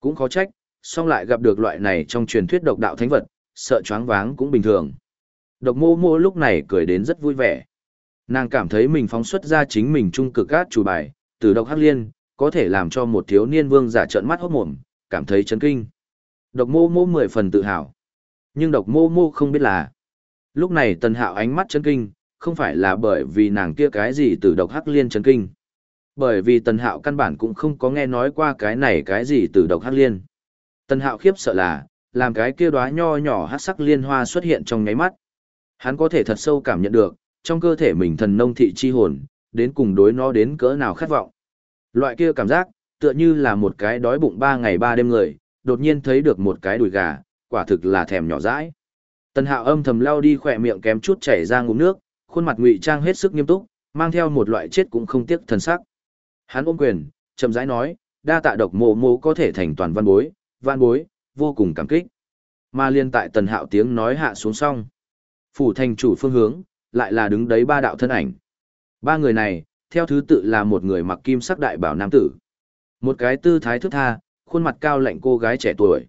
Cũng khó trách, song lại gặp được loại này trong truyền thuyết độc đạo thánh vật, sợ choáng váng cũng bình thường. Độc mô mô lúc này cười đến rất vui vẻ. Nàng cảm thấy mình phóng xuất ra chính mình trung cực át chủ bài, từ độc hắc liên, có thể làm cho một thiếu niên vương giả trợn mắt hốt mồm, cảm thấy chấn kinh. Độc mô mô mười phần tự hào. Nhưng độc mô mô không biết là. Lúc này tần hạo ánh mắt chấn kinh, không phải là bởi vì nàng kia cái gì từ độc hắc liên chấn kinh. Bởi vì tần hạo căn bản cũng không có nghe nói qua cái này cái gì từ độc hắc liên. Tần hạo khiếp sợ là, làm cái kia đóa nho nhỏ hắc sắc liên hoa xuất hiện trong nháy mắt. Hắn có thể thật sâu cảm nhận được, trong cơ thể mình thần nông thị chi hồn, đến cùng đối nó đến cỡ nào khát vọng. Loại kia cảm giác, tựa như là một cái đói bụng ba ngày ba đêm người, đột nhiên thấy được một cái đùi gà, quả thực là thèm nhỏ dãi. Tần Hạo âm thầm lao đi khỏe miệng kém chút chảy ra ngụm nước, khuôn mặt ngụy trang hết sức nghiêm túc, mang theo một loại chết cũng không tiếc thần sắc. Hắn ôm quyền, chậm rãi nói, đa tạ độc mộ mộ có thể thành toàn văn bối, văn bối, vô cùng cảm kích. Mà liên tại Tần Hạo tiếng nói hạ xuống song, Phủ thành chủ phương hướng, lại là đứng đấy ba đạo thân ảnh. Ba người này, theo thứ tự là một người mặc kim sắc đại bảo nam tử. Một cái tư thái thức tha, khuôn mặt cao lạnh cô gái trẻ tuổi.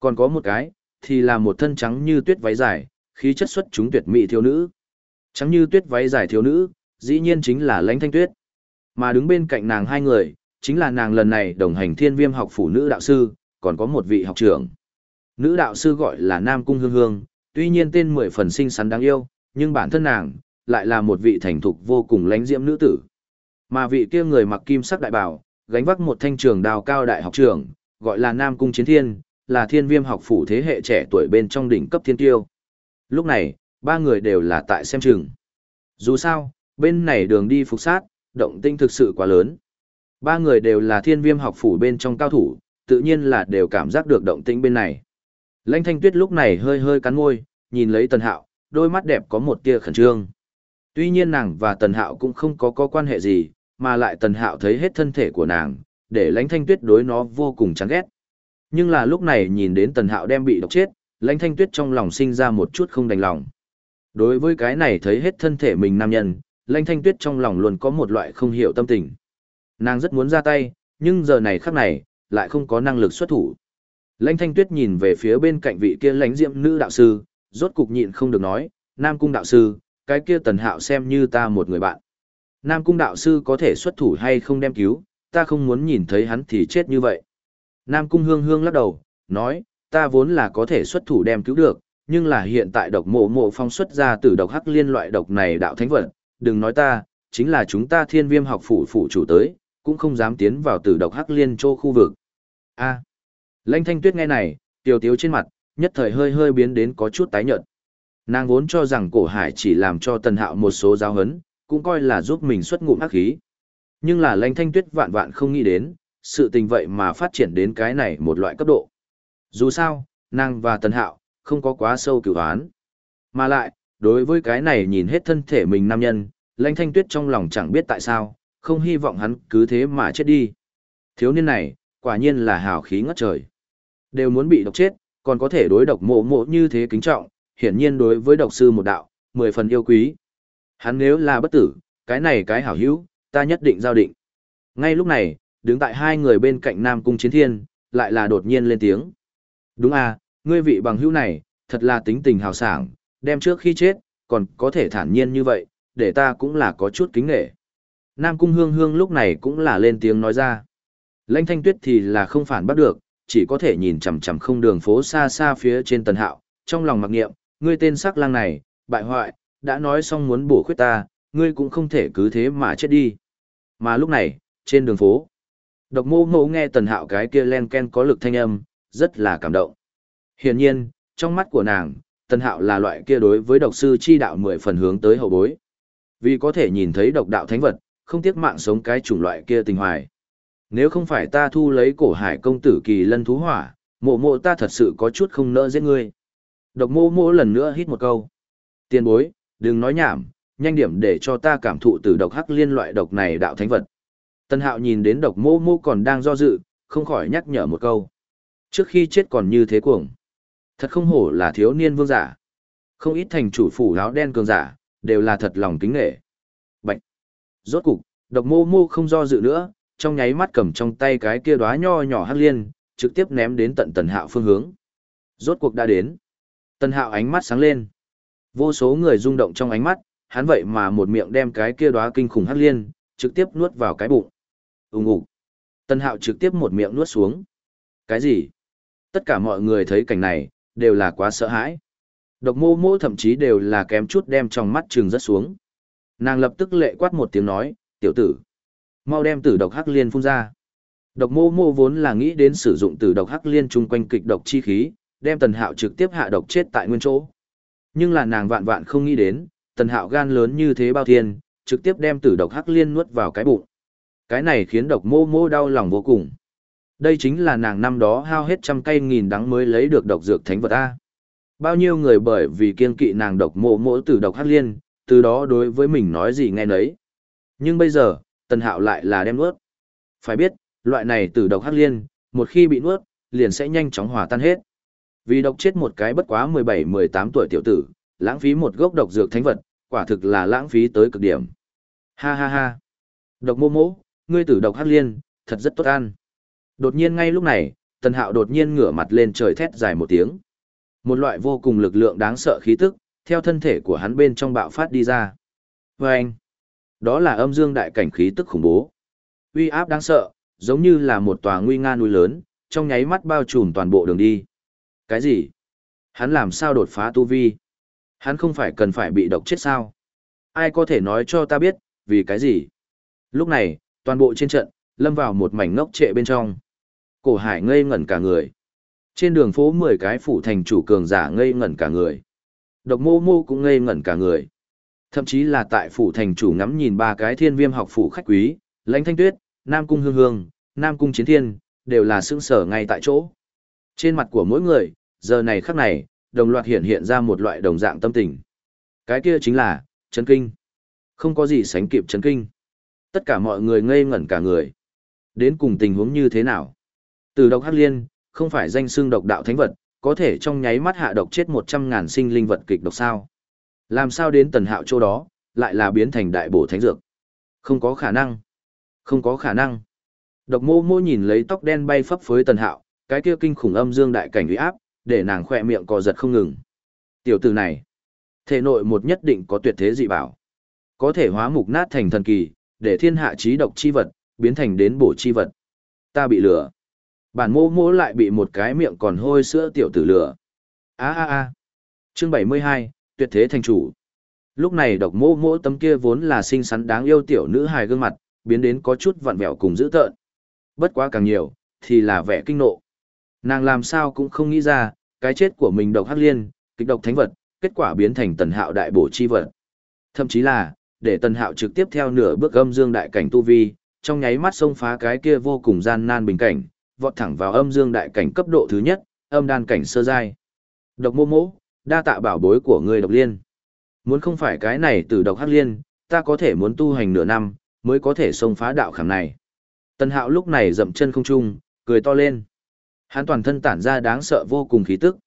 Còn có một cái, thì là một thân trắng như tuyết váy dài, khí chất xuất chúng tuyệt mỹ thiếu nữ. Trắng như tuyết váy dài thiếu nữ, dĩ nhiên chính là lãnh thanh tuyết. Mà đứng bên cạnh nàng hai người, chính là nàng lần này đồng hành thiên viêm học phủ nữ đạo sư, còn có một vị học trưởng. Nữ đạo sư gọi là Nam Cung Hương Hương, tuy nhiên tên mười phần xinh xắn đáng yêu, nhưng bản thân nàng, lại là một vị thành thục vô cùng lãnh diễm nữ tử. Mà vị kia người mặc kim sắc đại bảo, gánh vác một thanh trường đào cao đại học trưởng, gọi là Nam Cung Chiến Thiên, là thiên viêm học phủ thế hệ trẻ tuổi bên trong đỉnh cấp thiên tiêu. Lúc này, ba người đều là tại xem trường Dù sao, bên này đường đi phục sát, động tinh thực sự quá lớn. Ba người đều là thiên viêm học phủ bên trong cao thủ, tự nhiên là đều cảm giác được động tĩnh bên này. Lãnh thanh tuyết lúc này hơi hơi cắn môi, nhìn lấy tần hạo, đôi mắt đẹp có một tia khẩn trương. Tuy nhiên nàng và tần hạo cũng không có có quan hệ gì, mà lại tần hạo thấy hết thân thể của nàng, để lãnh thanh tuyết đối nó vô cùng chán ghét. Nhưng là lúc này nhìn đến tần hạo đem bị độc chết, lãnh thanh tuyết trong lòng sinh ra một chút không đành lòng. Đối với cái này thấy hết thân thể mình nam nhân, Lanh thanh tuyết trong lòng luôn có một loại không hiểu tâm tình. Nàng rất muốn ra tay, nhưng giờ này khắc này, lại không có năng lực xuất thủ. Lãnh thanh tuyết nhìn về phía bên cạnh vị kia lãnh diệm nữ đạo sư, rốt cục nhịn không được nói, Nam Cung đạo sư, cái kia tần hạo xem như ta một người bạn. Nam Cung đạo sư có thể xuất thủ hay không đem cứu, ta không muốn nhìn thấy hắn thì chết như vậy. Nam Cung hương hương lắc đầu, nói, ta vốn là có thể xuất thủ đem cứu được, nhưng là hiện tại độc mộ mộ phong xuất ra từ độc hắc liên loại độc này đạo thánh vật, đừng nói ta, chính là chúng ta thiên viêm học phủ phủ chủ tới, cũng không dám tiến vào tử độc hắc liên châu khu vực. A. À. Lãnh thanh tuyết nghe này, tiểu tiếu trên mặt, nhất thời hơi hơi biến đến có chút tái nhợt. Nàng vốn cho rằng cổ hải chỉ làm cho tần hạo một số giáo hấn, cũng coi là giúp mình xuất ngụm hắc khí. Nhưng là lãnh thanh tuyết vạn vạn không nghĩ đến, sự tình vậy mà phát triển đến cái này một loại cấp độ. Dù sao, nàng và tần hạo, không có quá sâu cửu án. Mà lại, đối với cái này nhìn hết thân thể mình nam nhân, lãnh thanh tuyết trong lòng chẳng biết tại sao, không hy vọng hắn cứ thế mà chết đi. Thiếu niên này, quả nhiên là hào khí ngất trời. Đều muốn bị độc chết, còn có thể đối độc mộ mộ như thế kính trọng, hiển nhiên đối với độc sư một đạo, mười phần yêu quý. Hắn nếu là bất tử, cái này cái hảo hữu, ta nhất định giao định. Ngay lúc này, đứng tại hai người bên cạnh Nam Cung Chiến Thiên, lại là đột nhiên lên tiếng. Đúng à, ngươi vị bằng hữu này, thật là tính tình hào sảng, đem trước khi chết, còn có thể thản nhiên như vậy, để ta cũng là có chút kính nghệ. Nam Cung Hương Hương lúc này cũng là lên tiếng nói ra. Lãnh Thanh Tuyết thì là không phản bắt được, chỉ có thể nhìn chằm chằm không đường phố xa xa phía trên tần hạo, trong lòng mặc nghiệm, ngươi tên sắc lang này, bại hoại, đã nói xong muốn bổ khuyết ta, ngươi cũng không thể cứ thế mà chết đi. Mà lúc này, trên đường phố, độc mô mô nghe tần hạo cái kia len ken có lực thanh âm, rất là cảm động. Hiển nhiên, trong mắt của nàng, tần hạo là loại kia đối với độc sư chi đạo mười phần hướng tới hậu bối. Vì có thể nhìn thấy độc đạo thánh vật, không tiếc mạng sống cái chủng loại kia tình hoài. Nếu không phải ta thu lấy cổ hải công tử kỳ lân thú hỏa, mộ mộ ta thật sự có chút không nỡ giết ngươi. Độc mô mô lần nữa hít một câu. Tiền bối, đừng nói nhảm, nhanh điểm để cho ta cảm thụ từ độc hắc liên loại độc này đạo thánh vật. Tân hạo nhìn đến độc mô mô còn đang do dự, không khỏi nhắc nhở một câu. Trước khi chết còn như thế cuồng. Thật không hổ là thiếu niên vương giả. Không ít thành chủ phủ áo đen cường giả, đều là thật lòng kính nghệ. Bạch. Rốt cục, độc mô mô không do dự nữa, trong nháy mắt cầm trong tay cái kia đóa nho nhỏ hắc liên, trực tiếp ném đến tận tần hạo phương hướng. Rốt cuộc đã đến. Tần hạo ánh mắt sáng lên. Vô số người rung động trong ánh mắt, hắn vậy mà một miệng đem cái kia đóa kinh khủng hắc liên, trực tiếp nuốt vào cái bụng. Ùng ục. Tần Hạo trực tiếp một miệng nuốt xuống. Cái gì? Tất cả mọi người thấy cảnh này, đều là quá sợ hãi. Độc mô mô thậm chí đều là kém chút đem trong mắt trừng rất xuống. Nàng lập tức lệ quát một tiếng nói, tiểu tử. Mau đem tử độc hắc liên phun ra. Độc mô mô vốn là nghĩ đến sử dụng tử độc hắc liên chung quanh kịch độc chi khí, đem tần hạo trực tiếp hạ độc chết tại nguyên chỗ. Nhưng là nàng vạn vạn không nghĩ đến, tần hạo gan lớn như thế bao thiên, trực tiếp đem tử độc hắc liên nuốt vào cái bụng. Cái này khiến độc mô mô đau lòng vô cùng. Đây chính là nàng năm đó hao hết trăm cây nghìn đắng mới lấy được độc dược thánh vật A. Bao nhiêu người bởi vì kiên kỵ nàng độc mộ mỗ tử độc hắc liên, từ đó đối với mình nói gì nghe nấy. Nhưng bây giờ, tần hạo lại là đem nuốt. Phải biết, loại này tử độc hắc liên, một khi bị nuốt, liền sẽ nhanh chóng hòa tan hết. Vì độc chết một cái bất quá 17-18 tuổi tiểu tử, lãng phí một gốc độc dược thánh vật, quả thực là lãng phí tới cực điểm. Ha ha ha. Độc mô mỗ, ngươi tử độc hắc liên, thật rất tốt ăn. Đột nhiên ngay lúc này, Tần Hạo đột nhiên ngửa mặt lên trời thét dài một tiếng. Một loại vô cùng lực lượng đáng sợ khí tức, theo thân thể của hắn bên trong bạo phát đi ra. Và anh, đó là âm dương đại cảnh khí tức khủng bố. Uy áp đáng sợ, giống như là một tòa nguy nga núi lớn, trong nháy mắt bao trùm toàn bộ đường đi. Cái gì? Hắn làm sao đột phá tu vi? Hắn không phải cần phải bị độc chết sao? Ai có thể nói cho ta biết, vì cái gì? Lúc này, toàn bộ trên trận, lâm vào một mảnh ngốc trệ bên trong. Cổ hải ngây ngẩn cả người. Trên đường phố 10 cái phủ thành chủ cường giả ngây ngẩn cả người. Độc mô mô cũng ngây ngẩn cả người. Thậm chí là tại phủ thành chủ ngắm nhìn ba cái thiên viêm học phủ khách quý, lãnh thanh tuyết, nam cung hương hương, nam cung chiến thiên, đều là sững sở ngay tại chỗ. Trên mặt của mỗi người, giờ này khắc này, đồng loạt hiện hiện ra một loại đồng dạng tâm tình. Cái kia chính là, chấn kinh. Không có gì sánh kịp chấn kinh. Tất cả mọi người ngây ngẩn cả người. Đến cùng tình huống như thế nào? Từ độc hắc liên, không phải danh xương độc đạo thánh vật, có thể trong nháy mắt hạ độc chết một trăm ngàn sinh linh vật kịch độc sao? Làm sao đến tần hạo chỗ đó, lại là biến thành đại bổ thánh dược? Không có khả năng. Không có khả năng. Độc mô mô nhìn lấy tóc đen bay phấp phới tần hạo, cái kia kinh khủng âm dương đại cảnh uy áp, để nàng khỏe miệng cò giật không ngừng. Tiểu tử này, thể nội một nhất định có tuyệt thế dị bảo. Có thể hóa mục nát thành thần kỳ, để thiên hạ trí độc chi vật, biến thành đến bổ chi vật. Ta bị lừa. Bản mô mô lại bị một cái miệng còn hôi sữa tiểu tử lừa. a a a Chương 72, tuyệt thế thành chủ. Lúc này độc mô mô tấm kia vốn là xinh xắn đáng yêu tiểu nữ hài gương mặt, biến đến có chút vặn vẹo cùng dữ tợn. Bất quá càng nhiều, thì là vẻ kinh nộ. Nàng làm sao cũng không nghĩ ra, cái chết của mình độc hắc liên, kịch độc thánh vật, kết quả biến thành tần hạo đại bổ chi vật. Thậm chí là, để tần hạo trực tiếp theo nửa bước âm dương đại cảnh tu vi, trong nháy mắt xông phá cái kia vô cùng gian nan bình cảnh, vọt thẳng vào âm dương đại cảnh cấp độ thứ nhất, âm đan cảnh sơ giai. Độc mô mỗ, đa tạ bảo bối của ngươi độc liên. Muốn không phải cái này từ độc hắc liên, ta có thể muốn tu hành nửa năm, mới có thể xông phá đạo khảm này. Tân hạo lúc này dậm chân không trung, cười to lên. Hắn toàn thân tản ra đáng sợ vô cùng khí tức.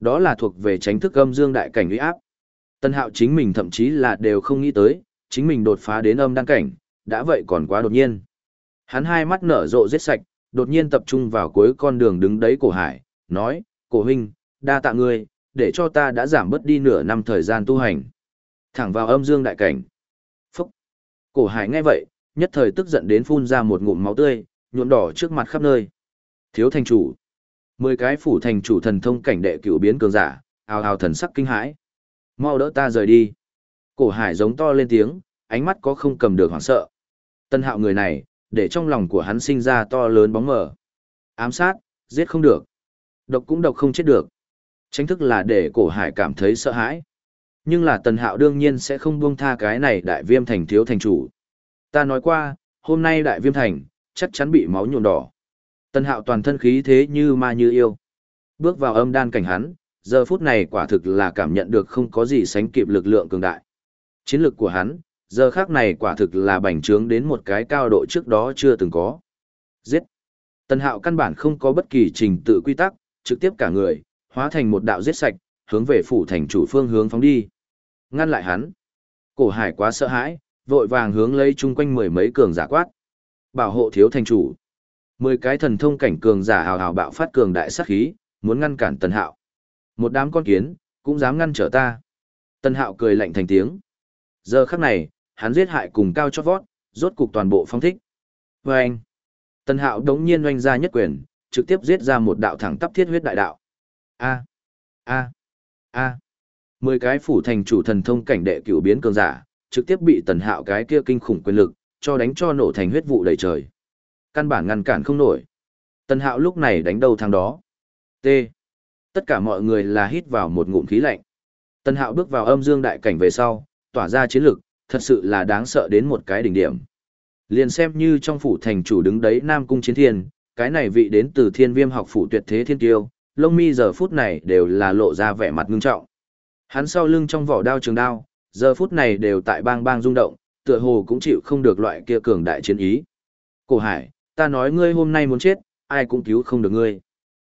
Đó là thuộc về tránh thức âm dương đại cảnh uy áp. Tân hạo chính mình thậm chí là đều không nghĩ tới, chính mình đột phá đến âm đan cảnh, đã vậy còn quá đột nhiên. Hắn hai mắt nở rộ giết sạch, đột nhiên tập trung vào cuối con đường đứng đấy cổ hải, nói, cổ huynh, đa tạ ngươi, để cho ta đã giảm bớt đi nửa năm thời gian tu hành. Thẳng vào âm dương đại cảnh. Phúc! Cổ hải nghe vậy, nhất thời tức giận đến phun ra một ngụm máu tươi, nhuộm đỏ trước mặt khắp nơi. Thiếu thành chủ. Mười cái phủ thành chủ thần thông cảnh đệ cửu biến cường giả, ào ào thần sắc kinh hãi. Mau đỡ ta rời đi. Cổ hải giống to lên tiếng, ánh mắt có không cầm được hoảng sợ. Tân hạo người này, để trong lòng của hắn sinh ra to lớn bóng mờ. Ám sát, giết không được. Độc cũng độc không chết được. Tránh thức là để cổ hải cảm thấy sợ hãi. Nhưng là tần hạo đương nhiên sẽ không buông tha cái này đại viêm thành thiếu thành chủ. Ta nói qua, hôm nay đại viêm thành, chắc chắn bị máu nhuộm đỏ. Tần hạo toàn thân khí thế như ma như yêu. Bước vào âm đan cảnh hắn, giờ phút này quả thực là cảm nhận được không có gì sánh kịp lực lượng cường đại. Chiến lực của hắn, giờ khác này quả thực là bành trướng đến một cái cao độ trước đó chưa từng có. Giết! Tần hạo căn bản không có bất kỳ trình tự quy tắc, trực tiếp cả người, hóa thành một đạo giết sạch, hướng về phủ thành chủ phương hướng phóng đi. Ngăn lại hắn. Cổ hải quá sợ hãi, vội vàng hướng lấy chung quanh mười mấy cường giả quát. Bảo hộ thiếu thành chủ. Mười cái thần thông cảnh cường giả hào hào bạo phát cường đại sát khí, muốn ngăn cản Tần Hạo. Một đám con kiến, cũng dám ngăn trở ta. Tần Hạo cười lạnh thành tiếng. Giờ khắc này, hắn giết hại cùng cao chót vót, rốt cục toàn bộ phong thích. Và anh, Tần Hạo đống nhiên oanh ra nhất quyền, trực tiếp giết ra một đạo thẳng tắp thiết huyết đại đạo. A, a, a. Mười cái phủ thành chủ thần thông cảnh đệ cửu biến cường giả, trực tiếp bị Tần Hạo cái kia kinh khủng quyền lực, cho đánh cho nổ thành huyết vụ đầy trời. Căn bản ngăn cản không nổi. Tần Hạo lúc này đánh đầu thằng đó. T. Tất cả mọi người là hít vào một ngụm khí lạnh. Tần Hạo bước vào âm dương đại cảnh về sau, tỏa ra chiến lực, thật sự là đáng sợ đến một cái đỉnh điểm. Liền xem như trong phủ thành chủ đứng đấy Nam Cung Chiến Thiên, cái này vị đến từ thiên viêm học phủ tuyệt thế thiên tiêu, lông mi giờ phút này đều là lộ ra vẻ mặt ngưng trọng. Hắn sau lưng trong vỏ đao trường đao, giờ phút này đều tại bang bang rung động, tựa hồ cũng chịu không được loại kia cường đại chiến ý. Cổ hải, ta nói ngươi hôm nay muốn chết, ai cũng cứu không được ngươi.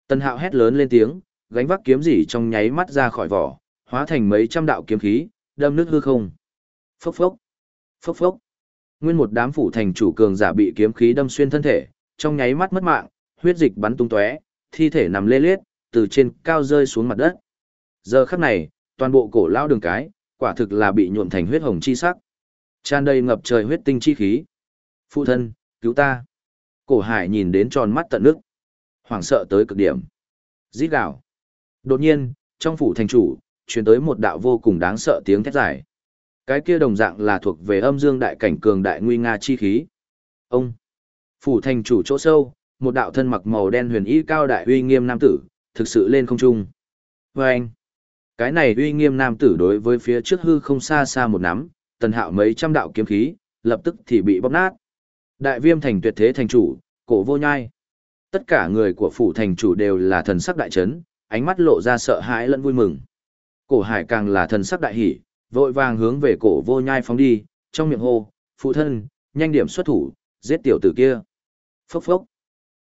tân hạo hét lớn lên tiếng, gánh vác kiếm gì trong nháy mắt ra khỏi vỏ, hóa thành mấy trăm đạo kiếm khí, đâm nước hư không. Phốc phốc, phốc phốc. Nguyên một đám phủ thành chủ cường giả bị kiếm khí đâm xuyên thân thể, trong nháy mắt mất mạng, huyết dịch bắn tung tóe, thi thể nằm lê lết, từ trên cao rơi xuống mặt đất. Giờ khắc này, toàn bộ cổ lao đường cái, quả thực là bị nhuộm thành huyết hồng chi sắc. Tràn đầy ngập trời huyết tinh chi khí. Phụ thân, cứu ta. Cổ hải nhìn đến tròn mắt tận nước. Hoảng sợ tới cực điểm. Giết gạo. Đột nhiên, trong phủ thành chủ, truyền tới một đạo vô cùng đáng sợ tiếng thét dài. Cái kia đồng dạng là thuộc về âm dương đại cảnh cường đại nguy nga chi khí. Ông. Phủ thành chủ chỗ sâu, một đạo thân mặc màu đen huyền y cao đại uy nghiêm nam tử, thực sự lên không trung. Và anh. Cái này uy nghiêm nam tử đối với phía trước hư không xa xa một nắm, tần hạo mấy trăm đạo kiếm khí, lập tức thì bị bóp nát. Đại viêm thành tuyệt thế thành chủ, cổ vô nhai. Tất cả người của phủ thành chủ đều là thần sắc đại chấn, ánh mắt lộ ra sợ hãi lẫn vui mừng. Cổ hải càng là thần sắc đại hỷ, vội vàng hướng về cổ vô nhai phóng đi, trong miệng hô, phụ thân, nhanh điểm xuất thủ, giết tiểu tử kia. Phốc phốc.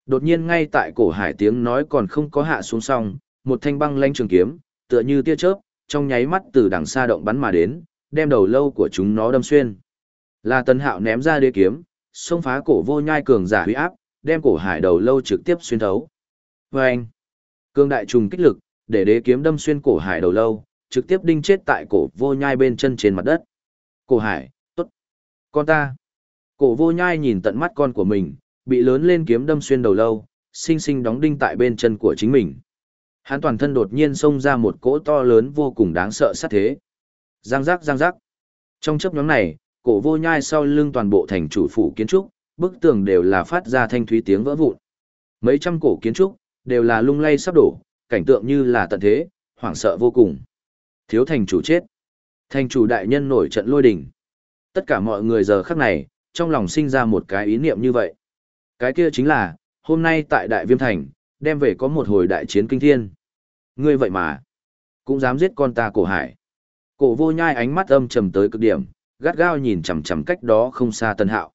Đột nhiên ngay tại cổ hải tiếng nói còn không có hạ xuống song, một thanh băng lanh trường kiếm, tựa như tia chớp, trong nháy mắt từ đằng xa động bắn mà đến, đem đầu lâu của chúng nó đâm xuyên. Là Tần Hạo ném ra đế kiếm, xông phá cổ vô nhai cường giả huy áp, đem cổ hải đầu lâu trực tiếp xuyên thấu. Vâng! anh, cương đại trùng kích lực, để đế kiếm đâm xuyên cổ hải đầu lâu, trực tiếp đinh chết tại cổ vô nhai bên chân trên mặt đất. Cổ hải, tốt. Con ta. Cổ vô nhai nhìn tận mắt con của mình, bị lớn lên kiếm đâm xuyên đầu lâu, sinh sinh đóng đinh tại bên chân của chính mình. Hắn toàn thân đột nhiên xông ra một cỗ to lớn vô cùng đáng sợ sát thế. Giang giác giang giác. Trong chấp nhóm này, cổ vô nhai sau lưng toàn bộ thành chủ phủ kiến trúc, bức tường đều là phát ra thanh thúy tiếng vỡ vụn. Mấy trăm cổ kiến trúc, đều là lung lay sắp đổ, cảnh tượng như là tận thế, hoảng sợ vô cùng. Thiếu thành chủ chết. Thành chủ đại nhân nổi trận lôi đình. Tất cả mọi người giờ khắc này, trong lòng sinh ra một cái ý niệm như vậy. Cái kia chính là, hôm nay tại Đại Viêm Thành, đem về có một hồi đại chiến kinh thiên. Ngươi vậy mà, cũng dám giết con ta cổ hải. Cổ vô nhai ánh mắt âm trầm tới cực điểm, gắt gao nhìn chằm chằm cách đó không xa tân hạo.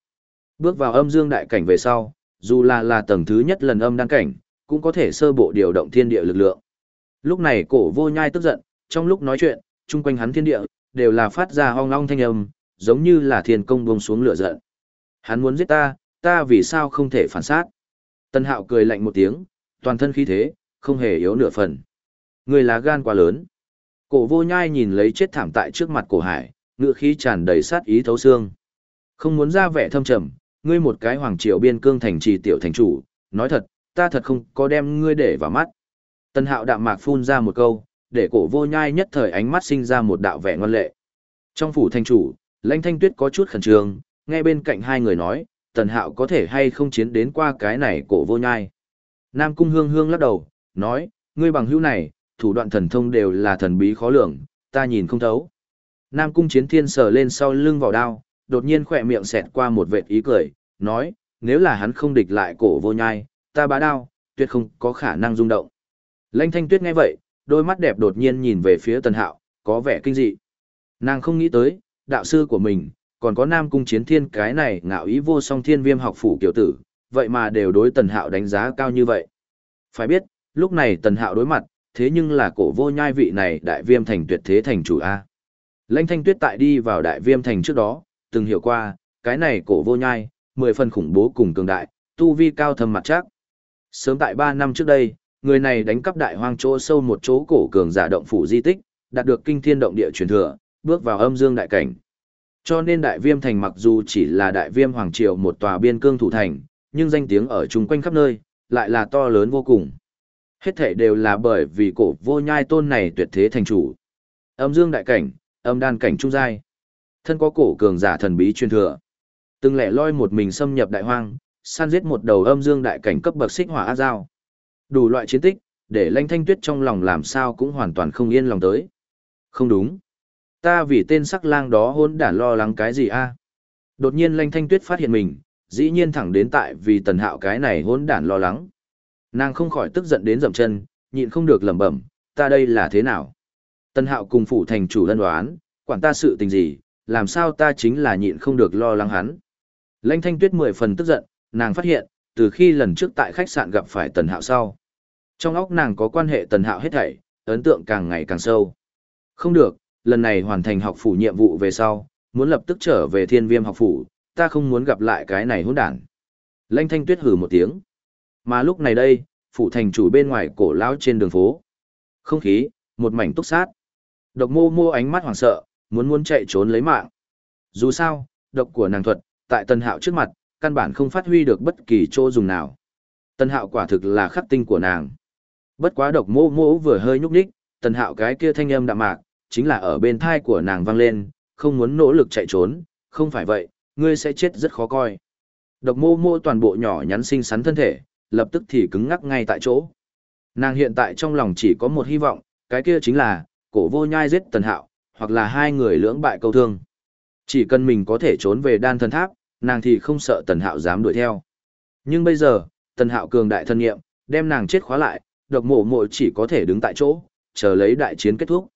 Bước vào âm dương đại cảnh về sau, dù là là tầng thứ nhất lần âm đăng cảnh, cũng có thể sơ bộ điều động thiên địa lực lượng. Lúc này cổ vô nhai tức giận, trong lúc nói chuyện, chung quanh hắn thiên địa, đều là phát ra ong ong thanh âm, giống như là thiên công buông xuống lửa giận. Hắn muốn giết ta, ta vì sao không thể phản sát? Tân hạo cười lạnh một tiếng, toàn thân khí thế, không hề yếu nửa phần. Người lá gan quá lớn. Cổ vô nhai nhìn lấy chết thảm tại trước mặt cổ hải, ngựa khí tràn đầy sát ý thấu xương. Không muốn ra vẻ thâm trầm, ngươi một cái hoàng triều biên cương thành trì tiểu thành chủ, nói thật, ta thật không có đem ngươi để vào mắt. Tân hạo đạm mạc phun ra một câu, để cổ vô nhai nhất thời ánh mắt sinh ra một đạo vẻ ngoan lệ. Trong phủ thanh chủ, lãnh thanh tuyết có chút khẩn trương, nghe bên cạnh hai người nói, tần hạo có thể hay không chiến đến qua cái này cổ vô nhai. Nam cung hương hương lắc đầu, nói, ngươi bằng hữu này, thủ đoạn thần thông đều là thần bí khó lường, ta nhìn không thấu. Nam cung chiến thiên sờ lên sau lưng vào đao, đột nhiên khỏe miệng xẹt qua một vệt ý cười, nói, nếu là hắn không địch lại cổ vô nhai, ta bá đao, tuyệt không có khả năng rung động. lãnh thanh tuyết nghe vậy, đôi mắt đẹp đột nhiên nhìn về phía tần hạo, có vẻ kinh dị. Nàng không nghĩ tới, đạo sư của mình, còn có nam cung chiến thiên cái này ngạo ý vô song thiên viêm học phủ kiểu tử, vậy mà đều đối tần hạo đánh giá cao như vậy. Phải biết, lúc này tần hạo đối mặt, thế nhưng là cổ vô nhai vị này đại viêm thành tuyệt thế thành chủ A. Lãnh thanh tuyết tại đi vào đại viêm thành trước đó, từng hiểu qua, cái này cổ vô nhai, mười phần khủng bố cùng cường đại, tu vi cao thầm mặt chắc. Sớm tại 3 năm trước đây, người này đánh cắp đại hoang chỗ sâu một chỗ cổ cường giả động phủ di tích, đạt được kinh thiên động địa truyền thừa, bước vào âm dương đại cảnh. Cho nên đại viêm thành mặc dù chỉ là đại viêm hoàng triều một tòa biên cương thủ thành, nhưng danh tiếng ở chung quanh khắp nơi, lại là to lớn vô cùng. Hết thể đều là bởi vì cổ vô nhai tôn này tuyệt thế thành chủ. Âm dương đại cảnh, âm đan cảnh trung giai. Thân có cổ cường giả thần bí truyền thừa. Từng lẻ loi một mình xâm nhập đại hoang, săn giết một đầu âm dương đại cảnh cấp bậc xích hỏa ác dao. Đủ loại chiến tích, để lanh thanh tuyết trong lòng làm sao cũng hoàn toàn không yên lòng tới. Không đúng. Ta vì tên sắc lang đó hôn đản lo lắng cái gì a? Đột nhiên lanh thanh tuyết phát hiện mình, dĩ nhiên thẳng đến tại vì tần hạo cái này hôn đản lo lắng. Nàng không khỏi tức giận đến dậm chân, nhịn không được lẩm bẩm, ta đây là thế nào? Tần hạo cùng phủ thành chủ lân đoán, quản ta sự tình gì, làm sao ta chính là nhịn không được lo lắng hắn. Lanh thanh tuyết mười phần tức giận, nàng phát hiện, từ khi lần trước tại khách sạn gặp phải tần hạo sau. Trong óc nàng có quan hệ tần hạo hết thảy, ấn tượng càng ngày càng sâu. Không được, lần này hoàn thành học phủ nhiệm vụ về sau, muốn lập tức trở về thiên viêm học phủ, ta không muốn gặp lại cái này hỗn đản. Lanh thanh tuyết hử một tiếng. Mà lúc này đây, phủ thành chủ bên ngoài cổ lão trên đường phố. Không khí, một mảnh túc sát. Độc mô mô ánh mắt hoảng sợ, muốn muốn chạy trốn lấy mạng. Dù sao, độc của nàng thuật, tại tần hạo trước mặt, căn bản không phát huy được bất kỳ chỗ dùng nào. Tần hạo quả thực là khắc tinh của nàng. Bất quá độc mô mô vừa hơi nhúc nhích, Tần hạo cái kia thanh âm đạm mạc, chính là ở bên thai của nàng vang lên, không muốn nỗ lực chạy trốn, không phải vậy, ngươi sẽ chết rất khó coi. Độc mô mô toàn bộ nhỏ nhắn xinh xắn thân thể, lập tức thì cứng ngắc ngay tại chỗ. Nàng hiện tại trong lòng chỉ có một hy vọng, cái kia chính là, cổ vô nhai giết tần hạo, hoặc là hai người lưỡng bại câu thương. Chỉ cần mình có thể trốn về đan thần tháp, nàng thì không sợ tần hạo dám đuổi theo. Nhưng bây giờ, tần hạo cường đại thân nghiệm, đem nàng chết khóa lại, độc mộ mộ chỉ có thể đứng tại chỗ, chờ lấy đại chiến kết thúc.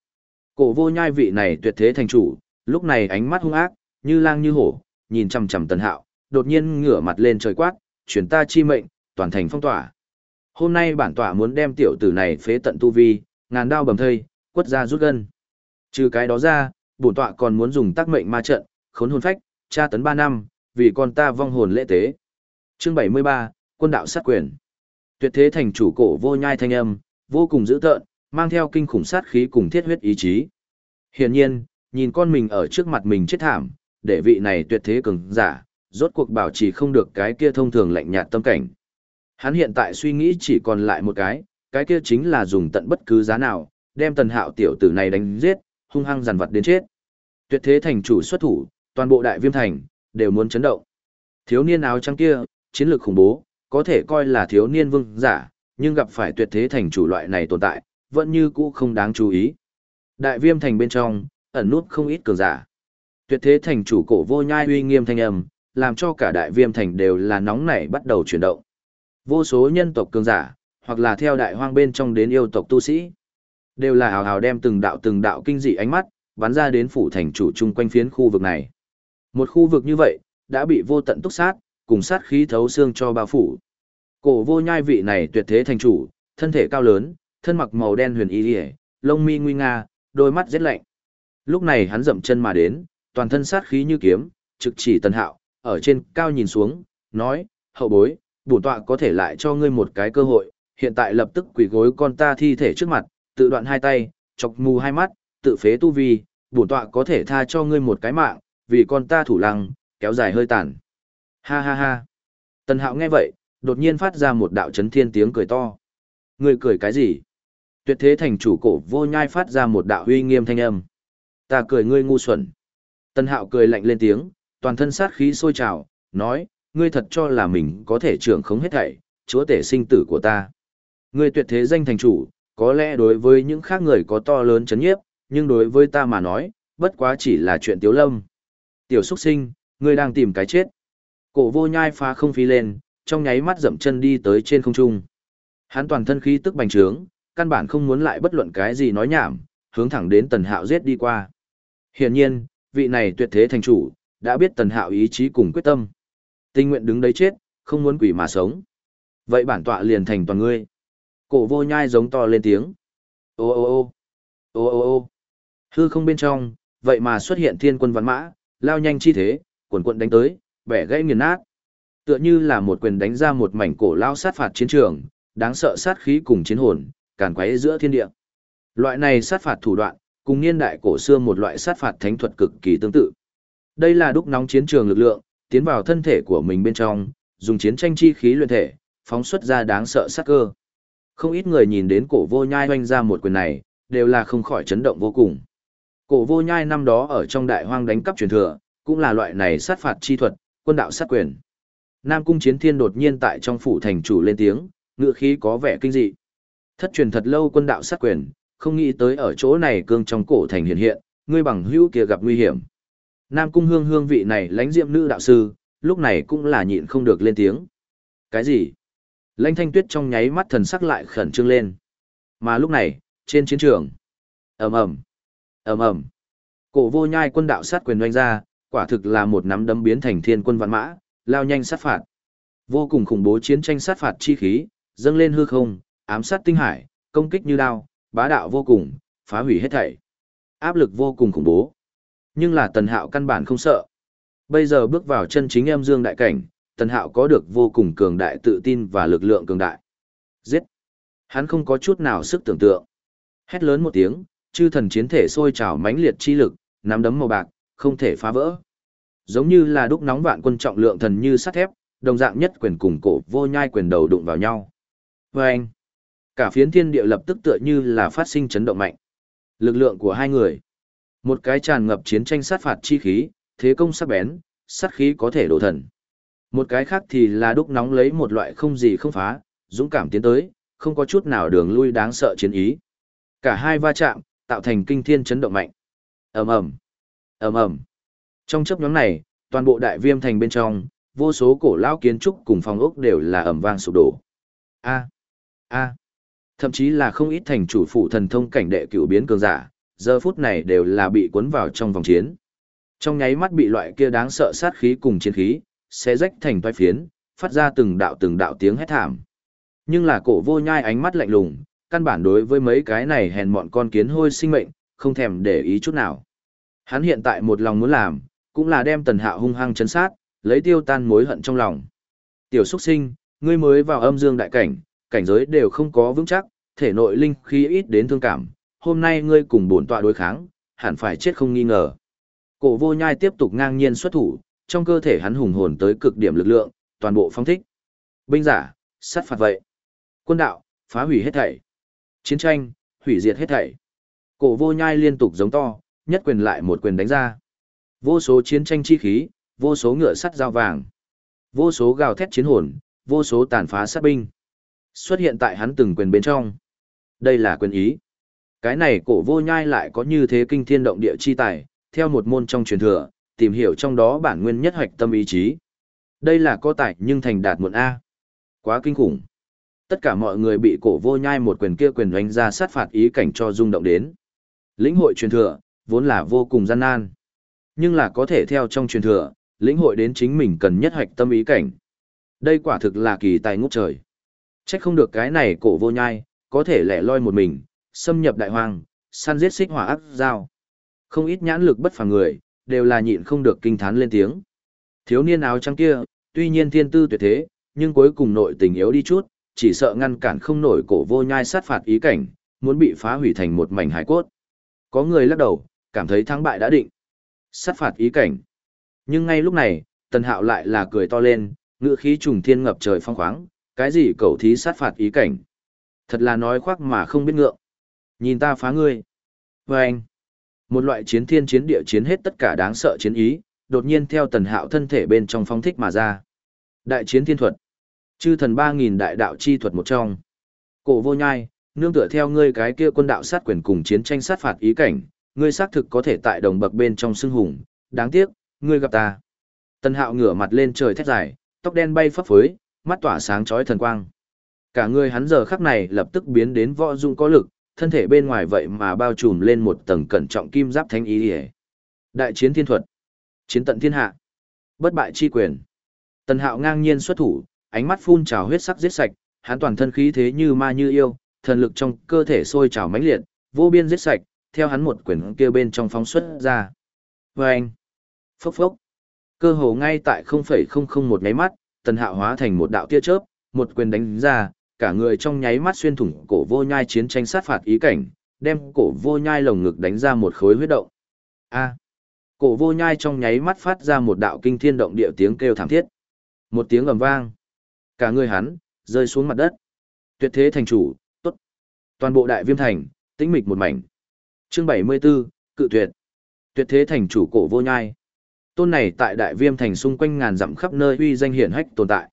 Cổ vô nhai vị này tuyệt thế thành chủ, lúc này ánh mắt hung ác, như lang như hổ, nhìn chằm chằm tần hạo, đột nhiên ngửa mặt lên trời quát, chuyển ta chi mệnh, toàn thành phong tỏa. Hôm nay bản tỏa muốn đem tiểu tử này phế tận tu vi, ngàn đao bầm thây, quất ra rút gân. Trừ cái đó ra, bổn tọa còn muốn dùng tác mệnh ma trận, khốn hồn phách, tra tấn 3 năm, vì con ta vong hồn lễ tế. Chương 73, quân đạo sát quyền. Tuyệt thế thành chủ cổ vô nhai thanh âm, vô cùng dữ tợn, mang theo kinh khủng sát khí cùng thiết huyết ý chí. Hiển nhiên, nhìn con mình ở trước mặt mình chết thảm, để vị này tuyệt thế cường giả, rốt cuộc bảo trì không được cái kia thông thường lạnh nhạt tâm cảnh. Hắn hiện tại suy nghĩ chỉ còn lại một cái, cái kia chính là dùng tận bất cứ giá nào, đem tần hạo tiểu tử này đánh giết, hung hăng giàn vật đến chết. Tuyệt thế thành chủ xuất thủ, toàn bộ đại viêm thành, đều muốn chấn động. Thiếu niên áo trắng kia, chiến lược khủng bố, có thể coi là thiếu niên vương giả, nhưng gặp phải tuyệt thế thành chủ loại này tồn tại, vẫn như cũ không đáng chú ý. Đại viêm thành bên trong, ẩn nút không ít cường giả. Tuyệt thế thành chủ cổ vô nhai uy nghiêm thanh âm, làm cho cả đại viêm thành đều là nóng nảy bắt đầu chuyển động. Vô số nhân tộc cường giả, hoặc là theo đại hoang bên trong đến yêu tộc tu sĩ, đều là hào hào đem từng đạo từng đạo kinh dị ánh mắt, bắn ra đến phủ thành chủ chung quanh phiến khu vực này. Một khu vực như vậy, đã bị vô tận túc sát, cùng sát khí thấu xương cho bao phủ. Cổ vô nhai vị này tuyệt thế thành chủ, thân thể cao lớn, thân mặc màu đen huyền y liễu, lông mi nguy nga, đôi mắt rất lạnh. Lúc này hắn dậm chân mà đến, toàn thân sát khí như kiếm, trực chỉ Tần Hạo, ở trên cao nhìn xuống, nói: "Hậu bối, bổn tọa có thể lại cho ngươi một cái cơ hội, hiện tại lập tức quỳ gối con ta thi thể trước mặt, tự đoạn hai tay, chọc mù hai mắt, tự phế tu vi, bổn tọa có thể tha cho ngươi một cái mạng, vì con ta thủ lăng, kéo dài hơi tàn." Ha ha ha. Tần Hạo nghe vậy, đột nhiên phát ra một đạo chấn thiên tiếng cười to. người cười cái gì? Tuyệt thế thành chủ cổ vô nhai phát ra một đạo huy nghiêm thanh âm. Ta cười ngươi ngu xuẩn. tần hạo cười lạnh lên tiếng, toàn thân sát khí sôi trào, nói, ngươi thật cho là mình có thể trưởng khống hết thảy, chúa tể sinh tử của ta. Ngươi tuyệt thế danh thành chủ, có lẽ đối với những khác người có to lớn chấn nhiếp, nhưng đối với ta mà nói, bất quá chỉ là chuyện tiếu lâm. Tiểu xuất sinh, ngươi đang tìm cái chết. Cổ vô nhai phá không phi lên, trong nháy mắt dậm chân đi tới trên không trung. Hắn toàn thân khí tức bành trướng, căn bản không muốn lại bất luận cái gì nói nhảm, hướng thẳng đến tần hạo giết đi qua. Hiển nhiên, vị này tuyệt thế thành chủ, đã biết tần hạo ý chí cùng quyết tâm. Tinh nguyện đứng đấy chết, không muốn quỷ mà sống. Vậy bản tọa liền thành toàn ngươi. Cổ vô nhai giống to lên tiếng. Ô ô ô ô ô ô hư không bên trong, vậy mà xuất hiện thiên quân văn mã, lao nhanh chi thế, quần quận đánh tới, bẻ gãy nghiền nát. Tựa như là một quyền đánh ra một mảnh cổ lao sát phạt chiến trường, đáng sợ sát khí cùng chiến hồn, càn quấy giữa thiên địa. Loại này sát phạt thủ đoạn, cùng niên đại cổ xưa một loại sát phạt thánh thuật cực kỳ tương tự. Đây là đúc nóng chiến trường lực lượng, tiến vào thân thể của mình bên trong, dùng chiến tranh chi khí luyện thể, phóng xuất ra đáng sợ sát cơ. Không ít người nhìn đến cổ vô nhai hoanh ra một quyền này, đều là không khỏi chấn động vô cùng. Cổ vô nhai năm đó ở trong đại hoang đánh cắp truyền thừa, cũng là loại này sát phạt chi thuật, quân đạo sát quyền. Nam cung chiến thiên đột nhiên tại trong phủ thành chủ lên tiếng, ngựa khí có vẻ kinh dị. Thất truyền thật lâu quân đạo sát quyền, không nghĩ tới ở chỗ này cương trong cổ thành hiện hiện, ngươi bằng hữu kia gặp nguy hiểm. Nam cung hương hương vị này lãnh diệm nữ đạo sư, lúc này cũng là nhịn không được lên tiếng. Cái gì? Lãnh thanh tuyết trong nháy mắt thần sắc lại khẩn trương lên. Mà lúc này, trên chiến trường, ầm ầm, ầm ầm, cổ vô nhai quân đạo sát quyền doanh ra, quả thực là một nắm đấm biến thành thiên quân vạn mã, lao nhanh sát phạt. Vô cùng khủng bố chiến tranh sát phạt chi khí, dâng lên hư không, ám sát tinh hải, công kích như đao, bá đạo vô cùng, phá hủy hết thảy. Áp lực vô cùng khủng bố. Nhưng là Tần Hạo căn bản không sợ. Bây giờ bước vào chân chính em dương đại cảnh, Tần Hạo có được vô cùng cường đại tự tin và lực lượng cường đại. Giết! Hắn không có chút nào sức tưởng tượng. Hét lớn một tiếng, chư thần chiến thể sôi trào mãnh liệt chi lực, nắm đấm màu bạc, không thể phá vỡ. Giống như là đúc nóng vạn quân trọng lượng thần như sắt thép, đồng dạng nhất quyền cùng cổ vô nhai quyền đầu đụng vào nhau. Và anh, cả phiến thiên địa lập tức tựa như là phát sinh chấn động mạnh. Lực lượng của hai người, một cái tràn ngập chiến tranh sát phạt chi khí, thế công sắc bén, sát khí có thể đổ thần. Một cái khác thì là đúc nóng lấy một loại không gì không phá, dũng cảm tiến tới, không có chút nào đường lui đáng sợ chiến ý. Cả hai va chạm, tạo thành kinh thiên chấn động mạnh. ầm ầm, ầm ầm. Trong chớp nhoáng này, toàn bộ đại viêm thành bên trong, vô số cổ lão kiến trúc cùng phòng ốc đều là ầm vang sụp đổ. A, a. Thậm chí là không ít thành chủ phụ thần thông cảnh đệ cửu biến cường giả, giờ phút này đều là bị cuốn vào trong vòng chiến. Trong nháy mắt bị loại kia đáng sợ sát khí cùng chiến khí, sẽ rách thành toái phiến, phát ra từng đạo từng đạo tiếng hét thảm. Nhưng là cổ vô nhai ánh mắt lạnh lùng, căn bản đối với mấy cái này hèn mọn con kiến hôi sinh mệnh, không thèm để ý chút nào. Hắn hiện tại một lòng muốn làm, cũng là đem tần hạo hung hăng chấn sát, lấy tiêu tan mối hận trong lòng. Tiểu xuất sinh, ngươi mới vào âm dương đại cảnh, cảnh giới đều không có vững chắc, thể nội linh khí ít đến thương cảm, hôm nay ngươi cùng bổn tọa đối kháng, hẳn phải chết không nghi ngờ. Cổ vô nhai tiếp tục ngang nhiên xuất thủ, trong cơ thể hắn hùng hồn tới cực điểm lực lượng, toàn bộ phong thích. Binh giả, sát phạt vậy. Quân đạo, phá hủy hết thảy. Chiến tranh, hủy diệt hết thảy. Cổ vô nhai liên tục giống to, nhất quyền lại một quyền đánh ra. Vô số chiến tranh chi khí, vô số ngựa sắt dao vàng, vô số gào thét chiến hồn, vô số tàn phá sát binh. Xuất hiện tại hắn từng quyền bên trong. Đây là quyền ý. Cái này cổ vô nhai lại có như thế kinh thiên động địa chi tài, theo một môn trong truyền thừa, tìm hiểu trong đó bản nguyên nhất hoạch tâm ý chí. Đây là có tài nhưng thành đạt muộn A. Quá kinh khủng. Tất cả mọi người bị cổ vô nhai một quyền kia quyền đánh ra sát phạt ý cảnh cho rung động đến. Lĩnh hội truyền thừa, vốn là vô cùng gian nan. Nhưng là có thể theo trong truyền thừa, lĩnh hội đến chính mình cần nhất hoạch tâm ý cảnh. Đây quả thực là kỳ tài ngút trời. Trách không được cái này cổ vô nhai, có thể lẻ loi một mình, xâm nhập đại hoang, săn giết xích hỏa ác dao Không ít nhãn lực bất phàm người, đều là nhịn không được kinh thán lên tiếng. Thiếu niên áo trắng kia, tuy nhiên thiên tư tuyệt thế, nhưng cuối cùng nội tình yếu đi chút, chỉ sợ ngăn cản không nổi cổ vô nhai sát phạt ý cảnh, muốn bị phá hủy thành một mảnh hải cốt. Có người lắc đầu, cảm thấy thắng bại đã định. Sát phạt ý cảnh. Nhưng ngay lúc này, Tần Hạo lại là cười to lên, ngựa khí trùng thiên ngập trời phong khoáng, cái gì cầu thí sát phạt ý cảnh. Thật là nói khoác mà không biết ngượng. Nhìn ta phá ngươi. Và anh. Một loại chiến thiên chiến địa chiến hết tất cả đáng sợ chiến ý, đột nhiên theo Tần Hạo thân thể bên trong phong thích mà ra. Đại chiến thiên thuật. Chư thần ba nghìn đại đạo chi thuật một trong. Cổ vô nhai, nương tựa theo ngươi cái kia quân đạo sát quyền cùng chiến tranh sát phạt ý cảnh, ngươi xác thực có thể tại đồng bậc bên trong xưng hùng, đáng tiếc, ngươi gặp ta. Tần Hạo ngửa mặt lên trời thét dài, tóc đen bay phấp phới, mắt tỏa sáng chói thần quang. Cả người hắn giờ khắc này lập tức biến đến võ dung có lực, thân thể bên ngoài vậy mà bao trùm lên một tầng cẩn trọng kim giáp thánh ý liễu. Đại chiến thiên thuật, chiến tận thiên hạ, bất bại chi quyền. Tần Hạo ngang nhiên xuất thủ, ánh mắt phun trào huyết sắc giết sạch, hắn toàn thân khí thế như ma như yêu, thần lực trong cơ thể sôi trào mãnh liệt, vô biên giết sạch, theo hắn một quyền kia bên trong phóng xuất ra. Và vâng! anh, phốc phốc, cơ hồ ngay tại 0,001 nháy mắt, tần hạo hóa thành một đạo tia chớp, một quyền đánh ra, cả người trong nháy mắt xuyên thủng cổ vô nhai chiến tranh sát phạt ý cảnh, đem cổ vô nhai lồng ngực đánh ra một khối huyết động. A. cổ vô nhai trong nháy mắt phát ra một đạo kinh thiên động địa tiếng kêu thảm thiết. Một tiếng ầm vang. Cả người hắn rơi xuống mặt đất. Tuyệt thế thành chủ, tốt. Toàn bộ đại viêm thành, tĩnh mịch một mảnh. Chương 74, cự tuyệt. Tuyệt thế thành chủ cổ vô nhai. Tôn này tại đại viêm thành xung quanh ngàn dặm khắp nơi uy danh hiển hách tồn tại.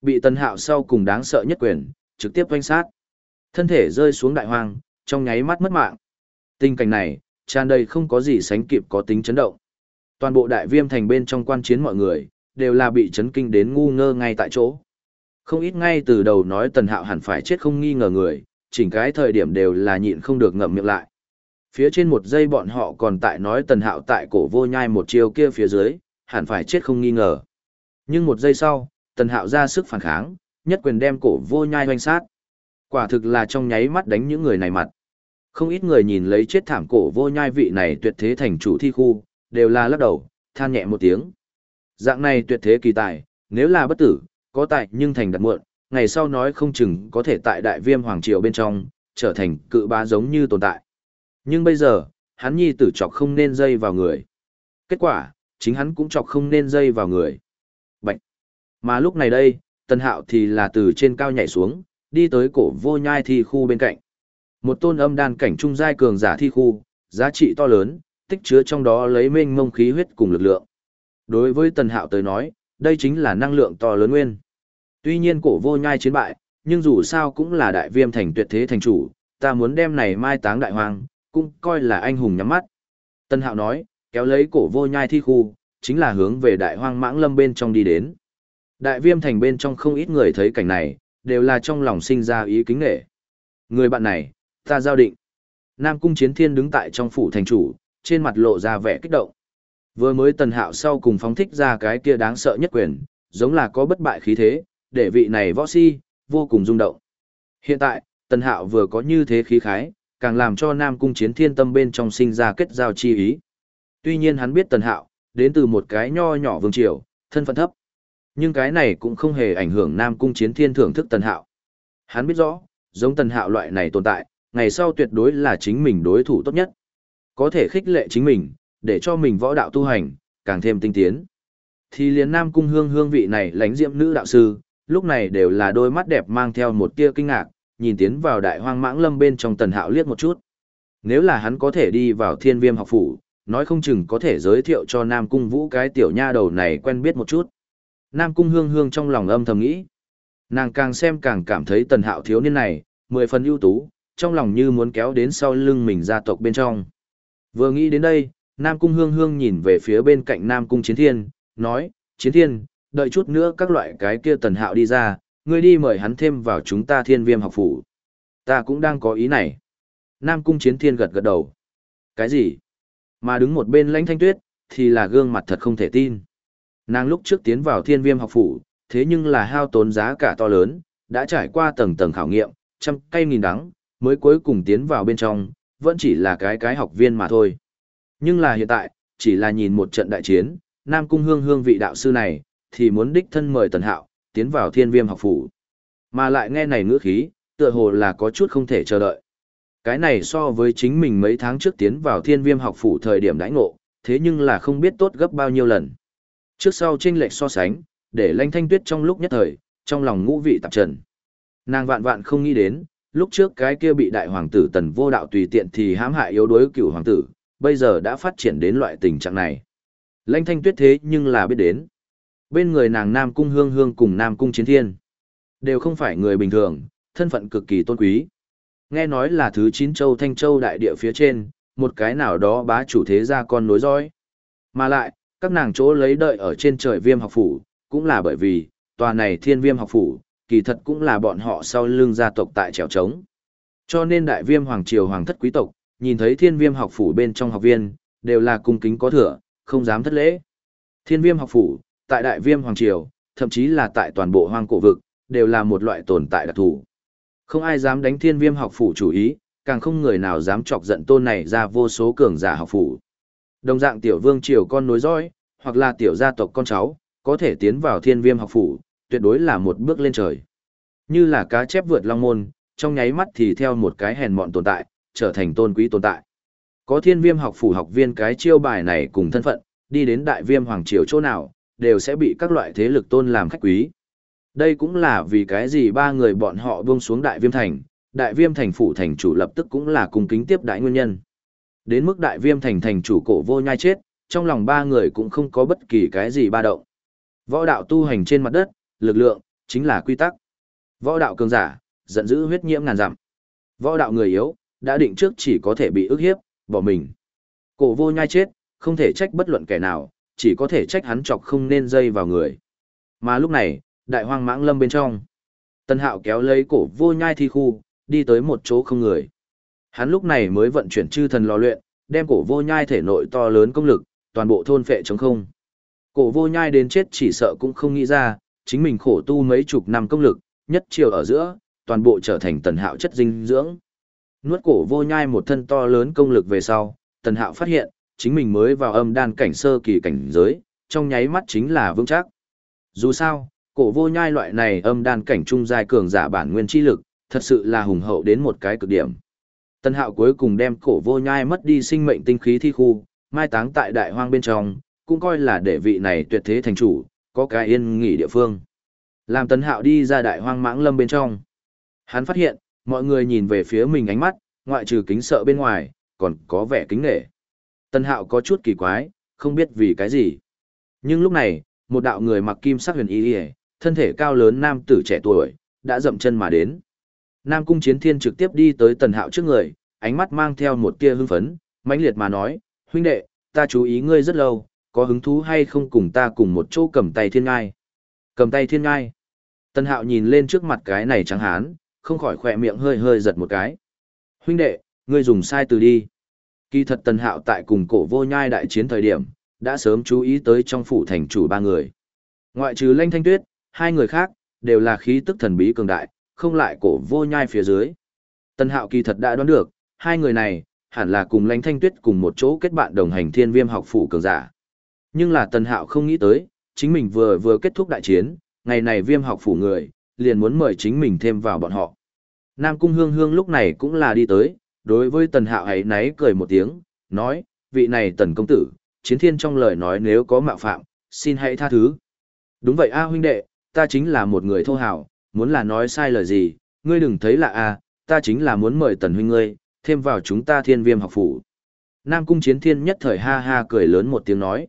Bị tần hạo sau cùng đáng sợ nhất quyền, trực tiếp quanh sát. Thân thể rơi xuống đại hoang, trong nháy mắt mất mạng. Tình cảnh này, tràn đầy không có gì sánh kịp có tính chấn động. Toàn bộ đại viêm thành bên trong quan chiến mọi người, đều là bị chấn kinh đến ngu ngơ ngay tại chỗ. Không ít ngay từ đầu nói tần hạo hẳn phải chết không nghi ngờ người, chỉnh cái thời điểm đều là nhịn không được ngậm miệng lại. Phía trên một giây bọn họ còn tại nói tần hạo tại cổ vô nhai một chiều kia phía dưới, hẳn phải chết không nghi ngờ. Nhưng một giây sau, tần hạo ra sức phản kháng, nhất quyền đem cổ vô nhai hoanh sát. Quả thực là trong nháy mắt đánh những người này mặt. Không ít người nhìn lấy chết thảm cổ vô nhai vị này tuyệt thế thành chủ thi khu, đều là lắc đầu, than nhẹ một tiếng. Dạng này tuyệt thế kỳ tài, nếu là bất tử, có tại nhưng thành đặt muộn, ngày sau nói không chừng có thể tại đại viêm hoàng triều bên trong, trở thành cự bá giống như tồn tại. Nhưng bây giờ, hắn nhi tử chọc không nên dây vào người. Kết quả, chính hắn cũng chọc không nên dây vào người. Bạch! Mà lúc này đây, tần Hạo thì là từ trên cao nhảy xuống, đi tới cổ vô nhai thi khu bên cạnh. Một tôn âm đan cảnh trung giai cường giả thi khu, giá trị to lớn, tích chứa trong đó lấy mênh mông khí huyết cùng lực lượng. Đối với Tần Hạo tới nói, đây chính là năng lượng to lớn nguyên. Tuy nhiên cổ vô nhai chiến bại, nhưng dù sao cũng là đại viêm thành tuyệt thế thành chủ, ta muốn đem này mai táng đại hoàng, cũng coi là anh hùng nhắm mắt. Tân Hạo nói, kéo lấy cổ vô nhai thi khu, chính là hướng về đại hoang mãng lâm bên trong đi đến. Đại viêm thành bên trong không ít người thấy cảnh này, đều là trong lòng sinh ra ý kính nghệ. Người bạn này, ta giao định. Nam Cung Chiến Thiên đứng tại trong phủ thành chủ, trên mặt lộ ra vẻ kích động. Vừa mới tần hạo sau cùng phóng thích ra cái kia đáng sợ nhất quyền, giống là có bất bại khí thế, để vị này võ si, vô cùng rung động. Hiện tại, tần hạo vừa có như thế khí khái, càng làm cho Nam Cung Chiến Thiên tâm bên trong sinh ra kết giao chi ý. Tuy nhiên hắn biết tần hạo, đến từ một cái nho nhỏ vương triều, thân phận thấp. Nhưng cái này cũng không hề ảnh hưởng Nam Cung Chiến Thiên thưởng thức tần hạo. Hắn biết rõ, giống tần hạo loại này tồn tại, ngày sau tuyệt đối là chính mình đối thủ tốt nhất. Có thể khích lệ chính mình, để cho mình võ đạo tu hành, càng thêm tinh tiến. Thì liền Nam Cung Hương hương vị này lãnh diệm nữ đạo sư, lúc này đều là đôi mắt đẹp mang theo một tia kinh ngạc, nhìn tiến vào đại hoang mãng lâm bên trong tần hạo liếc một chút. Nếu là hắn có thể đi vào thiên viêm học phủ, nói không chừng có thể giới thiệu cho Nam Cung Vũ cái tiểu nha đầu này quen biết một chút. Nam Cung Hương Hương trong lòng âm thầm nghĩ. Nàng càng xem càng cảm thấy tần hạo thiếu niên này, mười phần ưu tú, trong lòng như muốn kéo đến sau lưng mình gia tộc bên trong. Vừa nghĩ đến đây, Nam Cung Hương Hương nhìn về phía bên cạnh Nam Cung Chiến Thiên, nói, Chiến Thiên, đợi chút nữa các loại cái kia tần hạo đi ra, ngươi đi mời hắn thêm vào chúng ta thiên viêm học phủ. Ta cũng đang có ý này. Nam Cung Chiến Thiên gật gật đầu. Cái gì? Mà đứng một bên lãnh thanh tuyết, thì là gương mặt thật không thể tin. Nàng lúc trước tiến vào thiên viêm học phủ, thế nhưng là hao tốn giá cả to lớn, đã trải qua tầng tầng khảo nghiệm, trăm cây nghìn đắng, mới cuối cùng tiến vào bên trong, vẫn chỉ là cái cái học viên mà thôi. Nhưng là hiện tại, chỉ là nhìn một trận đại chiến, Nam Cung Hương Hương vị đạo sư này, thì muốn đích thân mời Tần Hạo, tiến vào thiên viêm học phủ. Mà lại nghe này ngữ khí, tựa hồ là có chút không thể chờ đợi. Cái này so với chính mình mấy tháng trước tiến vào thiên viêm học phủ thời điểm đãi ngộ, thế nhưng là không biết tốt gấp bao nhiêu lần. Trước sau chênh lệch so sánh, để lanh thanh tuyết trong lúc nhất thời, trong lòng ngũ vị tạp trần. Nàng vạn vạn không nghĩ đến, lúc trước cái kia bị đại hoàng tử tần vô đạo tùy tiện thì hãm hại yếu đuối cửu hoàng tử, bây giờ đã phát triển đến loại tình trạng này. Lanh thanh tuyết thế nhưng là biết đến. Bên người nàng Nam Cung Hương Hương cùng Nam Cung Chiến Thiên, đều không phải người bình thường, thân phận cực kỳ tôn quý. Nghe nói là thứ chín châu Thanh Châu đại địa phía trên, một cái nào đó bá chủ thế gia con nối dõi. Mà lại, các nàng chỗ lấy đợi ở trên trời viêm học phủ, cũng là bởi vì, tòa này thiên viêm học phủ, kỳ thật cũng là bọn họ sau lưng gia tộc tại trèo trống. Cho nên đại viêm hoàng triều hoàng thất quý tộc, nhìn thấy thiên viêm học phủ bên trong học viên, đều là cung kính có thừa, không dám thất lễ. Thiên viêm học phủ, tại đại viêm hoàng triều, thậm chí là tại toàn bộ hoang cổ vực, đều là một loại tồn tại đặc thù. Không ai dám đánh thiên viêm học phủ chủ ý, càng không người nào dám chọc giận tôn này ra vô số cường giả học phủ. Đồng dạng tiểu vương triều con nối dõi, hoặc là tiểu gia tộc con cháu, có thể tiến vào thiên viêm học phủ, tuyệt đối là một bước lên trời. Như là cá chép vượt long môn, trong nháy mắt thì theo một cái hèn mọn tồn tại, trở thành tôn quý tồn tại. Có thiên viêm học phủ học viên cái chiêu bài này cùng thân phận, đi đến đại viêm hoàng triều chỗ nào, đều sẽ bị các loại thế lực tôn làm khách quý. Đây cũng là vì cái gì ba người bọn họ buông xuống đại viêm thành, đại viêm thành phủ thành chủ lập tức cũng là cùng kính tiếp đại nguyên nhân. Đến mức đại viêm thành thành chủ cổ vô nhai chết, trong lòng ba người cũng không có bất kỳ cái gì ba động. Võ đạo tu hành trên mặt đất, lực lượng, chính là quy tắc. Võ đạo cường giả, giận dữ huyết nhiễm ngàn dặm. Võ đạo người yếu, đã định trước chỉ có thể bị ức hiếp, bỏ mình. Cổ vô nhai chết, không thể trách bất luận kẻ nào, chỉ có thể trách hắn chọc không nên dây vào người. Mà lúc này, đại hoang mãng lâm bên trong. Tân hạo kéo lấy cổ vô nhai thi khu, đi tới một chỗ không người. Hắn lúc này mới vận chuyển chư thần lò luyện, đem cổ vô nhai thể nội to lớn công lực, toàn bộ thôn phệ chống không. Cổ vô nhai đến chết chỉ sợ cũng không nghĩ ra, chính mình khổ tu mấy chục năm công lực, nhất chiều ở giữa, toàn bộ trở thành tần hạo chất dinh dưỡng. Nuốt cổ vô nhai một thân to lớn công lực về sau, tần hạo phát hiện, chính mình mới vào âm đan cảnh sơ kỳ cảnh giới, trong nháy mắt chính là vững chắc. Dù sao, cổ vô nhai loại này âm đan cảnh trung giai cường giả bản nguyên chi lực, thật sự là hùng hậu đến một cái cực điểm. Tân hạo cuối cùng đem cổ vô nhai mất đi sinh mệnh tinh khí thi khu, mai táng tại đại hoang bên trong, cũng coi là để vị này tuyệt thế thành chủ, có cái yên nghỉ địa phương. Làm tân hạo đi ra đại hoang mãng lâm bên trong. Hắn phát hiện, mọi người nhìn về phía mình ánh mắt, ngoại trừ kính sợ bên ngoài, còn có vẻ kính nể. Tân hạo có chút kỳ quái, không biết vì cái gì. Nhưng lúc này, một đạo người mặc kim sắc huyền y thân thể cao lớn nam tử trẻ tuổi, đã dậm chân mà đến. Nam Cung Chiến Thiên trực tiếp đi tới Tần Hạo trước người, ánh mắt mang theo một tia hưng phấn, mãnh liệt mà nói, huynh đệ, ta chú ý ngươi rất lâu, có hứng thú hay không cùng ta cùng một chỗ cầm tay thiên ngai. Cầm tay thiên ngai. Tần Hạo nhìn lên trước mặt cái này trắng hán, không khỏi khỏe miệng hơi hơi giật một cái. Huynh đệ, ngươi dùng sai từ đi. Kỳ thật Tần Hạo tại cùng cổ vô nhai đại chiến thời điểm, đã sớm chú ý tới trong phủ thành chủ ba người. Ngoại trừ Lanh Thanh Tuyết, hai người khác, đều là khí tức thần bí cường đại, không lại cổ vô nhai phía dưới. Tần hạo kỳ thật đã đoán được, hai người này, hẳn là cùng lãnh thanh tuyết cùng một chỗ kết bạn đồng hành thiên viêm học phủ cường giả. Nhưng là Tần hạo không nghĩ tới, chính mình vừa vừa kết thúc đại chiến, ngày này viêm học phủ người, liền muốn mời chính mình thêm vào bọn họ. Nam Cung Hương Hương lúc này cũng là đi tới, đối với tần hạo ấy náy cười một tiếng, nói, vị này tần công tử, chiến thiên trong lời nói nếu có mạo phạm, xin hãy tha thứ. Đúng vậy a huynh đệ, ta chính là một người thô hào, muốn là nói sai lời gì, ngươi đừng thấy lạ à, ta chính là muốn mời tần huynh ngươi, thêm vào chúng ta thiên viêm học phủ. Nam cung chiến thiên nhất thời ha ha cười lớn một tiếng nói.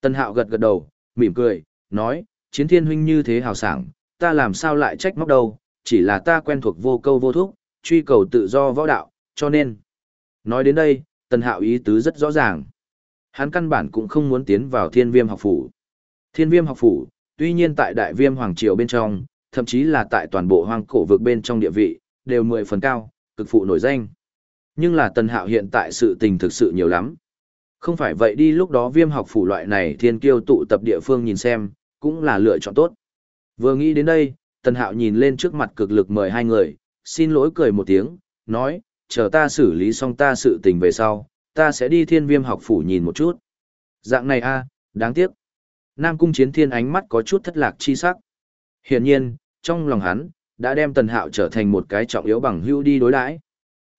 Tần hạo gật gật đầu, mỉm cười, nói, chiến thiên huynh như thế hào sảng, ta làm sao lại trách móc đâu, chỉ là ta quen thuộc vô câu vô thúc, truy cầu tự do võ đạo, cho nên. Nói đến đây, tần hạo ý tứ rất rõ ràng. Hắn căn bản cũng không muốn tiến vào thiên viêm học phủ. Thiên viêm học phủ, tuy nhiên tại đại viêm hoàng triều bên trong, thậm chí là tại toàn bộ hoang cổ vực bên trong địa vị, đều mười phần cao, cực phụ nổi danh. Nhưng là tần hạo hiện tại sự tình thực sự nhiều lắm. Không phải vậy đi lúc đó viêm học phủ loại này thiên kiêu tụ tập địa phương nhìn xem, cũng là lựa chọn tốt. Vừa nghĩ đến đây, tần hạo nhìn lên trước mặt cực lực mời hai người, xin lỗi cười một tiếng, nói, chờ ta xử lý xong ta sự tình về sau, ta sẽ đi thiên viêm học phủ nhìn một chút. Dạng này a đáng tiếc. Nam cung chiến thiên ánh mắt có chút thất lạc chi sắc. Hiển nhiên, trong lòng hắn, đã đem tần hạo trở thành một cái trọng yếu bằng hữu đi đối đãi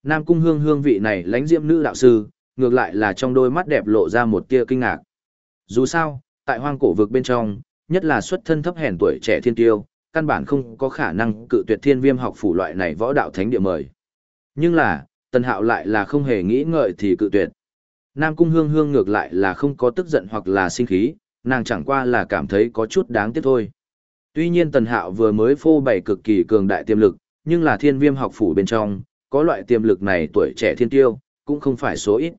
Nam cung hương hương vị này lãnh diệm nữ đạo sư, ngược lại là trong đôi mắt đẹp lộ ra một tia kinh ngạc. Dù sao, tại hoang cổ vực bên trong, nhất là xuất thân thấp hèn tuổi trẻ thiên tiêu, căn bản không có khả năng cự tuyệt thiên viêm học phủ loại này võ đạo thánh địa mời. Nhưng là, tần hạo lại là không hề nghĩ ngợi thì cự tuyệt. Nam cung hương hương ngược lại là không có tức giận hoặc là sinh khí, nàng chẳng qua là cảm thấy có chút đáng tiếc thôi. Tuy nhiên Tần Hạo vừa mới phô bày cực kỳ cường đại tiềm lực, nhưng là thiên viêm học phủ bên trong, có loại tiềm lực này tuổi trẻ thiên tiêu, cũng không phải số ít.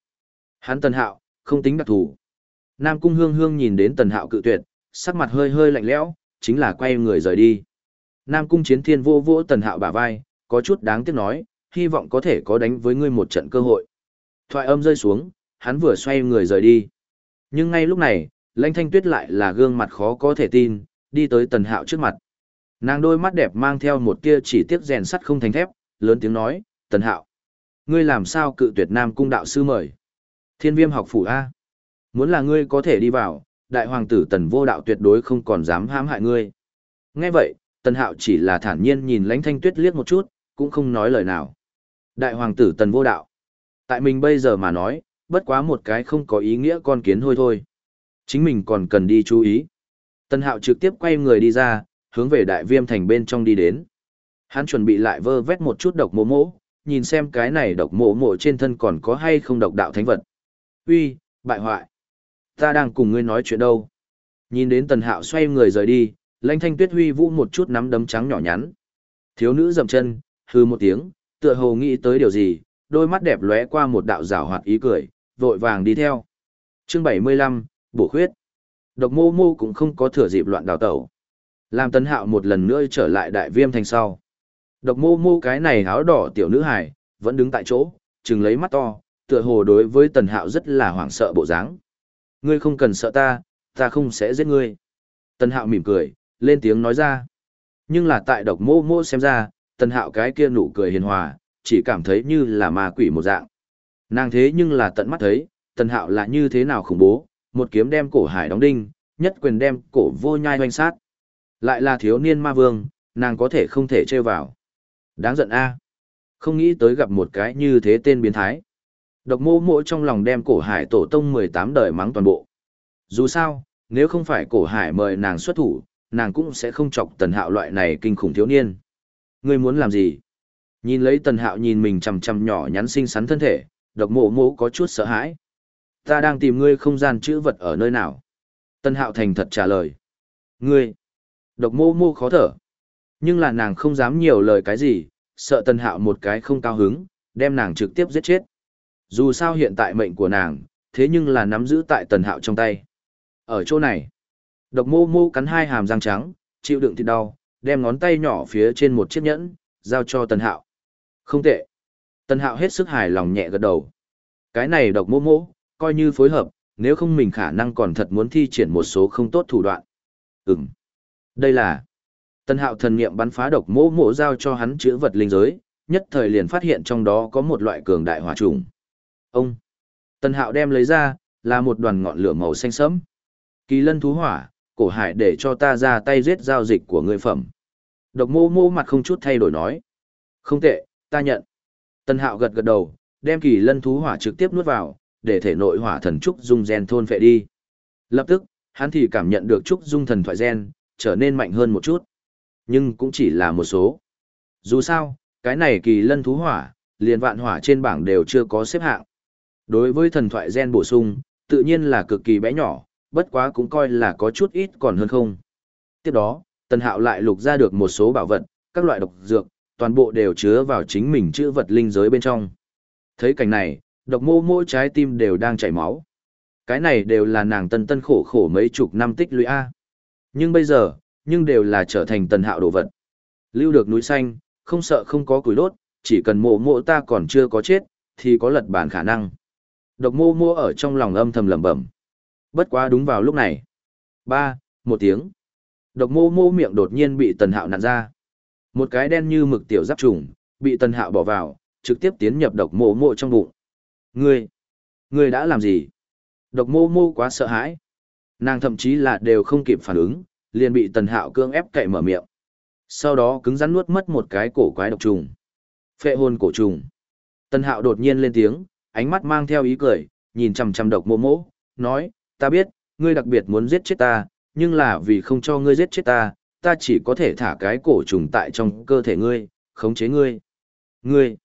Hắn Tần Hạo, không tính đặc thù. Nam Cung Hương Hương nhìn đến Tần Hạo cự tuyệt, sắc mặt hơi hơi lạnh lẽo, chính là quay người rời đi. Nam Cung Chiến Thiên vô vỗ Tần Hạo bả vai, có chút đáng tiếc nói, hy vọng có thể có đánh với ngươi một trận cơ hội. Thoại âm rơi xuống, hắn vừa xoay người rời đi. Nhưng ngay lúc này, Lãnh Thanh Tuyết lại là gương mặt khó có thể tin, đi tới tần hạo trước mặt. Nàng đôi mắt đẹp mang theo một tia chỉ tiếc rèn sắt không thành thép, lớn tiếng nói, tần hạo. Ngươi làm sao cự tuyệt nam cung đạo sư mời? Thiên viêm học phủ A. Muốn là ngươi có thể đi vào, đại hoàng tử tần vô đạo tuyệt đối không còn dám hãm hại ngươi. Nghe vậy, Tần Hạo chỉ là thản nhiên nhìn Lãnh Thanh Tuyết liếc một chút, cũng không nói lời nào. Đại hoàng tử Tần Vô Đạo. Tại mình bây giờ mà nói, bất quá một cái không có ý nghĩa con kiến hôi thôi. Chính mình còn cần đi chú ý. Tần Hạo trực tiếp quay người đi ra, hướng về đại viêm thành bên trong đi đến. Hắn chuẩn bị lại vơ vét một chút độc mộ mộ, nhìn xem cái này độc mộ mộ trên thân còn có hay không độc đạo thánh vật. Uy, bại hoại. Ta đang cùng ngươi nói chuyện đâu. Nhìn đến tần hạo xoay người rời đi, lãnh thanh tuyết huy vũ một chút nắm đấm trắng nhỏ nhắn. Thiếu nữ dậm chân, hư một tiếng, tựa hồ nghĩ tới điều gì, đôi mắt đẹp lóe qua một đạo rào hoạt ý cười, vội vàng đi theo. chương 75, bổ khuyết. Độc mô mô cũng không có thừa dịp loạn đào tẩu. Làm tấn hạo một lần nữa trở lại đại viêm thành sau. Độc mô mô cái này áo đỏ tiểu nữ hải, vẫn đứng tại chỗ, chừng lấy mắt to, tựa hồ đối với tần hạo rất là hoảng sợ bộ dáng. Ngươi không cần sợ ta, ta không sẽ giết ngươi. Tần hạo mỉm cười, lên tiếng nói ra. Nhưng là tại độc mô mô xem ra, tần hạo cái kia nụ cười hiền hòa, chỉ cảm thấy như là ma quỷ một dạng. Nàng thế nhưng là tận mắt thấy, tần hạo là như thế nào khủng bố, một kiếm đem cổ hải đóng đinh, nhất quyền đem cổ vô nhai hoanh sát. Lại là thiếu niên ma vương, nàng có thể không thể trêu vào. Đáng giận a Không nghĩ tới gặp một cái như thế tên biến thái. Độc mô mộ trong lòng đem cổ hải tổ tông 18 đời mắng toàn bộ. Dù sao, nếu không phải cổ hải mời nàng xuất thủ, nàng cũng sẽ không chọc tần hạo loại này kinh khủng thiếu niên. Ngươi muốn làm gì? Nhìn lấy tần hạo nhìn mình chầm chầm nhỏ nhắn xinh xắn thân thể, độc mộ mộ có chút sợ hãi. Ta đang tìm ngươi không gian chữ vật ở nơi nào? Tần hạo thành thật trả lời. Ngươi! Độc Mộ Mộ khó thở. Nhưng là nàng không dám nhiều lời cái gì, sợ tần hạo một cái không cao hứng, đem nàng trực tiếp giết chết. Dù sao hiện tại mệnh của nàng, thế nhưng là nắm giữ tại tần hạo trong tay. Ở chỗ này, độc mô mô cắn hai hàm răng trắng, chịu đựng thịt đau, đem ngón tay nhỏ phía trên một chiếc nhẫn, giao cho tần hạo. Không tệ. Tần hạo hết sức hài lòng nhẹ gật đầu. Cái này độc mô mô, coi như phối hợp, nếu không mình khả năng còn thật muốn thi triển một số không tốt thủ đoạn. Ừm. Đây là Tần hạo thần niệm bắn phá độc mô mô giao cho hắn chữa vật linh giới, nhất thời liền phát hiện trong đó có một loại cường đại hỏa trùng. Ông! Tần hạo đem lấy ra, là một đoàn ngọn lửa màu xanh sẫm. Kỳ lân thú hỏa, cổ hải để cho ta ra tay giết giao dịch của người phẩm. Độc mô mô mặt không chút thay đổi nói. Không tệ, ta nhận. Tân hạo gật gật đầu, đem kỳ lân thú hỏa trực tiếp nuốt vào, để thể nội hỏa thần trúc dung gen thôn phệ đi. Lập tức, hắn thì cảm nhận được trúc dung thần thoại gen, trở nên mạnh hơn một chút. Nhưng cũng chỉ là một số. Dù sao, cái này kỳ lân thú hỏa, liền vạn hỏa trên bảng đều chưa có xếp hạng. Đối với thần thoại gen bổ sung, tự nhiên là cực kỳ bé nhỏ, bất quá cũng coi là có chút ít còn hơn không. Tiếp đó, Tần Hạo lại lục ra được một số bảo vật, các loại độc dược, toàn bộ đều chứa vào chính mình chữ vật linh giới bên trong. Thấy cảnh này, độc mô mô trái tim đều đang chảy máu. Cái này đều là nàng tân tân khổ khổ mấy chục năm tích lũy A. Nhưng bây giờ, nhưng đều là trở thành tần hạo đồ vật. Lưu được núi xanh, không sợ không có củi đốt, chỉ cần mộ mộ ta còn chưa có chết, thì có lật bản khả năng. Độc mô mô ở trong lòng âm thầm lẩm bẩm. Bất quá đúng vào lúc này. Ba, một tiếng. Độc mô mô miệng đột nhiên bị tần hạo nặn ra. Một cái đen như mực tiểu giáp trùng, bị tần hạo bỏ vào, trực tiếp tiến nhập độc mô mô trong bụng. Ngươi, ngươi đã làm gì? Độc mô mô quá sợ hãi. Nàng thậm chí là đều không kịp phản ứng, liền bị tần hạo cương ép cậy mở miệng. Sau đó cứng rắn nuốt mất một cái cổ quái độc trùng. Phệ hồn cổ trùng. Tần hạo đột nhiên lên tiếng, ánh mắt mang theo ý cười, nhìn chằm chằm độc mô mô, nói, ta biết, ngươi đặc biệt muốn giết chết ta, nhưng là vì không cho ngươi giết chết ta, ta chỉ có thể thả cái cổ trùng tại trong cơ thể ngươi, khống chế ngươi. Ngươi.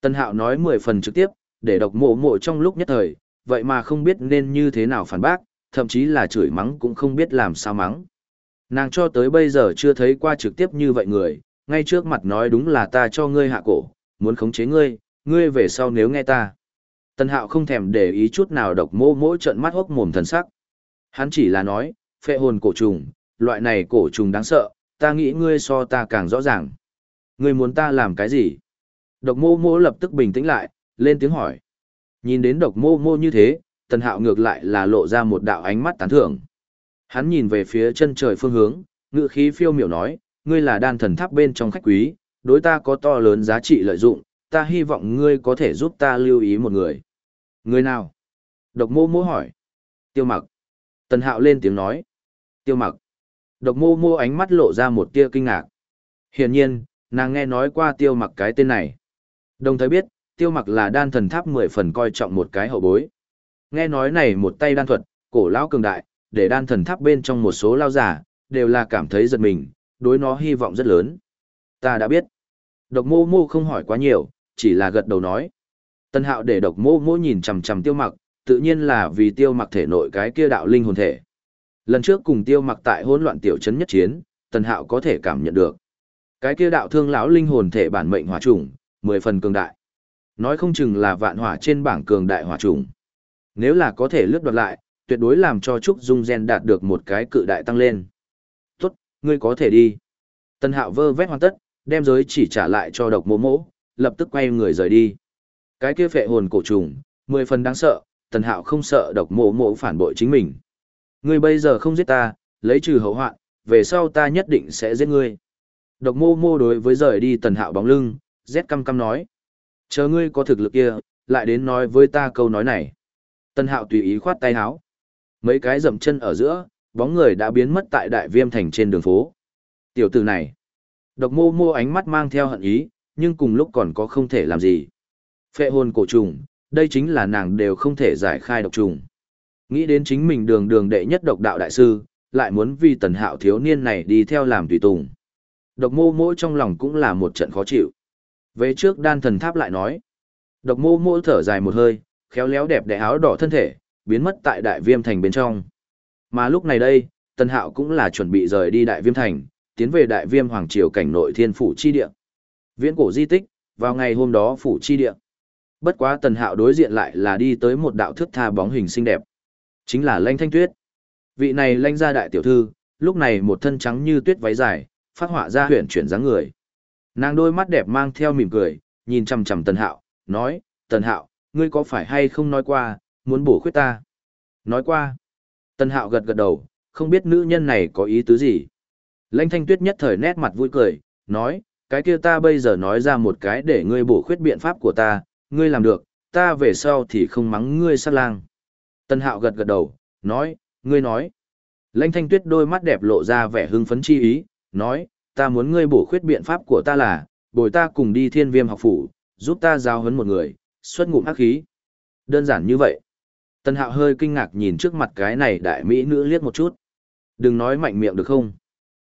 tân hạo nói mười phần trực tiếp, để độc mộ mộ trong lúc nhất thời, vậy mà không biết nên như thế nào phản bác, thậm chí là chửi mắng cũng không biết làm sao mắng. Nàng cho tới bây giờ chưa thấy qua trực tiếp như vậy người, ngay trước mặt nói đúng là ta cho ngươi hạ cổ, muốn khống chế ngươi, ngươi về sau nếu nghe ta. Tân hạo không thèm để ý chút nào độc mô mỗi trận mắt hốc mồm thần sắc. Hắn chỉ là nói, phệ hồn cổ trùng, loại này cổ trùng đáng sợ, ta nghĩ ngươi so ta càng rõ ràng. Ngươi muốn ta làm cái gì? Độc mô mô lập tức bình tĩnh lại, lên tiếng hỏi. Nhìn đến độc mô mô như thế, tần hạo ngược lại là lộ ra một đạo ánh mắt tán thưởng. Hắn nhìn về phía chân trời phương hướng, ngự khí phiêu miểu nói, ngươi là đan thần tháp bên trong khách quý, đối ta có to lớn giá trị lợi dụng, ta hy vọng ngươi có thể giúp ta lưu ý một người. Người nào? Độc mô mô hỏi. Tiêu mặc. Tần hạo lên tiếng nói. Tiêu mặc. Độc mô mô ánh mắt lộ ra một tia kinh ngạc. Hiển nhiên, nàng nghe nói qua tiêu mặc cái tên này. Đồng thời biết, tiêu mặc là đan thần tháp mười phần coi trọng một cái hậu bối. Nghe nói này một tay đan thuật, cổ lão cường đại, để đan thần tháp bên trong một số lao giả, đều là cảm thấy giật mình, đối nó hy vọng rất lớn. Ta đã biết. Độc mô mô không hỏi quá nhiều, chỉ là gật đầu nói. Tân hạo để độc mô mô nhìn chằm chằm tiêu mặc, tự nhiên là vì tiêu mặc thể nội cái kia đạo linh hồn thể. Lần trước cùng tiêu mặc tại hỗn loạn tiểu trấn nhất chiến, tần hạo có thể cảm nhận được. Cái kia đạo thương lão linh hồn thể bản mệnh hỏa trùng, mười phần cường đại. Nói không chừng là vạn hỏa trên bảng cường đại hỏa trùng. Nếu là có thể lướt đoạt lại, tuyệt đối làm cho Trúc Dung Gen đạt được một cái cự đại tăng lên. Tốt, ngươi có thể đi. Tần hạo vơ vét hoàn tất, đem giới chỉ trả lại cho độc mỗ mỗ, lập tức quay người rời đi. Cái kia phệ hồn cổ trùng, mười phần đáng sợ, tần hạo không sợ độc mỗ mỗ phản bội chính mình. Ngươi bây giờ không giết ta, lấy trừ hậu hoạn, về sau ta nhất định sẽ giết ngươi. Độc mô mô đối với rời đi tần hạo bóng lưng, rét căm căm nói. Chờ ngươi có thực lực kia, lại đến nói với ta câu nói này. Tần hạo tùy ý khoát tay háo. Mấy cái dậm chân ở giữa, bóng người đã biến mất tại đại viêm thành trên đường phố. Tiểu tử này. Độc mô mô ánh mắt mang theo hận ý, nhưng cùng lúc còn có không thể làm gì. Phệ hồn cổ trùng, đây chính là nàng đều không thể giải khai độc trùng. Nghĩ đến chính mình đường đường đệ nhất độc đạo đại sư, lại muốn vì tần hạo thiếu niên này đi theo làm tùy tùng. Độc mô mỗ trong lòng cũng là một trận khó chịu. Về trước đan thần tháp lại nói. Độc mô mỗ thở dài một hơi, khéo léo đẹp đẽ áo đỏ thân thể, biến mất tại đại viêm thành bên trong. Mà lúc này đây, tần hạo cũng là chuẩn bị rời đi đại viêm thành, tiến về đại viêm hoàng triều cảnh nội thiên phủ chi địa. Viễn cổ di tích, vào ngày hôm đó phủ chi địa. Bất quá tần hạo đối diện lại là đi tới một đạo thức tha bóng hình xinh đẹp. Chính là Lanh Thanh Tuyết. Vị này lanh gia đại tiểu thư, lúc này một thân trắng như tuyết váy dài, phát họa ra huyền chuyển dáng người. Nàng đôi mắt đẹp mang theo mỉm cười, nhìn chằm chằm Tần Hạo, nói, Tần Hạo, ngươi có phải hay không nói qua, muốn bổ khuyết ta? Nói qua. Tần Hạo gật gật đầu, không biết nữ nhân này có ý tứ gì. Lanh Thanh Tuyết nhất thời nét mặt vui cười, nói, cái kia ta bây giờ nói ra một cái để ngươi bổ khuyết biện pháp của ta, ngươi làm được, ta về sau thì không mắng ngươi sát lang. Tân hạo gật gật đầu, nói, ngươi nói. Lãnh thanh tuyết đôi mắt đẹp lộ ra vẻ hưng phấn chi ý, nói, ta muốn ngươi bổ khuyết biện pháp của ta là, bồi ta cùng đi thiên viêm học phủ, giúp ta giao hấn một người, xuất ngụm ác khí. Đơn giản như vậy. Tân hạo hơi kinh ngạc nhìn trước mặt cái này đại mỹ nữ liếc một chút. Đừng nói mạnh miệng được không?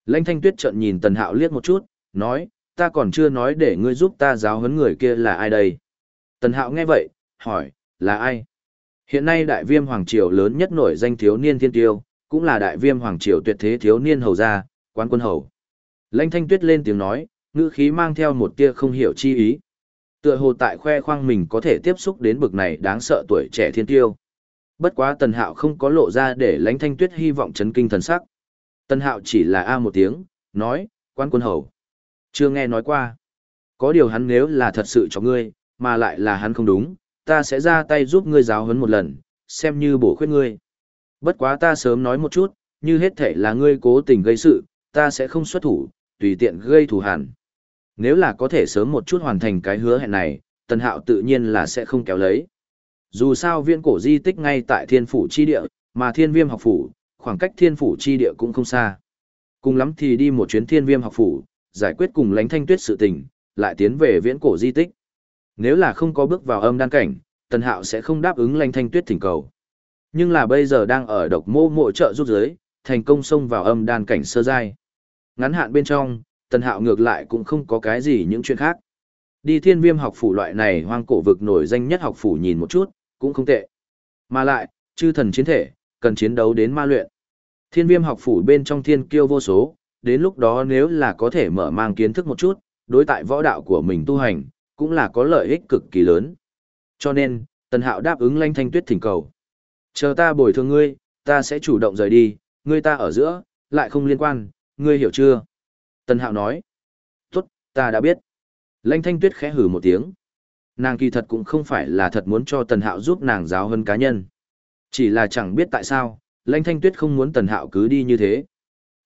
Lãnh thanh tuyết trợn nhìn tần hạo liếc một chút, nói, ta còn chưa nói để ngươi giúp ta giáo huấn người kia là ai đây. Tần Hạo nghe vậy, hỏi, là ai? Hiện nay đại viêm hoàng triều lớn nhất nổi danh thiếu niên thiên tiêu, cũng là đại viêm hoàng triều tuyệt thế thiếu niên hầu gia, quán quân hầu. Lãnh thanh tuyết lên tiếng nói, ngữ khí mang theo một tia không hiểu chi ý. Tựa hồ tại khoe khoang mình có thể tiếp xúc đến bực này đáng sợ tuổi trẻ thiên tiêu. Bất quá tần hạo không có lộ ra để lãnh thanh tuyết hy vọng chấn kinh thần sắc. Tần hạo chỉ là A một tiếng, nói, quan quân hầu. Chưa nghe nói qua. Có điều hắn nếu là thật sự cho ngươi, mà lại là hắn không đúng, ta sẽ ra tay giúp ngươi giáo huấn một lần, xem như bổ khuyết ngươi. Bất quá ta sớm nói một chút, như hết thể là ngươi cố tình gây sự, ta sẽ không xuất thủ, tùy tiện gây thù hẳn. Nếu là có thể sớm một chút hoàn thành cái hứa hẹn này, Tần Hạo tự nhiên là sẽ không kéo lấy. Dù sao viên cổ di tích ngay tại thiên phủ chi địa, mà thiên viêm học phủ, khoảng cách thiên phủ chi địa cũng không xa. Cùng lắm thì đi một chuyến thiên viêm học phủ, giải quyết cùng lánh thanh tuyết sự tình, lại tiến về viễn cổ di tích. Nếu là không có bước vào âm đan cảnh, Tần Hạo sẽ không đáp ứng Lãnh thanh tuyết thỉnh cầu. Nhưng là bây giờ đang ở độc mô mộ trợ rút giới, thành công xông vào âm đan cảnh sơ giai. Ngắn hạn bên trong, Tần Hạo ngược lại cũng không có cái gì những chuyện khác. Đi thiên viêm học phủ loại này hoang cổ vực nổi danh nhất học phủ nhìn một chút, cũng không tệ. Mà lại, chư thần chiến thể, cần chiến đấu đến ma luyện. Thiên viêm học phủ bên trong thiên kiêu vô số, đến lúc đó nếu là có thể mở mang kiến thức một chút, đối tại võ đạo của mình tu hành, cũng là có lợi ích cực kỳ lớn. Cho nên, Tần Hạo đáp ứng Lanh Thanh Tuyết thỉnh cầu. Chờ ta bồi thường ngươi, ta sẽ chủ động rời đi, ngươi ta ở giữa, lại không liên quan, ngươi hiểu chưa? Tần Hạo nói. Tốt, ta đã biết. Lanh Thanh Tuyết khẽ hử một tiếng. Nàng kỳ thật cũng không phải là thật muốn cho Tần Hạo giúp nàng giáo hơn cá nhân. Chỉ là chẳng biết tại sao, Lanh Thanh Tuyết không muốn Tần Hạo cứ đi như thế.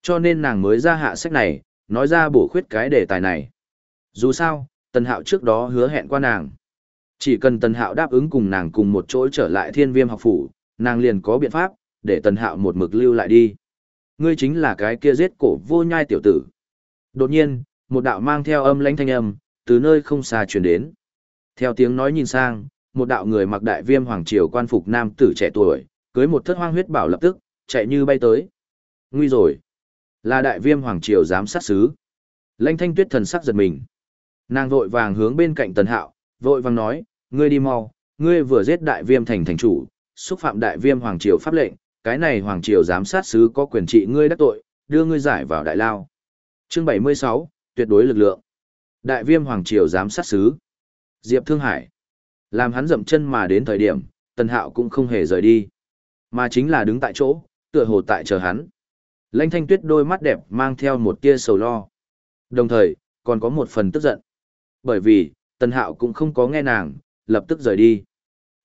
Cho nên nàng mới ra hạ sách này, nói ra bổ khuyết cái đề tài này. Dù sao, Tần Hạo trước đó hứa hẹn qua nàng. Chỉ cần Tần Hạo đáp ứng cùng nàng cùng một chỗ trở lại thiên viêm học phủ, nàng liền có biện pháp, để Tần Hạo một mực lưu lại đi. Ngươi chính là cái kia giết cổ vô nhai tiểu tử. Đột nhiên, một đạo mang theo âm lãnh thanh âm, từ nơi không xa truyền đến. Theo tiếng nói nhìn sang, một đạo người mặc đại viêm hoàng triều quan phục nam tử trẻ tuổi, cưới một thất hoang huyết bảo lập tức, chạy như bay tới. Nguy rồi. Là đại viêm hoàng triều giám sát sứ. Lãnh thanh tuyết thần sắc giật mình. Nàng vội vàng hướng bên cạnh tần hạo, vội vàng nói, ngươi đi mau, ngươi vừa giết đại viêm thành thành chủ, xúc phạm đại viêm hoàng triều pháp lệnh, cái này hoàng triều giám sát sứ có quyền trị ngươi đắc tội, đưa ngươi giải vào đại lao. Chương 76, tuyệt đối lực lượng. Đại viêm hoàng triều giám sát sứ. Diệp Thương Hải. Làm hắn dậm chân mà đến thời điểm, Tần Hạo cũng không hề rời đi, mà chính là đứng tại chỗ, tựa hồ tại chờ hắn. Lãnh Thanh Tuyết đôi mắt đẹp mang theo một tia sầu lo. Đồng thời, còn có một phần tức giận. Bởi vì, Tần Hạo cũng không có nghe nàng, lập tức rời đi.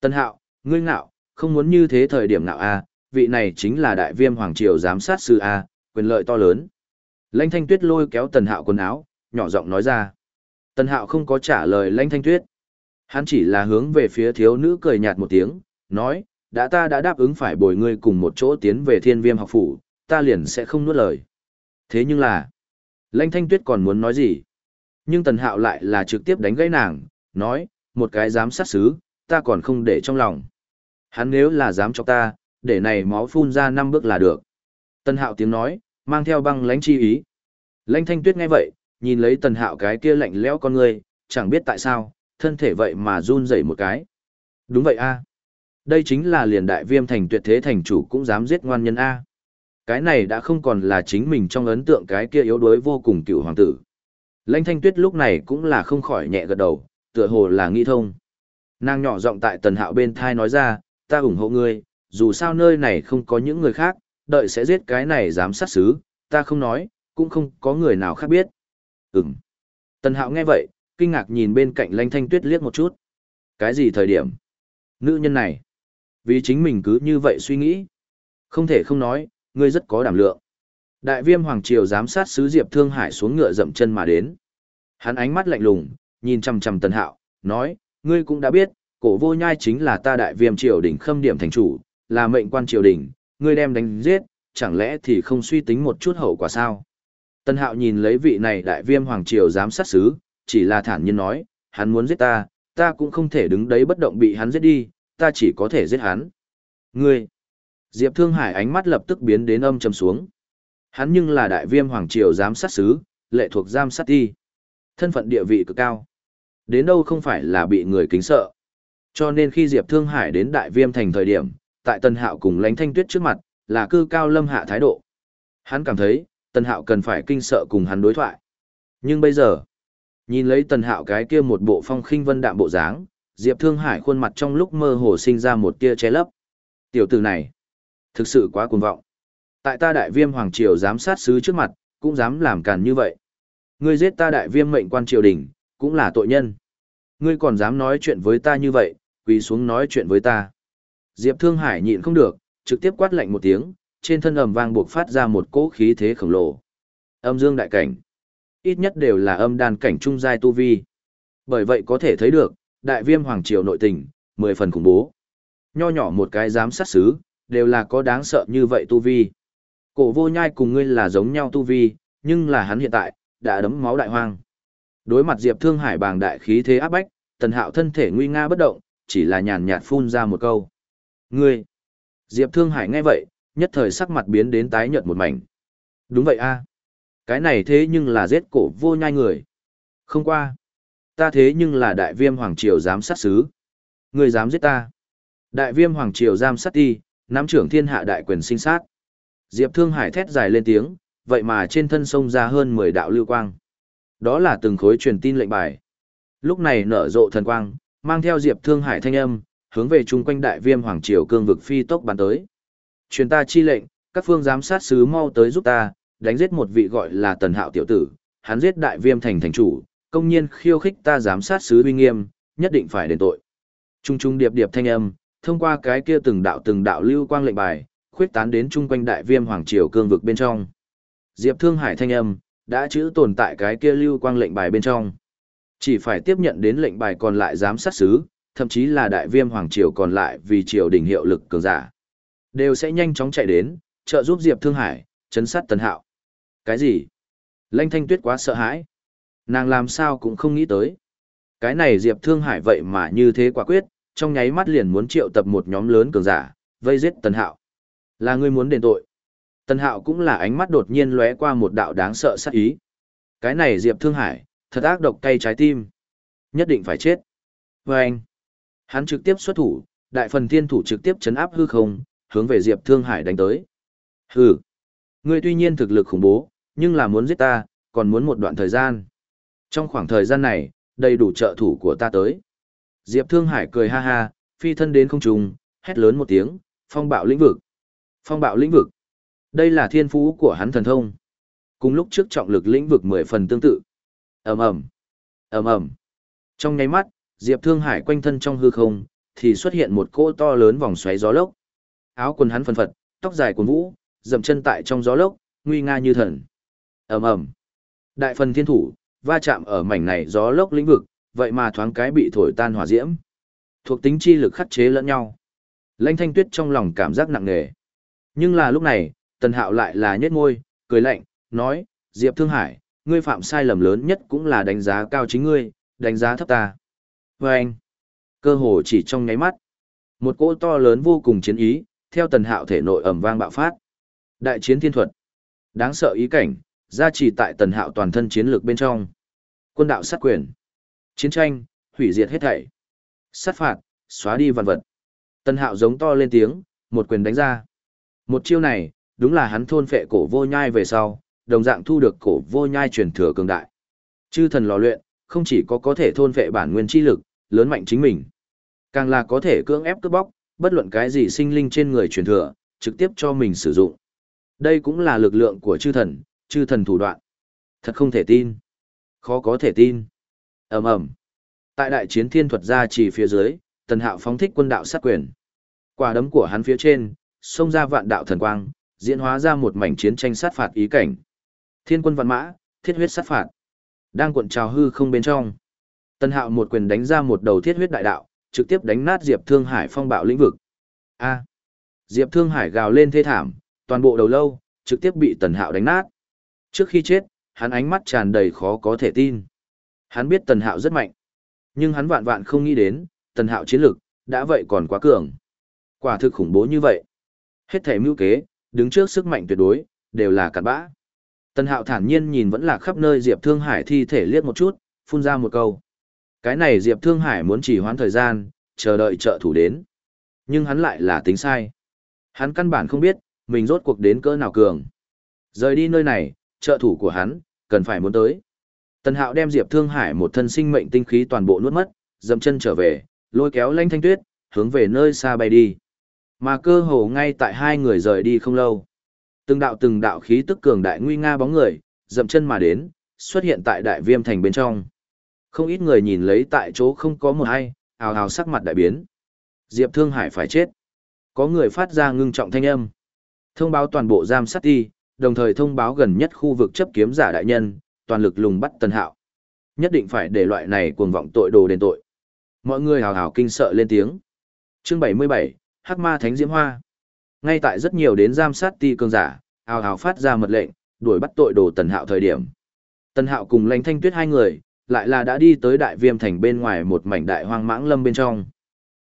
Tần Hạo, ngươi ngạo, không muốn như thế thời điểm nào a à, vị này chính là đại viêm hoàng triều giám sát sư a quyền lợi to lớn. Lãnh thanh tuyết lôi kéo tần hạo quần áo nhỏ giọng nói ra. Tần hạo không có trả lời lãnh thanh tuyết. Hắn chỉ là hướng về phía thiếu nữ cười nhạt một tiếng nói đã ta đã đáp ứng phải bồi ngươi cùng một chỗ tiến về thiên viêm học phủ ta liền sẽ không nuốt lời. Thế nhưng là lãnh thanh tuyết còn muốn nói gì? Nhưng tần hạo lại là trực tiếp đánh gãy nàng nói một cái dám sát xứ ta còn không để trong lòng hắn nếu là dám cho ta để này máu phun ra năm bước là được. Tần hạo tiếng nói, mang theo băng lãnh chi ý. Lanh thanh tuyết nghe vậy, nhìn lấy tần hạo cái kia lạnh lẽo con người, chẳng biết tại sao, thân thể vậy mà run rẩy một cái. Đúng vậy a Đây chính là liền đại viêm thành tuyệt thế thành chủ cũng dám giết ngoan nhân a Cái này đã không còn là chính mình trong ấn tượng cái kia yếu đuối vô cùng cựu hoàng tử. Lãnh thanh tuyết lúc này cũng là không khỏi nhẹ gật đầu, tựa hồ là nghi thông. Nàng nhỏ giọng tại tần hạo bên thai nói ra, ta ủng hộ ngươi, dù sao nơi này không có những người khác, đợi sẽ giết cái này dám sát xứ, ta không nói, cũng không có người nào khác biết. Ừm. Tần Hạo nghe vậy, kinh ngạc nhìn bên cạnh Lãnh Thanh Tuyết liếc một chút. Cái gì thời điểm? Nữ nhân này. Vì chính mình cứ như vậy suy nghĩ. Không thể không nói, ngươi rất có đảm lượng. Đại viêm Hoàng Triều giám sát sứ Diệp Thương Hải xuống ngựa dậm chân mà đến. Hắn ánh mắt lạnh lùng, nhìn chằm chằm Tần Hạo, nói, ngươi cũng đã biết, cổ vô nhai chính là ta đại viêm triều đỉnh khâm điểm thành chủ, là mệnh quan triều đình, ngươi đem đánh giết, chẳng lẽ thì không suy tính một chút hậu quả sao? Tần hạo nhìn lấy vị này đại viêm hoàng triều giám sát sứ, chỉ là thản nhiên nói, hắn muốn giết ta, ta cũng không thể đứng đấy bất động bị hắn giết đi, ta chỉ có thể giết hắn. Ngươi! Diệp Thương Hải ánh mắt lập tức biến đến âm trầm xuống. Hắn nhưng là đại viêm hoàng triều giám sát sứ, lệ thuộc giám sát ti. Thân phận địa vị cực cao. Đến đâu không phải là bị người kính sợ. Cho nên khi Diệp Thương Hải đến đại viêm thành thời điểm, tại Tần Hạo cùng Lãnh Thanh Tuyết trước mặt, là cư cao lâm hạ thái độ. Hắn cảm thấy, Tần Hạo cần phải kinh sợ cùng hắn đối thoại. Nhưng bây giờ, nhìn lấy Tần Hạo cái kia một bộ phong khinh vân đạm bộ dáng, Diệp Thương Hải khuôn mặt trong lúc mơ hồ sinh ra một tia che lấp. Tiểu tử này, thực sự quá cuồng vọng. Tại ta đại viêm hoàng triều giám sát sứ trước mặt, cũng dám làm càn như vậy. Ngươi giết ta đại viêm mệnh quan triều đình, cũng là tội nhân. Ngươi còn dám nói chuyện với ta như vậy, quỳ xuống nói chuyện với ta. Diệp Thương Hải nhịn không được, trực tiếp quát lạnh một tiếng, trên thân ầm vang buộc phát ra một cỗ khí thế khổng lồ. Âm dương đại cảnh, ít nhất đều là âm đan cảnh trung giai tu vi. Bởi vậy có thể thấy được, đại viêm hoàng triều nội tình, mười phần khủng bố. Nho nhỏ một cái giám sát xứ, đều là có đáng sợ như vậy tu vi. Cổ vô nhai cùng ngươi là giống nhau tu vi, nhưng là hắn hiện tại, đã đấm máu đại hoang. Đối mặt Diệp Thương Hải bàng đại khí thế áp bách, tần hạo thân thể nguy nga bất động, chỉ là nhàn nhạt phun ra một câu. Ngươi! Diệp Thương Hải nghe vậy, nhất thời sắc mặt biến đến tái nhợt một mảnh. Đúng vậy a à. Cái này thế nhưng là giết cổ vô nhai người. Không qua. Ta thế nhưng là đại viêm Hoàng Triều dám sát sứ. Ngươi dám giết ta. Đại viêm Hoàng Triều giam sát ti, nắm trưởng thiên hạ đại quyền sinh sát. Diệp Thương Hải thét dài lên tiếng, vậy mà trên thân sông ra hơn 10 đạo lưu quang. Đó là từng khối truyền tin lệnh bài. Lúc này nở rộ thần quang, mang theo Diệp Thương Hải thanh âm, hướng về chung quanh đại viêm hoàng triều cương vực phi tốc bắn tới. Truyền ta chi lệnh, các phương giám sát sứ mau tới giúp ta, đánh giết một vị gọi là Tần Hạo tiểu tử, hắn giết đại viêm thành thành chủ, công nhiên khiêu khích ta giám sát sứ uy nghiêm, nhất định phải đền tội. Trung trung điệp điệp thanh âm, thông qua cái kia từng đạo từng đạo lưu quang lệnh bài, khuyết tán đến chung quanh đại viêm hoàng triều cương vực bên trong. Diệp Thương Hải thanh âm, đã chữ tồn tại cái kia lưu quang lệnh bài bên trong. Chỉ phải tiếp nhận đến lệnh bài còn lại giám sát sứ, thậm chí là đại viêm hoàng triều còn lại vì triều đình hiệu lực cường giả. Đều sẽ nhanh chóng chạy đến, trợ giúp Diệp Thương Hải, chấn sát Tần Hạo. Cái gì? Lanh Thanh Tuyết quá sợ hãi. Nàng làm sao cũng không nghĩ tới. Cái này Diệp Thương Hải vậy mà như thế quả quyết, trong nháy mắt liền muốn triệu tập một nhóm lớn cường giả, vây giết Tần Hạo. Là ngươi muốn đền tội. Tần Hạo cũng là ánh mắt đột nhiên lóe qua một đạo đáng sợ sát ý. Cái này Diệp Thương Hải, thật ác độc cay trái tim. Nhất định phải chết. Và anh, hắn trực tiếp xuất thủ, đại phần thiên thủ trực tiếp chấn áp hư không, hướng về Diệp Thương Hải đánh tới. Hừ, ngươi tuy nhiên thực lực khủng bố, nhưng là muốn giết ta, còn muốn một đoạn thời gian. Trong khoảng thời gian này, đầy đủ trợ thủ của ta tới. Diệp Thương Hải cười ha ha, phi thân đến không trung, hét lớn một tiếng, phong bạo lĩnh vực. Phong bạo lĩnh vực. Đây là thiên phú của hắn thần thông. Cùng lúc trước trọng lực lĩnh vực mười phần tương tự. Ầm ầm, ầm ầm. Trong nháy mắt, Diệp Thương Hải quanh thân trong hư không, thì xuất hiện một cỗ to lớn vòng xoáy gió lốc. Áo quần hắn phân phật, tóc dài cuốn vũ, dậm chân tại trong gió lốc, nguy nga như thần. Ầm ầm. Đại phần thiên thủ, va chạm ở mảnh này gió lốc lĩnh vực, vậy mà thoáng cái bị thổi tan hỏa diễm. Thuộc tính chi lực khắc chế lẫn nhau. Lãnh Thanh Tuyết trong lòng cảm giác nặng nề. Nhưng là lúc này, Tần Hạo lại là nhếch môi, cười lạnh, nói, Diệp Thương Hải, ngươi phạm sai lầm lớn nhất cũng là đánh giá cao chính ngươi, đánh giá thấp ta. Và anh, cơ hồ chỉ trong nháy mắt, một cỗ to lớn vô cùng chiến ý, theo Tần Hạo thể nội ẩm vang bạo phát. Đại chiến thiên thuật, đáng sợ ý cảnh, gia trì tại Tần Hạo toàn thân chiến lược bên trong. Quân đạo sát quyền, chiến tranh, hủy diệt hết thảy. Sát phạt, xóa đi vạn vật. Tần Hạo giống to lên tiếng, một quyền đánh ra. Một chiêu này, đúng là hắn thôn phệ cổ vô nhai về sau, đồng dạng thu được cổ vô nhai truyền thừa cường đại. Chư thần lò luyện, không chỉ có có thể thôn phệ bản nguyên chi lực, lớn mạnh chính mình, càng là có thể cưỡng ép cướp bóc, bất luận cái gì sinh linh trên người truyền thừa, trực tiếp cho mình sử dụng. Đây cũng là lực lượng của chư thần, chư thần thủ đoạn. Thật không thể tin. Khó có thể tin. ầm ầm Tại đại chiến thiên thuật gia chỉ phía dưới, tần hạo phóng thích quân đạo sát quyền. Quả đấm của hắn phía trên, xông ra vạn đạo thần quang, diễn hóa ra một mảnh chiến tranh sát phạt ý cảnh. Thiên quân vạn mã, thiết huyết sát phạt. Đang cuộn trào hư không bên trong. Tân Hạo một quyền đánh ra một đầu thiết huyết đại đạo, trực tiếp đánh nát Diệp Thương Hải phong bạo lĩnh vực. A. À, Diệp Thương Hải gào lên thê thảm, toàn bộ đầu lâu trực tiếp bị Tần Hạo đánh nát. Trước khi chết, hắn ánh mắt tràn đầy khó có thể tin. Hắn biết Tần Hạo rất mạnh, nhưng hắn vạn vạn không nghĩ đến, Tần Hạo chiến lực đã vậy còn quá cường. Quả thực khủng bố như vậy. Hết thể mưu kế, đứng trước sức mạnh tuyệt đối, đều là cặn bã. Tần Hạo thản nhiên nhìn vẫn là khắp nơi Diệp Thương Hải thi thể liếc một chút, phun ra một câu. Cái này Diệp Thương Hải muốn chỉ hoãn thời gian, chờ đợi trợ thủ đến. Nhưng hắn lại là tính sai. Hắn căn bản không biết, mình rốt cuộc đến cỡ nào cường. Rời đi nơi này, trợ thủ của hắn, cần phải muốn tới. Tần Hạo đem Diệp Thương Hải một thân sinh mệnh tinh khí toàn bộ nuốt mất, dậm chân trở về, lôi kéo Lãnh Thanh Tuyết, hướng về nơi xa bay đi. Mà cơ hồ ngay tại hai người rời đi không lâu. Từng đạo từng đạo khí tức cường đại nguy nga bóng người, dậm chân mà đến, xuất hiện tại đại viêm thành bên trong. Không ít người nhìn lấy tại chỗ không có một ai, ào ào sắc mặt đại biến. Diệp Thương Hải phải chết. Có người phát ra ngưng trọng thanh âm. Thông báo toàn bộ giam sát ti, đồng thời thông báo gần nhất khu vực chấp kiếm giả đại nhân, toàn lực lùng bắt Tần Hạo. Nhất định phải để loại này cuồng vọng tội đồ đền tội. Mọi người hào hào kinh sợ lên tiếng. Chương 77, Hắc Ma Thánh Diễm Hoa. Ngay tại rất nhiều đến giam sát ti cường giả, hào hào phát ra mật lệnh, đuổi bắt tội đồ Tần Hạo thời điểm. Tần Hạo cùng Lãnh Thanh Tuyết hai người, lại là đã đi tới đại viêm thành bên ngoài một mảnh đại hoang mãng lâm bên trong.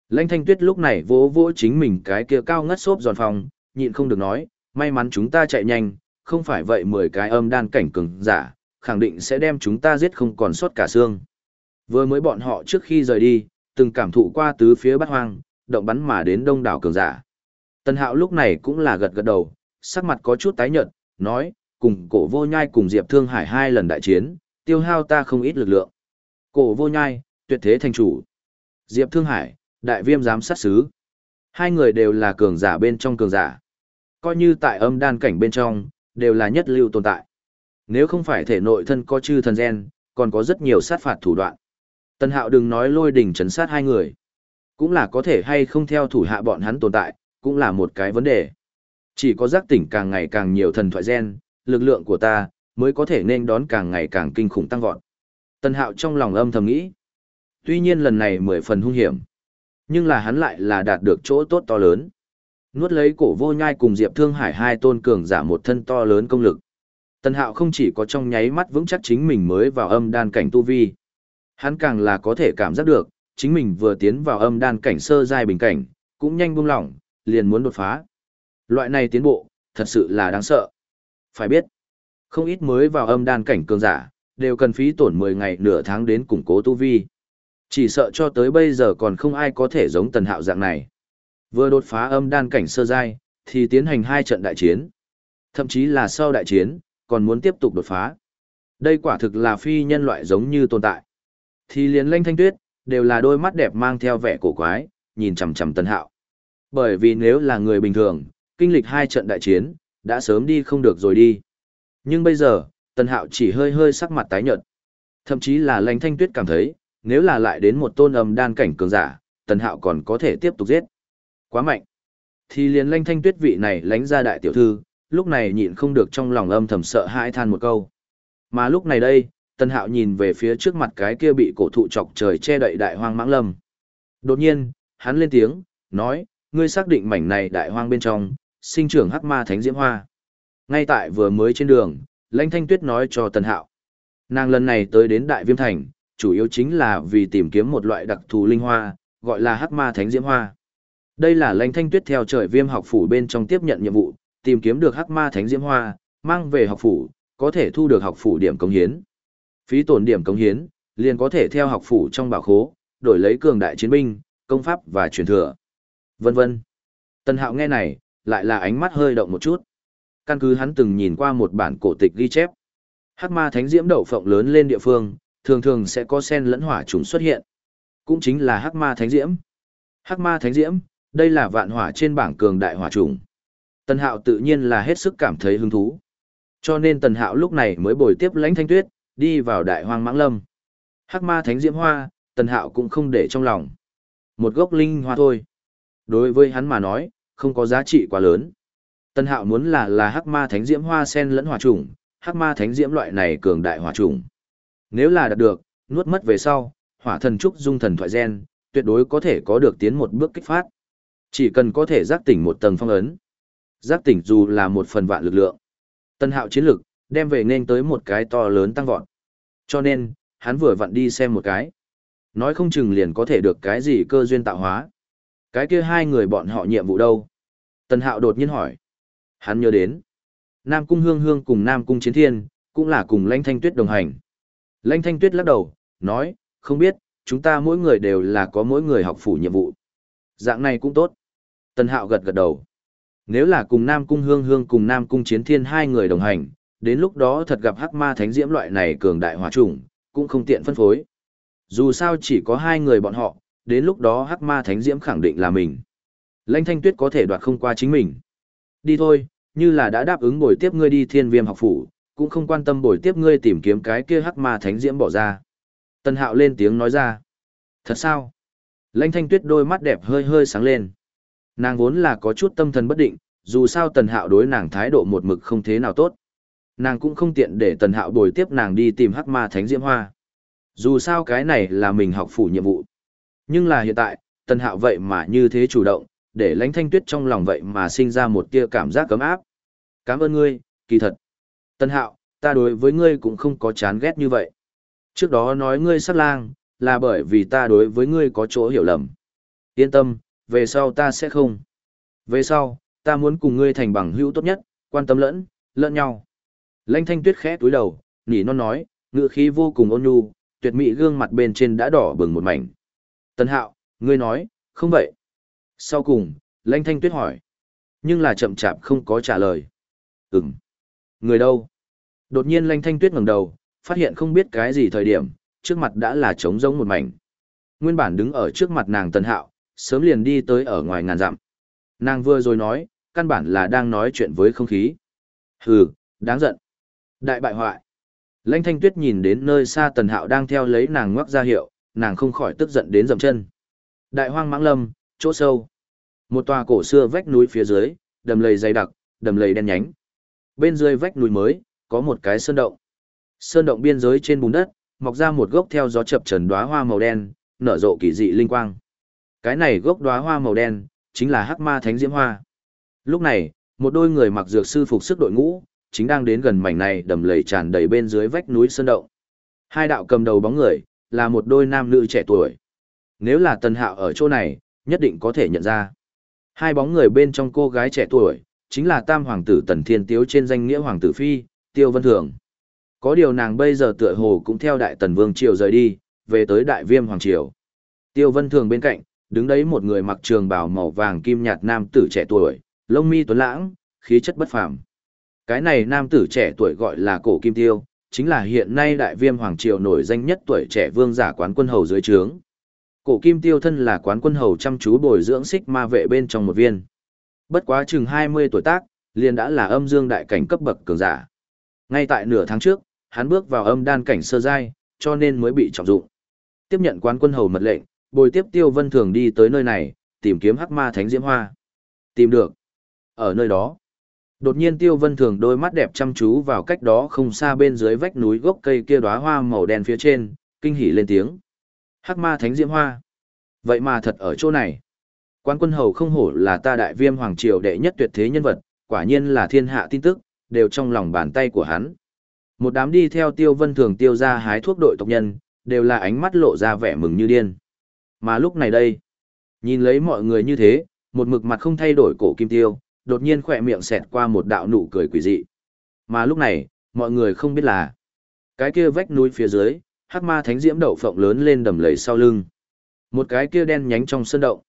Lãnh Thanh Tuyết lúc này vỗ vỗ chính mình cái kia cao ngất xốp giòn phòng, nhịn không được nói, may mắn chúng ta chạy nhanh, không phải vậy mười cái âm đan cảnh cường giả, khẳng định sẽ đem chúng ta giết không còn sót cả xương. Vừa mới bọn họ trước khi rời đi, từng cảm thụ qua tứ phía bát hoang, động bắn mà đến đông đảo cường giả. Tân Hạo lúc này cũng là gật gật đầu, sắc mặt có chút tái nhợt, nói, cùng cổ vô nhai cùng Diệp Thương Hải hai lần đại chiến, tiêu hao ta không ít lực lượng. Cổ vô nhai, tuyệt thế thành chủ. Diệp Thương Hải, đại viêm giám sát sứ. Hai người đều là cường giả bên trong cường giả. Coi như tại âm đan cảnh bên trong, đều là nhất lưu tồn tại. Nếu không phải thể nội thân có chư thần gen, còn có rất nhiều sát phạt thủ đoạn. Tân hạo đừng nói lôi đỉnh chấn sát hai người. Cũng là có thể hay không theo thủ hạ bọn hắn tồn tại, cũng là một cái vấn đề. Chỉ có giác tỉnh càng ngày càng nhiều thần thoại gen, lực lượng của ta, mới có thể nên đón càng ngày càng kinh khủng tăng vọt. Tân hạo trong lòng âm thầm nghĩ. Tuy nhiên lần này mười phần hung hiểm. Nhưng là hắn lại là đạt được chỗ tốt to lớn. Nuốt lấy cổ vô nhai cùng Diệp Thương Hải hai tôn cường giả một thân to lớn công lực. Tần Hạo không chỉ có trong nháy mắt vững chắc chính mình mới vào âm đan cảnh tu vi. Hắn càng là có thể cảm giác được, chính mình vừa tiến vào âm đan cảnh sơ giai bình cảnh, cũng nhanh buông lỏng, liền muốn đột phá. Loại này tiến bộ, thật sự là đáng sợ. Phải biết, không ít mới vào âm đan cảnh cường giả, đều cần phí tổn 10 ngày nửa tháng đến củng cố tu vi. Chỉ sợ cho tới bây giờ còn không ai có thể giống tần hạo dạng này. Vừa đột phá âm đan cảnh sơ giai, thì tiến hành hai trận đại chiến. Thậm chí là sau đại chiến, còn muốn tiếp tục đột phá. Đây quả thực là phi nhân loại giống như tồn tại. Thì liền lanh thanh tuyết, đều là đôi mắt đẹp mang theo vẻ cổ quái, nhìn chằm chằm tân hạo. Bởi vì nếu là người bình thường, kinh lịch hai trận đại chiến, đã sớm đi không được rồi đi. Nhưng bây giờ, tân hạo chỉ hơi hơi sắc mặt tái nhợt. Thậm chí là lanh thanh tuyết cảm thấy, nếu là lại đến một tôn âm đan cảnh cường giả, tân hạo còn có thể tiếp tục giết. Quá mạnh. Thì liền lanh thanh tuyết vị này lánh ra đại tiểu thư, lúc này nhịn không được trong lòng âm thầm sợ hãi than một câu. Mà lúc này đây, tần hạo nhìn về phía trước mặt cái kia bị cổ thụ chọc trời che đậy đại hoang mãng lâm. Đột nhiên, hắn lên tiếng, nói, ngươi xác định mảnh này đại hoang bên trong, sinh trưởng hắc ma thánh diễm hoa. Ngay tại vừa mới trên đường, lãnh thanh tuyết nói cho tần hạo. Nàng lần này tới đến đại viêm thành, chủ yếu chính là vì tìm kiếm một loại đặc thù linh hoa, gọi là hắc ma thánh diễm hoa. Đây là lãnh thanh tuyết theo trời viêm học phủ bên trong tiếp nhận nhiệm vụ, tìm kiếm được hắc ma thánh diễm hoa, mang về học phủ, có thể thu được học phủ điểm công hiến. Phí tổn điểm cống hiến, liền có thể theo học phủ trong bảo khố, đổi lấy cường đại chiến binh, công pháp và truyền thừa. Vân vân. Tân hạo nghe này, lại là ánh mắt hơi động một chút. Căn cứ hắn từng nhìn qua một bản cổ tịch ghi chép. Hắc ma thánh diễm đậu phộng lớn lên địa phương, thường thường sẽ có sen lẫn hỏa trùng xuất hiện. Cũng chính là hắc ma thánh diễm. Hắc ma thánh diễm, đây là vạn hỏa trên bảng cường đại hỏa trùng. Tần Hạo tự nhiên là hết sức cảm thấy hứng thú. Cho nên Tần Hạo lúc này mới bồi tiếp lãnh thanh tuyết, đi vào đại hoang mãng lâm. Hắc ma thánh diễm hoa, Tần Hạo cũng không để trong lòng. Một gốc linh hoa thôi. Đối với hắn mà nói, không có giá trị quá lớn. Tần Hạo muốn là là hắc ma thánh diễm hoa sen lẫn hỏa trùng, hắc ma thánh diễm loại này cường đại hỏa trùng. Nếu là đạt được, nuốt mất về sau, hỏa thần trúc dung thần thoại gen, tuyệt đối có thể có được tiến một bước kích phát. Chỉ cần có thể giác tỉnh một tầng phong ấn. Giác tỉnh dù là một phần vạn lực lượng. Tân hạo chiến lực, đem về nên tới một cái to lớn tăng vọt. Cho nên, hắn vừa vặn đi xem một cái. Nói không chừng liền có thể được cái gì cơ duyên tạo hóa. Cái kia hai người bọn họ nhiệm vụ đâu? Tần hạo đột nhiên hỏi. Hắn nhớ đến. Nam Cung Hương Hương cùng Nam Cung Chiến Thiên, cũng là cùng Lãnh Thanh Tuyết đồng hành. Lãnh Thanh Tuyết lắc đầu, nói, không biết, chúng ta mỗi người đều là có mỗi người học phủ nhiệm vụ. Dạng này cũng tốt. Tần Hạo gật gật đầu. Nếu là cùng Nam Cung Hương Hương cùng Nam Cung Chiến Thiên hai người đồng hành, đến lúc đó thật gặp hắc ma thánh diễm loại này cường đại hỏa trùng, cũng không tiện phân phối. Dù sao chỉ có hai người bọn họ, đến lúc đó hắc ma thánh diễm khẳng định là mình. Lãnh Thanh Tuyết có thể đoạt không qua chính mình. Đi thôi, như là đã đáp ứng bồi tiếp ngươi đi thiên viêm học phủ, cũng không quan tâm bồi tiếp ngươi tìm kiếm cái kia hắc ma thánh diễm bỏ ra. Tân Hạo lên tiếng nói ra. Thật sao? Lãnh Thanh Tuyết đôi mắt đẹp hơi hơi sáng lên. Nàng vốn là có chút tâm thần bất định, dù sao tần hạo đối nàng thái độ một mực không thế nào tốt. Nàng cũng không tiện để tần hạo đổi tiếp nàng đi tìm hắc ma thánh diễm hoa. Dù sao cái này là mình học phủ nhiệm vụ. Nhưng là hiện tại, tần hạo vậy mà như thế chủ động, để lãnh thanh tuyết trong lòng vậy mà sinh ra một tia cảm giác cấm áp. Cảm ơn ngươi, kỳ thật. Tần hạo, ta đối với ngươi cũng không có chán ghét như vậy. Trước đó nói ngươi sát lang, là bởi vì ta đối với ngươi có chỗ hiểu lầm. Yên tâm, về sau ta sẽ không. Về sau, ta muốn cùng ngươi thành bằng hữu tốt nhất, quan tâm lẫn, lẫn nhau. Lãnh thanh tuyết khẽ túi đầu, nỉ non nói, ngựa khí vô cùng ôn nhu, tuyệt mỹ gương mặt bên trên đã đỏ bừng một mảnh. Tân hạo, ngươi nói, không vậy. Sau cùng, lãnh thanh tuyết hỏi. Nhưng là chậm chạp không có trả lời. Ừm. Người đâu? Đột nhiên lãnh thanh tuyết ngẩng đầu, phát hiện không biết cái gì thời điểm, trước mặt đã là trống rỗng một mảnh. Nguyên bản đứng ở trước mặt nàng Tân Hạo, sớm liền đi tới ở ngoài ngàn dặm. Nàng vừa rồi nói, căn bản là đang nói chuyện với không khí. Hừ, đáng giận. Đại bại hoại. Lãnh thanh tuyết nhìn đến nơi xa tần hạo đang theo lấy nàng ngoắc ra hiệu, nàng không khỏi tức giận đến dậm chân. Đại hoang mãng lâm, chỗ sâu. Một tòa cổ xưa vách núi phía dưới, đầm lầy dày đặc, đầm lầy đen nhánh. Bên dưới vách núi mới, có một cái sơn động. Sơn động biên giới trên bùn đất, mọc ra một gốc theo gió chập trần đóa hoa màu đen, nở rộ kỳ dị linh quang. Cái này gốc đóa hoa màu đen, chính là hắc ma thánh diễm hoa. Lúc này, một đôi người mặc dược sư phục sức đội ngũ, chính đang đến gần mảnh này đầm lầy tràn đầy bên dưới vách núi sơn động. Hai đạo cầm đầu bóng người, là một đôi nam nữ trẻ tuổi. Nếu là Tần Hạo ở chỗ này, nhất định có thể nhận ra. Hai bóng người bên trong cô gái trẻ tuổi, chính là tam hoàng tử Tần Thiên Tiếu trên danh nghĩa hoàng tử Phi, Tiêu Vân Thường. Có điều nàng bây giờ tựa hồ cũng theo đại tần vương triều rời đi, về tới đại viêm hoàng triều. Tiêu Vân Thường bên cạnh, đứng đấy một người mặc trường bào màu vàng kim nhạt nam tử trẻ tuổi, lông mi tuấn lãng, khí chất bất phàm. Cái này nam tử trẻ tuổi gọi là Cổ Kim Tiêu, chính là hiện nay đại viêm hoàng triều nổi danh nhất tuổi trẻ vương giả quán quân hầu dưới trướng. Cổ Kim Tiêu thân là quán quân hầu chăm chú bồi dưỡng xích ma vệ bên trong một viên. Bất quá chừng 20 tuổi tác, liền đã là âm dương đại cảnh cấp bậc cường giả. Ngay tại nửa tháng trước, hắn bước vào âm đan cảnh sơ giai, cho nên mới bị trọng dụng. Tiếp nhận quán quân hầu mật lệnh, bồi tiếp Tiêu Vân Thường đi tới nơi này, tìm kiếm hắc ma thánh diễm hoa. Tìm được. Ở nơi đó, đột nhiên Tiêu Vân Thường đôi mắt đẹp chăm chú vào cách đó không xa bên dưới vách núi gốc cây kia đóa hoa màu đen phía trên, kinh hỉ lên tiếng. Hắc ma thánh diễm hoa. Vậy mà thật ở chỗ này. quan quân hầu không hổ là ta đại viêm hoàng triều đệ nhất tuyệt thế nhân vật, quả nhiên là thiên hạ tin tức, đều trong lòng bàn tay của hắn. Một đám đi theo tiêu vân thường tiêu ra hái thuốc đội tộc nhân, đều là ánh mắt lộ ra vẻ mừng như điên. Mà lúc này đây, nhìn lấy mọi người như thế, một mực mặt không thay đổi cổ kim tiêu, đột nhiên khỏe miệng xẹt qua một đạo nụ cười quỷ dị. Mà lúc này, mọi người không biết là, cái kia vách núi phía dưới, hắc ma thánh diễm đậu phộng lớn lên đầm lầy sau lưng. Một cái kia đen nhánh trong sơn động.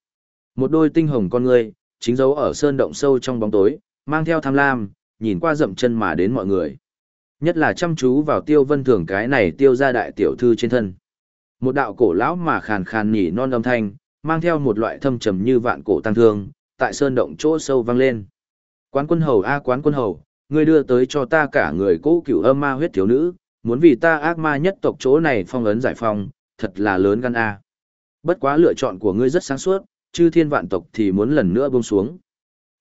Một đôi tinh hồng con người, chính dấu ở sơn động sâu trong bóng tối, mang theo tham lam, nhìn qua dậm chân mà đến mọi người. Nhất là chăm chú vào tiêu vân thường cái này tiêu ra đại tiểu thư trên thân. Một đạo cổ lão mà khàn khàn nhỉ non âm thanh, mang theo một loại thâm trầm như vạn cổ tăng thương, tại sơn động chỗ sâu vang lên. Quán quân hầu a quán quân hầu, ngươi đưa tới cho ta cả người cũ cửu âm ma huyết thiếu nữ, muốn vì ta ác ma nhất tộc chỗ này phong ấn giải phong, thật là lớn gan a. Bất quá lựa chọn của ngươi rất sáng suốt, chư thiên vạn tộc thì muốn lần nữa buông xuống.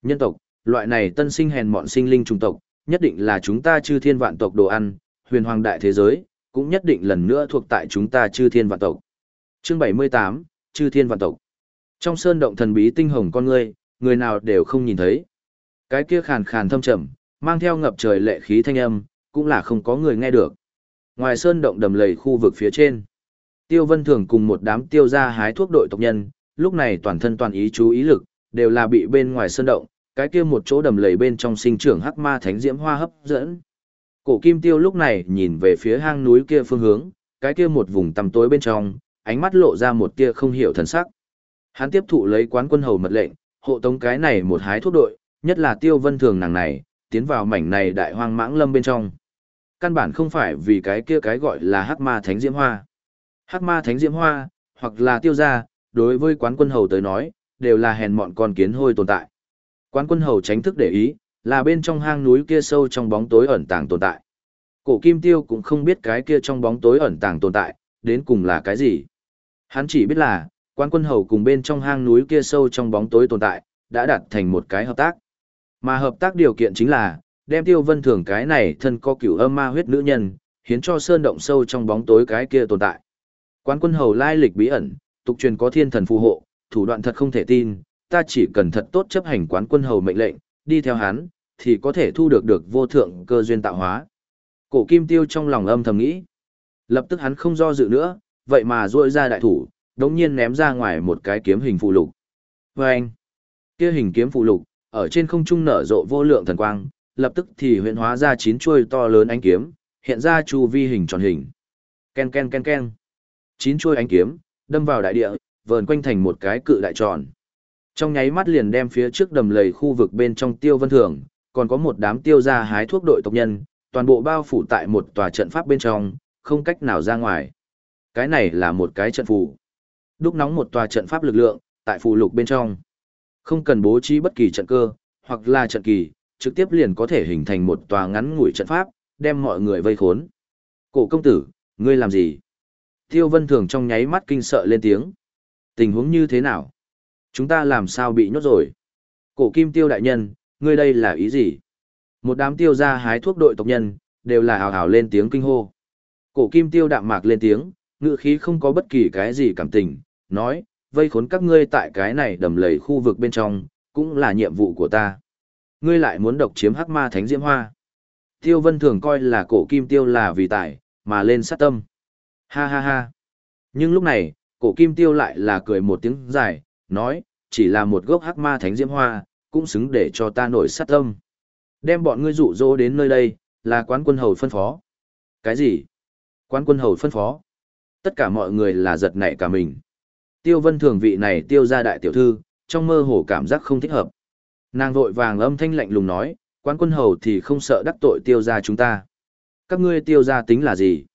Nhân tộc, loại này tân sinh hèn mọn sinh linh trùng tộc, nhất định là chúng ta chư thiên vạn tộc đồ ăn, huyền hoàng đại thế giới, cũng nhất định lần nữa thuộc tại chúng ta chư thiên vạn tộc. Chương 78, chư thiên vạn tộc. Trong sơn động thần bí tinh hồng con ngươi, người nào đều không nhìn thấy. Cái kia khàn khàn thâm trầm, mang theo ngập trời lệ khí thanh âm, cũng là không có người nghe được. Ngoài sơn động đầm lầy khu vực phía trên, Tiêu Vân Thường cùng một đám tiêu gia hái thuốc đội tộc nhân, lúc này toàn thân toàn ý chú ý lực, đều là bị bên ngoài sơn động, cái kia một chỗ đầm lầy bên trong sinh trưởng hắc ma thánh diễm hoa hấp dẫn. Cổ Kim Tiêu lúc này nhìn về phía hang núi kia phương hướng, cái kia một vùng tăm tối bên trong, ánh mắt lộ ra một tia không hiểu thần sắc. Hắn tiếp thụ lấy quán quân hầu mật lệnh, hộ tống cái này một hái thuốc đội, nhất là Tiêu Vân Thường nàng này, tiến vào mảnh này đại hoang mãng lâm bên trong. Căn bản không phải vì cái kia cái gọi là hắc ma thánh diễm hoa. Hắc ma thánh diễm hoa, hoặc là tiêu gia, đối với quán quân hầu tới nói, đều là hèn mọn con kiến hôi tồn tại. Quán quân hầu tránh thức để ý, là bên trong hang núi kia sâu trong bóng tối ẩn tàng tồn tại. Cổ kim tiêu cũng không biết cái kia trong bóng tối ẩn tàng tồn tại, đến cùng là cái gì. Hắn chỉ biết là, quán quân hầu cùng bên trong hang núi kia sâu trong bóng tối tồn tại, đã đạt thành một cái hợp tác. Mà hợp tác điều kiện chính là, đem tiêu vân thường cái này thân có cửu âm ma huyết nữ nhân, hiến cho sơn động sâu trong bóng tối cái kia tồn tại. Quán quân hầu lai lịch bí ẩn, tục truyền có thiên thần phù hộ, thủ đoạn thật không thể tin, ta chỉ cần thật tốt chấp hành quán quân hầu mệnh lệnh, đi theo hắn, thì có thể thu được được vô thượng cơ duyên tạo hóa. Cổ kim tiêu trong lòng âm thầm nghĩ. Lập tức hắn không do dự nữa, vậy mà duỗi ra đại thủ, đống nhiên ném ra ngoài một cái kiếm hình phụ lục. Và anh, kia hình kiếm phụ lục, ở trên không trung nở rộ vô lượng thần quang, lập tức thì huyện hóa ra chín chuôi to lớn ánh kiếm, hiện ra chu vi hình tròn hình. Ken ken ken ken. Chín chuôi ánh kiếm, đâm vào đại địa, vờn quanh thành một cái cự đại tròn. Trong nháy mắt liền đem phía trước đầm lầy khu vực bên trong tiêu vân thường, còn có một đám tiêu gia hái thuốc đội tộc nhân, toàn bộ bao phủ tại một tòa trận pháp bên trong, không cách nào ra ngoài. Cái này là một cái trận phù. Đúc nóng một tòa trận pháp lực lượng, tại phù lục bên trong. Không cần bố trí bất kỳ trận cơ, hoặc là trận kỳ, trực tiếp liền có thể hình thành một tòa ngắn ngủi trận pháp, đem mọi người vây khốn. Cổ công tử, ngươi làm gì? Tiêu Vân Thường trong nháy mắt kinh sợ lên tiếng. Tình huống như thế nào? Chúng ta làm sao bị nhốt rồi? Cổ kim tiêu đại nhân, ngươi đây là ý gì? Một đám tiêu gia hái thuốc đội tộc nhân, đều là hào hào lên tiếng kinh hô. Cổ kim tiêu đạm mạc lên tiếng, ngự khí không có bất kỳ cái gì cảm tình, nói, vây khốn các ngươi tại cái này đầm lầy khu vực bên trong, cũng là nhiệm vụ của ta. ngươi lại muốn độc chiếm hắc ma thánh diễm hoa. Tiêu Vân thường coi là cổ kim tiêu là vì tài, mà lên sát tâm. Ha ha ha. Nhưng lúc này, cổ kim tiêu lại là cười một tiếng dài, nói, chỉ là một gốc hắc ma thánh diễm hoa, cũng xứng để cho ta nổi sát tâm. Đem bọn ngươi dụ dỗ đến nơi đây, là quán quân hầu phân phó. Cái gì? Quán quân hầu phân phó. Tất cả mọi người là giật nảy cả mình. Tiêu vân thường vị này tiêu ra đại tiểu thư, trong mơ hồ cảm giác không thích hợp. Nàng vội vàng âm thanh lạnh lùng nói, quán quân hầu thì không sợ đắc tội tiêu ra chúng ta. Các ngươi tiêu ra tính là gì?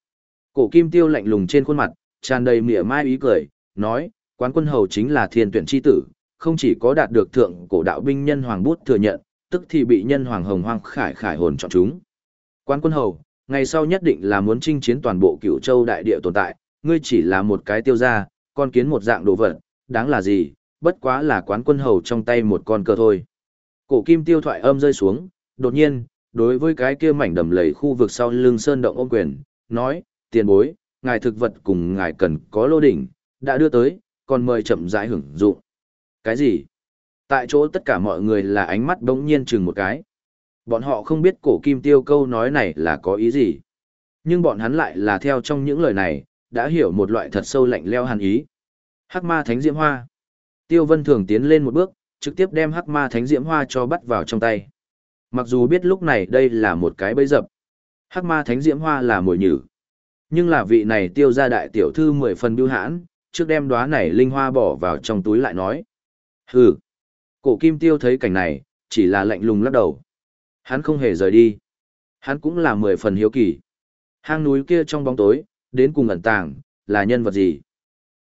Cổ kim tiêu lạnh lùng trên khuôn mặt, tràn đầy mỉa mai ý cười, nói, quán quân hầu chính là thiên tuyển chi tử, không chỉ có đạt được thượng cổ đạo binh nhân hoàng bút thừa nhận, tức thì bị nhân hoàng hồng hoang khải khải hồn chọn chúng. Quán quân hầu, ngày sau nhất định là muốn chinh chiến toàn bộ cửu châu đại địa tồn tại, ngươi chỉ là một cái tiêu gia, con kiến một dạng đồ vật, đáng là gì, bất quá là quán quân hầu trong tay một con cờ thôi. Cổ kim tiêu thoại âm rơi xuống, đột nhiên, đối với cái kia mảnh đầm lầy khu vực sau lưng sơn động ôm quyền, nói, tiền bối, ngài thực vật cùng ngài cần có lô đỉnh, đã đưa tới, còn mời chậm rãi hưởng dụng. Cái gì? Tại chỗ tất cả mọi người là ánh mắt đống nhiên chừng một cái. Bọn họ không biết cổ kim tiêu câu nói này là có ý gì. Nhưng bọn hắn lại là theo trong những lời này, đã hiểu một loại thật sâu lạnh leo hàn ý. Hắc ma thánh diễm hoa. Tiêu vân thường tiến lên một bước, trực tiếp đem hắc ma thánh diễm hoa cho bắt vào trong tay. Mặc dù biết lúc này đây là một cái bẫy dập. Hắc ma thánh diễm hoa là mồi nhử. Nhưng là vị này tiêu ra đại tiểu thư mười phần bưu hãn, trước đem đóa này linh hoa bỏ vào trong túi lại nói. Hừ. Cổ kim tiêu thấy cảnh này, chỉ là lạnh lùng lắc đầu. Hắn không hề rời đi. Hắn cũng là mười phần hiếu kỳ. Hang núi kia trong bóng tối, đến cùng ẩn tàng, là nhân vật gì?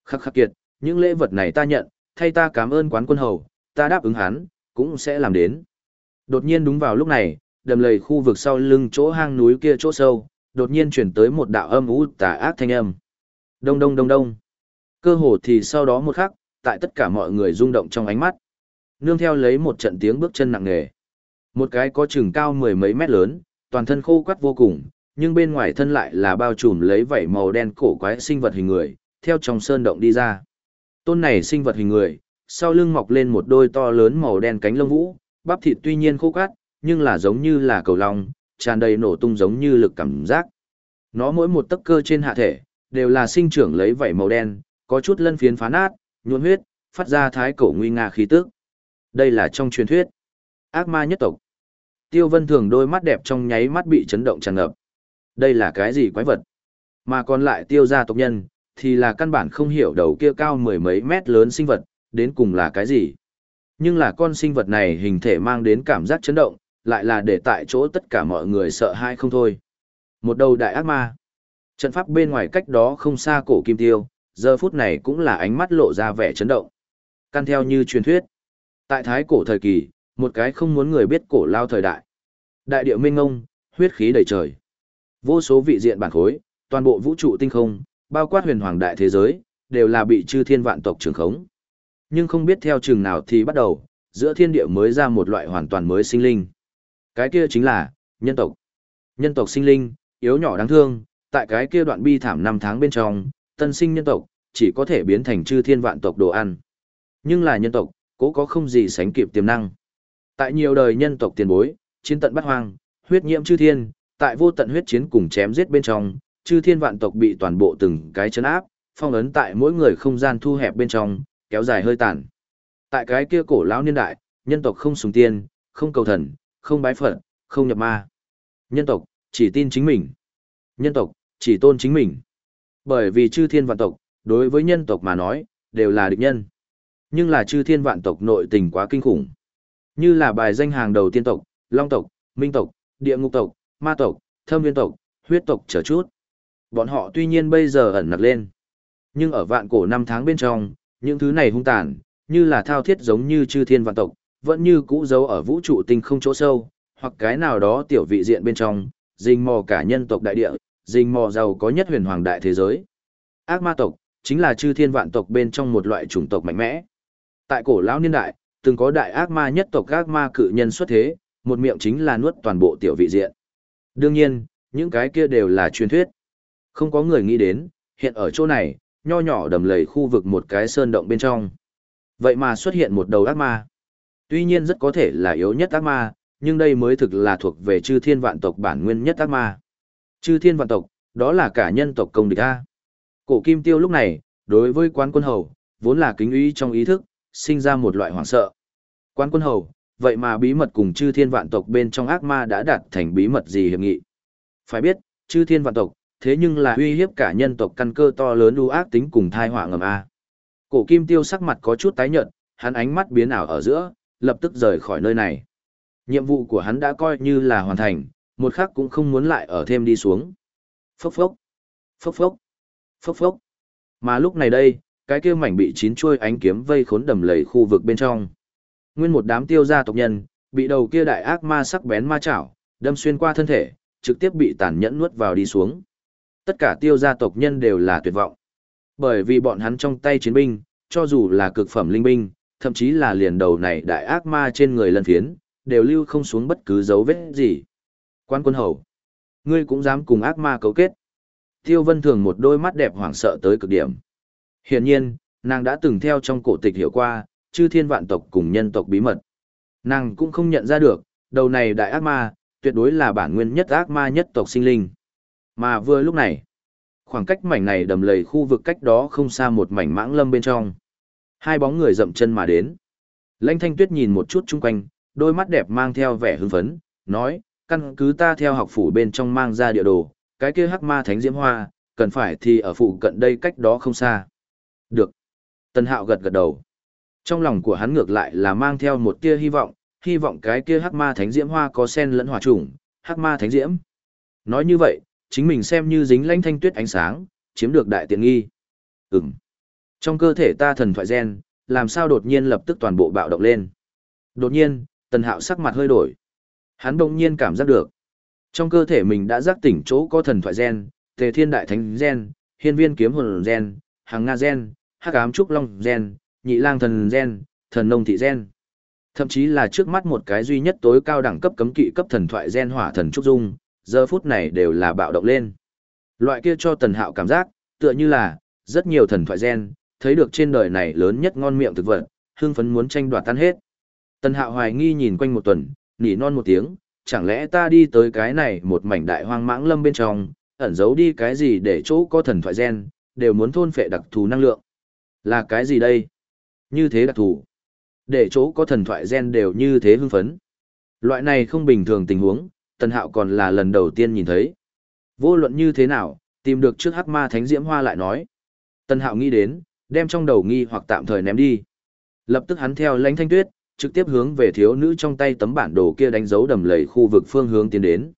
Khắc khắc kiệt, những lễ vật này ta nhận, thay ta cảm ơn quán quân hầu, ta đáp ứng hắn, cũng sẽ làm đến. Đột nhiên đúng vào lúc này, đầm lầy khu vực sau lưng chỗ hang núi kia chỗ sâu, đột nhiên chuyển tới một đạo âm u tà ác thanh âm. Đông đông đông đông. Cơ hồ thì sau đó một khắc, tại tất cả mọi người rung động trong ánh mắt. Nương theo lấy một trận tiếng bước chân nặng nề. Một cái có chừng cao mười mấy mét lớn, toàn thân khô quắt vô cùng, nhưng bên ngoài thân lại là bao trùm lấy vảy màu đen cổ quái sinh vật hình người, theo trong sơn động đi ra. Tôn này sinh vật hình người, sau lưng mọc lên một đôi to lớn màu đen cánh lông vũ, bắp thịt tuy nhiên khô cát, nhưng là giống như là cầu long, tràn đầy nổ tung giống như lực cảm giác. Nó mỗi một tấc cơ trên hạ thể, đều là sinh trưởng lấy vảy màu đen, có chút lân phiến phá nát, nhuộn huyết, phát ra thái cổ nguy nga khí tức. Đây là trong truyền thuyết. Ác ma nhất tộc. Tiêu Vân Thường đôi mắt đẹp trong nháy mắt bị chấn động tràn ngập. Đây là cái gì quái vật? Mà còn lại tiêu gia tộc nhân, thì là căn bản không hiểu đầu kia cao mười mấy mét lớn sinh vật, đến cùng là cái gì. Nhưng là con sinh vật này hình thể mang đến cảm giác chấn động, lại là để tại chỗ tất cả mọi người sợ hãi không thôi. Một đầu đại ác ma. Trận pháp bên ngoài cách đó không xa cổ kim tiêu, giờ phút này cũng là ánh mắt lộ ra vẻ chấn động. Căn theo như truyền thuyết. Tại thái cổ thời kỳ, một cái không muốn người biết cổ lao thời đại. Đại địa minh ngông, huyết khí đầy trời. Vô số vị diện bản khối, toàn bộ vũ trụ tinh không, bao quát huyền hoàng đại thế giới, đều là bị chư thiên vạn tộc trường khống. Nhưng không biết theo chừng nào thì bắt đầu, giữa thiên địa mới ra một loại hoàn toàn mới sinh linh. Cái kia chính là, nhân tộc. Nhân tộc sinh linh, yếu nhỏ đáng thương, tại cái kia đoạn bi thảm năm tháng bên trong, tân sinh nhân tộc, chỉ có thể biến thành chư thiên vạn tộc đồ ăn. Nhưng là nhân tộc, cố có không gì sánh kịp tiềm năng. Tại nhiều đời nhân tộc tiền bối, chiến tận bắt hoang, huyết nhiễm chư thiên, tại vô tận huyết chiến cùng chém giết bên trong, chư thiên vạn tộc bị toàn bộ từng cái chấn áp, phong ấn tại mỗi người không gian thu hẹp bên trong, kéo dài hơi tàn. Tại cái kia cổ lão niên đại, nhân tộc không sùng tiên, không cầu thần, không bái phật, không nhập ma. Nhân tộc, chỉ tin chính mình. Nhân tộc, chỉ tôn chính mình. Bởi vì chư thiên vạn tộc, đối với nhân tộc mà nói, đều là địch nhân. Nhưng là chư thiên vạn tộc nội tình quá kinh khủng. Như là bài danh hàng đầu tiên tộc, long tộc, minh tộc, địa ngục tộc, ma tộc, thâm viên tộc, huyết tộc chờ chút. Bọn họ tuy nhiên bây giờ ẩn nặc lên. Nhưng ở vạn cổ năm tháng bên trong, những thứ này hung tàn, như là thao thiết giống như chư thiên vạn tộc, vẫn như cũ giấu ở vũ trụ tinh không chỗ sâu, hoặc cái nào đó tiểu vị diện bên trong, rình mò cả nhân tộc đại địa, rình mò giàu có nhất huyền hoàng đại thế giới. Ác ma tộc, chính là chư thiên vạn tộc bên trong một loại chủng tộc mạnh mẽ. Tại cổ lão niên đại, từng có đại ác ma nhất tộc ác ma cự nhân xuất thế, một miệng chính là nuốt toàn bộ tiểu vị diện. Đương nhiên, những cái kia đều là truyền thuyết. Không có người nghĩ đến, hiện ở chỗ này, nho nhỏ đầm lầy khu vực một cái sơn động bên trong. Vậy mà xuất hiện một đầu ác ma. Tuy nhiên rất có thể là yếu nhất ác ma, nhưng đây mới thực là thuộc về chư thiên vạn tộc bản nguyên nhất ác ma. Chư thiên vạn tộc, đó là cả nhân tộc công địch A. Cổ kim tiêu lúc này, đối với quán quân hầu, vốn là kính ý trong ý thức, sinh ra một loại hoảng sợ. Quán quân hầu, vậy mà bí mật cùng chư thiên vạn tộc bên trong ác ma đã đạt thành bí mật gì hiệp nghị. Phải biết, chư thiên vạn tộc, thế nhưng là uy hiếp cả nhân tộc căn cơ to lớn ưu ác tính cùng thai họa ngầm A. Cổ kim tiêu sắc mặt có chút tái nhợt, hắn ánh mắt biến ảo ở giữa, lập tức rời khỏi nơi này. Nhiệm vụ của hắn đã coi như là hoàn thành, một khắc cũng không muốn lại ở thêm đi xuống. Phốc phốc, phốc phốc, phốc phốc. Mà lúc này đây, cái kia mảnh bị chín chuôi ánh kiếm vây khốn đầm lầy khu vực bên trong. Nguyên một đám tiêu gia tộc nhân, bị đầu kia đại ác ma sắc bén ma chảo, đâm xuyên qua thân thể, trực tiếp bị tàn nhẫn nuốt vào đi xuống. Tất cả tiêu gia tộc nhân đều là tuyệt vọng. Bởi vì bọn hắn trong tay chiến binh, cho dù là cực phẩm linh binh, thậm chí là liền đầu này đại ác ma trên người lân phiến, đều lưu không xuống bất cứ dấu vết gì. Quan quân hầu, ngươi cũng dám cùng ác ma cấu kết. Tiêu Vân Thường một đôi mắt đẹp hoảng sợ tới cực điểm. Hiển nhiên, nàng đã từng theo trong cổ tịch hiểu qua, chư thiên vạn tộc cùng nhân tộc bí mật. Nàng cũng không nhận ra được, đầu này đại ác ma, tuyệt đối là bản nguyên nhất ác ma nhất tộc sinh linh. Mà vừa lúc này, khoảng cách mảnh này đầm lầy khu vực cách đó không xa một mảnh mãng lâm bên trong. Hai bóng người dậm chân mà đến. Lãnh Thanh Tuyết nhìn một chút chung quanh, đôi mắt đẹp mang theo vẻ hưng phấn, nói, căn cứ ta theo học phủ bên trong mang ra địa đồ, cái kia hắc ma thánh diễm hoa, cần phải thì ở phụ cận đây cách đó không xa. Được. Tân Hạo gật gật đầu. Trong lòng của hắn ngược lại là mang theo một tia hy vọng, hy vọng cái kia hắc ma thánh diễm hoa có sen lẫn hỏa trùng, hắc ma thánh diễm. Nói như vậy, chính mình xem như dính lãnh thanh tuyết ánh sáng, chiếm được đại tiện nghi. Ừm. Trong cơ thể ta thần thoại gen, làm sao đột nhiên lập tức toàn bộ bạo động lên. Đột nhiên, tần hạo sắc mặt hơi đổi. Hắn đồng nhiên cảm giác được. Trong cơ thể mình đã giác tỉnh chỗ có thần thoại gen, tề thiên đại thánh gen, hiên viên kiếm hồn gen, hàng nga gen, hắc ám trúc long gen, nhị lang thần gen, thần nông thị gen. Thậm chí là trước mắt một cái duy nhất tối cao đẳng cấp cấm kỵ cấp thần thoại gen hỏa thần trúc dung, giờ phút này đều là bạo động lên. Loại kia cho tần hạo cảm giác, tựa như là, rất nhiều thần thoại gen, thấy được trên đời này lớn nhất ngon miệng thực vật, hương phấn muốn tranh đoạt tan hết. Tần hạo hoài nghi nhìn quanh một tuần, nỉ non một tiếng, chẳng lẽ ta đi tới cái này một mảnh đại hoang mãng lâm bên trong, ẩn giấu đi cái gì để chỗ có thần thoại gen, đều muốn thôn phệ đặc thù năng lượng. Là cái gì đây? Như thế đặc thù. Để chỗ có thần thoại gen đều như thế hưng phấn. Loại này không bình thường tình huống, Tần Hạo còn là lần đầu tiên nhìn thấy. Vô luận như thế nào, tìm được trước hắc ma thánh diễm hoa lại nói. Tần Hạo nghĩ đến, đem trong đầu nghi hoặc tạm thời ném đi. Lập tức hắn theo lãnh thanh tuyết, trực tiếp hướng về thiếu nữ trong tay tấm bản đồ kia đánh dấu đầm lầy khu vực phương hướng tiến đến.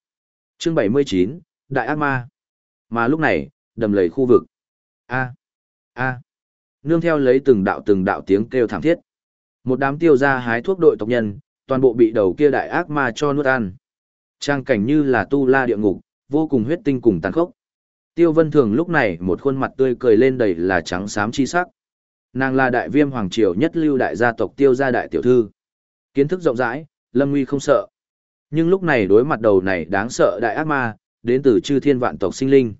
Chương 79, Đại ác ma. Mà lúc này, đầm lầy khu vực. A. A. Nương theo lấy từng đạo từng đạo tiếng kêu thảm thiết. Một đám tiêu gia hái thuốc đội tộc nhân, toàn bộ bị đầu kia đại ác ma cho nuốt ăn. Trang cảnh như là tu la địa ngục, vô cùng huyết tinh cùng tàn khốc. Tiêu Vân Thường lúc này một khuôn mặt tươi cười lên đầy là trắng xám chi sắc. Nàng là đại viêm hoàng triều nhất lưu đại gia tộc Tiêu gia đại tiểu thư. Kiến thức rộng rãi, lâm nguy không sợ. Nhưng lúc này đối mặt đầu này đáng sợ đại ác ma, đến từ chư thiên vạn tộc sinh linh.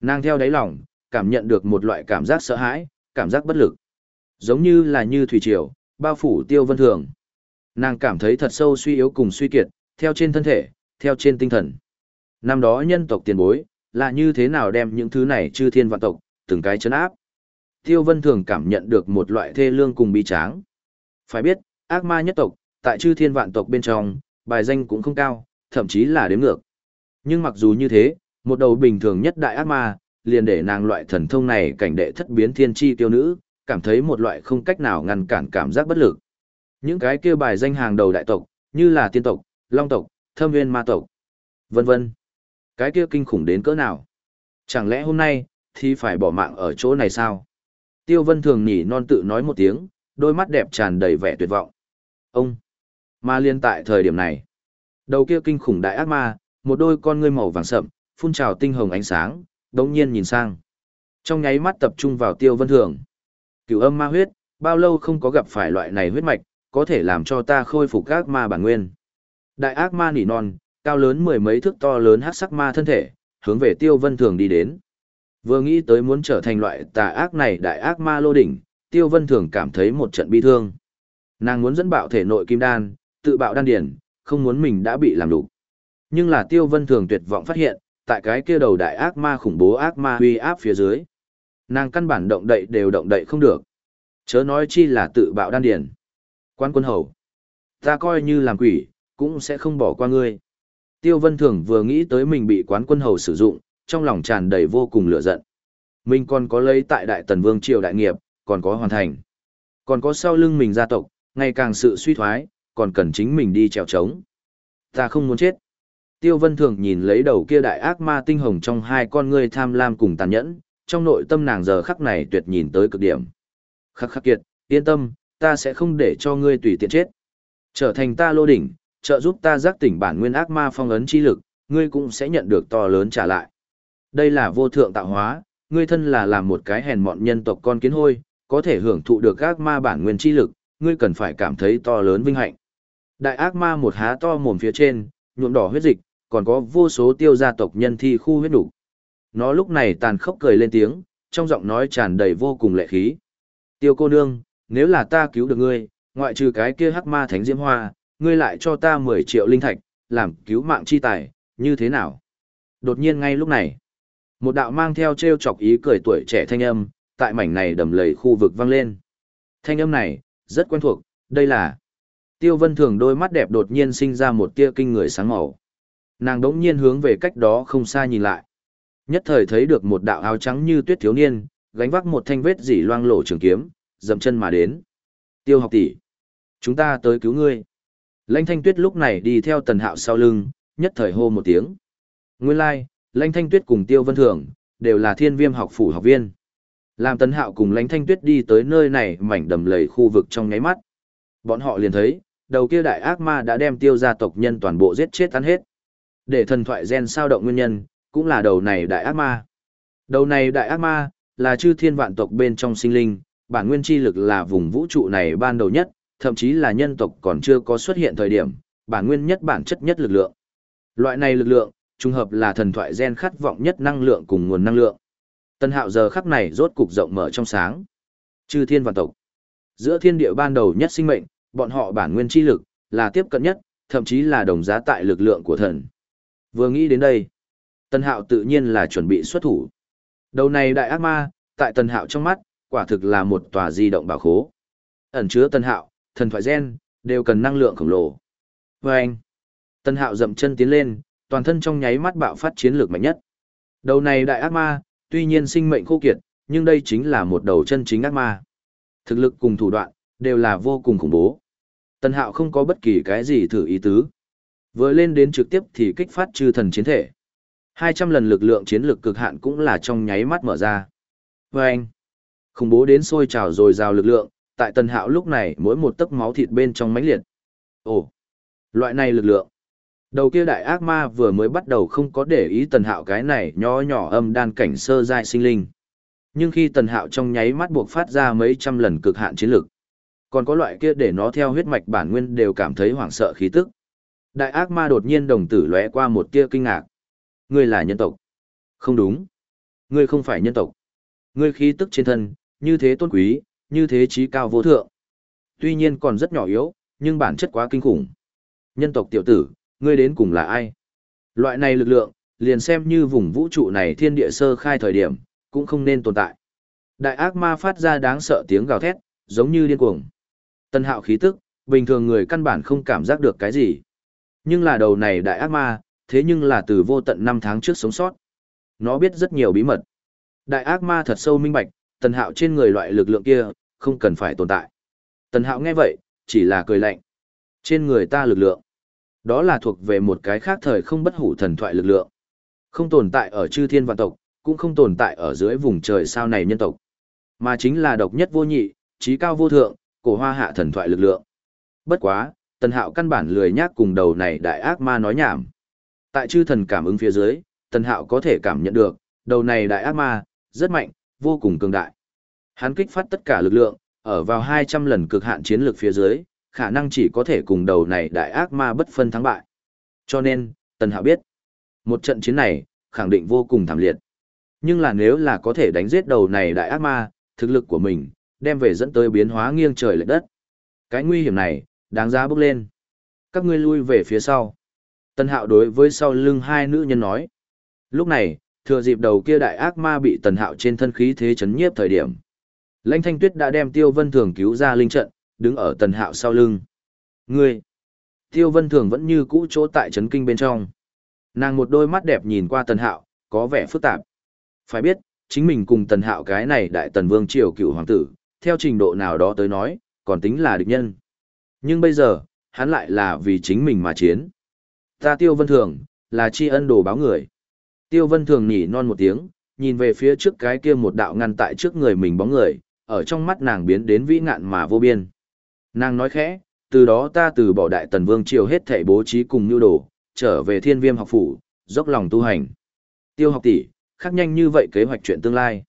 Nàng theo đáy lòng, cảm nhận được một loại cảm giác sợ hãi, cảm giác bất lực. Giống như là như thủy triều, bao phủ Tiêu Vân Thường. Nàng cảm thấy thật sâu suy yếu cùng suy kiệt, theo trên thân thể, theo trên tinh thần. Năm đó nhân tộc tiền bối, là như thế nào đem những thứ này chư thiên vạn tộc, từng cái chấn áp. Tiêu Vân thường cảm nhận được một loại thê lương cùng bi tráng. Phải biết, ác ma nhất tộc, tại chư thiên vạn tộc bên trong, bài danh cũng không cao, thậm chí là đếm ngược. Nhưng mặc dù như thế, một đầu bình thường nhất đại ác ma, liền để nàng loại thần thông này cảnh đệ thất biến thiên chi tiêu nữ, cảm thấy một loại không cách nào ngăn cản cảm giác bất lực. Những cái kia bài danh hàng đầu đại tộc, như là tiên tộc, long tộc, thâm viên ma tộc, vân vân. Cái kia kinh khủng đến cỡ nào? Chẳng lẽ hôm nay, thì phải bỏ mạng ở chỗ này sao? Tiêu vân thường nhỉ non tự nói một tiếng, đôi mắt đẹp tràn đầy vẻ tuyệt vọng. Ông! Ma liên tại thời điểm này. Đầu kia kinh khủng đại ác ma, một đôi con ngươi màu vàng sậm, phun trào tinh hồng ánh sáng, đống nhiên nhìn sang. Trong nháy mắt tập trung vào tiêu vân thường. Cửu âm ma huyết, bao lâu không có gặp phải loại này huyết mạch, có thể làm cho ta khôi phục các ma bản nguyên. Đại ác ma nỉ non, cao lớn mười mấy thước to lớn hát sắc ma thân thể, hướng về tiêu vân thường đi đến. Vừa nghĩ tới muốn trở thành loại tà ác này đại ác ma lô đỉnh, tiêu vân thường cảm thấy một trận bi thương. Nàng muốn dẫn bạo thể nội kim đan, tự bạo đan điển, không muốn mình đã bị làm đủ. Nhưng là Tiêu Vân Thường tuyệt vọng phát hiện, tại cái kia đầu đại ác ma khủng bố ác ma huy áp phía dưới. Nàng căn bản động đậy đều động đậy không được. Chớ nói chi là tự bạo đan điền. Quan quân hầu. Ta coi như làm quỷ, cũng sẽ không bỏ qua ngươi. Tiêu Vân Thường vừa nghĩ tới mình bị quán quân hầu sử dụng, trong lòng tràn đầy vô cùng lửa giận. Mình còn có lấy tại Đại Tần Vương Triều đại nghiệp, còn có hoàn thành. Còn có sau lưng mình gia tộc, ngày càng sự suy thoái, còn cần chính mình đi trèo trống. Ta không muốn chết. Tiêu Vân Thường nhìn lấy đầu kia đại ác ma tinh hồng trong hai con ngươi tham lam cùng tàn nhẫn, trong nội tâm nàng giờ khắc này tuyệt nhìn tới cực điểm. Khắc khắc kiệt, yên tâm, ta sẽ không để cho ngươi tùy tiện chết. Trở thành ta lô đỉnh, trợ giúp ta giác tỉnh bản nguyên ác ma phong ấn chi lực, ngươi cũng sẽ nhận được to lớn trả lại. Đây là vô thượng tạo hóa, ngươi thân là làm một cái hèn mọn nhân tộc con kiến hôi, có thể hưởng thụ được ác ma bản nguyên chi lực, ngươi cần phải cảm thấy to lớn vinh hạnh. Đại ác ma một há to mồm phía trên, nhuộm đỏ huyết dịch, còn có vô số tiêu gia tộc nhân thi khu huyết đủ. Nó lúc này tàn khốc cười lên tiếng, trong giọng nói tràn đầy vô cùng lệ khí. Tiêu cô nương, nếu là ta cứu được ngươi, ngoại trừ cái kia hắc ma thánh diễm hoa, ngươi lại cho ta 10 triệu linh thạch, làm cứu mạng chi tài, như thế nào? Đột nhiên ngay lúc này, một đạo mang theo treo chọc ý cười tuổi trẻ thanh âm, tại mảnh này đầm lầy khu vực vang lên. Thanh âm này, rất quen thuộc, đây là... Tiêu Vân Thường đôi mắt đẹp đột nhiên sinh ra một tia kinh người sáng màu. Nàng đống nhiên hướng về cách đó không xa nhìn lại. Nhất thời thấy được một đạo áo trắng như tuyết thiếu niên, gánh vác một thanh vết dỉ loang lổ trường kiếm, dậm chân mà đến. Tiêu học tỷ, chúng ta tới cứu ngươi. Lãnh Thanh Tuyết lúc này đi theo Tần Hạo sau lưng, nhất thời hô một tiếng. Nguyên lai, like, Lãnh Thanh Tuyết cùng Tiêu Vân Thường, đều là thiên viêm học phủ học viên. Làm Tần Hạo cùng Lãnh Thanh Tuyết đi tới nơi này mảnh đầm lầy khu vực trong nháy mắt. Bọn họ liền thấy, đầu kia đại ác ma đã đem tiêu gia tộc nhân toàn bộ giết chết ăn hết. Để thần thoại gen sao động nguyên nhân, cũng là đầu này đại ác ma. Đầu này đại ác ma, là chư thiên vạn tộc bên trong sinh linh, bản nguyên chi lực là vùng vũ trụ này ban đầu nhất, thậm chí là nhân tộc còn chưa có xuất hiện thời điểm, bản nguyên nhất bản chất nhất lực lượng. Loại này lực lượng, trùng hợp là thần thoại gen khát vọng nhất năng lượng cùng nguồn năng lượng. Tân hạo giờ khắc này rốt cục rộng mở trong sáng. Chư thiên vạn tộc. Giữa thiên địa ban đầu nhất sinh mệnh, bọn họ bản nguyên chi lực, là tiếp cận nhất, thậm chí là đồng giá tại lực lượng của thần. Vừa nghĩ đến đây, Tân Hạo tự nhiên là chuẩn bị xuất thủ. Đầu này đại ác ma, tại Tân Hạo trong mắt, quả thực là một tòa di động bảo khố. Ẩn chứa Tân Hạo, thần thoại gen, đều cần năng lượng khổng lồ. Và anh, Tân Hạo dậm chân tiến lên, toàn thân trong nháy mắt bạo phát chiến lược mạnh nhất. Đầu này đại ác ma, tuy nhiên sinh mệnh khô kiệt, nhưng đây chính là một đầu chân chính ác ma. Thực lực cùng thủ đoạn, đều là vô cùng khủng bố. Tân Hạo không có bất kỳ cái gì thử ý tứ. Vừa lên đến trực tiếp thì kích phát chư thần chiến thể. 200 lần lực lượng chiến lực cực hạn cũng là trong nháy mắt mở ra. Và anh, khủng bố đến sôi trào rồi rào lực lượng, tại tần Hạo lúc này mỗi một tấc máu thịt bên trong mãnh liệt. Ồ, loại này lực lượng. Đầu kia đại ác ma vừa mới bắt đầu không có để ý Tần Hạo cái này nhỏ nhỏ âm đan cảnh sơ giai sinh linh. Nhưng khi Tần Hạo trong nháy mắt buộc phát ra mấy trăm lần cực hạn chiến lực, còn có loại kia để nó theo huyết mạch bản nguyên đều cảm thấy hoảng sợ khí tức. Đại ác ma đột nhiên đồng tử lóe qua một tia kinh ngạc. Ngươi là nhân tộc. Không đúng. Ngươi không phải nhân tộc. Ngươi khí tức trên thân, như thế tôn quý, như thế trí cao vô thượng. Tuy nhiên còn rất nhỏ yếu, nhưng bản chất quá kinh khủng. Nhân tộc tiểu tử, ngươi đến cùng là ai? Loại này lực lượng, liền xem như vùng vũ trụ này thiên địa sơ khai thời điểm, cũng không nên tồn tại. Đại ác ma phát ra đáng sợ tiếng gào thét, giống như điên cuồng. Tân hạo khí tức, bình thường người căn bản không cảm giác được cái gì. Nhưng là đầu này đại ác ma, thế nhưng là từ vô tận năm tháng trước sống sót. Nó biết rất nhiều bí mật. Đại ác ma thật sâu minh bạch, tần hạo trên người loại lực lượng kia, không cần phải tồn tại. Tần hạo nghe vậy, chỉ là cười lạnh. Trên người ta lực lượng, đó là thuộc về một cái khác thời không bất hủ thần thoại lực lượng. Không tồn tại ở chư thiên vạn tộc, cũng không tồn tại ở dưới vùng trời sao này nhân tộc. Mà chính là độc nhất vô nhị, trí cao vô thượng, cổ hoa hạ thần thoại lực lượng. Bất quá, tần hạo căn bản lười nhác cùng đầu này đại ác ma nói nhảm. Tại chư thần cảm ứng phía dưới, tần hạo có thể cảm nhận được, đầu này đại ác ma, rất mạnh, vô cùng cường đại. Hắn kích phát tất cả lực lượng, ở vào 200 lần cực hạn chiến lược phía dưới, khả năng chỉ có thể cùng đầu này đại ác ma bất phân thắng bại. Cho nên, Tần Hạo biết, một trận chiến này, khẳng định vô cùng thảm liệt. Nhưng là nếu là có thể đánh giết đầu này đại ác ma, thực lực của mình, đem về dẫn tới biến hóa nghiêng trời lệ đất. Cái nguy hiểm này, đáng giá bước lên. Các ngươi lui về phía sau. Tân hạo đối với sau lưng hai nữ nhân nói. Lúc này, thừa dịp đầu kia đại ác ma bị tần hạo trên thân khí thế chấn nhiếp thời điểm. Lãnh thanh tuyết đã đem tiêu vân thường cứu ra linh trận, đứng ở tần hạo sau lưng. Ngươi! Tiêu vân thường vẫn như cũ chỗ tại chấn kinh bên trong. Nàng một đôi mắt đẹp nhìn qua tần hạo, có vẻ phức tạp. Phải biết, chính mình cùng tần hạo cái này đại tần vương triều cựu hoàng tử, theo trình độ nào đó tới nói, còn tính là địch nhân. Nhưng bây giờ, hắn lại là vì chính mình mà chiến. Ta tiêu vân thường, là tri ân đồ báo người. Tiêu vân thường nhỉ non một tiếng, nhìn về phía trước cái kia một đạo ngăn tại trước người mình bóng người, ở trong mắt nàng biến đến vĩ ngạn mà vô biên. Nàng nói khẽ, từ đó ta từ bỏ đại tần vương triều hết thảy bố trí cùng nhu đồ, trở về thiên viêm học phủ, dốc lòng tu hành. Tiêu học tỷ, khác nhanh như vậy kế hoạch chuyện tương lai.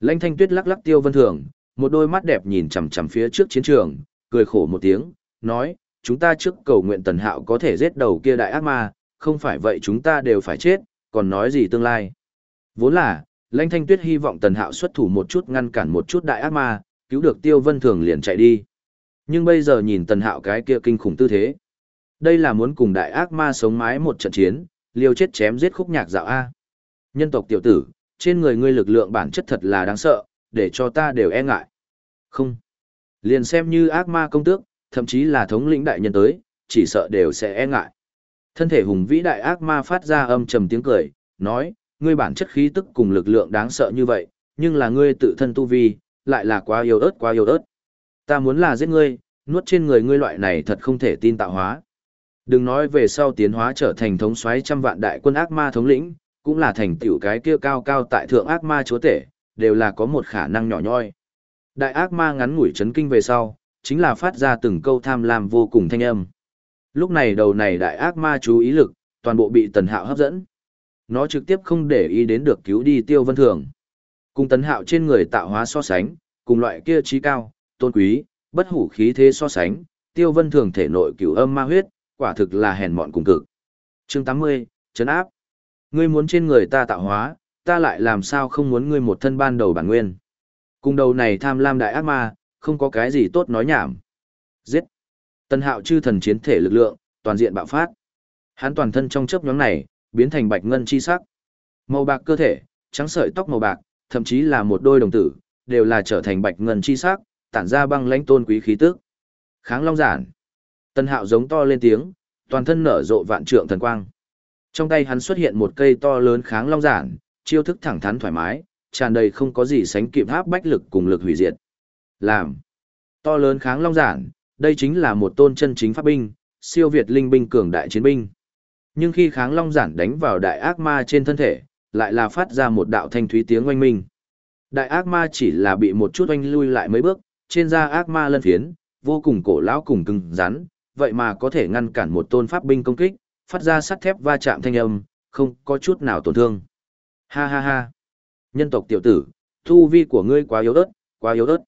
Lãnh thanh tuyết lắc lắc tiêu vân thường, một đôi mắt đẹp nhìn chằm chằm phía trước chiến trường, cười khổ một tiếng, nói, chúng ta trước cầu nguyện tần hạo có thể giết đầu kia đại ác ma, không phải vậy chúng ta đều phải chết, còn nói gì tương lai. Vốn là, lãnh thanh tuyết hy vọng tần hạo xuất thủ một chút ngăn cản một chút đại ác ma, cứu được tiêu vân thường liền chạy đi. Nhưng bây giờ nhìn tần hạo cái kia kinh khủng tư thế. Đây là muốn cùng đại ác ma sống mái một trận chiến, liều chết chém giết khúc nhạc dạo A. Nhân tộc tiểu tử, trên người ngươi lực lượng bản chất thật là đáng sợ, để cho ta đều e ngại. Không. Liền xem như ác ma công tước, thậm chí là thống lĩnh đại nhân tới, chỉ sợ đều sẽ e ngại. Thân thể hùng vĩ đại ác ma phát ra âm trầm tiếng cười, nói, ngươi bản chất khí tức cùng lực lượng đáng sợ như vậy, nhưng là ngươi tự thân tu vi, lại là quá yếu ớt quá yếu ớt. Ta muốn là giết ngươi, nuốt trên người ngươi loại này thật không thể tin tạo hóa. Đừng nói về sau tiến hóa trở thành thống soái trăm vạn đại quân ác ma thống lĩnh, cũng là thành tiểu cái kia cao cao tại thượng ác ma chúa tể, đều là có một khả năng nhỏ nhoi. Đại ác ma ngắn ngủi chấn kinh về sau, chính là phát ra từng câu tham lam vô cùng thanh âm. Lúc này đầu này đại ác ma chú ý lực, toàn bộ bị tần hạo hấp dẫn. Nó trực tiếp không để ý đến được cứu đi tiêu vân thường. Cùng tần hạo trên người tạo hóa so sánh, cùng loại kia trí cao, tôn quý, bất hủ khí thế so sánh, tiêu vân thường thể nội cửu âm ma huyết, quả thực là hèn mọn cùng cực. Chương 80, chấn áp. Ngươi muốn trên người ta tạo hóa, ta lại làm sao không muốn ngươi một thân ban đầu bản nguyên. Cùng đầu này tham lam đại ác ma, không có cái gì tốt nói nhảm. Giết. Tân hạo chư thần chiến thể lực lượng, toàn diện bạo phát. Hắn toàn thân trong chớp nhóm này, biến thành bạch ngân chi sắc. Màu bạc cơ thể, trắng sợi tóc màu bạc, thậm chí là một đôi đồng tử, đều là trở thành bạch ngân chi sắc, tản ra băng lãnh tôn quý khí tức. Kháng long giản. Tân hạo giống to lên tiếng, toàn thân nở rộ vạn trượng thần quang. Trong tay hắn xuất hiện một cây to lớn kháng long giản, chiêu thức thẳng thắn thoải mái, tràn đầy không có gì sánh kịp áp bách lực cùng lực hủy diệt. Làm. To lớn kháng long giản, đây chính là một tôn chân chính pháp binh, siêu việt linh binh cường đại chiến binh. Nhưng khi kháng long giản đánh vào đại ác ma trên thân thể, lại là phát ra một đạo thanh thúy tiếng oanh minh. Đại ác ma chỉ là bị một chút oanh lui lại mấy bước, trên da ác ma lân phiến, vô cùng cổ lão cùng cứng rắn, vậy mà có thể ngăn cản một tôn pháp binh công kích, phát ra sắt thép va chạm thanh âm, không có chút nào tổn thương. Ha ha ha. Nhân tộc tiểu tử, thu vi của ngươi quá yếu ớt, quá yếu ớt.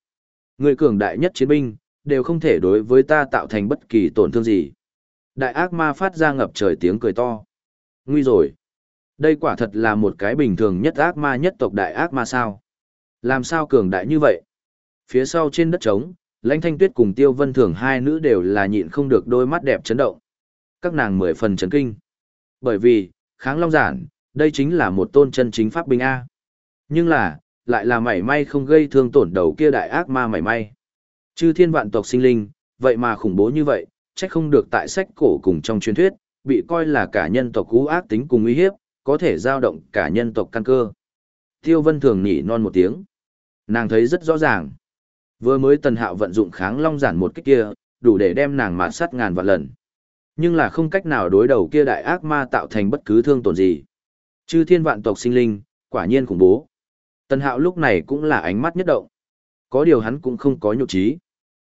Người cường đại nhất chiến binh, đều không thể đối với ta tạo thành bất kỳ tổn thương gì. Đại ác ma phát ra ngập trời tiếng cười to. Nguy rồi. Đây quả thật là một cái bình thường nhất ác ma nhất tộc đại ác ma sao. Làm sao cường đại như vậy? Phía sau trên đất trống, lãnh thanh tuyết cùng tiêu vân thường hai nữ đều là nhịn không được đôi mắt đẹp chấn động. Các nàng mười phần chấn kinh. Bởi vì, kháng long giản, đây chính là một tôn chân chính pháp binh A. Nhưng là, lại là mảy may không gây thương tổn đầu kia đại ác ma mảy may. Chư thiên vạn tộc sinh linh, vậy mà khủng bố như vậy, chắc không được tại sách cổ cùng trong truyền thuyết, bị coi là cả nhân tộc cú ác tính cùng uy hiếp, có thể giao động cả nhân tộc căn cơ. Tiêu vân thường nhỉ non một tiếng. Nàng thấy rất rõ ràng. Vừa mới tần hạo vận dụng kháng long giản một cách kia, đủ để đem nàng mạt sát ngàn vạn lần. Nhưng là không cách nào đối đầu kia đại ác ma tạo thành bất cứ thương tổn gì. Chư thiên vạn tộc sinh linh, quả nhiên khủng bố. Tần hạo lúc này cũng là ánh mắt nhất động. Có điều hắn cũng không có nhục trí.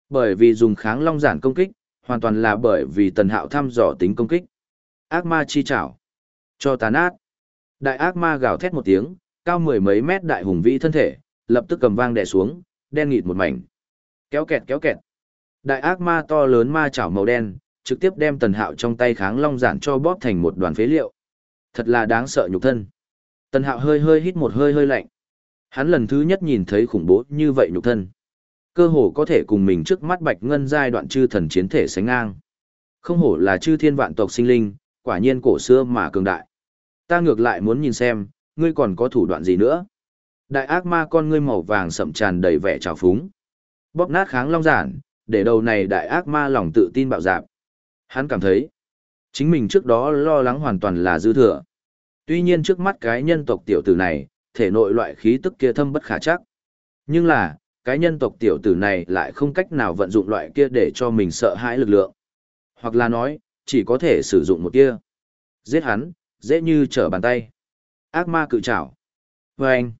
Bởi vì dùng kháng long giản công kích, hoàn toàn là bởi vì tần hạo thăm dò tính công kích. Ác ma chi chảo. Cho tàn ác. Đại ác ma gào thét một tiếng, cao mười mấy mét đại hùng vĩ thân thể, lập tức cầm vang đè xuống, đen nghịt một mảnh. Kéo kẹt kéo kẹt. Đại ác ma to lớn ma chảo màu đen, trực tiếp đem tần hạo trong tay kháng long giản cho bóp thành một đoàn phế liệu. Thật là đáng sợ nhục thân. Tần hạo hơi hơi hít một hơi hơi lạnh. Hắn lần thứ nhất nhìn thấy khủng bố như vậy nhục thân. Cơ hồ có thể cùng mình trước mắt bạch ngân giai đoạn chư thần chiến thể sánh ngang. Không hổ là chư thiên vạn tộc sinh linh, quả nhiên cổ xưa mà cường đại. Ta ngược lại muốn nhìn xem, ngươi còn có thủ đoạn gì nữa. Đại ác ma con ngươi màu vàng sậm tràn đầy vẻ trào phúng. Bóp nát kháng long giản, để đầu này đại ác ma lòng tự tin bạo dạp. Hắn cảm thấy, chính mình trước đó lo lắng hoàn toàn là dư thừa. Tuy nhiên trước mắt cái nhân tộc tiểu tử này, thể nội loại khí tức kia thâm bất khả chắc. Nhưng là, cái nhân tộc tiểu tử này lại không cách nào vận dụng loại kia để cho mình sợ hãi lực lượng. Hoặc là nói, chỉ có thể sử dụng một kia. Giết hắn, dễ như trở bàn tay. Ác ma cự trảo. Vâng! anh,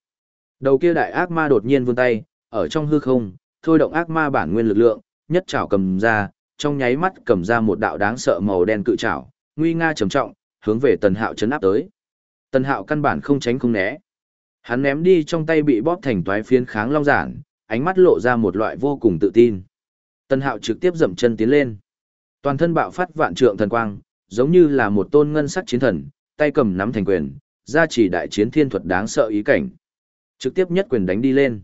đầu kia đại ác ma đột nhiên vươn tay, ở trong hư không, thôi động ác ma bản nguyên lực lượng, nhất trảo cầm ra, trong nháy mắt cầm ra một đạo đáng sợ màu đen cự trảo, nguy nga trầm trọng, hướng về tần hạo chấn áp tới. Tần hạo căn bản không tránh không né. Hắn ném đi trong tay bị bóp thành toái phiến kháng long giản, ánh mắt lộ ra một loại vô cùng tự tin. tân hạo trực tiếp dậm chân tiến lên. Toàn thân bạo phát vạn trượng thần quang, giống như là một tôn ngân sắc chiến thần, tay cầm nắm thành quyền, ra chỉ đại chiến thiên thuật đáng sợ ý cảnh. Trực tiếp nhất quyền đánh đi lên.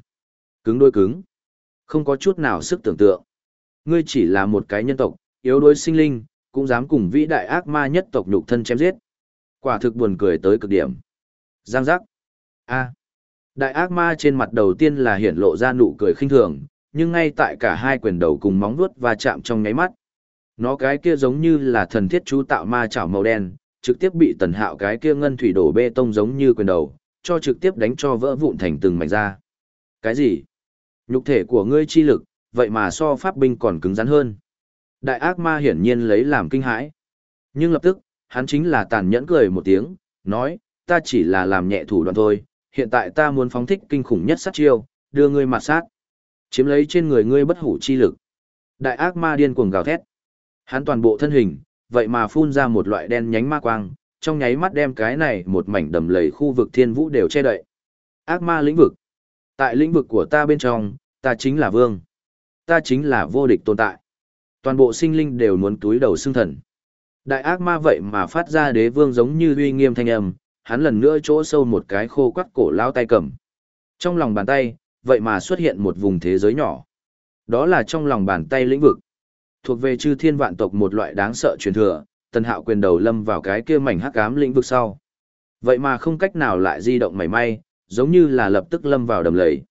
Cứng đôi cứng. Không có chút nào sức tưởng tượng. Ngươi chỉ là một cái nhân tộc, yếu đuối sinh linh, cũng dám cùng vĩ đại ác ma nhất tộc nhục thân chém giết. Quả thực buồn cười tới cực điểm. Giang giác. A. Đại ác ma trên mặt đầu tiên là hiển lộ ra nụ cười khinh thường, nhưng ngay tại cả hai quyền đầu cùng móng vuốt và chạm trong nháy mắt. Nó cái kia giống như là thần thiết chú tạo ma chảo màu đen, trực tiếp bị tần hạo cái kia ngân thủy đổ bê tông giống như quyền đầu, cho trực tiếp đánh cho vỡ vụn thành từng mảnh ra. Cái gì? Nhục thể của ngươi chi lực, vậy mà so pháp binh còn cứng rắn hơn. Đại ác ma hiển nhiên lấy làm kinh hãi. Nhưng lập tức, hắn chính là tàn nhẫn cười một tiếng, nói, ta chỉ là làm nhẹ thủ đoạn thôi, hiện tại ta muốn phóng thích kinh khủng nhất sát chiêu, đưa ngươi mặt sát. Chiếm lấy trên người ngươi bất hủ chi lực. Đại ác ma điên cuồng gào thét. Hắn toàn bộ thân hình, vậy mà phun ra một loại đen nhánh ma quang, trong nháy mắt đem cái này một mảnh đầm lầy khu vực thiên vũ đều che đậy. Ác ma lĩnh vực. Tại lĩnh vực của ta bên trong, ta chính là vương. Ta chính là vô địch tồn tại. Toàn bộ sinh linh đều muốn túi đầu xương thần. Đại ác ma vậy mà phát ra đế vương giống như uy nghiêm thanh âm, hắn lần nữa chỗ sâu một cái khô quắt cổ lao tay cầm. Trong lòng bàn tay, vậy mà xuất hiện một vùng thế giới nhỏ. Đó là trong lòng bàn tay lĩnh vực. Thuộc về chư thiên vạn tộc một loại đáng sợ truyền thừa, tần hạo quyền đầu lâm vào cái kia mảnh hắc ám lĩnh vực sau. Vậy mà không cách nào lại di động mảy may, giống như là lập tức lâm vào đầm lầy.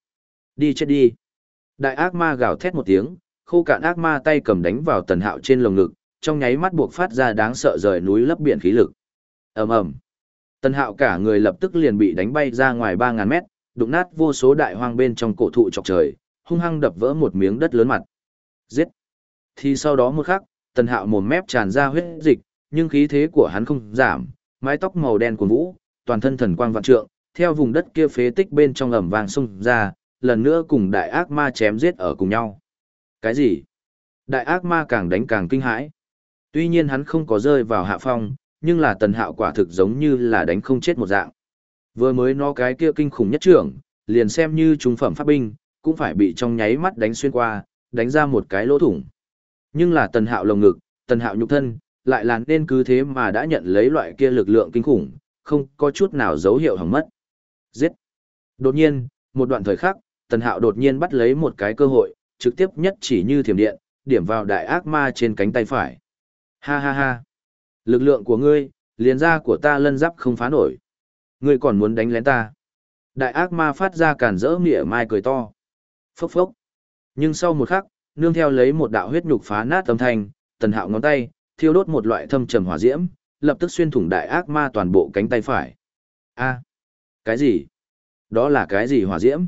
Đi chết đi. Đại ác ma gào thét một tiếng, khô cạn ác ma tay cầm đánh vào tần hạo trên lồng ngực, trong nháy mắt buộc phát ra đáng sợ rời núi lấp biển khí lực. ầm ầm Tần hạo cả người lập tức liền bị đánh bay ra ngoài 3.000 mét, đụng nát vô số đại hoang bên trong cổ thụ chọc trời, hung hăng đập vỡ một miếng đất lớn mặt. Giết! Thì sau đó một khắc, tần hạo mồm mép tràn ra huyết dịch, nhưng khí thế của hắn không giảm, mái tóc màu đen của vũ, toàn thân thần quang vạn trượng, theo vùng đất kia phế tích bên trong ẩm vàng sung ra, lần nữa cùng đại ác ma chém giết ở cùng nhau. Cái gì? Đại ác ma càng đánh càng kinh hãi. Tuy nhiên hắn không có rơi vào hạ phong, nhưng là tần hạo quả thực giống như là đánh không chết một dạng. Vừa mới nó cái kia kinh khủng nhất trưởng, liền xem như trung phẩm pháp binh, cũng phải bị trong nháy mắt đánh xuyên qua, đánh ra một cái lỗ thủng. Nhưng là tần hạo lồng ngực, tần hạo nhục thân, lại là nên cứ thế mà đã nhận lấy loại kia lực lượng kinh khủng, không có chút nào dấu hiệu hỏng mất. Giết! Đột nhiên, một đoạn thời khắc, tần hạo đột nhiên bắt lấy một cái cơ hội, trực tiếp nhất chỉ như thiểm điện, điểm vào đại ác ma trên cánh tay phải. Ha ha ha! Lực lượng của ngươi, liền ra của ta lân giáp không phá nổi. Ngươi còn muốn đánh lén ta. Đại ác ma phát ra cản rỡ mỉa mai cười to. Phốc phốc. Nhưng sau một khắc, nương theo lấy một đạo huyết nhục phá nát âm thanh, tần hạo ngón tay, thiêu đốt một loại thâm trầm hỏa diễm, lập tức xuyên thủng đại ác ma toàn bộ cánh tay phải. A, cái gì? Đó là cái gì hỏa diễm?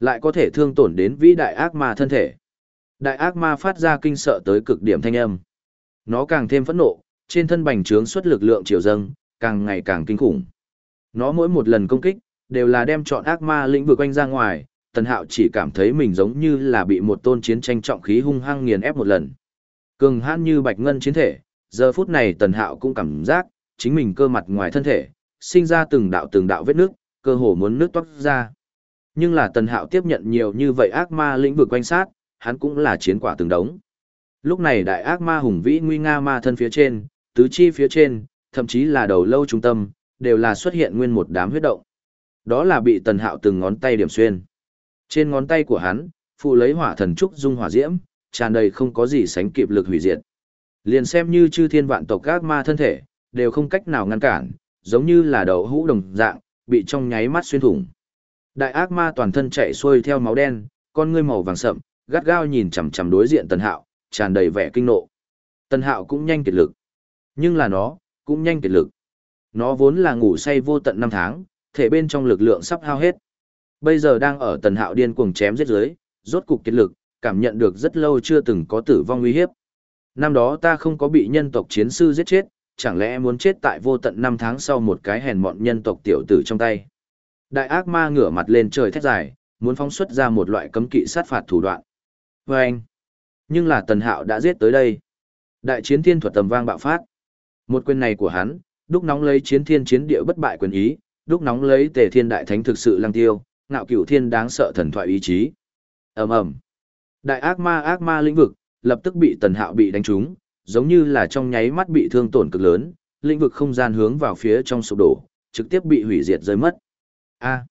Lại có thể thương tổn đến vĩ đại ác ma thân thể. Đại ác ma phát ra kinh sợ tới cực điểm thanh âm. Nó càng thêm phẫn nộ, trên thân bành trướng xuất lực lượng triều dâng, càng ngày càng kinh khủng. Nó mỗi một lần công kích, đều là đem chọn ác ma lĩnh vực quanh ra ngoài, Tần Hạo chỉ cảm thấy mình giống như là bị một tôn chiến tranh trọng khí hung hăng nghiền ép một lần. Cường hãn như bạch ngân chiến thể, giờ phút này Tần Hạo cũng cảm giác, chính mình cơ mặt ngoài thân thể, sinh ra từng đạo từng đạo vết nước, cơ hồ muốn nước toát ra. Nhưng là Tần Hạo tiếp nhận nhiều như vậy ác ma lĩnh vực quanh sát, hắn cũng là chiến quả từng đống. Lúc này đại ác ma hùng vĩ nguy nga ma thân phía trên, tứ chi phía trên, thậm chí là đầu lâu trung tâm, đều là xuất hiện nguyên một đám huyết động. Đó là bị Tần Hạo từng ngón tay điểm xuyên. Trên ngón tay của hắn, phụ lấy hỏa thần trúc dung hỏa diễm, tràn đầy không có gì sánh kịp lực hủy diệt. Liền xem như chư thiên vạn tộc ác ma thân thể, đều không cách nào ngăn cản, giống như là đầu hũ đồng dạng, bị trong nháy mắt xuyên thủng. Đại ác ma toàn thân chạy xuôi theo máu đen, con ngươi màu vàng sậm, gắt gao nhìn chằm chằm đối diện Tần Hạo, tràn đầy vẻ kinh nộ. Tần Hạo cũng nhanh kiệt lực. Nhưng là nó, cũng nhanh kiệt lực. Nó vốn là ngủ say vô tận năm tháng, thể bên trong lực lượng sắp hao hết. Bây giờ đang ở Tần Hạo điên cuồng chém giết dưới, rốt cục kiệt lực, cảm nhận được rất lâu chưa từng có tử vong uy hiếp. Năm đó ta không có bị nhân tộc chiến sư giết chết, chẳng lẽ muốn chết tại vô tận năm tháng sau một cái hèn mọn nhân tộc tiểu tử trong tay. Đại ác ma ngửa mặt lên trời thét dài, muốn phóng xuất ra một loại cấm kỵ sát phạt thủ đoạn. Và anh, nhưng là tần hạo đã giết tới đây. Đại chiến thiên thuật tầm vang bạo phát. Một quyền này của hắn, đúc nóng lấy chiến thiên chiến địa bất bại quyền ý, đúc nóng lấy tề thiên đại thánh thực sự lăng tiêu, ngạo cửu thiên đáng sợ thần thoại ý chí. ầm ầm Đại ác ma ác ma lĩnh vực, lập tức bị tần hạo bị đánh trúng, giống như là trong nháy mắt bị thương tổn cực lớn, lĩnh vực không gian hướng vào phía trong sụp đổ, trực tiếp bị hủy diệt rơi mất. A.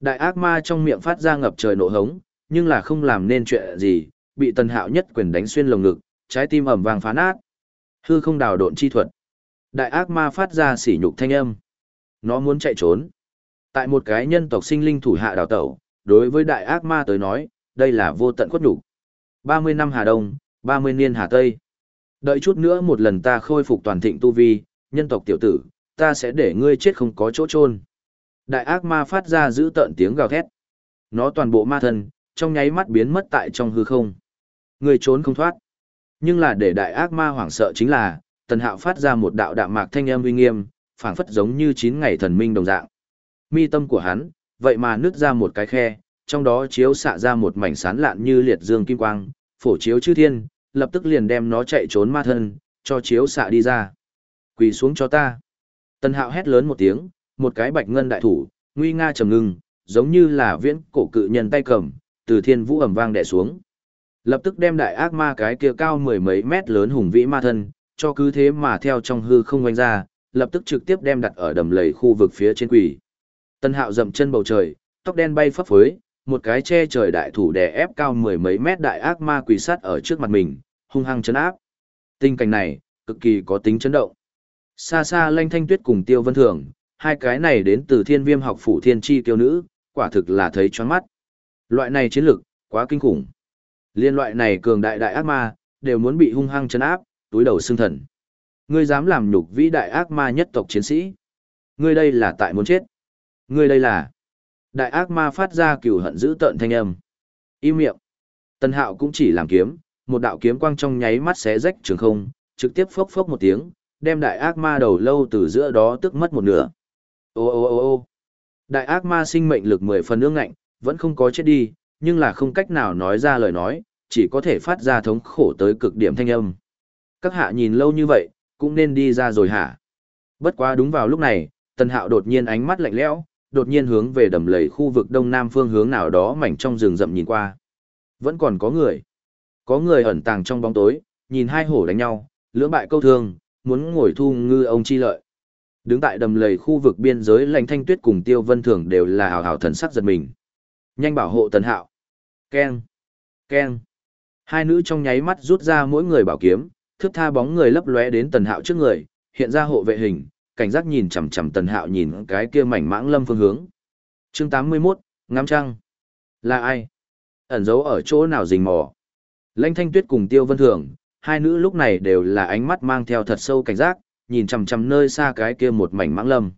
Đại ác ma trong miệng phát ra ngập trời nộ hống, nhưng là không làm nên chuyện gì, bị tần hạo nhất quyền đánh xuyên lồng ngực, trái tim ẩm vàng phá nát. Hư không đào độn chi thuật. Đại ác ma phát ra sỉ nhục thanh âm. Nó muốn chạy trốn. Tại một cái nhân tộc sinh linh thủ hạ đào tẩu, đối với đại ác ma tới nói, đây là vô tận khuất nhục. 30 năm Hà Đông, 30 niên Hà Tây. Đợi chút nữa một lần ta khôi phục toàn thịnh tu vi, nhân tộc tiểu tử, ta sẽ để ngươi chết không có chỗ chôn. Đại ác ma phát ra giữ tợn tiếng gào thét. Nó toàn bộ ma thân, trong nháy mắt biến mất tại trong hư không. Ngươi trốn không thoát. Nhưng là để đại ác ma hoảng sợ chính là, tần hạo phát ra một đạo đạm mạc thanh âm uy nghiêm, phảng phất giống như chín ngày thần minh đồng dạng. Mi tâm của hắn, vậy mà nứt ra một cái khe, trong đó chiếu xạ ra một mảnh sán lạn như liệt dương kim quang, phổ chiếu chư thiên, lập tức liền đem nó chạy trốn ma thân, cho chiếu xạ đi ra. Quỳ xuống cho ta. Tần hạo hét lớn một tiếng, một cái bạch ngân đại thủ, nguy nga trầm ngưng, giống như là viễn cổ cự nhân tay cầm, từ thiên vũ ẩm vang đè xuống. Lập tức đem đại ác ma cái kia cao mười mấy mét lớn hùng vĩ ma thân, cho cứ thế mà theo trong hư không quanh ra, lập tức trực tiếp đem đặt ở đầm lầy khu vực phía trên quỷ. Tân hạo dậm chân bầu trời, tóc đen bay phấp phới, một cái che trời đại thủ đè ép cao mười mấy mét đại ác ma quỷ sát ở trước mặt mình, hung hăng chấn áp. Tình cảnh này, cực kỳ có tính chấn động. Xa xa lanh thanh tuyết cùng tiêu vân thường, hai cái này đến từ thiên viêm học phủ thiên Chi tiêu nữ, quả thực là thấy choáng mắt. Loại này chiến lực quá kinh khủng. Liên loại này cường đại đại ác ma, đều muốn bị hung hăng chấn áp, túi đầu xương thần. Ngươi dám làm nhục vĩ đại ác ma nhất tộc chiến sĩ. Ngươi đây là tại muốn chết. Ngươi đây là... Đại ác ma phát ra cửu hận dữ tợn thanh âm. Im miệng. Tân hạo cũng chỉ làm kiếm, một đạo kiếm quang trong nháy mắt xé rách trường không, trực tiếp phốc phốc một tiếng, đem đại ác ma đầu lâu từ giữa đó tức mất một nửa. Ô ô ô ô đại ác ma sinh mệnh lực mười phần ương ngạnh, vẫn không có chết đi, nhưng là không cách nào nói ra lời nói, chỉ có thể phát ra thống khổ tới cực điểm thanh âm. Các hạ nhìn lâu như vậy, cũng nên đi ra rồi hả? Bất quá đúng vào lúc này, tần hạo đột nhiên ánh mắt lạnh lẽo, đột nhiên hướng về đầm lầy khu vực đông nam phương hướng nào đó mảnh trong rừng rậm nhìn qua. Vẫn còn có người. Có người ẩn tàng trong bóng tối, nhìn hai hổ đánh nhau, lưỡng bại câu thương, muốn ngồi thu ngư ông chi lợi. Đứng tại đầm lầy khu vực biên giới lành thanh tuyết cùng tiêu vân thường đều là hào hào thần sắc giật mình. Nhanh bảo hộ tần hạo. Keng. Keng. Hai nữ trong nháy mắt rút ra mỗi người bảo kiếm, thước tha bóng người lấp lóe đến tần hạo trước người, hiện ra hộ vệ hình, cảnh giác nhìn chằm chằm tần hạo nhìn cái kia mảnh mãng lâm phương hướng. chương 81, ngắm trăng. Là ai? Ẩn giấu ở chỗ nào rình mò? Lanh thanh tuyết cùng tiêu vân thường, hai nữ lúc này đều là ánh mắt mang theo thật sâu cảnh giác, nhìn chằm chằm nơi xa cái kia một mảnh mãng lâm.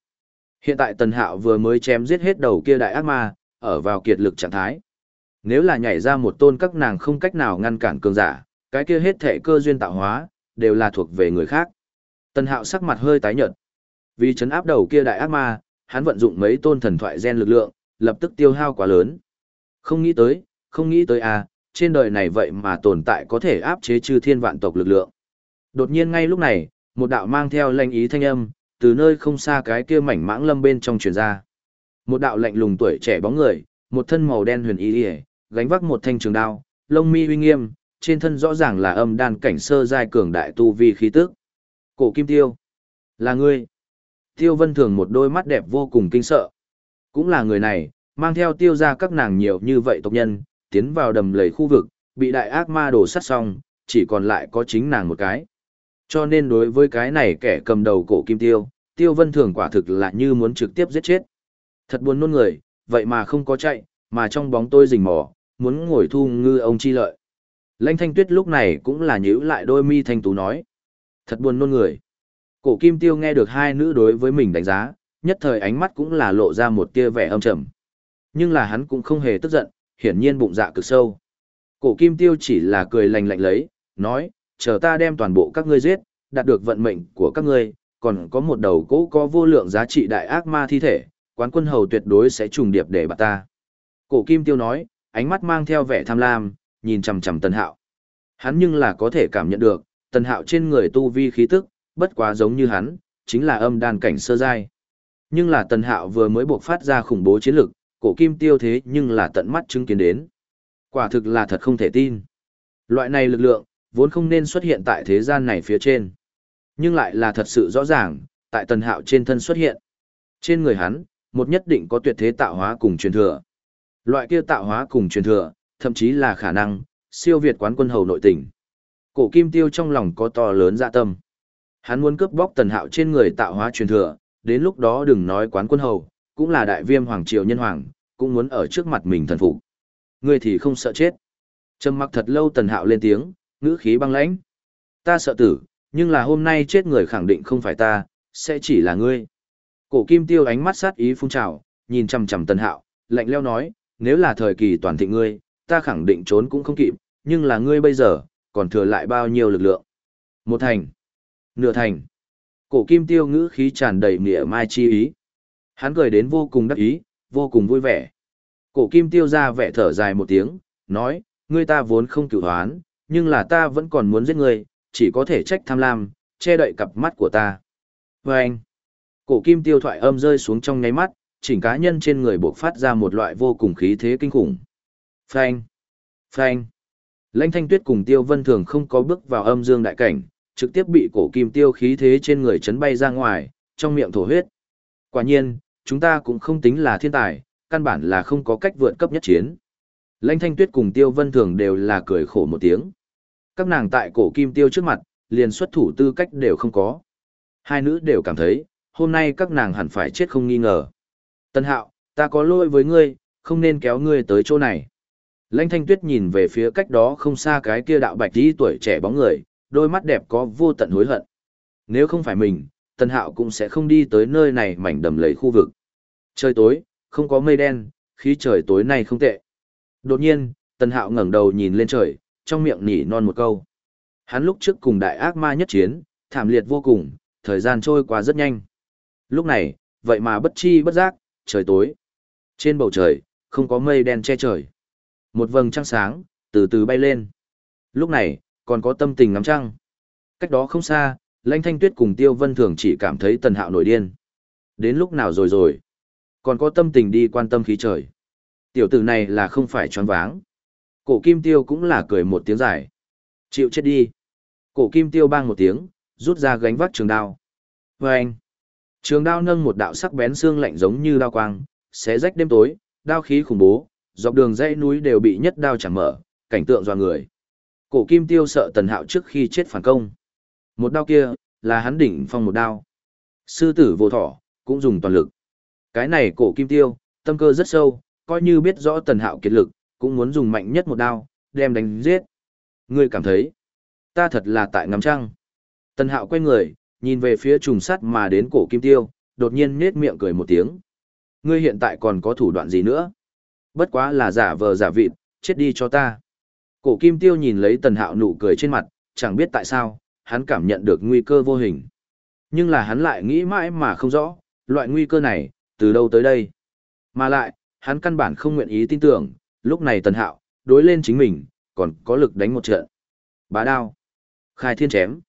Hiện tại tần hạo vừa mới chém giết hết đầu kia đại ác ma, ở vào kiệt lực trạng thái. Nếu là nhảy ra một tôn các nàng không cách nào ngăn cản cường giả, cái kia hết thệ cơ duyên tạo hóa, đều là thuộc về người khác. Tần hạo sắc mặt hơi tái nhợt. Vì chấn áp đầu kia đại ác ma, hắn vận dụng mấy tôn thần thoại gen lực lượng, lập tức tiêu hao quá lớn. Không nghĩ tới, không nghĩ tới à, trên đời này vậy mà tồn tại có thể áp chế chư thiên vạn tộc lực lượng. Đột nhiên ngay lúc này, một đạo mang theo lanh ý thanh âm, từ nơi không xa cái kia mảnh mãng lâm bên trong truyền ra. Một đạo lạnh lùng tuổi trẻ bóng người, một thân màu đen huyền ý y, gánh vác một thanh trường đao, lông mi uy nghiêm, trên thân rõ ràng là âm đan cảnh sơ giai cường đại tu vi khí tức. Cổ Kim Tiêu, là ngươi. Tiêu Vân Thường một đôi mắt đẹp vô cùng kinh sợ. Cũng là người này, mang theo tiêu ra các nàng nhiều như vậy tộc nhân, tiến vào đầm lầy khu vực, bị đại ác ma đổ sát xong, chỉ còn lại có chính nàng một cái. Cho nên đối với cái này kẻ cầm đầu cổ kim tiêu, tiêu vân thường quả thực là như muốn trực tiếp giết chết. Thật buồn nôn người, vậy mà không có chạy, mà trong bóng tôi rình mò, muốn ngồi thu ngư ông chi lợi. Lãnh thanh tuyết lúc này cũng là nhíu lại đôi mi thanh tú nói. Thật buồn nôn người. Cổ kim tiêu nghe được hai nữ đối với mình đánh giá, nhất thời ánh mắt cũng là lộ ra một tia vẻ âm trầm. Nhưng là hắn cũng không hề tức giận, hiển nhiên bụng dạ cực sâu. Cổ kim tiêu chỉ là cười lành lạnh lấy, nói, chờ ta đem toàn bộ các ngươi giết, đạt được vận mệnh của các ngươi, còn có một đầu cỗ có vô lượng giá trị đại ác ma thi thể, quán quân hầu tuyệt đối sẽ trùng điệp để bạc ta. Cổ kim tiêu nói, ánh mắt mang theo vẻ tham lam, nhìn chằm chằm tần hạo. Hắn nhưng là có thể cảm nhận được, tần hạo trên người tu vi khí tức, bất quá giống như hắn, chính là âm đan cảnh sơ giai. Nhưng là tần hạo vừa mới buộc phát ra khủng bố chiến lực, cổ kim tiêu thế nhưng là tận mắt chứng kiến đến. Quả thực là thật không thể tin. Loại này lực lượng, vốn không nên xuất hiện tại thế gian này phía trên. Nhưng lại là thật sự rõ ràng, tại tần hạo trên thân xuất hiện. Trên người hắn, một nhất định có tuyệt thế tạo hóa cùng truyền thừa. Loại kia tạo hóa cùng truyền thừa, thậm chí là khả năng, siêu việt quán quân hầu nội tình. Cổ kim tiêu trong lòng có to lớn dạ tâm. Hắn muốn cướp bóc tần hạo trên người tạo hóa truyền thừa, đến lúc đó đừng nói quán quân hầu, cũng là đại viêm hoàng triều nhân hoàng, cũng muốn ở trước mặt mình thần phục. Ngươi thì không sợ chết. Trầm mặc thật lâu tần hạo lên tiếng, ngữ khí băng lãnh. Ta sợ tử, nhưng là hôm nay chết người khẳng định không phải ta, sẽ chỉ là ngươi. Cổ kim tiêu ánh mắt sát ý phun trào, nhìn chằm chằm tần hạo, lạnh leo nói, nếu là thời kỳ toàn thịnh ngươi, ta khẳng định trốn cũng không kịp, nhưng là ngươi bây giờ, còn thừa lại bao nhiêu lực lượng. Một thành, nửa thành. Cổ kim tiêu ngữ khí tràn đầy mỉa mai chi ý. Hắn cười đến vô cùng đắc ý, vô cùng vui vẻ. Cổ kim tiêu ra vẻ thở dài một tiếng, nói, ngươi ta vốn không cửu hoán, nhưng là ta vẫn còn muốn giết ngươi, chỉ có thể trách tham lam, che đậy cặp mắt của ta. Và anh, cổ kim tiêu thoại âm rơi xuống trong ngáy mắt, chỉnh cá nhân trên người buộc phát ra một loại vô cùng khí thế kinh khủng. Phanh, phanh. Lãnh thanh tuyết cùng tiêu vân thường không có bước vào âm dương đại cảnh, trực tiếp bị cổ kim tiêu khí thế trên người chấn bay ra ngoài, trong miệng thổ huyết. Quả nhiên, chúng ta cũng không tính là thiên tài, căn bản là không có cách vượt cấp nhất chiến. Lãnh thanh tuyết cùng tiêu vân thường đều là cười khổ một tiếng. Các nàng tại cổ kim tiêu trước mặt, liền xuất thủ tư cách đều không có. Hai nữ đều cảm thấy, hôm nay các nàng hẳn phải chết không nghi ngờ. Tân hạo, ta có lỗi với ngươi, không nên kéo ngươi tới chỗ này. Lãnh thanh tuyết nhìn về phía cách đó không xa cái kia đạo bạch tí tuổi trẻ bóng người, đôi mắt đẹp có vô tận hối hận. Nếu không phải mình, Tần hạo cũng sẽ không đi tới nơi này mảnh đầm lấy khu vực. Trời tối, không có mây đen, khí trời tối nay không tệ. Đột nhiên, Tần hạo ngẩng đầu nhìn lên trời, trong miệng nỉ non một câu. Hắn lúc trước cùng đại ác ma nhất chiến, thảm liệt vô cùng, thời gian trôi qua rất nhanh. Lúc này, vậy mà bất chi bất giác, trời tối. Trên bầu trời, không có mây đen che trời. Một vầng trăng sáng, từ từ bay lên. Lúc này, còn có tâm tình ngắm trăng. Cách đó không xa, Lãnh Thanh Tuyết cùng Tiêu Vân Thường chỉ cảm thấy Tần Hạo nổi điên. Đến lúc nào rồi rồi? Còn có tâm tình đi quan tâm khí trời. Tiểu tử này là không phải choáng váng. Cổ Kim Tiêu cũng là cười một tiếng dài. Chịu chết đi. Cổ Kim Tiêu bang một tiếng, rút ra gánh vác trường đao. Và anh. Trường đao nâng một đạo sắc bén xương lạnh giống như đao quang, xé rách đêm tối, đao khí khủng bố, dọc đường dãy núi đều bị nhất đao chẳng mở, cảnh tượng doa người. Cổ Kim Tiêu sợ Tần Hạo trước khi chết phản công. Một đao kia, là hắn đỉnh phong một đao. Sư tử vô thỏ, cũng dùng toàn lực. Cái này cổ Kim Tiêu, tâm cơ rất sâu, coi như biết rõ Tần Hạo kiệt lực, cũng muốn dùng mạnh nhất một đao, đem đánh giết. Ngươi cảm thấy, ta thật là tại ngắm trăng. Tần Hạo quay người, nhìn về phía trùng sắt mà đến cổ Kim Tiêu, đột nhiên nết miệng cười một tiếng. Ngươi hiện tại còn có thủ đoạn gì nữa? Bất quá là giả vờ giả vịt, chết đi cho ta. Cổ kim tiêu nhìn lấy tần hạo nụ cười trên mặt, chẳng biết tại sao, hắn cảm nhận được nguy cơ vô hình. Nhưng là hắn lại nghĩ mãi mà không rõ, loại nguy cơ này, từ đâu tới đây. Mà lại, hắn căn bản không nguyện ý tin tưởng, lúc này tần hạo, đối lên chính mình, còn có lực đánh một trận. Bá đao. Khai thiên chém.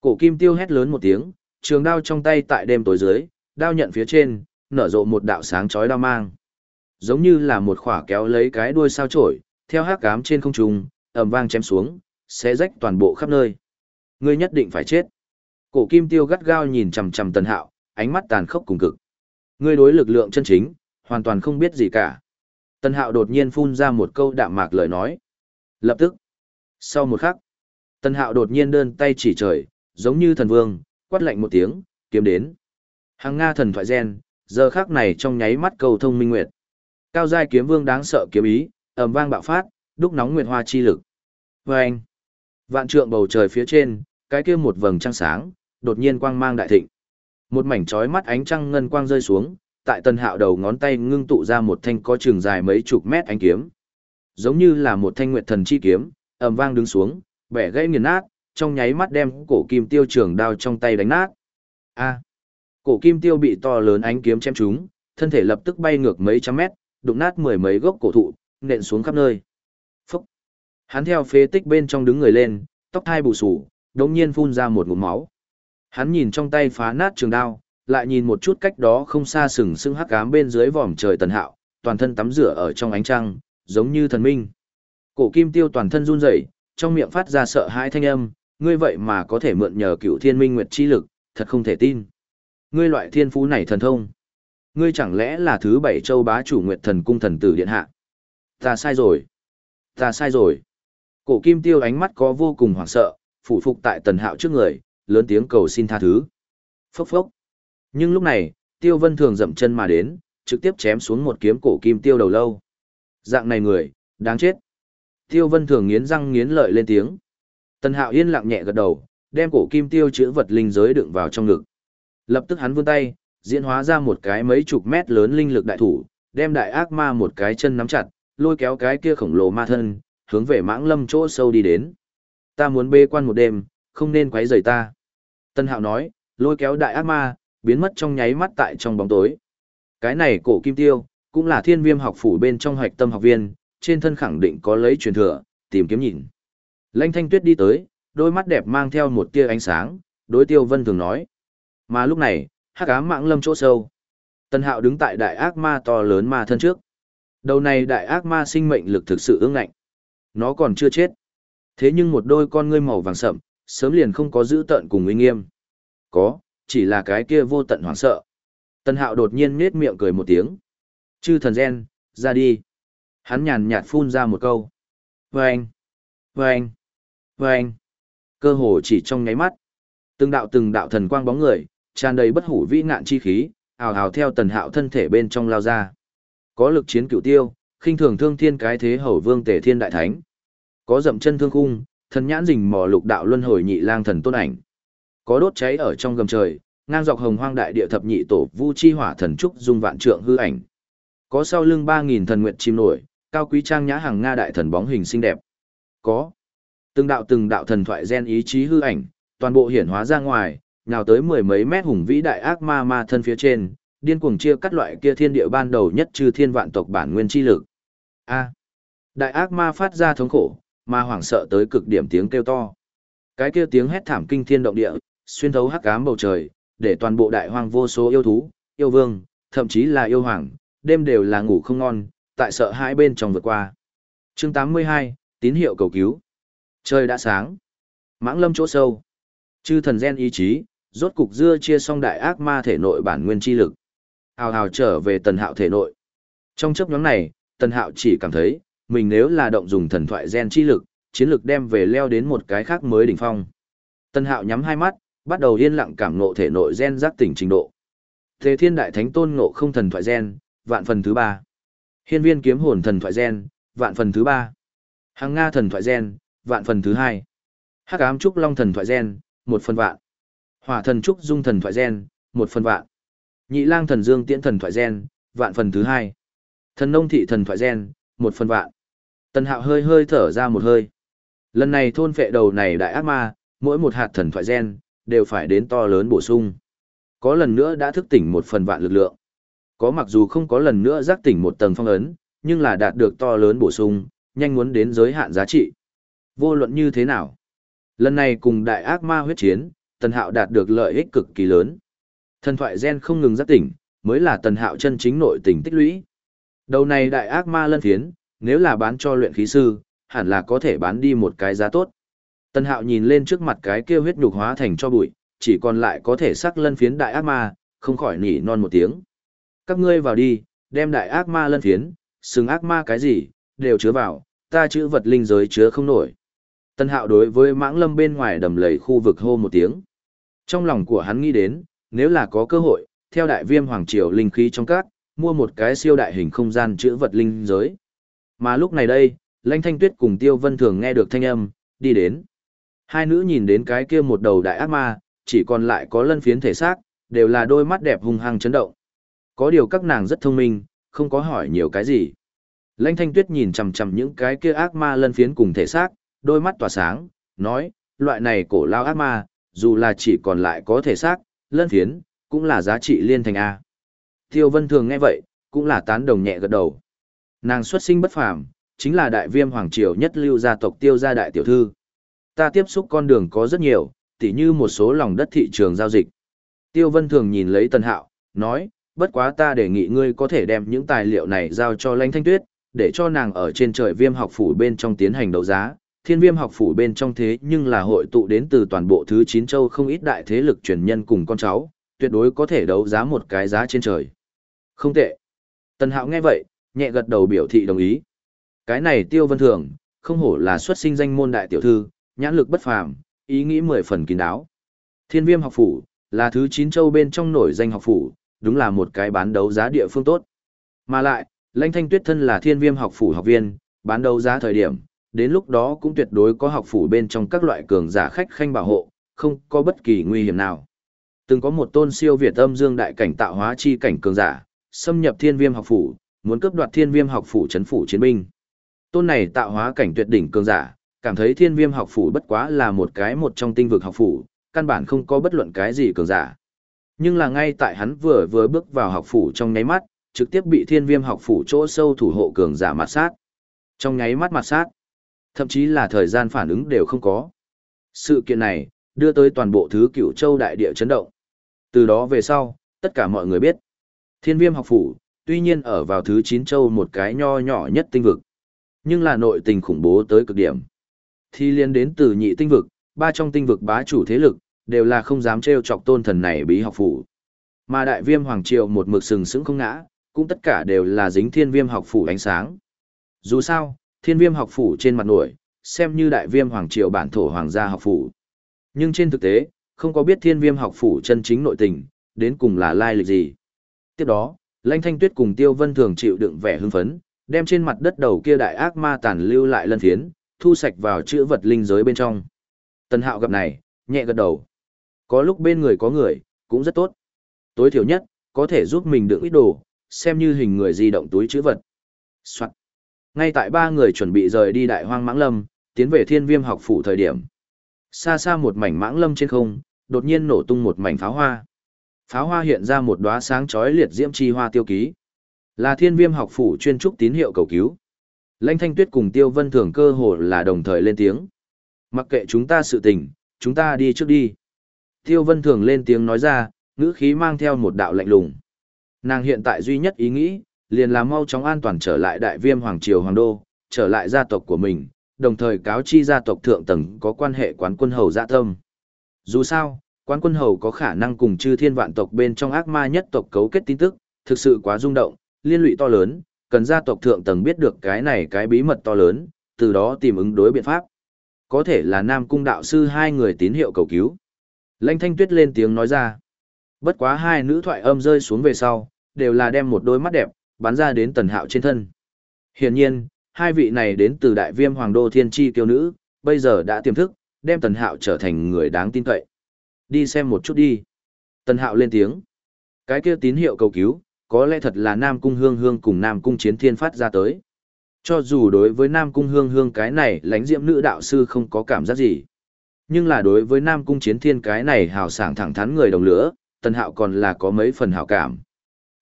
Cổ kim tiêu hét lớn một tiếng, trường đao trong tay tại đêm tối dưới, đao nhận phía trên, nở rộ một đạo sáng chói đao mang. Giống như là một khỏa kéo lấy cái đuôi sao chổi, theo hát cám trên không trung, ầm vang chém xuống, xé rách toàn bộ khắp nơi. Ngươi nhất định phải chết. Cổ kim tiêu gắt gao nhìn chằm chằm tần hạo, ánh mắt tàn khốc cùng cực. Ngươi đối lực lượng chân chính, hoàn toàn không biết gì cả. Tần hạo đột nhiên phun ra một câu đạm mạc lời nói. Lập tức. Sau một khắc, tần hạo đột nhiên đơn tay chỉ trời, giống như thần vương, quát lạnh một tiếng, kiếm đến. Hàng Nga thần thoại gen, giờ khắc này trong nháy mắt cầu thông minh nguyệt. Cao giai kiếm vương đáng sợ kiếm ý, ầm vang bạo phát, đúc nóng nguyệt hoa chi lực. Vâng! Vạn trượng bầu trời phía trên, cái kia một vầng trăng sáng, đột nhiên quang mang đại thịnh. Một mảnh chói mắt ánh trăng ngân quang rơi xuống, tại tân hạo đầu ngón tay ngưng tụ ra một thanh có trường dài mấy chục mét ánh kiếm. Giống như là một thanh nguyệt thần chi kiếm, ầm vang đứng xuống, bẻ gãy nghiền nát, trong nháy mắt đem cổ kim tiêu trường đao trong tay đánh nát. A. cổ kim tiêu bị to lớn ánh kiếm chém trúng, thân thể lập tức bay ngược mấy trăm mét, đụng nát mười mấy gốc cổ thụ, nện xuống khắp nơi. Phúc. Hắn theo phế tích bên trong đứng người lên, tóc thai bù sủ, đồng nhiên phun ra một ngụm máu. Hắn nhìn trong tay phá nát trường đao, lại nhìn một chút cách đó không xa sừng sững hắc ám bên dưới vòm trời tần hạo, toàn thân tắm rửa ở trong ánh trăng, giống như thần minh. Cổ kim tiêu toàn thân run rẩy, trong miệng phát ra sợ hãi thanh âm, ngươi vậy mà có thể mượn nhờ cựu thiên minh nguyệt chi lực, thật không thể tin. Ngươi loại thiên phú này thần thông. Ngươi chẳng lẽ là thứ bảy châu bá chủ nguyệt thần cung thần tử điện hạ? Ta sai rồi. Ta sai rồi. Cổ kim tiêu ánh mắt có vô cùng hoảng sợ, phủ phục tại tần hạo trước người, lớn tiếng cầu xin tha thứ. Phốc phốc. Nhưng lúc này, tiêu vân thường dậm chân mà đến, trực tiếp chém xuống một kiếm cổ kim tiêu đầu lâu. Dạng này người, đáng chết. Tiêu vân thường nghiến răng nghiến lợi lên tiếng. Tần hạo yên lặng nhẹ gật đầu, đem cổ kim tiêu chữ vật linh giới đựng vào trong ngực. Lập tức hắn vươn tay, diễn hóa ra một cái mấy chục mét lớn linh lực đại thủ, đem đại ác ma một cái chân nắm chặt, lôi kéo cái kia khổng lồ ma thân, hướng về mãng lâm chỗ sâu đi đến. Ta muốn bê quan một đêm, không nên quấy rầy ta. Tân hạo nói, lôi kéo đại ác ma, biến mất trong nháy mắt tại trong bóng tối. Cái này cổ kim tiêu, cũng là thiên viêm học phủ bên trong hoạch tâm học viên, trên thân khẳng định có lấy truyền thừa, tìm kiếm nhìn. Lanh thanh tuyết đi tới, đôi mắt đẹp mang theo một tia ánh sáng, đối tiêu vân thường nói. Mà lúc này, hắc ám mạng lâm chỗ sâu. Tân hạo đứng tại đại ác ma to lớn ma thân trước. Đầu này đại ác ma sinh mệnh lực thực sự ương ngạnh. Nó còn chưa chết. Thế nhưng một đôi con ngươi màu vàng sậm, sớm liền không có giữ tận cùng uy nghiêm. Có, chỉ là cái kia vô tận hoảng sợ. Tân hạo đột nhiên nhếch miệng cười một tiếng. Chư thần gen, ra đi. Hắn nhàn nhạt phun ra một câu. Vâng! Vâng! Vâng! Cơ hồ chỉ trong nháy mắt. Từng đạo từng đạo thần quang bóng người, tràn đầy bất hủ vĩ ngạn chi khí, ào ào theo tần hạo thân thể bên trong lao ra. Có lực chiến cửu tiêu, khinh thường thương thiên cái thế hầu vương tề thiên đại thánh. Có dậm chân thương khung, thần nhãn rình mò lục đạo luân hồi nhị lang thần tôn ảnh. Có đốt cháy ở trong gầm trời, ngang dọc hồng hoang đại địa thập nhị tổ vu chi hỏa thần trúc dung vạn trượng hư ảnh. Có sau lưng ba nghìn thần nguyện chim nổi, cao quý trang nhã hàng nga đại thần bóng hình xinh đẹp. Có từng đạo từng đạo thần thoại gen ý chí hư ảnh, toàn bộ hiển hóa ra ngoài, nhào tới mười mấy mét hùng vĩ đại ác ma ma thân phía trên, điên cuồng chia cắt loại kia thiên địa ban đầu nhất trừ thiên vạn tộc bản nguyên chi lực. A. đại ác ma phát ra thống khổ, ma hoảng sợ tới cực điểm tiếng kêu to. Cái kia tiếng hét thảm kinh thiên động địa, xuyên thấu hắc ám bầu trời, để toàn bộ đại hoang vô số yêu thú, yêu vương, thậm chí là yêu hoàng, đêm đều là ngủ không ngon, tại sợ hai bên trong vượt qua. Chương 82, tín hiệu cầu cứu. Trời đã sáng. Mãng lâm chỗ sâu. Chư thần gen ý chí, rốt cục dưa chia xong đại ác ma thể nội bản nguyên chi lực. Hào hào trở về tần hạo thể nội. Trong chấp nhóm này, tần hạo chỉ cảm thấy, mình nếu là động dùng thần thoại gen chi lực, chiến lực đem về leo đến một cái khác mới đỉnh phong. Tần hạo nhắm hai mắt, bắt đầu yên lặng cảm ngộ thể nội gen giác tỉnh trình độ. Thế thiên đại thánh tôn ngộ không thần thoại gen, vạn phần thứ ba. Hiên viên kiếm hồn thần thoại gen, vạn phần thứ ba. Hàng Nga thần thoại gen, vạn phần thứ hai. Hắc ám trúc long thần thoại gen, một phần vạn. Hỏa thần trúc dung thần thoại gen, một phần vạn. Nhị lang thần dương tiễn thần thoại gen, vạn phần thứ hai. Thần nông thị thần thoại gen, một phần vạn. Tần hạo hơi hơi thở ra một hơi. Lần này thôn phệ đầu này đại ác ma, mỗi một hạt thần thoại gen, đều phải đến to lớn bổ sung. Có lần nữa đã thức tỉnh một phần vạn lực lượng. Có mặc dù không có lần nữa giác tỉnh một tầng phong ấn, nhưng là đạt được to lớn bổ sung, nhanh muốn đến giới hạn giá trị. Vô luận như thế nào? Lần này cùng đại ác ma huyết chiến, Tần Hạo đạt được lợi ích cực kỳ lớn. Thần thoại gen không ngừng giác tỉnh, mới là Tần Hạo chân chính nội tình tích lũy. Đầu này đại ác ma lân phiến, nếu là bán cho luyện khí sư, hẳn là có thể bán đi một cái giá tốt. Tần Hạo nhìn lên trước mặt cái kêu huyết nhục hóa thành cho bụi, chỉ còn lại có thể sắc lân phiến đại ác ma, không khỏi nỉ non một tiếng. Các ngươi vào đi, đem đại ác ma lân phiến, xứng ác ma cái gì, đều chứa vào, ta chữ vật linh giới chứa không nổi. Tân hạo đối với mãng lâm bên ngoài đầm lầy khu vực hô một tiếng. Trong lòng của hắn nghĩ đến, nếu là có cơ hội, theo đại viêm hoàng triều linh khí trong các, mua một cái siêu đại hình không gian chữa vật linh giới. Mà lúc này đây, Lãnh Thanh Tuyết cùng Tiêu Vân Thường nghe được thanh âm, đi đến. Hai nữ nhìn đến cái kia một đầu đại ác ma, chỉ còn lại có lân phiến thể xác, đều là đôi mắt đẹp hung hăng chấn động. Có điều các nàng rất thông minh, không có hỏi nhiều cái gì. Lãnh Thanh Tuyết nhìn chằm chằm những cái kia ác ma lân phiến cùng thể xác, đôi mắt tỏa sáng, nói, loại này cổ lao ác ma, dù là chỉ còn lại có thể xác, lân thiến cũng là giá trị liên thành A. Tiêu Vân Thường nghe vậy, cũng là tán đồng nhẹ gật đầu. Nàng xuất sinh bất phàm, chính là đại viêm hoàng triều nhất lưu gia tộc tiêu gia đại tiểu thư. Ta tiếp xúc con đường có rất nhiều, tỉ như một số lòng đất thị trường giao dịch. Tiêu Vân Thường nhìn lấy Tần Hạo, nói, bất quá ta đề nghị ngươi có thể đem những tài liệu này giao cho Lãnh Thanh Tuyết, để cho nàng ở trên trời viêm học phủ bên trong tiến hành đấu giá. Thiên viêm học phủ bên trong thế nhưng là hội tụ đến từ toàn bộ thứ chín châu không ít đại thế lực truyền nhân cùng con cháu, tuyệt đối có thể đấu giá một cái giá trên trời. Không tệ. Tần Hạo nghe vậy, nhẹ gật đầu biểu thị đồng ý. Cái này Tiêu Vân Thường, không hổ là xuất sinh danh môn đại tiểu thư, nhãn lực bất phàm, ý nghĩ mười phần kín đáo. Thiên Viêm học phủ là thứ chín châu bên trong nổi danh học phủ, đúng là một cái bán đấu giá địa phương tốt. Mà lại, Lãnh Thanh Tuyết thân là Thiên Viêm học phủ học viên, bán đấu giá thời điểm, đến lúc đó cũng tuyệt đối có học phủ bên trong các loại cường giả khách khanh bảo hộ, không có bất kỳ nguy hiểm nào. Từng có một tôn siêu việt âm dương đại cảnh tạo hóa chi cảnh cường giả, xâm nhập Thiên Viêm học phủ, muốn cướp đoạt Thiên Viêm học phủ trấn phủ chiến binh. Tôn này tạo hóa cảnh tuyệt đỉnh cường giả, cảm thấy Thiên Viêm học phủ bất quá là một cái một trong tinh vực học phủ, căn bản không có bất luận cái gì cường giả. Nhưng là ngay tại hắn vừa vừa bước vào học phủ trong nháy mắt, trực tiếp bị Thiên Viêm học phủ chỗ sâu thủ hộ cường giả mặt sát. Trong nháy mắt mặt sát, thậm chí là thời gian phản ứng đều không có. Sự kiện này, đưa tới toàn bộ thứ cửu châu đại địa chấn động. Từ đó về sau, tất cả mọi người biết. Thiên viêm học phủ, tuy nhiên ở vào thứ 9 châu một cái nho nhỏ nhất tinh vực. Nhưng là nội tình khủng bố tới cực điểm. Thì liên đến từ nhị tinh vực, ba trong tinh vực bá chủ thế lực, đều là không dám trêu chọc tôn thần này bí học phủ. Mà đại viêm hoàng triều một mực sừng sững không ngã, cũng tất cả đều là dính thiên viêm học phủ ánh sáng. Dù sao, thiên viêm học phủ trên mặt nổi, xem như đại viêm hoàng triều bản thổ hoàng gia học phủ. Nhưng trên thực tế, không có biết thiên viêm học phủ chân chính nội tình, đến cùng là lai lịch gì. Tiếp đó, Lãnh Thanh Tuyết cùng Tiêu Vân Thường chịu đựng vẻ hưng phấn, đem trên mặt đất đầu kia đại ác ma tàn lưu lại lân thiến, thu sạch vào chữ vật linh giới bên trong. Tần Hạo gặp này, nhẹ gật đầu. Có lúc bên người có người, cũng rất tốt. Tối thiểu nhất, có thể giúp mình đựng ít đồ, xem như hình người di động túi chữ vật. Soạn. Ngay tại ba người chuẩn bị rời đi đại hoang mãng lâm, tiến về thiên viêm học phủ thời điểm. Xa xa một mảnh mãng lâm trên không, đột nhiên nổ tung một mảnh pháo hoa. Pháo hoa hiện ra một đóa sáng chói liệt diễm chi hoa tiêu ký. Là thiên viêm học phủ chuyên trúc tín hiệu cầu cứu. Lãnh Thanh Tuyết cùng Tiêu Vân Thường cơ hồ là đồng thời lên tiếng. Mặc kệ chúng ta sự tình, chúng ta đi trước đi. Tiêu Vân Thường lên tiếng nói ra, ngữ khí mang theo một đạo lạnh lùng. Nàng hiện tại duy nhất ý nghĩ, liền là mau chóng an toàn trở lại đại viêm Hoàng Triều Hoàng Đô, trở lại gia tộc của mình, đồng thời cáo chi gia tộc thượng tầng có quan hệ quán quân hầu dạ tâm. Dù sao, quán quân hầu có khả năng cùng chư thiên vạn tộc bên trong ác ma nhất tộc cấu kết tin tức, thực sự quá rung động, liên lụy to lớn, cần gia tộc thượng tầng biết được cái này cái bí mật to lớn, từ đó tìm ứng đối biện pháp. Có thể là Nam Cung đạo sư hai người tín hiệu cầu cứu. Lãnh Thanh Tuyết lên tiếng nói ra. Bất quá hai nữ thoại âm rơi xuống về sau, đều là đem một đôi mắt đẹp, bắn ra đến tần hạo trên thân. Hiển nhiên, hai vị này đến từ đại viêm hoàng đô thiên tri kiêu nữ, bây giờ đã tiềm thức, đem tần hạo trở thành người đáng tin cậy. Đi xem một chút đi. Tần hạo lên tiếng. Cái kia tín hiệu cầu cứu, có lẽ thật là Nam Cung Hương Hương cùng Nam Cung Chiến Thiên phát ra tới. Cho dù đối với Nam Cung Hương Hương cái này lãnh diệm nữ đạo sư không có cảm giác gì. Nhưng là đối với Nam Cung Chiến Thiên cái này hào sảng thẳng thắn người đồng lửa, Tần Hạo còn là có mấy phần hảo cảm.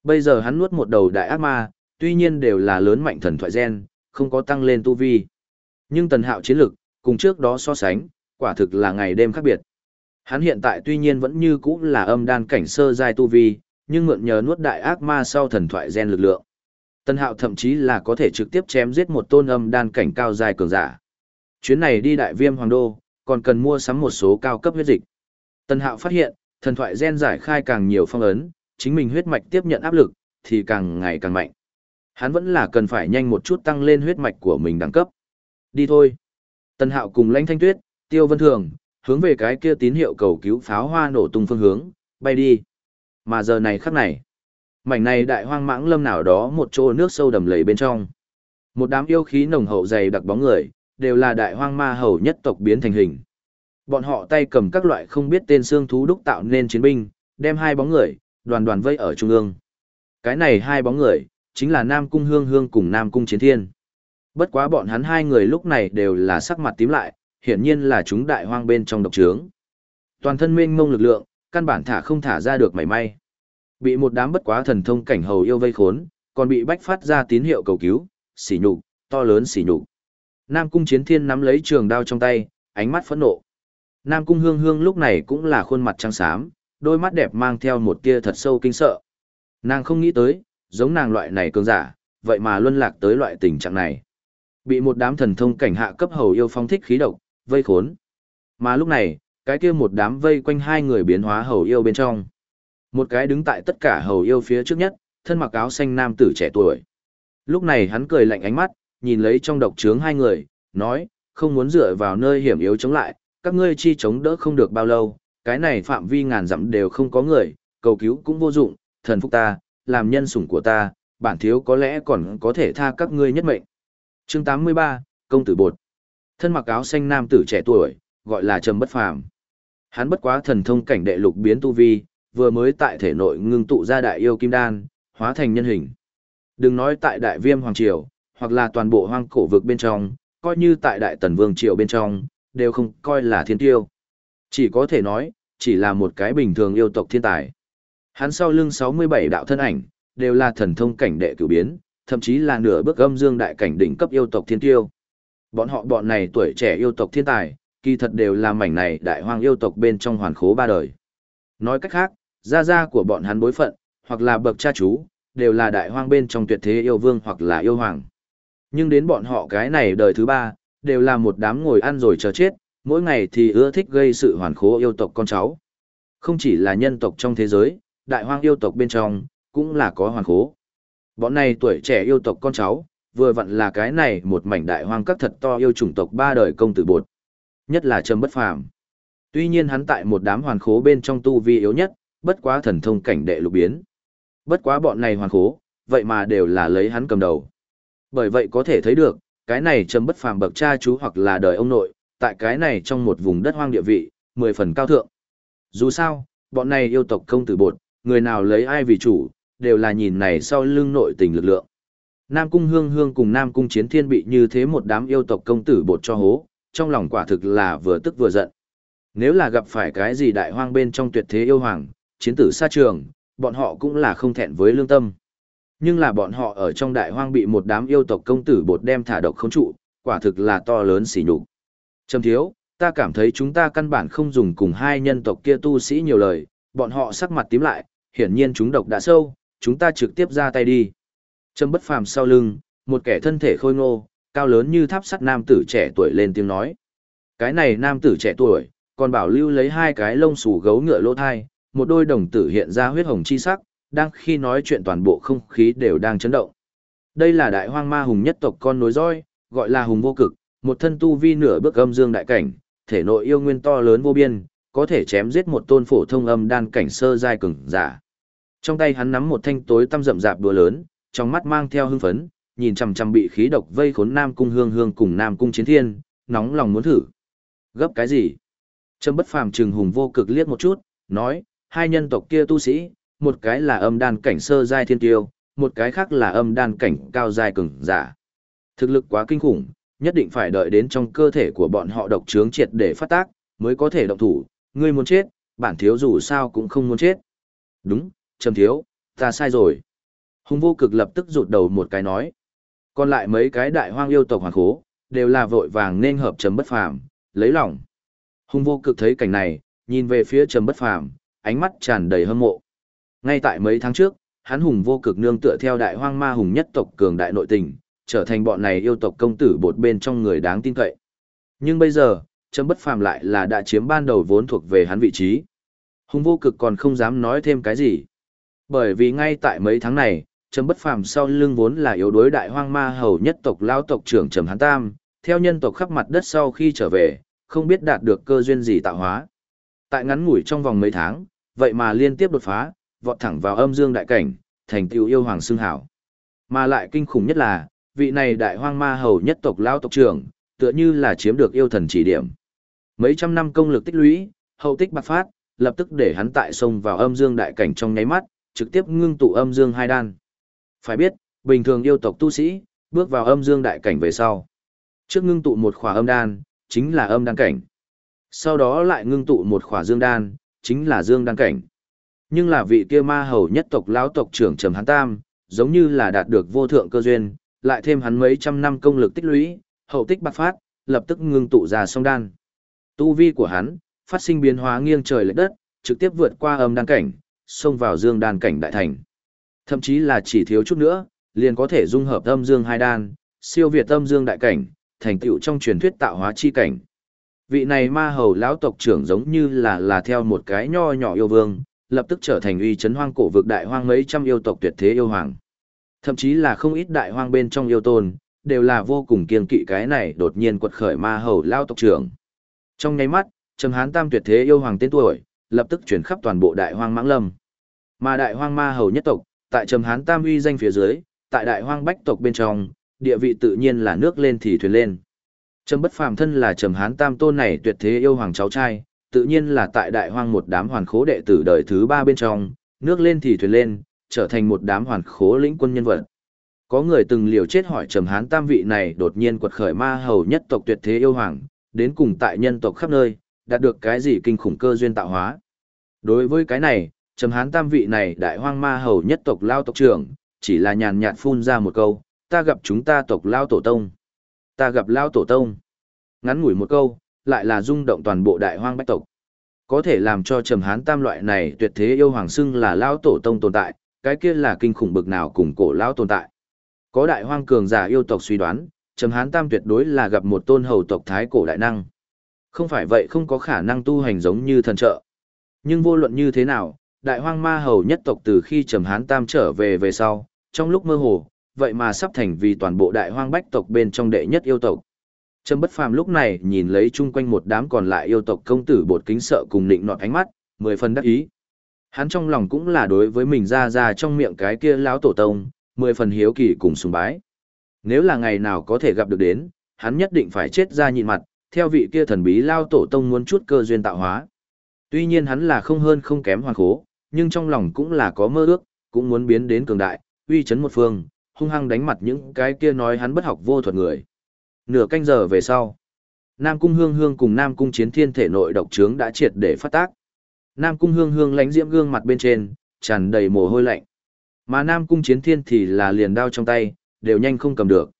Bây giờ hắn nuốt một đầu đại ác ma, tuy nhiên đều là lớn mạnh thần thoại gen, không có tăng lên tu vi. Nhưng Tần Hạo chiến lực, cùng trước đó so sánh, quả thực là ngày đêm khác biệt. Hắn hiện tại tuy nhiên vẫn như cũ là âm đan cảnh sơ giai tu vi, nhưng mượn nhờ nuốt đại ác ma sau thần thoại gen lực lượng. Tân Hạo thậm chí là có thể trực tiếp chém giết một tôn âm đan cảnh cao giai cường giả. Chuyến này đi đại viêm hoàng đô, còn cần mua sắm một số cao cấp huyết dịch. Tân Hạo phát hiện, thần thoại gen giải khai càng nhiều phong ấn, chính mình huyết mạch tiếp nhận áp lực thì càng ngày càng mạnh. Hắn vẫn là cần phải nhanh một chút tăng lên huyết mạch của mình đẳng cấp. Đi thôi. Tân Hạo cùng Lãnh Thanh Tuyết, Tiêu Vân Thường, hướng về cái kia tín hiệu cầu cứu pháo hoa nổ tung phương hướng, bay đi. Mà giờ này khắc này, mảnh này đại hoang mãng lâm nào đó một chỗ nước sâu đầm lầy bên trong. Một đám yêu khí nồng hậu dày đặc bóng người, đều là đại hoang ma hầu nhất tộc biến thành hình. Bọn họ tay cầm các loại không biết tên xương thú đúc tạo nên chiến binh, đem hai bóng người, đoàn đoàn vây ở trung ương. Cái này hai bóng người, chính là Nam Cung Hương Hương cùng Nam Cung Chiến Thiên. Bất quá bọn hắn hai người lúc này đều là sắc mặt tím lại, hiển nhiên là chúng đại hoang bên trong độc trướng. Toàn thân mênh mông lực lượng, căn bản thả không thả ra được mảy may. Bị một đám bất quá thần thông cảnh hầu yêu vây khốn, còn bị bách phát ra tín hiệu cầu cứu, xỉ nhục, to lớn xỉ nhục. Nam Cung Chiến Thiên nắm lấy trường đao trong tay, ánh mắt phẫn nộ. Nam Cung Hương Hương lúc này cũng là khuôn mặt trắng xám, đôi mắt đẹp mang theo một tia thật sâu kinh sợ. Nàng không nghĩ tới, giống nàng loại này cường giả, vậy mà luân lạc tới loại tình trạng này. Bị một đám thần thông cảnh hạ cấp hầu yêu phong thích khí độc, vây khốn. Mà lúc này, cái kia một đám vây quanh hai người biến hóa hầu yêu bên trong. Một cái đứng tại tất cả hầu yêu phía trước nhất, thân mặc áo xanh nam tử trẻ tuổi. Lúc này hắn cười lạnh ánh mắt, nhìn lấy trong độc trướng hai người, nói, không muốn dựa vào nơi hiểm yếu chống lại, các ngươi chi chống đỡ không được bao lâu, cái này phạm vi ngàn dặm đều không có người, cầu cứu cũng vô dụng, thần phúc ta, làm nhân sủng của ta, bản thiếu có lẽ còn có thể tha các ngươi nhất mệnh. Chương 83, Công tử bột. Thân mặc áo xanh nam tử trẻ tuổi, gọi là Trầm Bất Phàm. Hắn bất quá thần thông cảnh đệ lục biến tu vi, vừa mới tại thể nội ngưng tụ ra đại yêu kim đan, hóa thành nhân hình. Đừng nói tại đại viêm hoàng triều, hoặc là toàn bộ hoang cổ vực bên trong, coi như tại đại tần vương triều bên trong, đều không coi là thiên tiêu. Chỉ có thể nói, chỉ là một cái bình thường yêu tộc thiên tài. Hắn sau lưng 67 đạo thân ảnh, đều là thần thông cảnh đệ cửu biến, thậm chí là nửa bước âm dương đại cảnh đỉnh cấp yêu tộc thiên tiêu. Bọn họ bọn này tuổi trẻ yêu tộc thiên tài, kỳ thật đều là mảnh này đại hoang yêu tộc bên trong hoàn khố ba đời. Nói cách khác, gia gia của bọn hắn bối phận, hoặc là bậc cha chú, đều là đại hoang bên trong tuyệt thế yêu vương hoặc là yêu hoàng. Nhưng đến bọn họ cái này đời thứ ba, đều là một đám ngồi ăn rồi chờ chết, mỗi ngày thì ưa thích gây sự hoàn khố yêu tộc con cháu. Không chỉ là nhân tộc trong thế giới, đại hoang yêu tộc bên trong, cũng là có hoàn khố. Bọn này tuổi trẻ yêu tộc con cháu, vừa vặn là cái này một mảnh đại hoang các thật to yêu chủng tộc ba đời công tử bột. Nhất là Trầm Bất Phàm. Tuy nhiên hắn tại một đám hoàn khố bên trong tu vi yếu nhất, bất quá thần thông cảnh đệ lục biến. Bất quá bọn này hoàn khố, vậy mà đều là lấy hắn cầm đầu. Bởi vậy có thể thấy được, cái này Trầm Bất Phàm bậc cha chú hoặc là đời ông nội, tại cái này trong một vùng đất hoang địa vị, mười phần cao thượng. Dù sao, bọn này yêu tộc công tử bột, người nào lấy ai vì chủ, đều là nhìn này sau lưng nội tình lực lượng. Nam Cung Hương Hương cùng Nam Cung Chiến Thiên bị như thế một đám yêu tộc công tử bột cho hố, trong lòng quả thực là vừa tức vừa giận. Nếu là gặp phải cái gì đại hoang bên trong tuyệt thế yêu hoàng, chiến tử xa trường, bọn họ cũng là không thẹn với lương tâm. Nhưng là bọn họ ở trong đại hoang bị một đám yêu tộc công tử bột đem thả độc không trụ, quả thực là to lớn xỉ nhục. Trầm thiếu, ta cảm thấy chúng ta căn bản không dùng cùng hai nhân tộc kia tu sĩ nhiều lời, bọn họ sắc mặt tím lại, hiển nhiên chúng độc đã sâu, chúng ta trực tiếp ra tay đi. Trầm bất phàm sau lưng, một kẻ thân thể khôi ngô, cao lớn như tháp sắt nam tử trẻ tuổi lên tiếng nói. Cái này nam tử trẻ tuổi, còn bảo lưu lấy hai cái lông xù gấu ngựa lỗ thai, một đôi đồng tử hiện ra huyết hồng chi sắc, đang khi nói chuyện toàn bộ không khí đều đang chấn động. Đây là đại hoang ma hùng nhất tộc con nối roi, gọi là hùng vô cực, một thân tu vi nửa bước âm dương đại cảnh, thể nội yêu nguyên to lớn vô biên, có thể chém giết một tôn phổ thông âm đan cảnh sơ giai cường giả. Trong tay hắn nắm một thanh tối tăm rậm rạp đùa lớn, trong mắt mang theo hưng phấn, nhìn chằm chằm bị khí độc vây khốn Nam Cung Hương Hương cùng Nam Cung Chiến Thiên, nóng lòng muốn thử. Gấp cái gì? Trâm bất phàm trừng hùng vô cực liếc một chút, nói, hai nhân tộc kia tu sĩ, một cái là âm đan cảnh sơ giai thiên tiêu, một cái khác là âm đan cảnh cao giai cường giả. Thực lực quá kinh khủng, nhất định phải đợi đến trong cơ thể của bọn họ độc trướng triệt để phát tác, mới có thể động thủ, ngươi muốn chết, bản thiếu dù sao cũng không muốn chết. Đúng, Trầm thiếu, ta sai rồi. Hùng vô cực lập tức rụt đầu một cái nói. Còn lại mấy cái đại hoang yêu tộc hoàng khố, đều là vội vàng nên hợp trầm bất phàm, lấy lòng. Hùng vô cực thấy cảnh này, nhìn về phía trầm bất phàm, ánh mắt tràn đầy hâm mộ. Ngay tại mấy tháng trước, hắn hùng vô cực nương tựa theo đại hoang ma hùng nhất tộc cường đại nội tình, trở thành bọn này yêu tộc công tử bột bên trong người đáng tin cậy. Nhưng bây giờ, Trâm Bất Phàm lại là đã chiếm ban đầu vốn thuộc về hắn vị trí. hung vô cực còn không dám nói thêm cái gì. Bởi vì ngay tại mấy tháng này, Trâm Bất Phàm sau lưng vốn là yếu đối đại hoang ma hầu nhất tộc lao tộc trưởng Trầm Hán Tam, theo nhân tộc khắp mặt đất sau khi trở về, không biết đạt được cơ duyên gì tạo hóa. Tại ngắn ngủi trong vòng mấy tháng, vậy mà liên tiếp đột phá, vọt thẳng vào âm dương đại cảnh, thành tựu yêu hoàng xương hảo. Mà lại kinh khủng nhất là, vị này đại hoang ma hầu nhất tộc lao tộc trưởng, tựa như là chiếm được yêu thần chỉ điểm. Mấy trăm năm công lực tích lũy, hậu tích bạc phát, lập tức để hắn tại sông vào âm dương đại cảnh trong nháy mắt, trực tiếp ngưng tụ âm dương hai đan. Phải biết, bình thường yêu tộc tu sĩ, bước vào âm dương đại cảnh về sau. Trước ngưng tụ một khỏa âm đan, chính là âm đan cảnh. Sau đó lại ngưng tụ một khỏa dương đan, chính là dương đan cảnh. Nhưng là vị kia ma hầu nhất tộc lão tộc trưởng Trầm Hán Tam, giống như là đạt được vô thượng cơ duyên, lại thêm hắn mấy trăm năm công lực tích lũy, hậu tích bạc phát, lập tức ngưng tụ ra song đan. Tu vi của hắn, phát sinh biến hóa nghiêng trời lệch đất, trực tiếp vượt qua âm đan cảnh, xông vào dương đan cảnh đại thành. Thậm chí là chỉ thiếu chút nữa, liền có thể dung hợp âm dương hai đan, siêu việt âm dương đại cảnh, thành tựu trong truyền thuyết tạo hóa chi cảnh. Vị này ma hầu lão tộc trưởng giống như là là theo một cái nho nhỏ yêu vương, lập tức trở thành uy chấn hoang cổ vực đại hoang mấy trăm yêu tộc tuyệt thế yêu hoàng. Thậm chí là không ít đại hoang bên trong yêu tôn, đều là vô cùng kiên kỵ cái này đột nhiên quật khởi ma hầu lao tộc trưởng. Trong nháy mắt, Trầm Hán Tam tuyệt thế yêu hoàng tên tuổi, lập tức chuyển khắp toàn bộ đại hoang mãng lâm. Mà đại hoang ma hầu nhất tộc, tại Trầm Hán Tam uy danh phía dưới, tại đại hoang bách tộc bên trong, địa vị tự nhiên là nước lên thì thuyền lên. Trầm bất phàm thân là Trầm Hán Tam tôn này tuyệt thế yêu hoàng cháu trai, tự nhiên là tại đại hoang một đám hoàn khố đệ tử đời thứ ba bên trong, nước lên thì thuyền lên, trở thành một đám hoàn khố lĩnh quân nhân vật. Có người từng liều chết hỏi Trầm Hán Tam vị này đột nhiên quật khởi ma hầu nhất tộc tuyệt thế yêu hoàng, đến cùng tại nhân tộc khắp nơi, đạt được cái gì kinh khủng cơ duyên tạo hóa. Đối với cái này, Trầm Hán Tam vị này đại hoang ma hầu nhất tộc lao tộc trưởng, chỉ là nhàn nhạt phun ra một câu, ta gặp chúng ta tộc lao tổ tông. Ta gặp lao tổ tông. Ngắn ngủi một câu, lại là rung động toàn bộ đại hoang bách tộc. Có thể làm cho Trầm Hán Tam loại này tuyệt thế yêu hoàng xưng là lao tổ tông tồn tại, cái kia là kinh khủng bực nào cùng cổ lão tồn tại. Có đại hoang cường giả yêu tộc suy đoán, Trầm Hán Tam tuyệt đối là gặp một tôn hầu tộc thái cổ đại năng. Không phải vậy không có khả năng tu hành giống như thần trợ. Nhưng vô luận như thế nào, đại hoang ma hầu nhất tộc từ khi Trầm Hán Tam trở về về sau, trong lúc mơ hồ, vậy mà sắp thành vì toàn bộ đại hoang bách tộc bên trong đệ nhất yêu tộc. Trầm bất phàm lúc này nhìn lấy chung quanh một đám còn lại yêu tộc công tử bột kính sợ cùng định nọt ánh mắt, mười phần đắc ý. Hắn trong lòng cũng là đối với mình ra ra trong miệng cái kia lão tổ tông, mười phần hiếu kỳ cùng sùng bái. Nếu là ngày nào có thể gặp được đến, hắn nhất định phải chết ra nhịn mặt, theo vị kia thần bí lao tổ tông muốn chút cơ duyên tạo hóa. Tuy nhiên hắn là không hơn không kém hoàn khố, nhưng trong lòng cũng là có mơ ước, cũng muốn biến đến cường đại, uy chấn một phương, hung hăng đánh mặt những cái kia nói hắn bất học vô thuật người. Nửa canh giờ về sau, Nam Cung Hương Hương cùng Nam Cung Chiến Thiên thể nội độc trướng đã triệt để phát tác. Nam Cung Hương Hương lánh diễm gương mặt bên trên, tràn đầy mồ hôi lạnh. Mà Nam Cung Chiến Thiên thì là liền đao trong tay, đều nhanh không cầm được.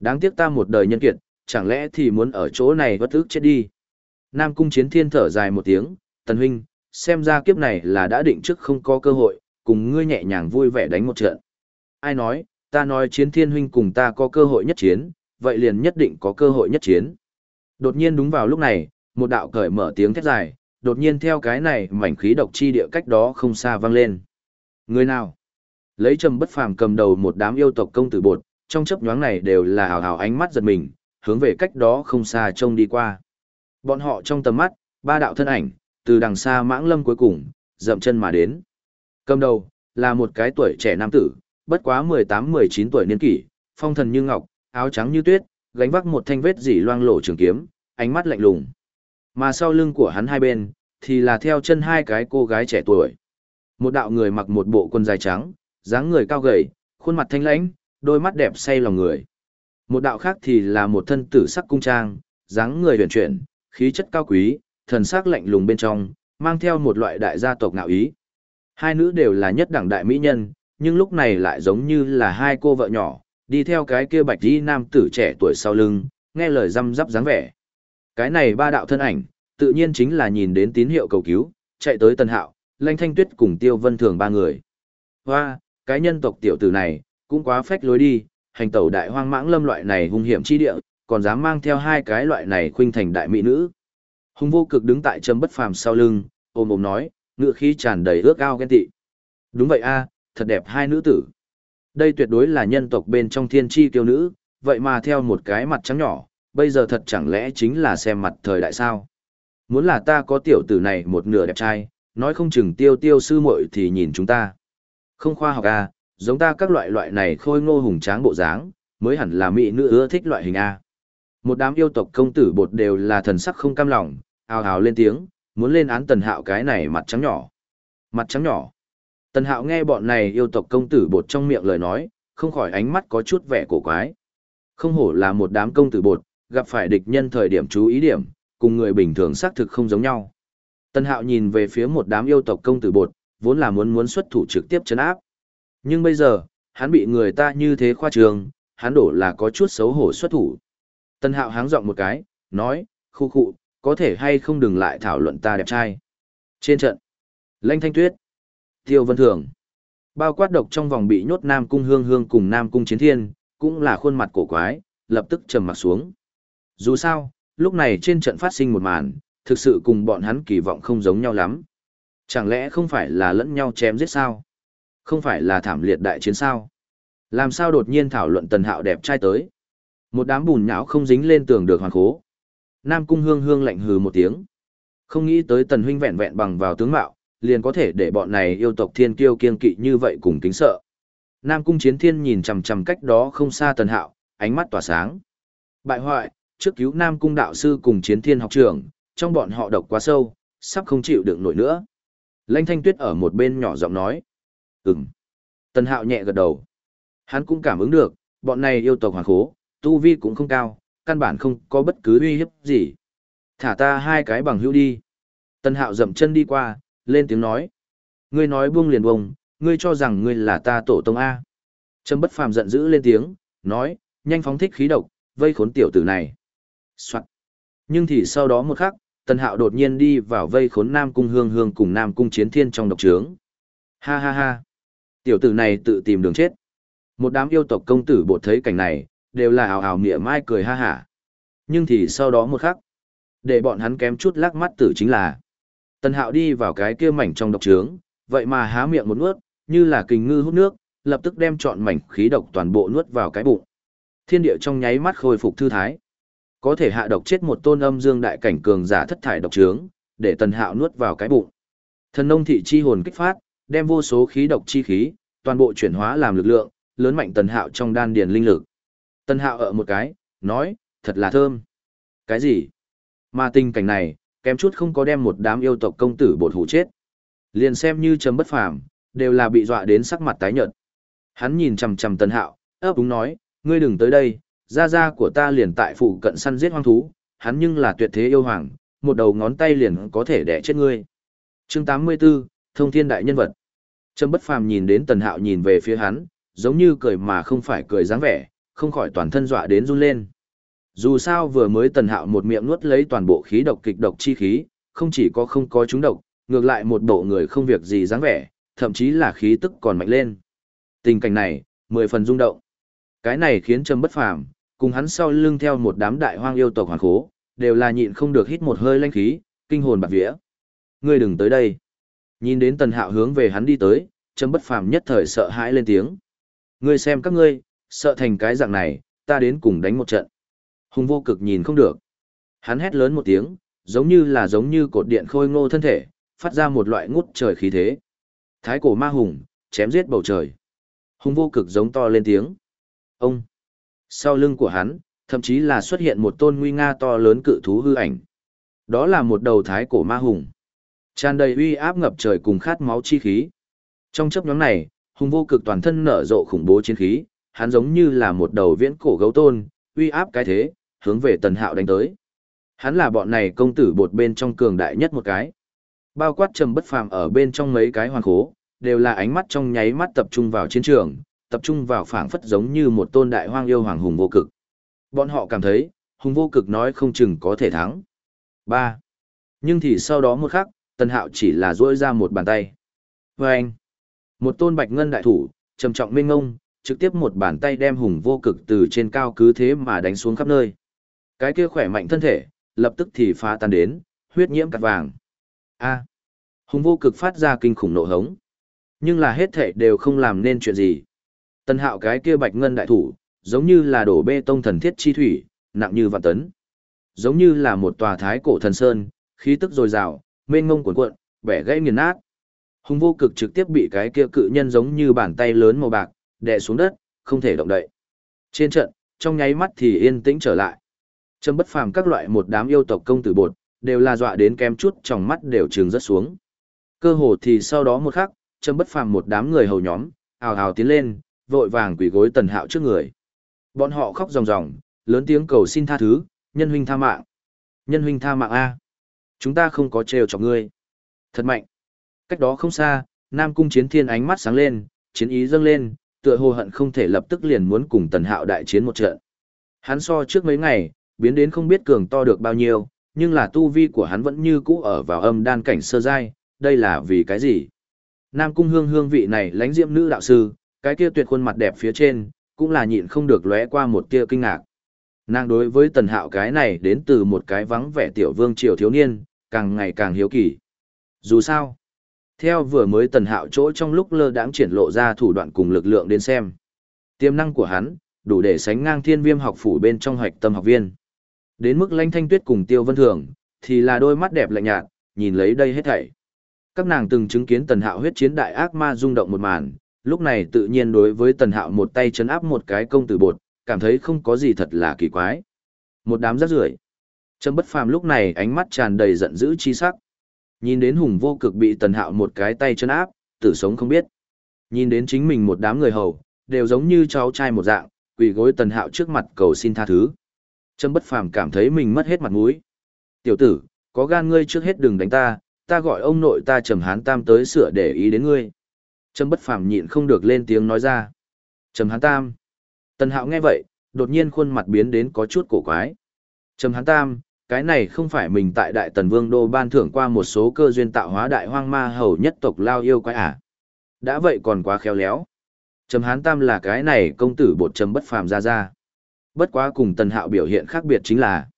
Đáng tiếc ta một đời nhân kiệt, chẳng lẽ thì muốn ở chỗ này bất ức chết đi. Nam Cung Chiến Thiên thở dài một tiếng, Tần Huynh, xem ra kiếp này là đã định trước không có cơ hội, cùng ngươi nhẹ nhàng vui vẻ đánh một trận. Ai nói, ta nói Chiến Thiên Huynh cùng ta có cơ hội nhất chiến, vậy liền nhất định có cơ hội nhất chiến. Đột nhiên đúng vào lúc này, một đạo cởi mở tiếng thét dài, đột nhiên theo cái này mảnh khí độc chi địa cách đó không xa vang lên. Người nào? Lấy trầm bất phàm cầm đầu một đám yêu tộc công tử bột, trong chấp nhoáng này đều là hào hào ánh mắt giật mình, hướng về cách đó không xa trông đi qua. Bọn họ trong tầm mắt, ba đạo thân ảnh, từ đằng xa mãng lâm cuối cùng, dậm chân mà đến. Cầm đầu, là một cái tuổi trẻ nam tử, bất quá 18-19 tuổi niên kỷ, phong thần như ngọc, áo trắng như tuyết, gánh vác một thanh vết dỉ loang lổ trường kiếm, ánh mắt lạnh lùng. Mà sau lưng của hắn hai bên, thì là theo chân hai cái cô gái trẻ tuổi. Một đạo người mặc một bộ quần dài trắng, dáng người cao gầy, khuôn mặt thanh lãnh, đôi mắt đẹp say lòng người. Một đạo khác thì là một thân tử sắc cung trang, dáng người huyền chuyển, khí chất cao quý, thần sắc lạnh lùng bên trong, mang theo một loại đại gia tộc ngạo ý. Hai nữ đều là nhất đẳng đại mỹ nhân, nhưng lúc này lại giống như là hai cô vợ nhỏ, đi theo cái kia bạch y nam tử trẻ tuổi sau lưng, nghe lời răm rắp dáng vẻ. Cái này ba đạo thân ảnh, tự nhiên chính là nhìn đến tín hiệu cầu cứu, chạy tới Tân Hạo, Lanh Thanh Tuyết cùng Tiêu Vân Thường ba người. Hoa, cái nhân tộc tiểu tử này, cũng quá phách lối đi, hành tẩu đại hoang mãng lâm loại này hung hiểm chi địa, còn dám mang theo hai cái loại này khuynh thành đại mỹ nữ. Hung vô cực đứng tại trầm bất phàm sau lưng, ôm ôm nói, ngựa khí tràn đầy ước ao ghen tị. Đúng vậy a, thật đẹp hai nữ tử. Đây tuyệt đối là nhân tộc bên trong thiên chi kiêu nữ, vậy mà theo một cái mặt trắng nhỏ, bây giờ thật chẳng lẽ chính là xem mặt thời đại sao? Muốn là ta có tiểu tử này một nửa đẹp trai, nói không chừng tiêu tiêu sư muội thì nhìn chúng ta. Không khoa học à, giống ta các loại loại này khôi ngô hùng tráng bộ dáng, mới hẳn là mỹ nữ ưa thích loại hình A. Một đám yêu tộc công tử bột đều là thần sắc không cam lòng, ào ào lên tiếng, muốn lên án tần hạo cái này mặt trắng nhỏ. Mặt trắng nhỏ. Tần hạo nghe bọn này yêu tộc công tử bột trong miệng lời nói, không khỏi ánh mắt có chút vẻ cổ quái. Không hổ là một đám công tử bột, gặp phải địch nhân thời điểm chú ý điểm, cùng người bình thường xác thực không giống nhau. Tần hạo nhìn về phía một đám yêu tộc công tử bột, vốn là muốn muốn xuất thủ trực tiếp chấn áp. Nhưng bây giờ, hắn bị người ta như thế khoa trường, hắn đổ là có chút xấu hổ xuất thủ. Tân hạo háng giọng một cái, nói, khu khu, có thể hay không đừng lại thảo luận ta đẹp trai. Trên trận, Lanh Thanh Tuyết, Tiêu Vân Thường, bao quát độc trong vòng bị nhốt Nam Cung Hương Hương cùng Nam Cung Chiến Thiên, cũng là khuôn mặt cổ quái, lập tức trầm mặt xuống. Dù sao, lúc này trên trận phát sinh một màn, thực sự cùng bọn hắn kỳ vọng không giống nhau lắm. Chẳng lẽ không phải là lẫn nhau chém giết sao? Không phải là thảm liệt đại chiến sao? Làm sao đột nhiên thảo luận tần hạo đẹp trai tới? Một đám bùn nhão không dính lên tường được hoàn khố. Nam cung hương hương lạnh hừ một tiếng. Không nghĩ tới tần huynh vẹn vẹn bằng vào tướng mạo, liền có thể để bọn này yêu tộc thiên kiêu kiên kỵ như vậy cùng kính sợ. Nam cung chiến thiên nhìn chằm chằm cách đó không xa tần hạo, ánh mắt tỏa sáng. Bại hoại, trước cứu Nam cung đạo sư cùng chiến thiên học trưởng, trong bọn họ độc quá sâu, sắp không chịu đựng nổi nữa. Lanh thanh tuyết ở một bên nhỏ giọng nói. Ừm. Tần hạo nhẹ gật đầu. Hắn cũng cảm ứng được, bọn này yêu tộc hoàng khố, tu vi cũng không cao, căn bản không có bất cứ uy hiếp gì. Thả ta hai cái bằng hữu đi. Tần hạo dậm chân đi qua, lên tiếng nói. Ngươi nói buông liền buông, ngươi cho rằng ngươi là ta tổ tông A. Trâm bất phàm giận dữ lên tiếng, nói, nhanh phóng thích khí độc, vây khốn tiểu tử này. Soạn. Nhưng thì sau đó một khắc, tần hạo đột nhiên đi vào vây khốn Nam Cung Hương Hương cùng Nam Cung Chiến Thiên trong độc trướng. Ha ha ha. Tiểu tử này tự tìm đường chết. Một đám yêu tộc công tử bột thấy cảnh này, đều là ảo ảo mỉa mai cười ha hả. Nhưng thì sau đó một khắc, để bọn hắn kém chút lắc mắt tử chính là Tần Hạo đi vào cái kia mảnh trong độc trướng, vậy mà há miệng một nuốt, như là kình ngư hút nước, lập tức đem trọn mảnh khí độc toàn bộ nuốt vào cái bụng. Thiên địa trong nháy mắt khôi phục thư thái. Có thể hạ độc chết một tôn âm dương đại cảnh cường giả thất thải độc trướng, để Tần Hạo nuốt vào cái bụng. Thần nông thị chi hồn kích phát, đem vô số khí độc chi khí, toàn bộ chuyển hóa làm lực lượng, lớn mạnh Tần Hạo trong đan điền linh lực. Tần Hạo ở một cái, nói, thật là thơm. Cái gì? Mà tình cảnh này, kém chút không có đem một đám yêu tộc công tử bột hủ chết. Liền xem như chấm bất phàm, đều là bị dọa đến sắc mặt tái nhợt. Hắn nhìn chằm chằm Tần Hạo, ấp úng nói, ngươi đừng tới đây, gia gia của ta liền tại phụ cận săn giết hoang thú, hắn nhưng là tuyệt thế yêu hoàng, một đầu ngón tay liền có thể đẻ chết ngươi. Chương 84, Thông Thiên đại nhân vật. Trâm Bất Phàm nhìn đến Tần Hạo nhìn về phía hắn, giống như cười mà không phải cười dáng vẻ, không khỏi toàn thân dọa đến run lên. Dù sao vừa mới Tần Hạo một miệng nuốt lấy toàn bộ khí độc kịch độc chi khí, không chỉ có không có chúng độc, ngược lại một bộ người không việc gì dáng vẻ, thậm chí là khí tức còn mạnh lên. Tình cảnh này, mười phần rung động. Cái này khiến Trâm Bất Phàm cùng hắn sau lưng theo một đám đại hoang yêu tộc hoàn khố, đều là nhịn không được hít một hơi lanh khí, kinh hồn bạc vía. Ngươi đừng tới đây. Nhìn đến Tần Hạo hướng về hắn đi tới, chấm Bất Phàm nhất thời sợ hãi lên tiếng. Ngươi xem các ngươi, sợ thành cái dạng này, ta đến cùng đánh một trận. Hùng vô cực nhìn không được. Hắn hét lớn một tiếng, giống như là giống như cột điện khôi ngô thân thể, phát ra một loại ngút trời khí thế. Thái cổ ma hùng, chém giết bầu trời. Hùng vô cực giống to lên tiếng. Ông! Sau lưng của hắn, thậm chí là xuất hiện một tôn nguy nga to lớn cự thú hư ảnh. Đó là một đầu thái cổ ma hùng. Tràn đầy uy áp ngập trời cùng khát máu chi khí. Trong chấp nhóm này, hùng vô cực toàn thân nở rộ khủng bố chiến khí, hắn giống như là một đầu viễn cổ gấu tôn, uy áp cái thế, hướng về tần hạo đánh tới. Hắn là bọn này công tử bột bên trong cường đại nhất một cái. Bao quát trầm bất phàm ở bên trong mấy cái hoàn khố, đều là ánh mắt trong nháy mắt tập trung vào chiến trường, tập trung vào phảng phất giống như một tôn đại hoang yêu hoàng hùng vô cực. Bọn họ cảm thấy, hùng vô cực nói không chừng có thể thắng. 3. Nhưng thì sau đó một khắc, tần hạo chỉ là duỗi ra một bàn tay. Và anh, một tôn bạch ngân đại thủ, trầm trọng minh ngông, trực tiếp một bàn tay đem hùng vô cực từ trên cao cứ thế mà đánh xuống khắp nơi. Cái kia khỏe mạnh thân thể, lập tức thì phá tan đến, huyết nhiễm cắt vàng. A. hùng vô cực phát ra kinh khủng nộ hống. Nhưng là hết thể đều không làm nên chuyện gì. Tần hạo cái kia bạch ngân đại thủ, giống như là đổ bê tông thần thiết chi thủy, nặng như vạn tấn. Giống như là một tòa thái cổ thần sơn, khí tức dồi dào, mênh ngông cuồn cuộn, bẻ gãy nghiền nát. Hung vô cực trực tiếp bị cái kia cự nhân giống như bàn tay lớn màu bạc, đè xuống đất, không thể động đậy. Trên trận, trong nháy mắt thì yên tĩnh trở lại. Trâm bất phàm các loại một đám yêu tộc công tử bột, đều là dọa đến kém chút trong mắt đều trừng rất xuống. Cơ hồ thì sau đó một khắc, Trâm bất phàm một đám người hầu nhóm, ào ào tiến lên, vội vàng quỳ gối tần hạo trước người. Bọn họ khóc ròng ròng, lớn tiếng cầu xin tha thứ, nhân huynh tha mạng. Nhân huynh tha mạng A. Chúng ta không có trêu chọc ngươi. Thật mạnh. Cách đó không xa, Nam Cung Chiến Thiên ánh mắt sáng lên, chiến ý dâng lên, tựa hồ hận không thể lập tức liền muốn cùng Tần Hạo đại chiến một trận. Hắn so trước mấy ngày, biến đến không biết cường to được bao nhiêu, nhưng là tu vi của hắn vẫn như cũ ở vào âm đan cảnh sơ giai, đây là vì cái gì? Nam Cung Hương hương vị này lãnh diệm nữ đạo sư, cái kia tuyệt khuôn mặt đẹp phía trên, cũng là nhịn không được lóe qua một tia kinh ngạc. Nàng đối với Tần Hạo cái này đến từ một cái vắng vẻ tiểu vương triều thiếu niên, càng ngày càng hiếu kỳ. Dù sao, theo vừa mới tần hạo chỗ trong lúc lơ đãng triển lộ ra thủ đoạn cùng lực lượng đến xem. Tiềm năng của hắn, đủ để sánh ngang thiên viêm học phủ bên trong hoạch tâm học viên. Đến mức lãnh thanh tuyết cùng tiêu vân thường, thì là đôi mắt đẹp lạnh nhạt, nhìn lấy đây hết thảy. Các nàng từng chứng kiến tần hạo huyết chiến đại ác ma rung động một màn, lúc này tự nhiên đối với tần hạo một tay chấn áp một cái công tử bột, cảm thấy không có gì thật là kỳ quái. Một đám rác rưởi Trâm bất phàm lúc này ánh mắt tràn đầy giận dữ chi sắc. Nhìn đến hùng vô cực bị tần hạo một cái tay chân áp, tử sống không biết. Nhìn đến chính mình một đám người hầu, đều giống như cháu trai một dạng, quỳ gối tần hạo trước mặt cầu xin tha thứ. Trâm bất phàm cảm thấy mình mất hết mặt mũi. Tiểu tử, có gan ngươi trước hết đừng đánh ta, ta gọi ông nội ta trầm hán tam tới sửa để ý đến ngươi. Trâm bất phàm nhịn không được lên tiếng nói ra. Trầm hán tam. Tần hạo nghe vậy, đột nhiên khuôn mặt biến đến có chút cổ quái. Trầm hán tam, cái này không phải mình tại Đại Tần Vương Đô ban thưởng qua một số cơ duyên tạo hóa đại hoang ma hầu nhất tộc lao yêu quái à. Đã vậy còn quá khéo léo. Trầm Hán Tam là cái này công tử bột trầm bất phàm ra ra. Bất quá cùng Tần Hạo biểu hiện khác biệt chính là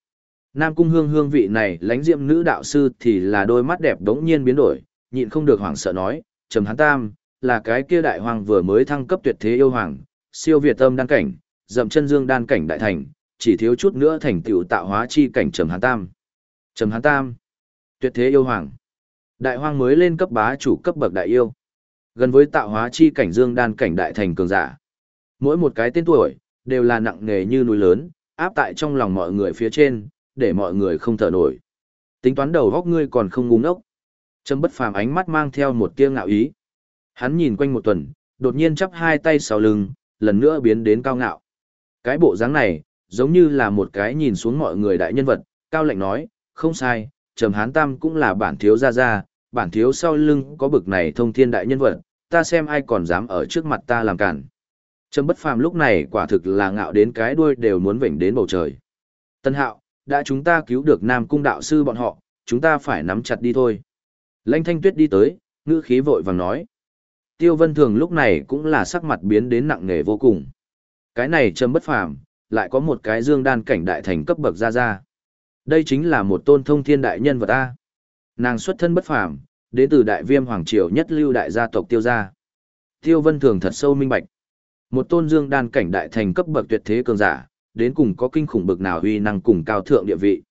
Nam Cung Hương hương vị này lánh diệm nữ đạo sư thì là đôi mắt đẹp đống nhiên biến đổi, nhịn không được hoảng sợ nói, Trầm Hán Tam, là cái kia đại hoàng vừa mới thăng cấp tuyệt thế yêu hoàng, siêu việt tâm đan cảnh, dậm chân dương đan cảnh đại thành, chỉ thiếu chút nữa thành tựu tạo hóa chi cảnh trầm hán tam. Trầm hán tam, tuyệt thế yêu hoàng. Đại hoàng mới lên cấp bá chủ cấp bậc đại yêu. Gần với tạo hóa chi cảnh dương đan cảnh đại thành cường giả. Mỗi một cái tên tuổi, đều là nặng nề như núi lớn, áp tại trong lòng mọi người phía trên, để mọi người không thở nổi. Tính toán đầu góc ngươi còn không ngu ngốc. Trầm bất phàm ánh mắt mang theo một tia ngạo ý. Hắn nhìn quanh một tuần, đột nhiên chắp hai tay sau lưng, lần nữa biến đến cao ngạo. Cái bộ dáng này, giống như là một cái nhìn xuống mọi người đại nhân vật, cao lạnh nói, không sai, Trầm Hán Tam cũng là bản thiếu gia gia, bản thiếu sau lưng có bực này thông thiên đại nhân vật, ta xem ai còn dám ở trước mặt ta làm cản. Trầm Bất Phàm lúc này quả thực là ngạo đến cái đuôi đều muốn vểnh đến bầu trời. Tân Hạo, đã chúng ta cứu được Nam Cung đạo sư bọn họ, chúng ta phải nắm chặt đi thôi. Lãnh Thanh Tuyết đi tới, ngữ khí vội vàng nói. Tiêu Vân Thường lúc này cũng là sắc mặt biến đến nặng nề vô cùng. Cái này Trầm Bất Phàm, lại có một cái dương đan cảnh đại thành cấp bậc ra ra. Đây chính là một tôn thông thiên đại nhân vật ta. Nàng xuất thân bất phàm, đến từ đại viêm hoàng triều nhất lưu đại gia tộc tiêu gia. Tiêu vân thường thật sâu minh bạch. Một tôn dương đan cảnh đại thành cấp bậc tuyệt thế cường giả, đến cùng có kinh khủng bực nào uy năng cùng cao thượng địa vị.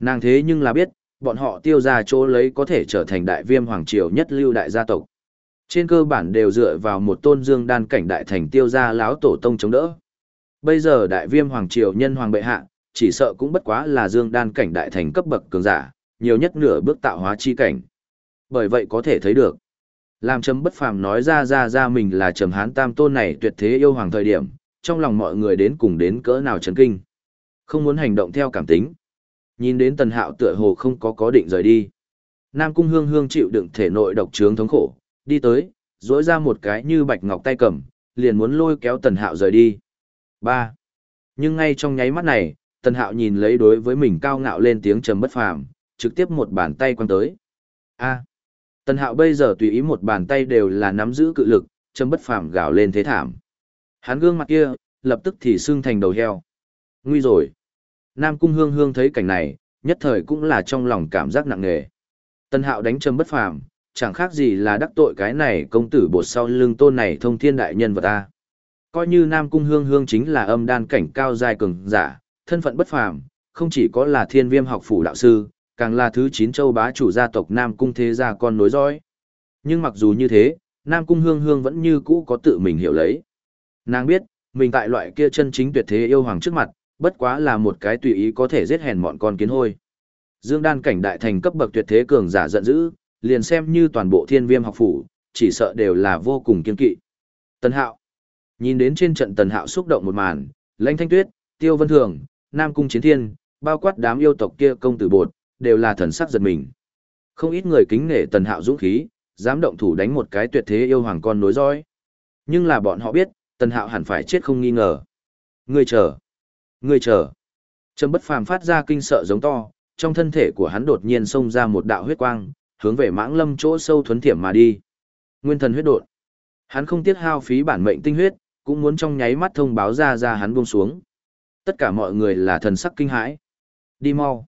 Nàng thế nhưng là biết, bọn họ tiêu gia chỗ lấy có thể trở thành đại viêm hoàng triều nhất lưu đại gia tộc. Trên cơ bản đều dựa vào một tôn dương đan cảnh đại thành tiêu gia láo tổ tông chống đỡ. Bây giờ đại viêm hoàng triều nhân hoàng bệ hạ, chỉ sợ cũng bất quá là dương đan cảnh đại thành cấp bậc cường giả, nhiều nhất nửa bước tạo hóa chi cảnh. Bởi vậy có thể thấy được, làm chấm bất phàm nói ra ra ra mình là trầm hán tam tôn này tuyệt thế yêu hoàng thời điểm, trong lòng mọi người đến cùng đến cỡ nào chấn kinh. Không muốn hành động theo cảm tính. Nhìn đến tần hạo tựa hồ không có có định rời đi. Nam cung hương hương chịu đựng thể nội độc trướng thống khổ, đi tới, dỗi ra một cái như bạch ngọc tay cầm, liền muốn lôi kéo tần hạo rời đi ba Nhưng ngay trong nháy mắt này, Tần Hạo nhìn lấy đối với mình cao ngạo lên tiếng trầm bất phàm, trực tiếp một bàn tay quăng tới. A. Tần Hạo bây giờ tùy ý một bàn tay đều là nắm giữ cự lực, trầm bất phàm gào lên thế thảm. Hắn gương mặt kia, lập tức thì xương thành đầu heo. Nguy rồi. Nam Cung Hương Hương thấy cảnh này, nhất thời cũng là trong lòng cảm giác nặng nề. Tần Hạo đánh trầm bất phàm, chẳng khác gì là đắc tội cái này công tử bột sau lưng tôn này thông thiên đại nhân vật ta coi như Nam Cung Hương Hương chính là âm đan cảnh cao giai cường giả, thân phận bất phàm, không chỉ có là thiên viêm học phủ đạo sư, càng là thứ chín châu bá chủ gia tộc Nam Cung thế gia con nối dõi. Nhưng mặc dù như thế, Nam Cung Hương Hương vẫn như cũ có tự mình hiểu lấy. Nàng biết, mình tại loại kia chân chính tuyệt thế yêu hoàng trước mặt, bất quá là một cái tùy ý có thể giết hèn mọn con kiến hôi. Dương đan cảnh đại thành cấp bậc tuyệt thế cường giả giận dữ, liền xem như toàn bộ thiên viêm học phủ, chỉ sợ đều là vô cùng kiên kỵ. Tần Hạo. Nhìn đến trên trận Tần Hạo xúc động một màn, Lãnh Thanh Tuyết, Tiêu Vân Thường, Nam Cung Chiến Thiên, bao quát đám yêu tộc kia công tử bột, đều là thần sắc giật mình. Không ít người kính nể Tần Hạo dũng khí, dám động thủ đánh một cái tuyệt thế yêu hoàng con nối dõi. Nhưng là bọn họ biết, Tần Hạo hẳn phải chết không nghi ngờ. Ngươi chờ, ngươi chờ. Trầm Bất Phàm phát ra kinh sợ giống to, trong thân thể của hắn đột nhiên xông ra một đạo huyết quang, hướng về Mãng Lâm chỗ sâu thuấn thiểm mà đi. Nguyên thần huyết đột. Hắn không tiếc hao phí bản mệnh tinh huyết, cũng muốn trong nháy mắt thông báo ra ra hắn buông xuống. Tất cả mọi người là thần sắc kinh hãi. Đi mau.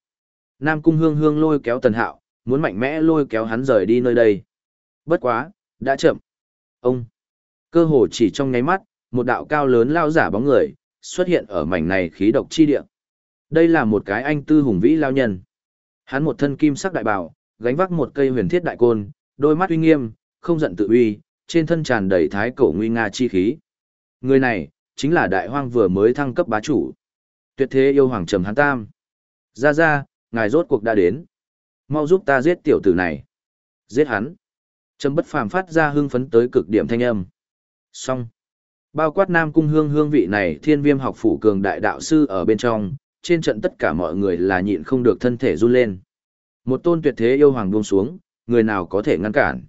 Nam Cung Hương Hương lôi kéo Tần Hạo, muốn mạnh mẽ lôi kéo hắn rời đi nơi đây. Bất quá, đã chậm. Ông. Cơ hồ chỉ trong nháy mắt, một đạo cao lớn lao giả bóng người, xuất hiện ở mảnh này khí độc chi địa. Đây là một cái anh tư hùng vĩ lao nhân. Hắn một thân kim sắc đại bào, gánh vác một cây huyền thiết đại côn, đôi mắt uy nghiêm, không giận tự uy, trên thân tràn đầy thái cổ nguy nga chi khí. Người này, chính là đại hoang vừa mới thăng cấp bá chủ. Tuyệt thế yêu hoàng trầm hắn tam. Ra ra, ngài rốt cuộc đã đến. Mau giúp ta giết tiểu tử này. Giết hắn. Trầm bất phàm phát ra hưng phấn tới cực điểm thanh âm. Xong. Bao quát nam cung hương hương vị này thiên viêm học phủ cường đại đạo sư ở bên trong, trên trận tất cả mọi người là nhịn không được thân thể run lên. Một tôn tuyệt thế yêu hoàng buông xuống, người nào có thể ngăn cản.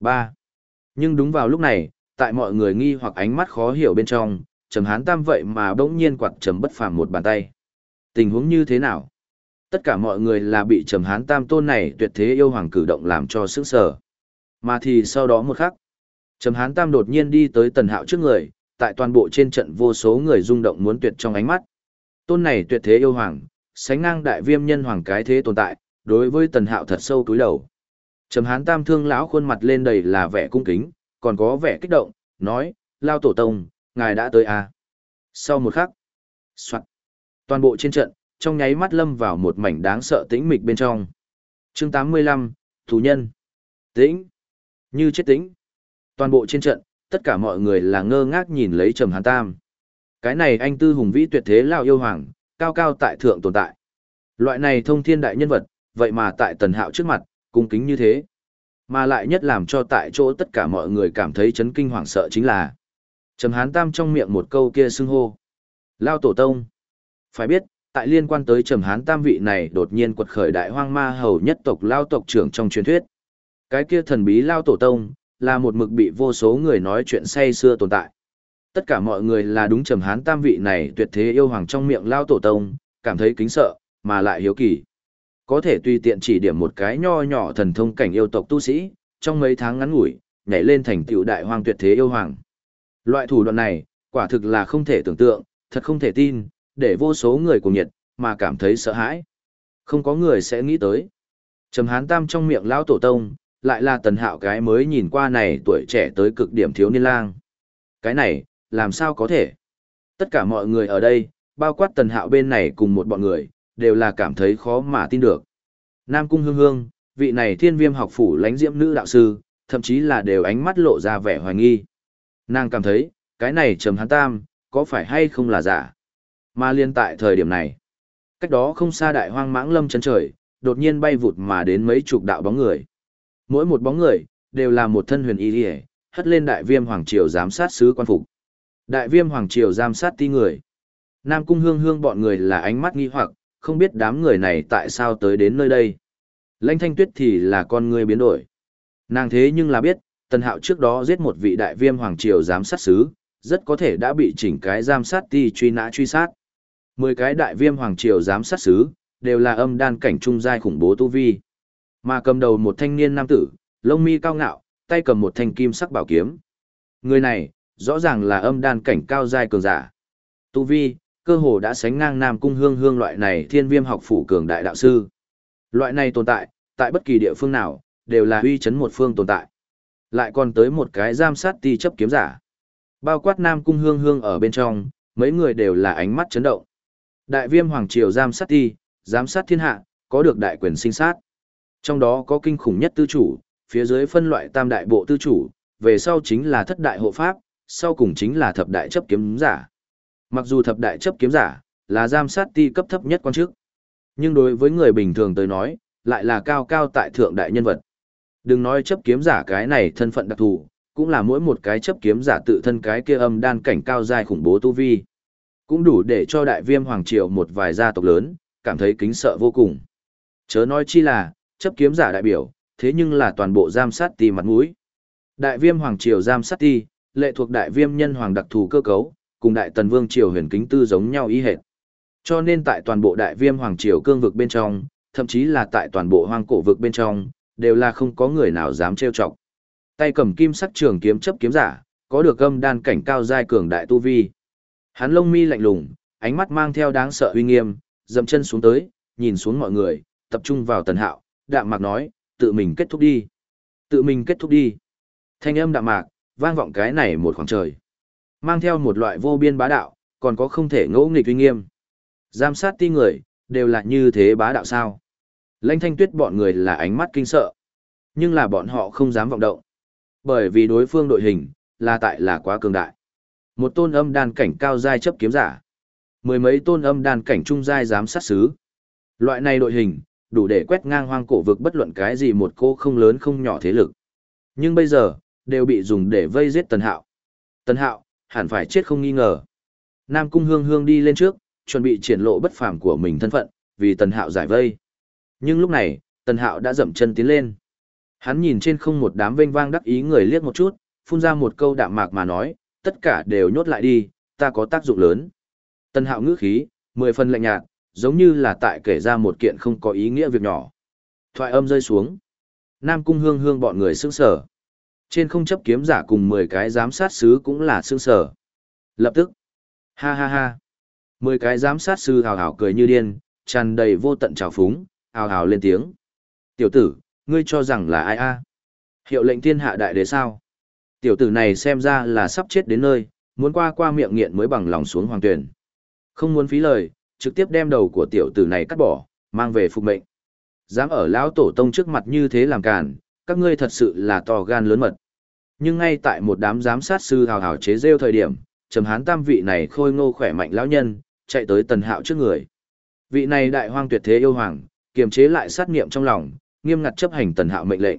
3. Nhưng đúng vào lúc này, tại mọi người nghi hoặc ánh mắt khó hiểu bên trong, Trầm Hán Tam vậy mà bỗng nhiên quạt Trầm Bất Phàm một bàn tay. Tình huống như thế nào? Tất cả mọi người là bị Trầm Hán Tam tôn này tuyệt thế yêu hoàng cử động làm cho sững sờ. Mà thì sau đó một khắc, Trầm Hán Tam đột nhiên đi tới Tần Hạo trước người, tại toàn bộ trên trận vô số người rung động muốn tuyệt trong ánh mắt. Tôn này tuyệt thế yêu hoàng, sánh ngang đại viêm nhân hoàng cái thế tồn tại, đối với Tần Hạo thật sâu túi đầu. Trầm Hán Tam thương lão khuôn mặt lên đầy là vẻ cung kính, còn có vẻ kích động, nói, lao tổ tông, ngài đã tới à. Sau một khắc, soạn, toàn bộ trên trận, trong nháy mắt lâm vào một mảnh đáng sợ tĩnh mịch bên trong. chương 85, Thủ nhân. Tĩnh. Như chết tĩnh. Toàn bộ trên trận, tất cả mọi người là ngơ ngác nhìn lấy Trầm Hán Tam. Cái này anh tư hùng vĩ tuyệt thế lao yêu hoàng, cao cao tại thượng tồn tại. Loại này thông thiên đại nhân vật, vậy mà tại tần hạo trước mặt, cung kính như thế. Mà lại nhất làm cho tại chỗ tất cả mọi người cảm thấy chấn kinh hoảng sợ chính là Trầm Hán Tam trong miệng một câu kia xưng hô. Lao tổ tông. Phải biết, tại liên quan tới Trầm Hán Tam vị này đột nhiên quật khởi đại hoang ma hầu nhất tộc Lao tộc trưởng trong truyền thuyết. Cái kia thần bí Lao tổ tông, là một mực bị vô số người nói chuyện say xưa tồn tại. Tất cả mọi người là đúng Trầm Hán Tam vị này tuyệt thế yêu hoàng trong miệng Lao tổ tông, cảm thấy kính sợ, mà lại hiếu kỳ. Có thể tùy tiện chỉ điểm một cái nho nhỏ thần thông cảnh yêu tộc tu sĩ, trong mấy tháng ngắn ngủi, nhảy lên thành tựu đại hoàng tuyệt thế yêu hoàng. Loại thủ đoạn này, quả thực là không thể tưởng tượng, thật không thể tin, để vô số người cùng nhiệt, mà cảm thấy sợ hãi. Không có người sẽ nghĩ tới. Trầm hán tam trong miệng lão tổ tông, lại là tần hạo cái mới nhìn qua này tuổi trẻ tới cực điểm thiếu niên lang. Cái này, làm sao có thể? Tất cả mọi người ở đây, bao quát tần hạo bên này cùng một bọn người, đều là cảm thấy khó mà tin được. Nam Cung Hương Hương, vị này thiên viêm học phủ lãnh diễm nữ đạo sư, thậm chí là đều ánh mắt lộ ra vẻ hoài nghi. Nàng cảm thấy, cái này trầm hắn tam, có phải hay không là giả? Mà liên tại thời điểm này, cách đó không xa đại hoang mãng lâm chân trời, đột nhiên bay vụt mà đến mấy chục đạo bóng người. Mỗi một bóng người, đều là một thân huyền y liề, hất lên đại viêm hoàng triều giám sát sứ quan phục. Đại viêm hoàng triều giám sát ti người. Nam cung hương hương bọn người là ánh mắt nghi hoặc, không biết đám người này tại sao tới đến nơi đây. Lãnh thanh tuyết thì là con người biến đổi. Nàng thế nhưng là biết, tần hạo trước đó giết một vị đại viêm hoàng triều giám sát sứ, rất có thể đã bị chỉnh cái giam sát ti truy nã truy sát. Mười cái đại viêm hoàng triều giám sát sứ, đều là âm đan cảnh trung giai khủng bố tu vi. Mà cầm đầu một thanh niên nam tử, lông mi cao ngạo, tay cầm một thanh kim sắc bảo kiếm. Người này, rõ ràng là âm đan cảnh cao giai cường giả. Tu vi, cơ hồ đã sánh ngang Nam Cung Hương Hương loại này thiên viêm học phủ cường đại đạo sư. Loại này tồn tại, tại bất kỳ địa phương nào, đều là uy chấn một phương tồn tại. Lại còn tới một cái giam sát ti chấp kiếm giả. Bao quát Nam Cung Hương Hương ở bên trong, mấy người đều là ánh mắt chấn động. Đại viêm hoàng triều giám sát ti, giám sát thiên hạ, có được đại quyền sinh sát. Trong đó có kinh khủng nhất tư chủ, phía dưới phân loại tam đại bộ tư chủ, về sau chính là thất đại hộ pháp, sau cùng chính là thập đại chấp kiếm giả. Mặc dù thập đại chấp kiếm giả là giám sát ti cấp thấp nhất quan chức, nhưng đối với người bình thường tới nói, lại là cao cao tại thượng đại nhân vật. Đừng nói chấp kiếm giả cái này thân phận đặc thù, cũng là mỗi một cái chấp kiếm giả tự thân cái kia âm đan cảnh cao dài khủng bố tu vi. Cũng đủ để cho đại viêm hoàng triều một vài gia tộc lớn, cảm thấy kính sợ vô cùng. Chớ nói chi là, chấp kiếm giả đại biểu, thế nhưng là toàn bộ giam sát ti mặt mũi. Đại viêm hoàng triều giam sát ti, lệ thuộc đại viêm nhân hoàng đặc thù cơ cấu, cùng đại tần vương triều huyền kính tư giống nhau ý hệt. Cho nên tại toàn bộ đại viêm hoàng triều cương vực bên trong, thậm chí là tại toàn bộ hoang cổ vực bên trong, đều là không có người nào dám trêu chọc. Tay cầm kim sắc trường kiếm chấp kiếm giả, có được âm đan cảnh cao giai cường đại tu vi. Hắn lông mi lạnh lùng, ánh mắt mang theo đáng sợ uy nghiêm, dậm chân xuống tới, nhìn xuống mọi người, tập trung vào tần hạo, đạm mạc nói, tự mình kết thúc đi. Tự mình kết thúc đi. Thanh âm đạm mạc, vang vọng cái này một khoảng trời. Mang theo một loại vô biên bá đạo, còn có không thể ngỗ nghịch uy nghiêm. Giám sát ti người, đều là như thế bá đạo sao. Lãnh thanh tuyết bọn người là ánh mắt kinh sợ. Nhưng là bọn họ không dám vọng động. Bởi vì đối phương đội hình, là tại là quá cường đại. Một tôn âm đàn cảnh cao giai chấp kiếm giả. Mười mấy tôn âm đàn cảnh trung giai giám sát sứ. Loại này đội hình, đủ để quét ngang hoang cổ vực bất luận cái gì một cô không lớn không nhỏ thế lực. Nhưng bây giờ, đều bị dùng để vây giết Tần Hạo. Tần Hạo, hẳn phải chết không nghi ngờ. Nam Cung Hương Hương đi lên trước, chuẩn bị triển lộ bất phàm của mình thân phận, vì Tần Hạo giải vây. Nhưng lúc này, Tần Hạo đã dậm chân tiến lên. Hắn nhìn trên không một đám vênh vang đắc ý người liếc một chút, phun ra một câu đạm mạc mà nói, tất cả đều nhốt lại đi, ta có tác dụng lớn. Tần Hạo ngữ khí, mười phần lạnh nhạt, giống như là tại kể ra một kiện không có ý nghĩa việc nhỏ. Thoại âm rơi xuống. Nam Cung Hương Hương bọn người sững sở. Trên không chấp kiếm giả cùng 10 cái giám sát sứ cũng là xương sở. Lập tức. Ha ha ha. 10 cái giám sát sư hào hào cười như điên, tràn đầy vô tận trào phúng, hào hào lên tiếng. Tiểu tử, ngươi cho rằng là ai a? Hiệu lệnh thiên hạ đại đế sao? Tiểu tử này xem ra là sắp chết đến nơi, muốn qua qua miệng nghiện mới bằng lòng xuống hoàng tuyển. Không muốn phí lời, trực tiếp đem đầu của tiểu tử này cắt bỏ, mang về phục mệnh. Dám ở lão tổ tông trước mặt như thế làm càn, các ngươi thật sự là to gan lớn mật. Nhưng ngay tại một đám giám sát sư hào hào chế rêu thời điểm, trầm hán tam vị này khôi ngô khỏe mạnh lão nhân, chạy tới tần hạo trước người. Vị này đại hoang tuyệt thế yêu hoàng, kiềm chế lại sát niệm trong lòng, nghiêm ngặt chấp hành tần hạo mệnh lệnh.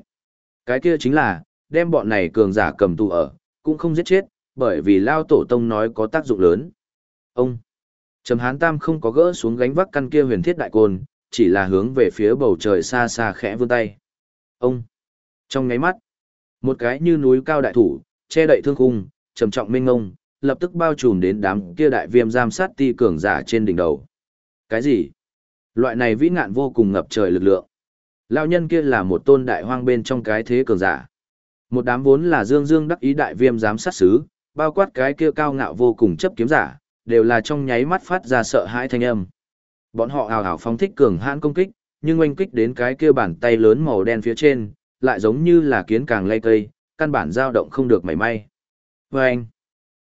Cái kia chính là, đem bọn này cường giả cầm tù ở, cũng không giết chết, bởi vì lao tổ tông nói có tác dụng lớn. Ông, Trầm Hán Tam không có gỡ xuống gánh vác căn kia huyền thiết đại côn, chỉ là hướng về phía bầu trời xa xa khẽ vươn tay. Ông, trong ngáy mắt, một cái như núi cao đại thủ, che đậy thương khung, trầm trọng mênh ngông, lập tức bao trùm đến đám kia đại viêm giam sát ti cường giả trên đỉnh đầu. Cái gì? Loại này vĩ ngạn vô cùng ngập trời lực lượng. Lão nhân kia là một tôn đại hoang bên trong cái thế cường giả. Một đám vốn là dương dương đắc ý đại viêm giám sát sứ, bao quát cái kia cao ngạo vô cùng chấp kiếm giả, đều là trong nháy mắt phát ra sợ hãi thanh âm. Bọn họ hào hào phóng thích cường hãn công kích, nhưng oanh kích đến cái kia bàn tay lớn màu đen phía trên, lại giống như là kiến càng lay cây, căn bản dao động không được mảy may. Và anh,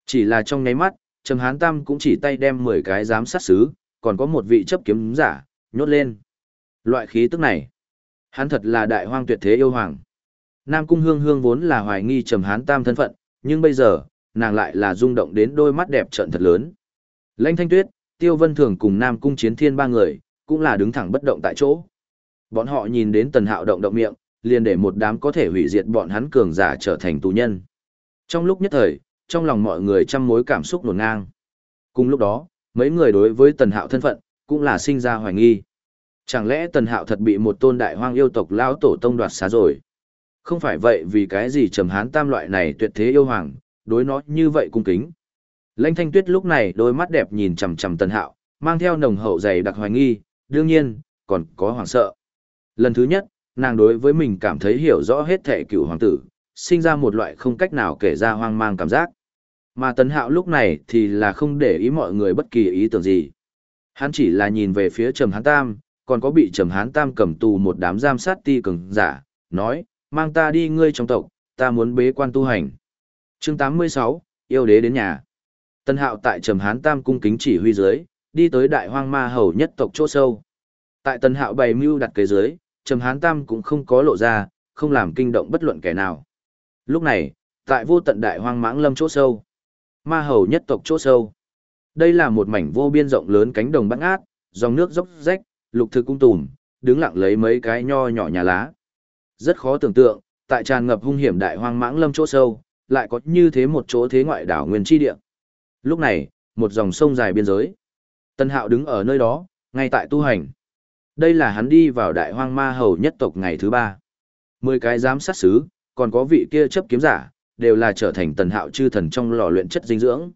chỉ là trong nháy mắt, Trầm Hán Tam cũng chỉ tay đem 10 cái giám sát sứ, còn có một vị chấp kiếm giả, nhốt lên. Loại khí tức này, hắn thật là đại hoang tuyệt thế yêu hoàng. Nam Cung Hương Hương vốn là hoài nghi Trầm Hán Tam thân phận, nhưng bây giờ, nàng lại là rung động đến đôi mắt đẹp trận thật lớn. Lãnh Thanh Tuyết, Tiêu Vân Thường cùng Nam Cung Chiến Thiên ba người, cũng là đứng thẳng bất động tại chỗ. Bọn họ nhìn đến Tần Hạo động động miệng, liền để một đám có thể hủy diệt bọn hắn cường giả trở thành tù nhân. Trong lúc nhất thời, trong lòng mọi người trăm mối cảm xúc nổn ngang. Cùng lúc đó, mấy người đối với Tần Hạo thân phận, cũng là sinh ra hoài nghi. Chẳng lẽ Tần Hạo thật bị một tôn đại hoang yêu tộc lão tổ tông đoạt xá rồi? Không phải vậy vì cái gì trầm hán tam loại này tuyệt thế yêu hoàng, đối nó như vậy cung kính. Lãnh Thanh Tuyết lúc này đôi mắt đẹp nhìn chằm chằm Tần Hạo, mang theo nồng hậu dày đặc hoài nghi, đương nhiên, còn có hoảng sợ. Lần thứ nhất, nàng đối với mình cảm thấy hiểu rõ hết thể cựu hoàng tử, sinh ra một loại không cách nào kể ra hoang mang cảm giác. Mà tấn Hạo lúc này thì là không để ý mọi người bất kỳ ý tưởng gì. Hắn chỉ là nhìn về phía Trầm Hán Tam, còn có bị Trầm Hán Tam cầm tù một đám giam sát ti cường giả, nói, mang ta đi ngươi trong tộc, ta muốn bế quan tu hành. chương 86, yêu đế đến nhà. Tân hạo tại trầm hán tam cung kính chỉ huy dưới, đi tới đại hoang ma hầu nhất tộc chỗ sâu. Tại Tân hạo bày mưu đặt kế dưới, Trầm Hán Tam cũng không có lộ ra, không làm kinh động bất luận kẻ nào. Lúc này, tại vô tận đại hoang mãng lâm chỗ sâu, ma hầu nhất tộc chỗ sâu. Đây là một mảnh vô biên rộng lớn cánh đồng bát ngát, dòng nước dốc rách, lục thực cung tùm, đứng lặng lấy mấy cái nho nhỏ nhà lá. Rất khó tưởng tượng, tại tràn ngập hung hiểm đại hoang mãng lâm chỗ sâu, lại có như thế một chỗ thế ngoại đảo nguyên chi địa. Lúc này, một dòng sông dài biên giới. Tân Hạo đứng ở nơi đó, ngay tại tu hành. Đây là hắn đi vào đại hoang ma hầu nhất tộc ngày thứ ba. Mười cái giám sát sứ, còn có vị kia chấp kiếm giả, đều là trở thành tần hạo chư thần trong lò luyện chất dinh dưỡng.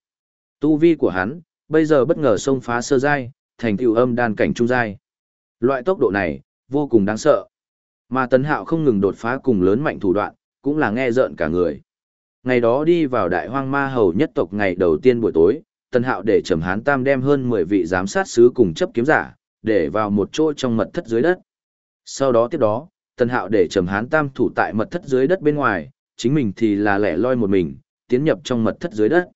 Tu vi của hắn, bây giờ bất ngờ xông phá sơ giai, thành tựu âm đan cảnh trung giai. Loại tốc độ này, vô cùng đáng sợ. Mà tần hạo không ngừng đột phá cùng lớn mạnh thủ đoạn, cũng là nghe rợn cả người. Ngày đó đi vào đại hoang ma hầu nhất tộc ngày đầu tiên buổi tối, tần hạo để trầm hán tam đem hơn 10 vị giám sát sứ cùng chấp kiếm giả, để vào một chỗ trong mật thất dưới đất. Sau đó tiếp đó, tần hạo để trầm hán tam thủ tại mật thất dưới đất bên ngoài, chính mình thì là lẻ loi một mình, tiến nhập trong mật thất dưới đất.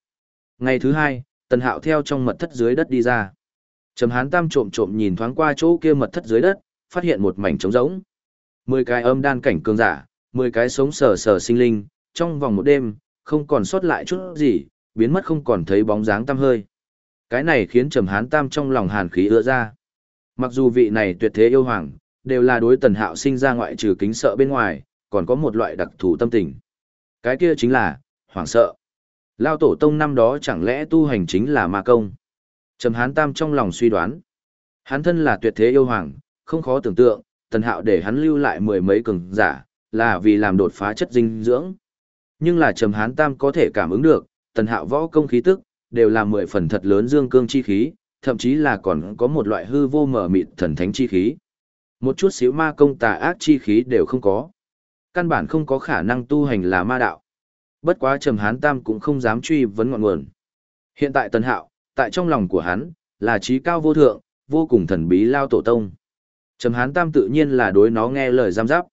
Ngày thứ hai, tần hạo theo trong mật thất dưới đất đi ra. Trầm hán tam trộm trộm nhìn thoáng qua chỗ kia mật thất dưới đất, phát hiện một mảnh trống rỗng. Mười cái âm đan cảnh cường giả, mười cái sống sờ sờ sinh linh, trong vòng một đêm, không còn sót lại chút gì, biến mất không còn thấy bóng dáng tăm hơi. Cái này khiến Trầm Hán Tam trong lòng hàn khí ưa ra. Mặc dù vị này tuyệt thế yêu hoàng, đều là đối tần hạo sinh ra ngoại trừ kính sợ bên ngoài, còn có một loại đặc thù tâm tình. Cái kia chính là, hoảng sợ. Lao tổ tông năm đó chẳng lẽ tu hành chính là ma công. Trầm hán tam trong lòng suy đoán. Hắn thân là tuyệt thế yêu hoàng, không khó tưởng tượng, tần hạo để hắn lưu lại mười mấy cường giả, là vì làm đột phá chất dinh dưỡng. Nhưng là trầm hán tam có thể cảm ứng được, tần hạo võ công khí tức, đều là mười phần thật lớn dương cương chi khí, thậm chí là còn có một loại hư vô mở mịt thần thánh chi khí. Một chút xíu ma công tà ác chi khí đều không có. Căn bản không có khả năng tu hành là ma đạo. Bất quá Trầm Hán Tam cũng không dám truy vấn ngọn nguồn. Hiện tại Tần Hạo, tại trong lòng của hắn, là trí cao vô thượng, vô cùng thần bí lao tổ tông. Trầm Hán Tam tự nhiên là đối nó nghe lời giam giáp.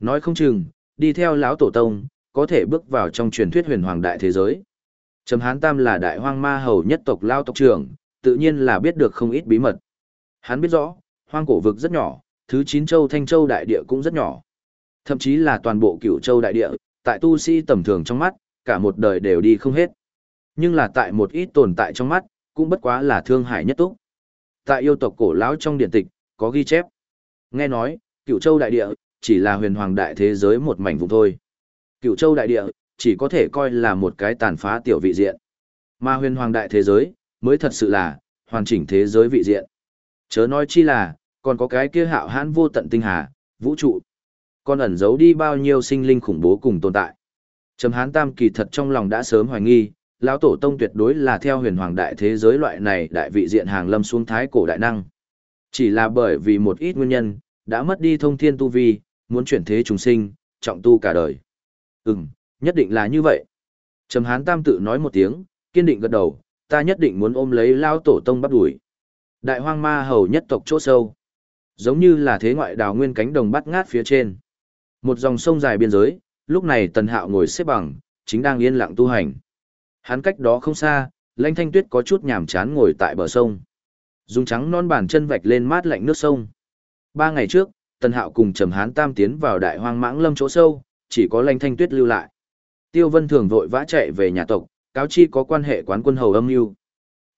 Nói không chừng, đi theo lão tổ tông, có thể bước vào trong truyền thuyết huyền hoàng đại thế giới. Trầm Hán Tam là đại hoang ma hầu nhất tộc lao tộc trưởng, tự nhiên là biết được không ít bí mật. Hắn biết rõ, hoang cổ vực rất nhỏ, thứ chín châu Thanh Châu đại địa cũng rất nhỏ. Thậm chí là toàn bộ cửu châu đại địa, tại tu sĩ tầm thường trong mắt, cả một đời đều đi không hết. Nhưng là tại một ít tồn tại trong mắt, cũng bất quá là thương hại nhất túc. Tại yêu tộc cổ lão trong điện tịch, có ghi chép. Nghe nói, cửu châu đại địa, chỉ là huyền hoàng đại thế giới một mảnh vùng thôi. Cửu châu đại địa, chỉ có thể coi là một cái tàn phá tiểu vị diện. Mà huyền hoàng đại thế giới, mới thật sự là, hoàn chỉnh thế giới vị diện. Chớ nói chi là, còn có cái kia hạo hãn vô tận tinh hà, vũ trụ. Còn ẩn giấu đi bao nhiêu sinh linh khủng bố cùng tồn tại. Trầm hán tam kỳ thật trong lòng đã sớm hoài nghi, lão tổ tông tuyệt đối là theo huyền hoàng đại thế giới loại này đại vị diện hàng lâm xuống thái cổ đại năng. Chỉ là bởi vì một ít nguyên nhân, đã mất đi thông thiên tu vi, muốn chuyển thế trùng sinh, trọng tu cả đời. Ừm, nhất định là như vậy. Trầm hán tam tự nói một tiếng, kiên định gật đầu, ta nhất định muốn ôm lấy lao tổ tông bắt đuổi. Đại hoang ma hầu nhất tộc chỗ sâu. Giống như là thế ngoại đào nguyên cánh đồng bắt ngát phía trên. Một dòng sông dài biên giới, lúc này tần hạo ngồi xếp bằng, chính đang yên lặng tu hành. Hắn cách đó không xa, lãnh thanh tuyết có chút nhàm chán ngồi tại bờ sông. Dùng trắng non bàn chân vạch lên mát lạnh nước sông. Ba ngày trước, tần hạo cùng trầm hán tam tiến vào đại hoang mãng lâm chỗ sâu, chỉ có lãnh thanh tuyết lưu lại. Tiêu vân thường vội vã chạy về nhà tộc, cáo chi có quan hệ quán quân hầu âm mưu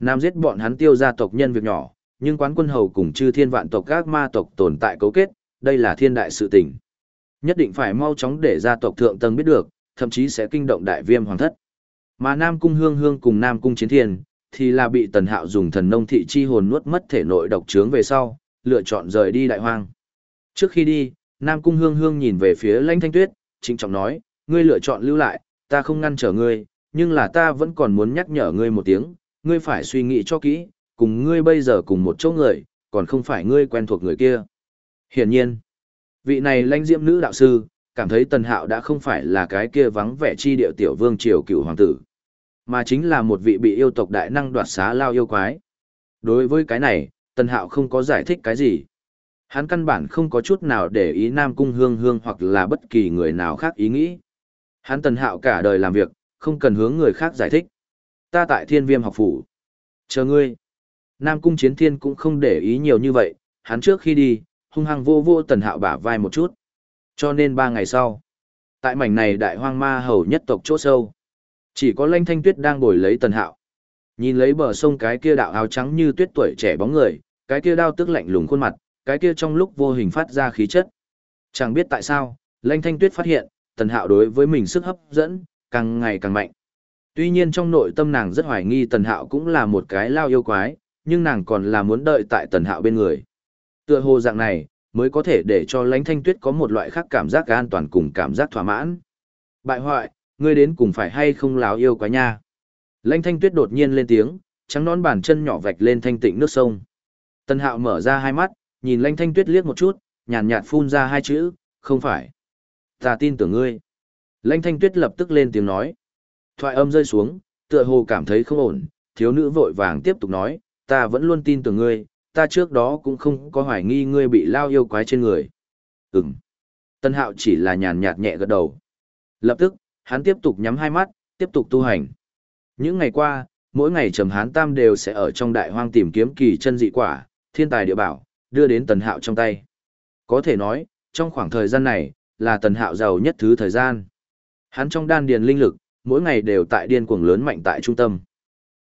Nam giết bọn hắn tiêu gia tộc nhân việc nhỏ, nhưng quán quân hầu cùng chư thiên vạn tộc các ma tộc tồn tại cấu kết, đây là thiên đại sự tình. Nhất định phải mau chóng để gia tộc thượng tầng biết được, thậm chí sẽ kinh động đại viêm hoàng thất. Mà Nam Cung Hương Hương cùng Nam Cung Chiến Thiên, thì là bị Tần Hạo dùng thần nông thị chi hồn nuốt mất thể nội độc trướng về sau, lựa chọn rời đi đại hoang. Trước khi đi, Nam Cung Hương Hương nhìn về phía Lãnh Thanh Tuyết, trịnh trọng nói, ngươi lựa chọn lưu lại, ta không ngăn trở ngươi, nhưng là ta vẫn còn muốn nhắc nhở ngươi một tiếng, ngươi phải suy nghĩ cho kỹ, cùng ngươi bây giờ cùng một chỗ người, còn không phải ngươi quen thuộc người kia. Hiển nhiên, vị này lãnh diễm nữ đạo sư, cảm thấy tần hạo đã không phải là cái kia vắng vẻ chi điệu tiểu vương triều cựu hoàng tử, mà chính là một vị bị yêu tộc đại năng đoạt xá lao yêu quái. Đối với cái này, tần hạo không có giải thích cái gì. Hắn căn bản không có chút nào để ý Nam Cung Hương Hương hoặc là bất kỳ người nào khác ý nghĩ. Hắn tần hạo cả đời làm việc, không cần hướng người khác giải thích. Ta tại thiên viêm học phủ. Chờ ngươi. Nam Cung Chiến Thiên cũng không để ý nhiều như vậy, hắn trước khi đi, hung hăng vô vô tần hạo bả vai một chút. Cho nên ba ngày sau, tại mảnh này đại hoang ma hầu nhất tộc chỗ sâu, chỉ có lanh thanh tuyết đang ngồi lấy tần hạo. Nhìn lấy bờ sông cái kia đạo áo trắng như tuyết tuổi trẻ bóng người, cái kia đao tức lạnh lùng khuôn mặt, cái kia trong lúc vô hình phát ra khí chất. Chẳng biết tại sao, lanh thanh tuyết phát hiện, tần hạo đối với mình sức hấp dẫn, càng ngày càng mạnh. Tuy nhiên trong nội tâm nàng rất hoài nghi tần hạo cũng là một cái lao yêu quái, nhưng nàng còn là muốn đợi tại tần hạo bên người. Tựa hồ dạng này, mới có thể để cho lãnh thanh tuyết có một loại khác cảm giác an toàn cùng cảm giác thỏa mãn. Bại hoại, ngươi đến cùng phải hay không láo yêu quá nha. Lãnh thanh tuyết đột nhiên lên tiếng, trắng nón bàn chân nhỏ vạch lên thanh tịnh nước sông. Tần hạo mở ra hai mắt, nhìn lãnh thanh tuyết liếc một chút, nhàn nhạt phun ra hai chữ, không phải. Ta tin tưởng ngươi. Lãnh thanh tuyết lập tức lên tiếng nói. Thoại âm rơi xuống, tựa hồ cảm thấy không ổn, thiếu nữ vội vàng tiếp tục nói, ta vẫn luôn tin tưởng ngươi, ta trước đó cũng không có hoài nghi ngươi bị lao yêu quái trên người. Ừm. Tân hạo chỉ là nhàn nhạt nhẹ gật đầu. Lập tức, hắn tiếp tục nhắm hai mắt, tiếp tục tu hành. Những ngày qua, mỗi ngày trầm hán tam đều sẽ ở trong đại hoang tìm kiếm kỳ chân dị quả, thiên tài địa bảo, đưa đến tần hạo trong tay. Có thể nói, trong khoảng thời gian này, là tần hạo giàu nhất thứ thời gian. Hắn trong đan điền linh lực, mỗi ngày đều tại điên cuồng lớn mạnh tại trung tâm.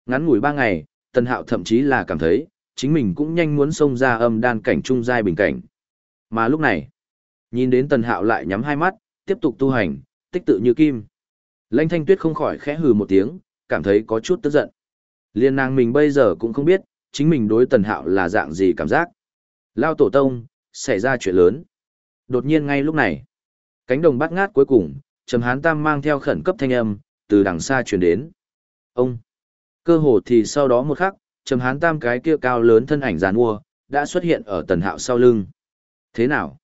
Ngắn ngủi ba ngày, tần hạo thậm chí là cảm thấy, chính mình cũng nhanh muốn xông ra âm đan cảnh trung giai bình cảnh. Mà lúc này, nhìn đến tần hạo lại nhắm hai mắt, tiếp tục tu hành, tích tự như kim. Lãnh thanh tuyết không khỏi khẽ hừ một tiếng, cảm thấy có chút tức giận. Liên nàng mình bây giờ cũng không biết, chính mình đối tần hạo là dạng gì cảm giác. Lao tổ tông, xảy ra chuyện lớn. Đột nhiên ngay lúc này, cánh đồng bát ngát cuối cùng, Trầm Hán Tam mang theo khẩn cấp thanh âm, từ đằng xa truyền đến. Ông! Cơ hồ thì sau đó một khắc, Trầm Hán Tam cái kia cao lớn thân ảnh giàn mua, đã xuất hiện ở Tần Hạo sau lưng. Thế nào?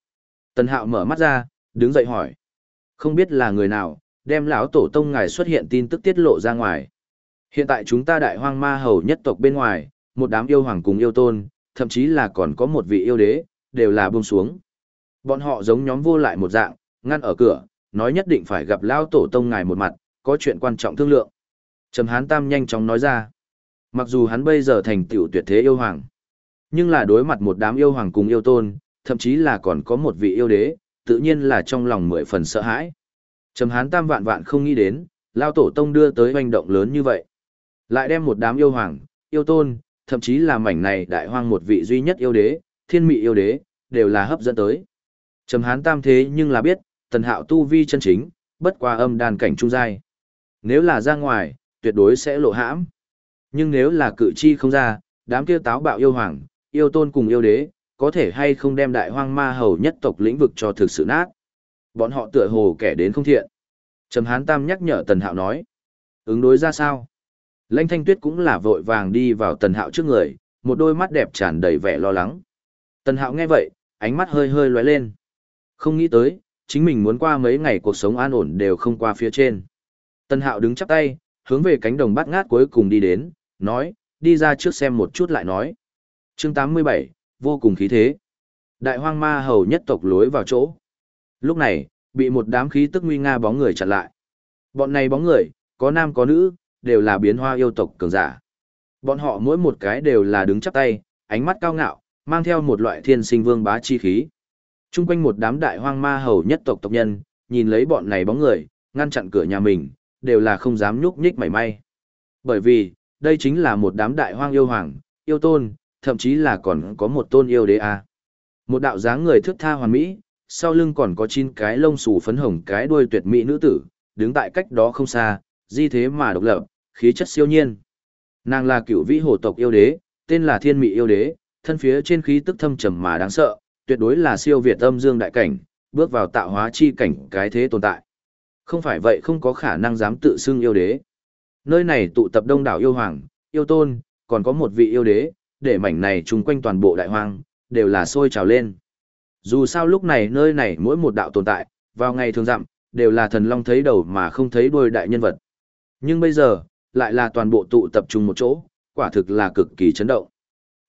Tần Hạo mở mắt ra, đứng dậy hỏi. Không biết là người nào, đem lão tổ tông ngài xuất hiện tin tức tiết lộ ra ngoài. Hiện tại chúng ta đại hoang ma hầu nhất tộc bên ngoài, một đám yêu hoàng cùng yêu tôn, thậm chí là còn có một vị yêu đế, đều là buông xuống. Bọn họ giống nhóm vô lại một dạng, ngăn ở cửa, nói nhất định phải gặp lão tổ tông ngài một mặt, có chuyện quan trọng thương lượng. Trầm Hán Tam nhanh chóng nói ra. Mặc dù hắn bây giờ thành tiểu tuyệt thế yêu hoàng, nhưng là đối mặt một đám yêu hoàng cùng yêu tôn, thậm chí là còn có một vị yêu đế, tự nhiên là trong lòng mười phần sợ hãi. Trầm Hán Tam vạn vạn không nghĩ đến, Lão tổ tông đưa tới hành động lớn như vậy. Lại đem một đám yêu hoàng, yêu tôn, thậm chí là mảnh này đại hoang một vị duy nhất yêu đế, thiên mị yêu đế, đều là hấp dẫn tới. Trầm Hán Tam thế nhưng là biết, tần hạo tu vi chân chính, bất qua âm đàn cảnh trung giai. Nếu là ra ngoài, tuyệt đối sẽ lộ hãm. Nhưng nếu là cự chi không ra, đám kia táo bạo yêu hoàng, yêu tôn cùng yêu đế, có thể hay không đem đại hoang ma hầu nhất tộc lĩnh vực cho thực sự nát. Bọn họ tựa hồ kẻ đến không thiện. Trầm Hán Tam nhắc nhở Tần Hạo nói. Ứng đối ra sao? Lãnh Thanh Tuyết cũng là vội vàng đi vào Tần Hạo trước người, một đôi mắt đẹp tràn đầy vẻ lo lắng. Tần Hạo nghe vậy, ánh mắt hơi hơi lóe lên. Không nghĩ tới, chính mình muốn qua mấy ngày cuộc sống an ổn đều không qua phía trên. Tần Hạo đứng chắp tay, hướng về cánh đồng bát ngát cuối cùng đi đến, nói, đi ra trước xem một chút lại nói. chương 87, vô cùng khí thế. Đại hoang ma hầu nhất tộc lối vào chỗ. Lúc này, bị một đám khí tức nguy nga bóng người chặn lại. Bọn này bóng người, có nam có nữ, đều là biến hoa yêu tộc cường giả. Bọn họ mỗi một cái đều là đứng chắp tay, ánh mắt cao ngạo, mang theo một loại thiên sinh vương bá chi khí. Trung quanh một đám đại hoang ma hầu nhất tộc tộc nhân, nhìn lấy bọn này bóng người, ngăn chặn cửa nhà mình, đều là không dám nhúc nhích mảy may. Bởi vì, đây chính là một đám đại hoang yêu hoàng, yêu tôn, thậm chí là còn có một tôn yêu đế a. Một đạo dáng người thước tha hoàn mỹ, sau lưng còn có chín cái lông xù phấn hồng cái đuôi tuyệt mỹ nữ tử, đứng tại cách đó không xa, di thế mà độc lập, khí chất siêu nhiên. Nàng là cựu vĩ hồ tộc yêu đế, tên là thiên mỹ yêu đế, thân phía trên khí tức thâm trầm mà đáng sợ, tuyệt đối là siêu việt âm dương đại cảnh, bước vào tạo hóa chi cảnh cái thế tồn tại. Không phải vậy không có khả năng dám tự xưng yêu đế. Nơi này tụ tập đông đảo yêu hoàng, yêu tôn, còn có một vị yêu đế, để mảnh này chung quanh toàn bộ đại hoang, đều là sôi trào lên. Dù sao lúc này nơi này mỗi một đạo tồn tại, vào ngày thường dặm, đều là thần long thấy đầu mà không thấy đuôi đại nhân vật. Nhưng bây giờ, lại là toàn bộ tụ tập trung một chỗ, quả thực là cực kỳ chấn động.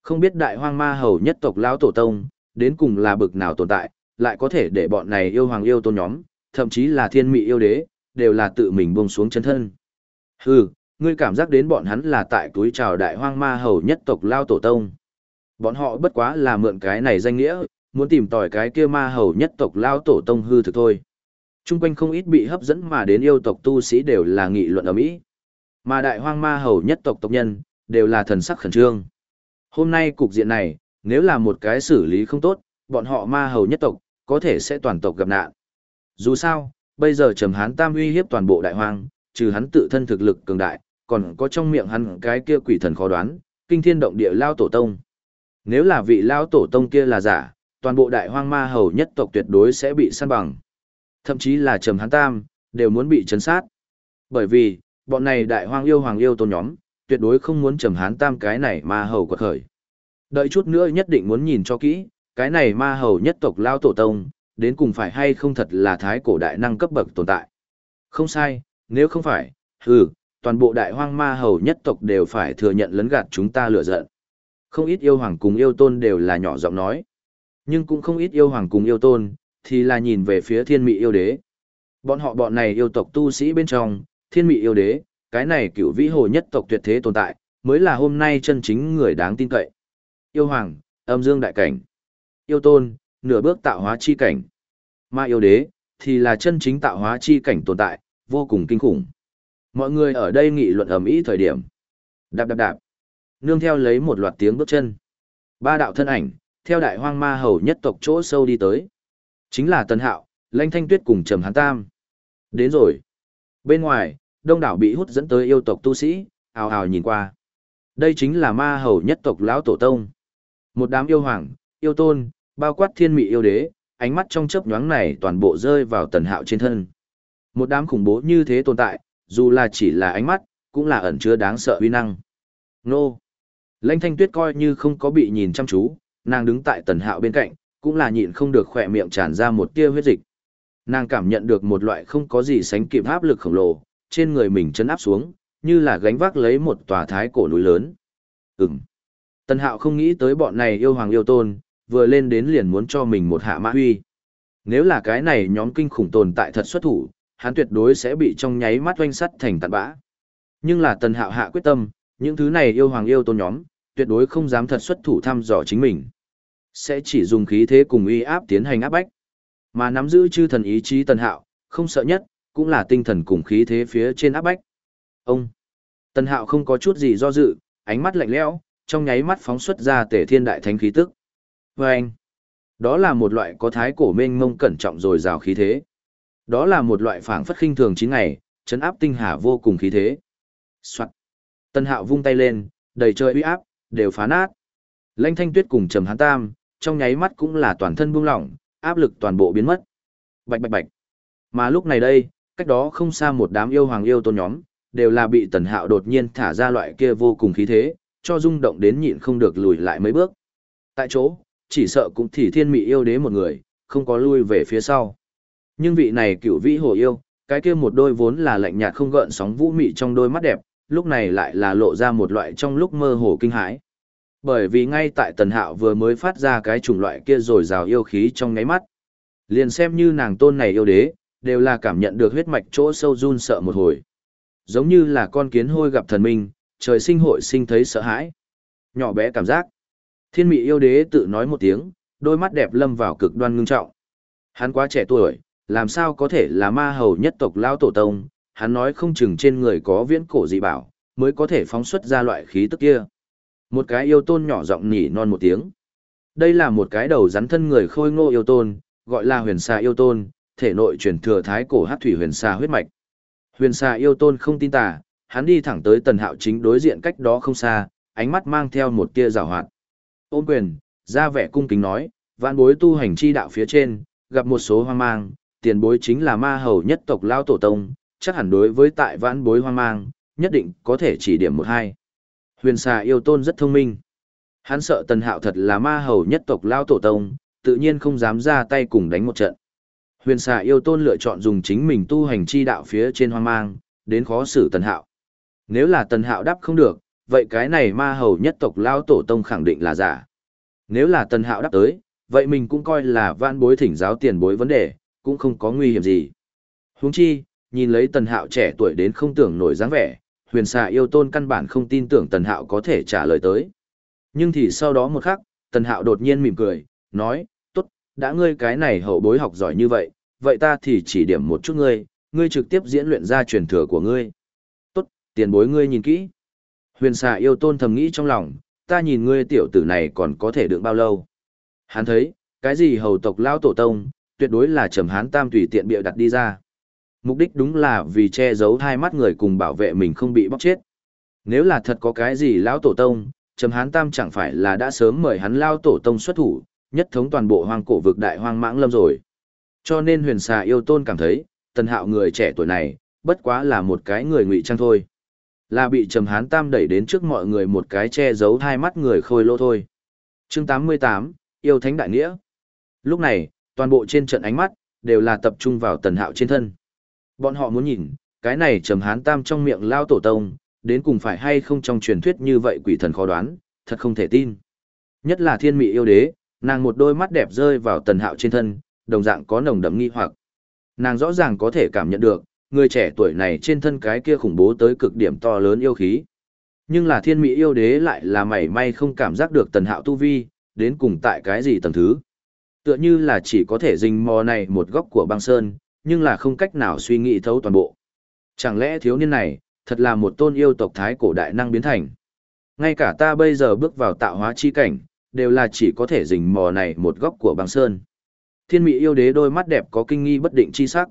Không biết đại hoang ma hầu nhất tộc lão tổ tông, đến cùng là bực nào tồn tại, lại có thể để bọn này yêu hoàng yêu tôn nhóm, thậm chí là thiên mị yêu đế, đều là tự mình buông xuống chân thân. Hừ, ngươi cảm giác đến bọn hắn là tại túi chào đại hoang ma hầu nhất tộc lao tổ tông. Bọn họ bất quá là mượn cái này danh nghĩa, muốn tìm tỏi cái kia ma hầu nhất tộc lao tổ tông hư thực thôi. Trung quanh không ít bị hấp dẫn mà đến yêu tộc tu sĩ đều là nghị luận ở mỹ. Mà đại hoang ma hầu nhất tộc tộc nhân, đều là thần sắc khẩn trương. Hôm nay cục diện này, nếu là một cái xử lý không tốt, bọn họ ma hầu nhất tộc, có thể sẽ toàn tộc gặp nạn. Dù sao, bây giờ trầm hán tam uy hiếp toàn bộ đại hoang, trừ hắn tự thân thực lực cường đại, còn có trong miệng hắn cái kia quỷ thần khó đoán, kinh thiên động địa lao tổ tông. Nếu là vị lao tổ tông kia là giả, toàn bộ đại hoang ma hầu nhất tộc tuyệt đối sẽ bị săn bằng. Thậm chí là trầm hán tam, đều muốn bị chấn sát. Bởi vì, bọn này đại hoang yêu hoàng yêu tôn nhóm, tuyệt đối không muốn trầm hán tam cái này ma hầu quật khởi. Đợi chút nữa nhất định muốn nhìn cho kỹ, cái này ma hầu nhất tộc lao tổ tông, đến cùng phải hay không thật là thái cổ đại năng cấp bậc tồn tại. Không sai, nếu không phải, hừ, toàn bộ đại hoang ma hầu nhất tộc đều phải thừa nhận lấn gạt chúng ta lựa giận. Không ít yêu hoàng cùng yêu tôn đều là nhỏ giọng nói. Nhưng cũng không ít yêu hoàng cùng yêu tôn, thì là nhìn về phía thiên mị yêu đế. Bọn họ bọn này yêu tộc tu sĩ bên trong, thiên mị yêu đế, cái này cựu vĩ hồ nhất tộc tuyệt thế tồn tại, mới là hôm nay chân chính người đáng tin cậy. Yêu hoàng, âm dương đại cảnh. Yêu tôn, nửa bước tạo hóa chi cảnh. Ma yêu đế, thì là chân chính tạo hóa chi cảnh tồn tại, vô cùng kinh khủng. Mọi người ở đây nghị luận ầm ĩ thời điểm. Đạp đạp đạp. Nương theo lấy một loạt tiếng bước chân. Ba đạo thân ảnh, theo đại hoang ma hầu nhất tộc chỗ sâu đi tới. Chính là Tần Hạo, Lanh Thanh Tuyết cùng Trầm Hán Tam. Đến rồi. Bên ngoài, đông đảo bị hút dẫn tới yêu tộc tu sĩ, ào ào nhìn qua. Đây chính là ma hầu nhất tộc lão tổ tông. Một đám yêu hoàng, yêu tôn, bao quát thiên mị yêu đế, ánh mắt trong chớp nhoáng này toàn bộ rơi vào tần hạo trên thân. Một đám khủng bố như thế tồn tại, dù là chỉ là ánh mắt, cũng là ẩn chứa đáng sợ uy năng. Nô! Lãnh thanh tuyết coi như không có bị nhìn chăm chú, nàng đứng tại tần hạo bên cạnh, cũng là nhịn không được khỏe miệng tràn ra một tia huyết dịch. Nàng cảm nhận được một loại không có gì sánh kịp áp lực khổng lồ, trên người mình chấn áp xuống, như là gánh vác lấy một tòa thái cổ núi lớn. Ừm. Tần Hạo không nghĩ tới bọn này yêu hoàng yêu tôn, vừa lên đến liền muốn cho mình một hạ mã huy. Nếu là cái này nhóm kinh khủng tồn tại thật xuất thủ, hắn tuyệt đối sẽ bị trong nháy mắt oanh sắt thành tàn bã. Nhưng là Tần Hạo hạ quyết tâm, những thứ này yêu hoàng yêu tôn nhóm, tuyệt đối không dám thật xuất thủ thăm dò chính mình. Sẽ chỉ dùng khí thế cùng uy áp tiến hành áp bách. Mà nắm giữ chư thần ý chí Tần Hạo, không sợ nhất, cũng là tinh thần cùng khí thế phía trên áp bách. Ông! Tần Hạo không có chút gì do dự, ánh mắt lạnh lẽo, trong nháy mắt phóng xuất ra tể thiên đại thánh khí tức. Và anh, đó là một loại có thái cổ mênh mông cẩn trọng rồi rào khí thế. Đó là một loại phảng phất khinh thường chín ngày, chấn áp tinh hà vô cùng khí thế. Soạn. Tân hạo vung tay lên, đầy trời uy áp, đều phá nát. Lanh thanh tuyết cùng trầm hán tam, trong nháy mắt cũng là toàn thân buông lỏng, áp lực toàn bộ biến mất. Bạch bạch bạch. Mà lúc này đây, cách đó không xa một đám yêu hoàng yêu tôn nhóm, đều là bị tần hạo đột nhiên thả ra loại kia vô cùng khí thế, cho rung động đến nhịn không được lùi lại mấy bước. Tại chỗ, chỉ sợ cũng thì thiên mị yêu đế một người, không có lui về phía sau. Nhưng vị này cựu vĩ hồ yêu, cái kia một đôi vốn là lạnh nhạt không gợn sóng vũ mị trong đôi mắt đẹp, lúc này lại là lộ ra một loại trong lúc mơ hồ kinh hãi. Bởi vì ngay tại tần hạo vừa mới phát ra cái chủng loại kia rồi rào yêu khí trong ngáy mắt. Liền xem như nàng tôn này yêu đế, đều là cảm nhận được huyết mạch chỗ sâu run sợ một hồi. Giống như là con kiến hôi gặp thần minh, trời sinh hội sinh thấy sợ hãi. Nhỏ bé cảm giác. Thiên mị yêu đế tự nói một tiếng, đôi mắt đẹp lâm vào cực đoan ngưng trọng. Hắn quá trẻ tuổi, làm sao có thể là ma hầu nhất tộc lao tổ tông, hắn nói không chừng trên người có viễn cổ dị bảo, mới có thể phóng xuất ra loại khí tức kia. Một cái yêu tôn nhỏ giọng nhỉ non một tiếng. Đây là một cái đầu rắn thân người khôi ngô yêu tôn, gọi là huyền xà yêu tôn, thể nội truyền thừa thái cổ hát thủy huyền xà huyết mạch. Huyền xà yêu tôn không tin tà, hắn đi thẳng tới tần hạo chính đối diện cách đó không xa, ánh mắt mang theo một tia rào hoạt. Ôm quyền, ra vẻ cung kính nói, vạn bối tu hành chi đạo phía trên, gặp một số hoang mang, tiền bối chính là ma hầu nhất tộc lao tổ tông, chắc hẳn đối với tại vãn bối hoang mang, nhất định có thể chỉ điểm một hai. Huyền xà yêu tôn rất thông minh. Hắn sợ tần hạo thật là ma hầu nhất tộc lao tổ tông, tự nhiên không dám ra tay cùng đánh một trận. Huyền xà yêu tôn lựa chọn dùng chính mình tu hành chi đạo phía trên hoang mang, đến khó xử tần hạo. Nếu là tần hạo đáp không được, vậy cái này ma hầu nhất tộc lao tổ tông khẳng định là giả. Nếu là tần hạo đáp tới, vậy mình cũng coi là vạn bối thỉnh giáo tiền bối vấn đề, cũng không có nguy hiểm gì. Huống chi, nhìn lấy tần hạo trẻ tuổi đến không tưởng nổi dáng vẻ, huyền xà yêu tôn căn bản không tin tưởng Tần Hạo có thể trả lời tới. Nhưng thì sau đó một khắc, Tần Hạo đột nhiên mỉm cười, nói, tốt, đã ngươi cái này hậu bối học giỏi như vậy, vậy ta thì chỉ điểm một chút ngươi, ngươi trực tiếp diễn luyện ra truyền thừa của ngươi. Tiền bối ngươi nhìn kỹ. Huyền xà yêu tôn thầm nghĩ trong lòng, ta nhìn ngươi tiểu tử này còn có thể được bao lâu. Hắn thấy, cái gì hầu tộc lao tổ tông, tuyệt đối là trầm hán tam tùy tiện bịa đặt đi ra. Mục đích đúng là vì che giấu hai mắt người cùng bảo vệ mình không bị bóc chết. Nếu là thật có cái gì lão tổ tông, trầm hán tam chẳng phải là đã sớm mời hắn lao tổ tông xuất thủ, nhất thống toàn bộ hoang cổ vực đại hoang mãng lâm rồi. Cho nên huyền xà yêu tôn cảm thấy, tần hạo người trẻ tuổi này, bất quá là một cái người ngụy trang thôi. Là bị trầm hán tam đẩy đến trước mọi người một cái che giấu hai mắt người khôi lô thôi. chương 88, Yêu Thánh Đại Nghĩa. Lúc này, toàn bộ trên trận ánh mắt, đều là tập trung vào tần hạo trên thân. Bọn họ muốn nhìn, cái này trầm hán tam trong miệng lao tổ tông, đến cùng phải hay không trong truyền thuyết như vậy quỷ thần khó đoán, thật không thể tin. Nhất là thiên mị yêu đế, nàng một đôi mắt đẹp rơi vào tần hạo trên thân, đồng dạng có nồng đậm nghi hoặc. Nàng rõ ràng có thể cảm nhận được, người trẻ tuổi này trên thân cái kia khủng bố tới cực điểm to lớn yêu khí. Nhưng là thiên mỹ yêu đế lại là mảy may không cảm giác được tần hạo tu vi, đến cùng tại cái gì tầng thứ. Tựa như là chỉ có thể rình mò này một góc của băng sơn, nhưng là không cách nào suy nghĩ thấu toàn bộ. Chẳng lẽ thiếu niên này, thật là một tôn yêu tộc thái cổ đại năng biến thành. Ngay cả ta bây giờ bước vào tạo hóa chi cảnh, đều là chỉ có thể rình mò này một góc của băng sơn. Thiên mỹ yêu đế đôi mắt đẹp có kinh nghi bất định chi sắc.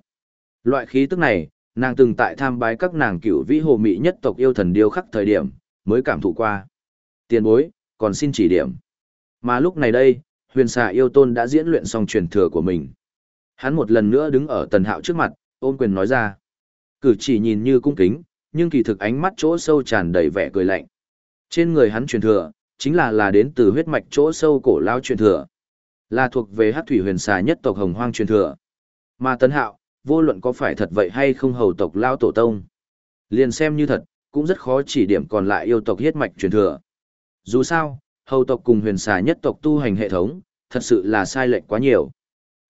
Loại khí tức này, nàng từng tại tham bái các nàng cựu vĩ hồ mỹ nhất tộc yêu thần điêu khắc thời điểm, mới cảm thụ qua. Tiền bối, còn xin chỉ điểm. Mà lúc này đây, huyền xà yêu tôn đã diễn luyện xong truyền thừa của mình. Hắn một lần nữa đứng ở tần hạo trước mặt, ôm quyền nói ra. Cử chỉ nhìn như cung kính, nhưng kỳ thực ánh mắt chỗ sâu tràn đầy vẻ cười lạnh. Trên người hắn truyền thừa, chính là là đến từ huyết mạch chỗ sâu cổ lao truyền thừa. Là thuộc về hát thủy huyền xà nhất tộc hồng hoang truyền thừa. Mà tần hạo, vô luận có phải thật vậy hay không hầu tộc lao tổ tông. Liền xem như thật, cũng rất khó chỉ điểm còn lại yêu tộc huyết mạch truyền thừa. Dù sao, hầu tộc cùng huyền xà nhất tộc tu hành hệ thống, thật sự là sai lệch quá nhiều.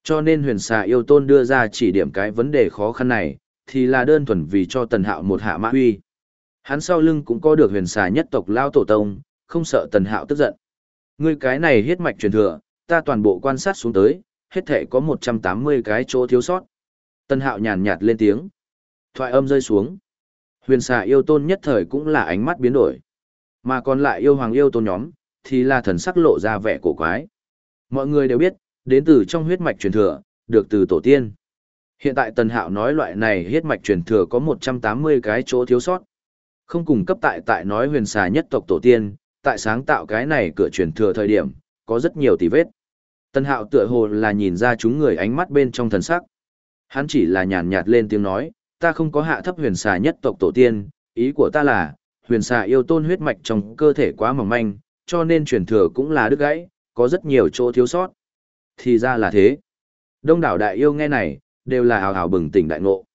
Cho nên huyền xà yêu tôn đưa ra chỉ điểm cái vấn đề khó khăn này, thì là đơn thuần vì cho tần hạo một hạ mã huy. Hắn sau lưng cũng có được huyền xà nhất tộc lao tổ tông, không sợ tần hạo tức giận. Ngươi cái này huyết mạch truyền thừa, ta toàn bộ quan sát xuống tới, hết thể có 180 cái chỗ thiếu sót. Tân hạo nhàn nhạt lên tiếng. Thoại âm rơi xuống. Huyền xà yêu tôn nhất thời cũng là ánh mắt biến đổi. Mà còn lại yêu hoàng yêu tôn nhóm, thì là thần sắc lộ ra vẻ cổ quái. Mọi người đều biết, đến từ trong huyết mạch truyền thừa, được từ tổ tiên. Hiện tại Tần Hạo nói loại này huyết mạch truyền thừa có 180 cái chỗ thiếu sót. Không cùng cấp tại tại nói huyền xà nhất tộc tổ tiên, tại sáng tạo cái này cửa truyền thừa thời điểm, có rất nhiều tỷ vết. Tần Hạo tựa hồ là nhìn ra chúng người ánh mắt bên trong thần sắc. Hắn chỉ là nhàn nhạt lên tiếng nói, ta không có hạ thấp huyền xà nhất tộc tổ tiên, ý của ta là, huyền xà yêu tôn huyết mạch trong cơ thể quá mỏng manh, cho nên truyền thừa cũng là đứt gãy, có rất nhiều chỗ thiếu sót. Thì ra là thế. Đông đảo đại yêu nghe này, đều là hào hào bừng tỉnh đại ngộ.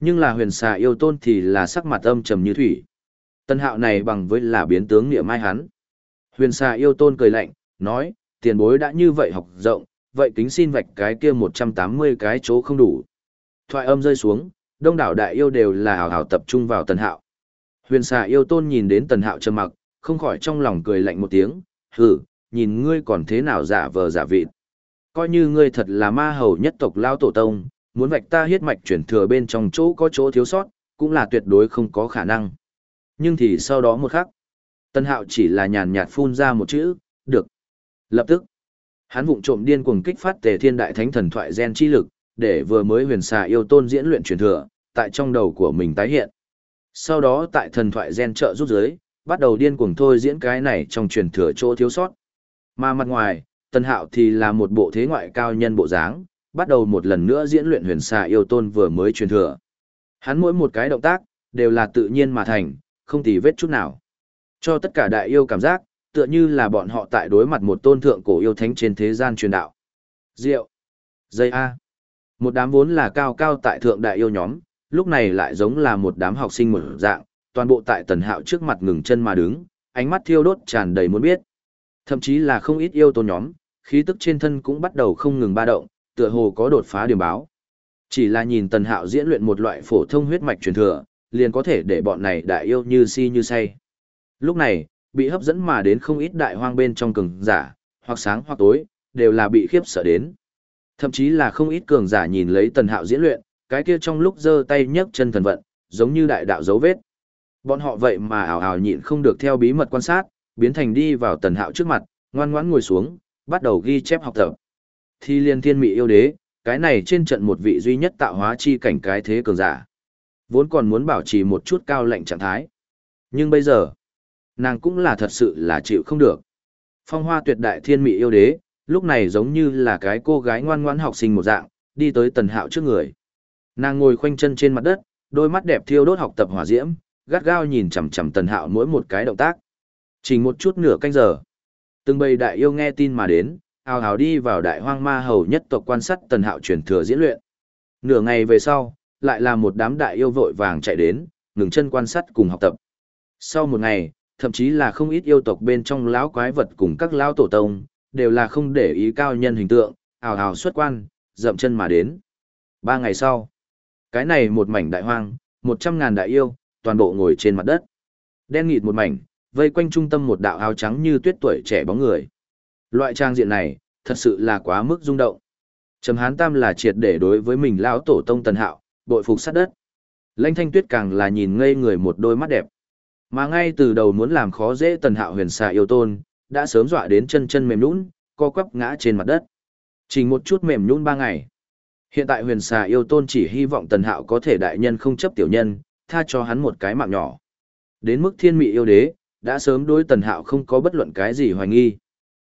Nhưng là huyền xà yêu tôn thì là sắc mặt âm trầm như thủy. Tân hạo này bằng với là biến tướng niệm mai hắn. Huyền xà yêu tôn cười lạnh, nói, tiền bối đã như vậy học rộng, vậy kính xin vạch cái kia 180 cái chỗ không đủ. Thoại âm rơi xuống, đông đảo đại yêu đều là hào hào tập trung vào tần hạo. Huyền xà yêu tôn nhìn đến tần hạo trầm mặc, không khỏi trong lòng cười lạnh một tiếng, hừ, nhìn ngươi còn thế nào giả vờ giả vịt. Coi như ngươi thật là ma hầu nhất tộc lao tổ tông, muốn vạch ta huyết mạch chuyển thừa bên trong chỗ có chỗ thiếu sót, cũng là tuyệt đối không có khả năng. Nhưng thì sau đó một khắc, Tân Hạo chỉ là nhàn nhạt phun ra một chữ, được. Lập tức, hắn vụng trộm điên cuồng kích phát Tề Thiên Đại Thánh thần thoại gen chi lực, để vừa mới huyền xà yêu tôn diễn luyện truyền thừa, tại trong đầu của mình tái hiện. Sau đó tại thần thoại gen trợ rút giới, bắt đầu điên cuồng thôi diễn cái này trong truyền thừa chỗ thiếu sót. Mà mặt ngoài, Tân Hạo thì là một bộ thế ngoại cao nhân bộ dáng, bắt đầu một lần nữa diễn luyện huyền xà yêu tôn vừa mới truyền thừa. Hắn mỗi một cái động tác, đều là tự nhiên mà thành, không tì vết chút nào. Cho tất cả đại yêu cảm giác, tựa như là bọn họ tại đối mặt một tôn thượng cổ yêu thánh trên thế gian truyền đạo. Diệu. Dây A. Một đám vốn là cao cao tại thượng đại yêu nhóm, lúc này lại giống là một đám học sinh một dạng, toàn bộ tại tần hạo trước mặt ngừng chân mà đứng, ánh mắt thiêu đốt tràn đầy muốn biết. Thậm chí là không ít yêu tôn nhóm, khí tức trên thân cũng bắt đầu không ngừng ba động, tựa hồ có đột phá điểm báo. Chỉ là nhìn tần hạo diễn luyện một loại phổ thông huyết mạch truyền thừa, liền có thể để bọn này đại yêu như si như say. Lúc này, bị hấp dẫn mà đến không ít đại hoang bên trong cường giả, hoặc sáng hoặc tối, đều là bị khiếp sợ đến. Thậm chí là không ít cường giả nhìn lấy tần hạo diễn luyện, cái kia trong lúc giơ tay nhấc chân thần vận, giống như đại đạo dấu vết. Bọn họ vậy mà ảo ảo nhịn không được theo bí mật quan sát, biến thành đi vào tần hạo trước mặt, ngoan ngoãn ngồi xuống, bắt đầu ghi chép học tập. Thi liên thiên mị yêu đế, cái này trên trận một vị duy nhất tạo hóa chi cảnh cái thế cường giả. Vốn còn muốn bảo trì một chút cao lệnh trạng thái. Nhưng bây giờ, nàng cũng là thật sự là chịu không được. Phong hoa tuyệt đại thiên mị yêu đế, lúc này giống như là cái cô gái ngoan ngoãn học sinh một dạng, đi tới tần hạo trước người. Nàng ngồi khoanh chân trên mặt đất, đôi mắt đẹp thiêu đốt học tập hỏa diễm, gắt gao nhìn chằm chằm tần hạo mỗi một cái động tác. Chỉ một chút nửa canh giờ. Từng bầy đại yêu nghe tin mà đến, ào ào đi vào đại hoang ma hầu nhất tộc quan sát tần hạo truyền thừa diễn luyện. Nửa ngày về sau, lại là một đám đại yêu vội vàng chạy đến, ngừng chân quan sát cùng học tập. Sau một ngày, thậm chí là không ít yêu tộc bên trong lão quái vật cùng các lão tổ tông, đều là không để ý cao nhân hình tượng, ào ào xuất quan, dậm chân mà đến. Ba ngày sau, cái này một mảnh đại hoang, một trăm ngàn đại yêu, toàn bộ ngồi trên mặt đất. Đen nghịt một mảnh, vây quanh trung tâm một đạo áo trắng như tuyết tuổi trẻ bóng người. Loại trang diện này, thật sự là quá mức rung động. Trầm Hán Tam là triệt để đối với mình lão tổ tông Tần Hạo, bội phục sát đất. Lãnh Thanh Tuyết càng là nhìn ngây người một đôi mắt đẹp. Mà ngay từ đầu muốn làm khó dễ Tần Hạo huyền xà yêu tôn, đã sớm dọa đến chân chân mềm nhũn, co quắp ngã trên mặt đất. Chỉ một chút mềm nhũn ba ngày. Hiện tại huyền xà yêu tôn chỉ hy vọng Tần Hạo có thể đại nhân không chấp tiểu nhân, tha cho hắn một cái mạng nhỏ. Đến mức thiên mị yêu đế, đã sớm đối Tần Hạo không có bất luận cái gì hoài nghi.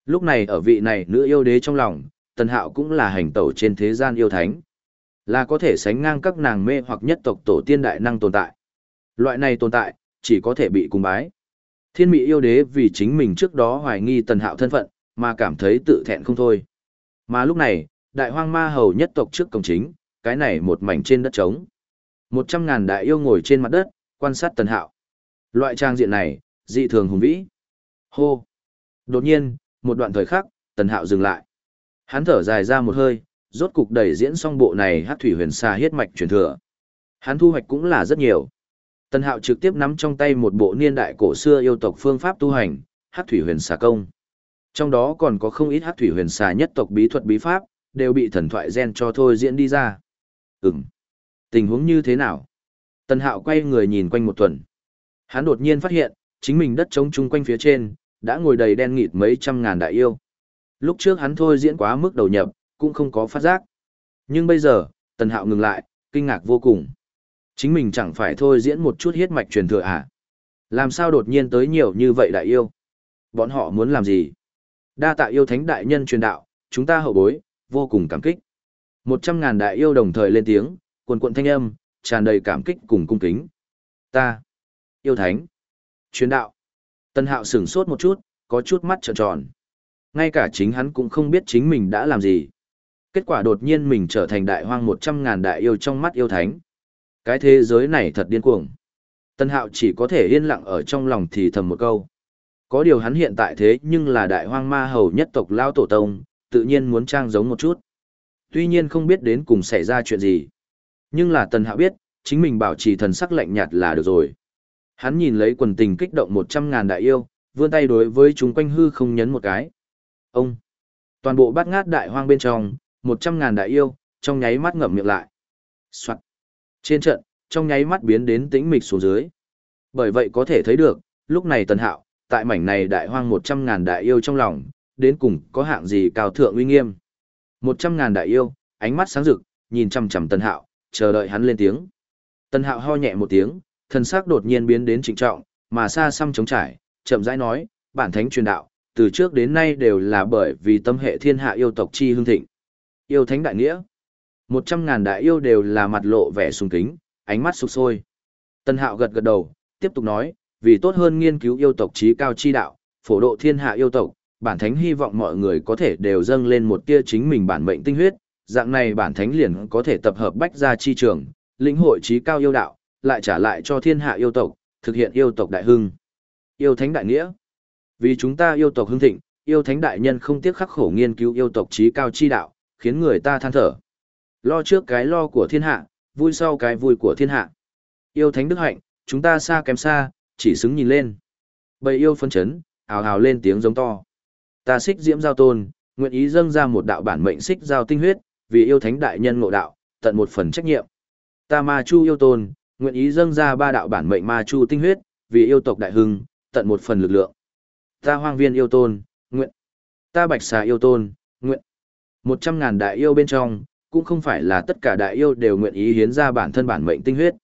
Lúc này ở vị này nữ yêu đế trong lòng, Tần Hạo cũng là hành tẩu trên thế gian yêu thánh. Là có thể sánh ngang các nàng mê hoặc nhất tộc tổ tiên đại năng tồn tại. Loại này tồn tại, chỉ có thể bị cung bái. Thiên mỹ yêu đế vì chính mình trước đó hoài nghi Tần Hạo thân phận, mà cảm thấy tự thẹn không thôi. Mà lúc này, đại hoang ma hầu nhất tộc trước cổng chính, cái này một mảnh trên đất trống. Một trăm ngàn đại yêu ngồi trên mặt đất, quan sát Tần Hạo. Loại trang diện này, dị thường hùng vĩ. Hô! Đột nhiên, một đoạn thời khắc, Tần Hạo dừng lại. Hắn thở dài ra một hơi, rốt cục đẩy diễn xong bộ này hát thủy huyền xa hiết mạch truyền thừa. Hắn thu hoạch cũng là rất nhiều. Tần Hạo trực tiếp nắm trong tay một bộ niên đại cổ xưa yêu tộc phương pháp tu hành, hắc thủy huyền xà công. Trong đó còn có không ít hắc thủy huyền xà nhất tộc bí thuật bí pháp, đều bị thần thoại gen cho thôi diễn đi ra. Ừm. Tình huống như thế nào? Tần Hạo quay người nhìn quanh một tuần. Hắn đột nhiên phát hiện, chính mình đất trống chung quanh phía trên, đã ngồi đầy đen nghịt mấy trăm ngàn đại yêu. Lúc trước hắn thôi diễn quá mức đầu nhập, cũng không có phát giác. Nhưng bây giờ, Tần Hạo ngừng lại, kinh ngạc vô cùng. Chính mình chẳng phải thôi diễn một chút huyết mạch truyền thừa à? Làm sao đột nhiên tới nhiều như vậy đại yêu? Bọn họ muốn làm gì? Đa tạ yêu thánh đại nhân truyền đạo, chúng ta hậu bối, vô cùng cảm kích. Một trăm ngàn đại yêu đồng thời lên tiếng, quần quận thanh âm, tràn đầy cảm kích cùng cung kính. Ta, yêu thánh, truyền đạo. Tân hạo sửng sốt một chút, có chút mắt trợn tròn. Ngay cả chính hắn cũng không biết chính mình đã làm gì. Kết quả đột nhiên mình trở thành đại hoang một trăm ngàn đại yêu trong mắt yêu thánh. Cái thế giới này thật điên cuồng. Tân hạo chỉ có thể yên lặng ở trong lòng thì thầm một câu. Có điều hắn hiện tại thế nhưng là đại hoang ma hầu nhất tộc lao tổ tông, tự nhiên muốn trang giống một chút. Tuy nhiên không biết đến cùng xảy ra chuyện gì. Nhưng là tần hạo biết, chính mình bảo trì thần sắc lạnh nhạt là được rồi. Hắn nhìn lấy quần tình kích động một trăm ngàn đại yêu, vươn tay đối với chúng quanh hư không nhấn một cái. Ông! Toàn bộ bát ngát đại hoang bên trong, một trăm ngàn đại yêu, trong nháy mắt ngậm miệng lại. Soạn! Trên trận, trong nháy mắt biến đến tĩnh mịch xuống dưới. Bởi vậy có thể thấy được, lúc này tần hạo, tại mảnh này đại hoang một trăm ngàn đại yêu trong lòng, đến cùng có hạng gì cao thượng uy nghiêm. Một trăm ngàn đại yêu, ánh mắt sáng rực, nhìn chằm chằm tần hạo, chờ đợi hắn lên tiếng. Tần hạo ho nhẹ một tiếng, thần sắc đột nhiên biến đến trịnh trọng, mà xa xăm chống trải, chậm rãi nói, bản thánh truyền đạo, từ trước đến nay đều là bởi vì tâm hệ thiên hạ yêu tộc chi hương thịnh. Yêu thánh đại nghĩa. Một trăm ngàn đại yêu đều là mặt lộ vẻ sùng kính, ánh mắt sục sôi. Tân hạo gật gật đầu, tiếp tục nói, vì tốt hơn nghiên cứu yêu tộc trí cao chi đạo, phổ độ thiên hạ yêu tộc, bản thánh hy vọng mọi người có thể đều dâng lên một tia chính mình bản mệnh tinh huyết, dạng này bản thánh liền có thể tập hợp bách gia chi trường, lĩnh hội trí cao yêu đạo, lại trả lại cho thiên hạ yêu tộc, thực hiện yêu tộc đại hưng. Yêu thánh đại nghĩa. Vì chúng ta yêu tộc hưng thịnh, yêu thánh đại nhân không tiếc khắc khổ nghiên cứu yêu tộc trí cao chi đạo, khiến người ta than thở. Lo trước cái lo của thiên hạ, vui sau cái vui của thiên hạ. Yêu thánh đức hạnh, chúng ta xa kém xa, chỉ xứng nhìn lên. Bầy yêu phân chấn, ào ào lên tiếng giống to. Ta xích diễm giao tôn, nguyện ý dâng ra một đạo bản mệnh xích giao tinh huyết, vì yêu thánh đại nhân ngộ đạo, tận một phần trách nhiệm. Ta ma chu yêu tôn, nguyện ý dâng ra ba đạo bản mệnh ma chu tinh huyết, vì yêu tộc đại hưng, tận một phần lực lượng. Ta hoang viên yêu tôn, nguyện. Ta bạch xà yêu tôn, nguyện. Một trăm ngàn đại yêu bên trong, cũng không phải là tất cả đại yêu đều nguyện ý hiến ra bản thân bản mệnh tinh huyết.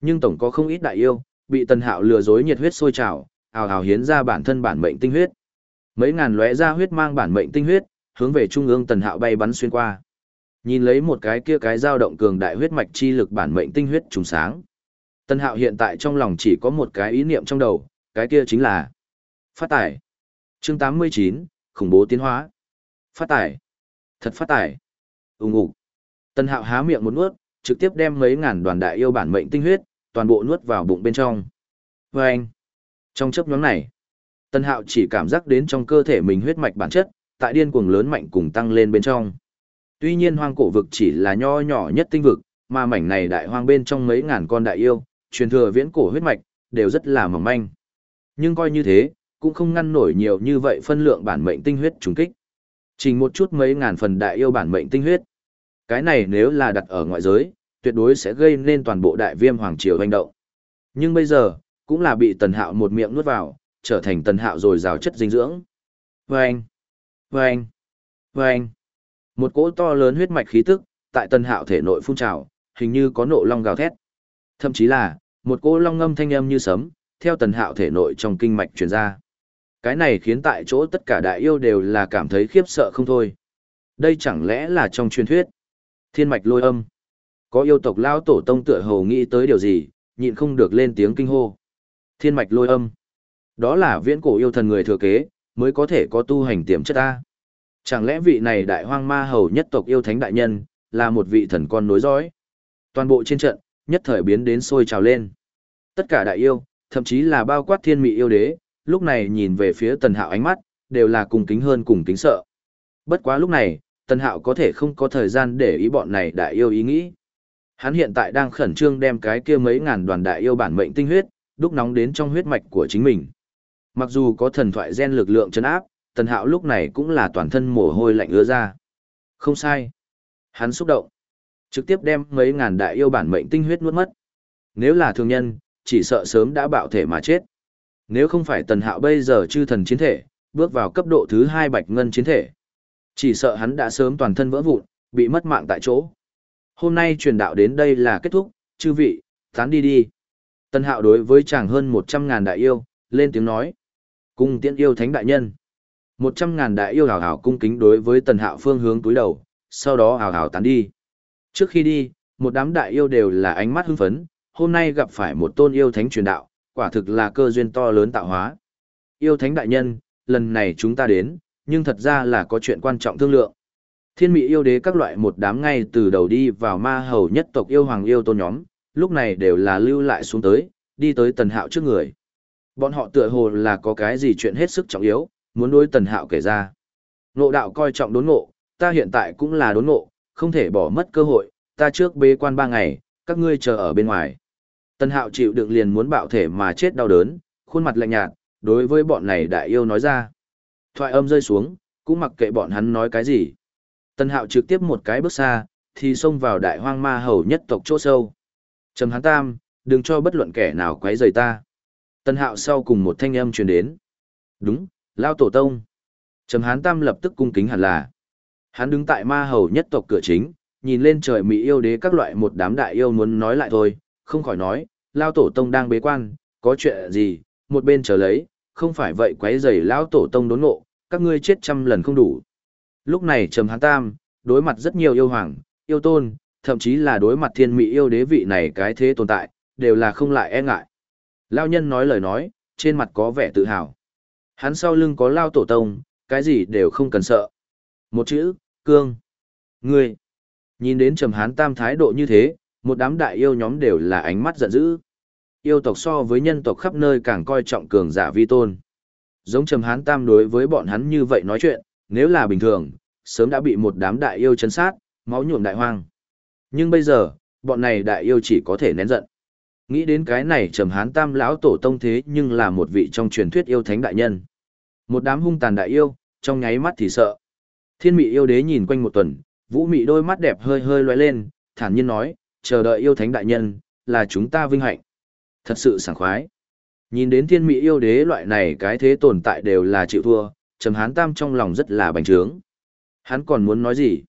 Nhưng tổng có không ít đại yêu, bị tần hạo lừa dối nhiệt huyết sôi trào, ào ào hiến ra bản thân bản mệnh tinh huyết. Mấy ngàn lóe ra huyết mang bản mệnh tinh huyết, hướng về trung ương tần hạo bay bắn xuyên qua. Nhìn lấy một cái kia cái dao động cường đại huyết mạch chi lực bản mệnh tinh huyết trùng sáng. Tần hạo hiện tại trong lòng chỉ có một cái ý niệm trong đầu, cái kia chính là phát tải. chương 89, khủng bố tiến hóa. Phát tải. Thật phát tải. Ùng ục. Tân hạo há miệng một nuốt, trực tiếp đem mấy ngàn đoàn đại yêu bản mệnh tinh huyết, toàn bộ nuốt vào bụng bên trong. Và anh. Trong chấp nhóm này, Tân hạo chỉ cảm giác đến trong cơ thể mình huyết mạch bản chất, tại điên cuồng lớn mạnh cùng tăng lên bên trong. Tuy nhiên hoang cổ vực chỉ là nho nhỏ nhất tinh vực, mà mảnh này đại hoang bên trong mấy ngàn con đại yêu, truyền thừa viễn cổ huyết mạch, đều rất là mỏng manh. Nhưng coi như thế, cũng không ngăn nổi nhiều như vậy phân lượng bản mệnh tinh huyết trùng kích. Chỉ một chút mấy ngàn phần đại yêu bản mệnh tinh huyết. Cái này nếu là đặt ở ngoại giới, tuyệt đối sẽ gây nên toàn bộ đại viêm hoàng triều hành động. Nhưng bây giờ, cũng là bị tần hạo một miệng nuốt vào, trở thành tần hạo rồi rào chất dinh dưỡng. Vâng! Vâng! Vâng! Một cỗ to lớn huyết mạch khí tức, tại tần hạo thể nội phun trào, hình như có nộ long gào thét. Thậm chí là, một cỗ long ngâm thanh âm như sấm, theo tần hạo thể nội trong kinh mạch truyền ra. Cái này khiến tại chỗ tất cả đại yêu đều là cảm thấy khiếp sợ không thôi. Đây chẳng lẽ là trong truyền thuyết? Thiên mạch lôi âm. Có yêu tộc lao tổ tông tựa hồ nghĩ tới điều gì, nhịn không được lên tiếng kinh hô. Thiên mạch lôi âm. Đó là viễn cổ yêu thần người thừa kế, mới có thể có tu hành tiềm chất ta. Chẳng lẽ vị này đại hoang ma hầu nhất tộc yêu thánh đại nhân, là một vị thần con nối dõi? Toàn bộ trên trận, nhất thời biến đến sôi trào lên. Tất cả đại yêu, thậm chí là bao quát thiên mị yêu đế, lúc này nhìn về phía tần hạo ánh mắt, đều là cùng kính hơn cùng kính sợ. Bất quá lúc này, tần hạo có thể không có thời gian để ý bọn này đại yêu ý nghĩ. Hắn hiện tại đang khẩn trương đem cái kia mấy ngàn đoàn đại yêu bản mệnh tinh huyết, đúc nóng đến trong huyết mạch của chính mình. Mặc dù có thần thoại gen lực lượng chấn áp, tần hạo lúc này cũng là toàn thân mồ hôi lạnh ứa ra. Không sai. Hắn xúc động. Trực tiếp đem mấy ngàn đại yêu bản mệnh tinh huyết nuốt mất. Nếu là thường nhân, chỉ sợ sớm đã bạo thể mà chết. Nếu không phải tần hạo bây giờ chư thần chiến thể, bước vào cấp độ thứ hai bạch ngân chiến thể. Chỉ sợ hắn đã sớm toàn thân vỡ vụn, bị mất mạng tại chỗ. Hôm nay truyền đạo đến đây là kết thúc, chư vị, tán đi đi. Tần hạo đối với chàng hơn 100 ngàn đại yêu, lên tiếng nói. Cung tiễn yêu thánh đại nhân. 100 ngàn đại yêu hào hào cung kính đối với tần hạo phương hướng túi đầu, sau đó hào hào tán đi. Trước khi đi, một đám đại yêu đều là ánh mắt hưng phấn, hôm nay gặp phải một tôn yêu thánh truyền đạo, quả thực là cơ duyên to lớn tạo hóa. Yêu thánh đại nhân, lần này chúng ta đến, nhưng thật ra là có chuyện quan trọng thương lượng. Thiên mỹ yêu đế các loại một đám ngay từ đầu đi vào ma hầu nhất tộc yêu hoàng yêu tôn nhóm, lúc này đều là lưu lại xuống tới, đi tới tần hạo trước người. Bọn họ tựa hồ là có cái gì chuyện hết sức trọng yếu, muốn đối tần hạo kể ra. Ngộ đạo coi trọng đốn ngộ, ta hiện tại cũng là đốn ngộ, không thể bỏ mất cơ hội, ta trước bế quan ba ngày, các ngươi chờ ở bên ngoài. Tần hạo chịu đựng liền muốn bạo thể mà chết đau đớn, khuôn mặt lạnh nhạt, đối với bọn này đại yêu nói ra. Thoại âm rơi xuống, cũng mặc kệ bọn hắn nói cái gì. Tần hạo trực tiếp một cái bước xa, thì xông vào đại hoang ma hầu nhất tộc chỗ sâu. Trầm hắn tam, đừng cho bất luận kẻ nào quấy rầy ta. Tần hạo sau cùng một thanh âm truyền đến. Đúng, lao tổ tông. Trầm hán tam lập tức cung kính hẳn là. Hắn đứng tại ma hầu nhất tộc cửa chính, nhìn lên trời mỹ yêu đế các loại một đám đại yêu muốn nói lại thôi, không khỏi nói, lao tổ tông đang bế quan, có chuyện gì, một bên chờ lấy, không phải vậy quấy rầy lão tổ tông đốn ngộ, các ngươi chết trăm lần không đủ. Lúc này trầm hán tam, đối mặt rất nhiều yêu hoàng, yêu tôn, thậm chí là đối mặt thiên mỹ yêu đế vị này cái thế tồn tại, đều là không lại e ngại. Lao nhân nói lời nói, trên mặt có vẻ tự hào. Hắn sau lưng có lao tổ tông, cái gì đều không cần sợ. Một chữ, cương. Ngươi. Nhìn đến trầm hán tam thái độ như thế, một đám đại yêu nhóm đều là ánh mắt giận dữ. Yêu tộc so với nhân tộc khắp nơi càng coi trọng cường giả vi tôn. Giống trầm hán tam đối với bọn hắn như vậy nói chuyện, nếu là bình thường, sớm đã bị một đám đại yêu chấn sát, máu nhuộm đại hoang. Nhưng bây giờ, bọn này đại yêu chỉ có thể nén giận. Nghĩ đến cái này trầm hán tam lão tổ tông thế nhưng là một vị trong truyền thuyết yêu thánh đại nhân. Một đám hung tàn đại yêu, trong nháy mắt thì sợ. Thiên mị yêu đế nhìn quanh một tuần, vũ mị đôi mắt đẹp hơi hơi loay lên, thản nhiên nói, chờ đợi yêu thánh đại nhân, là chúng ta vinh hạnh. Thật sự sảng khoái. Nhìn đến thiên mỹ yêu đế loại này cái thế tồn tại đều là chịu thua, trầm hán tam trong lòng rất là bành trướng. Hắn còn muốn nói gì?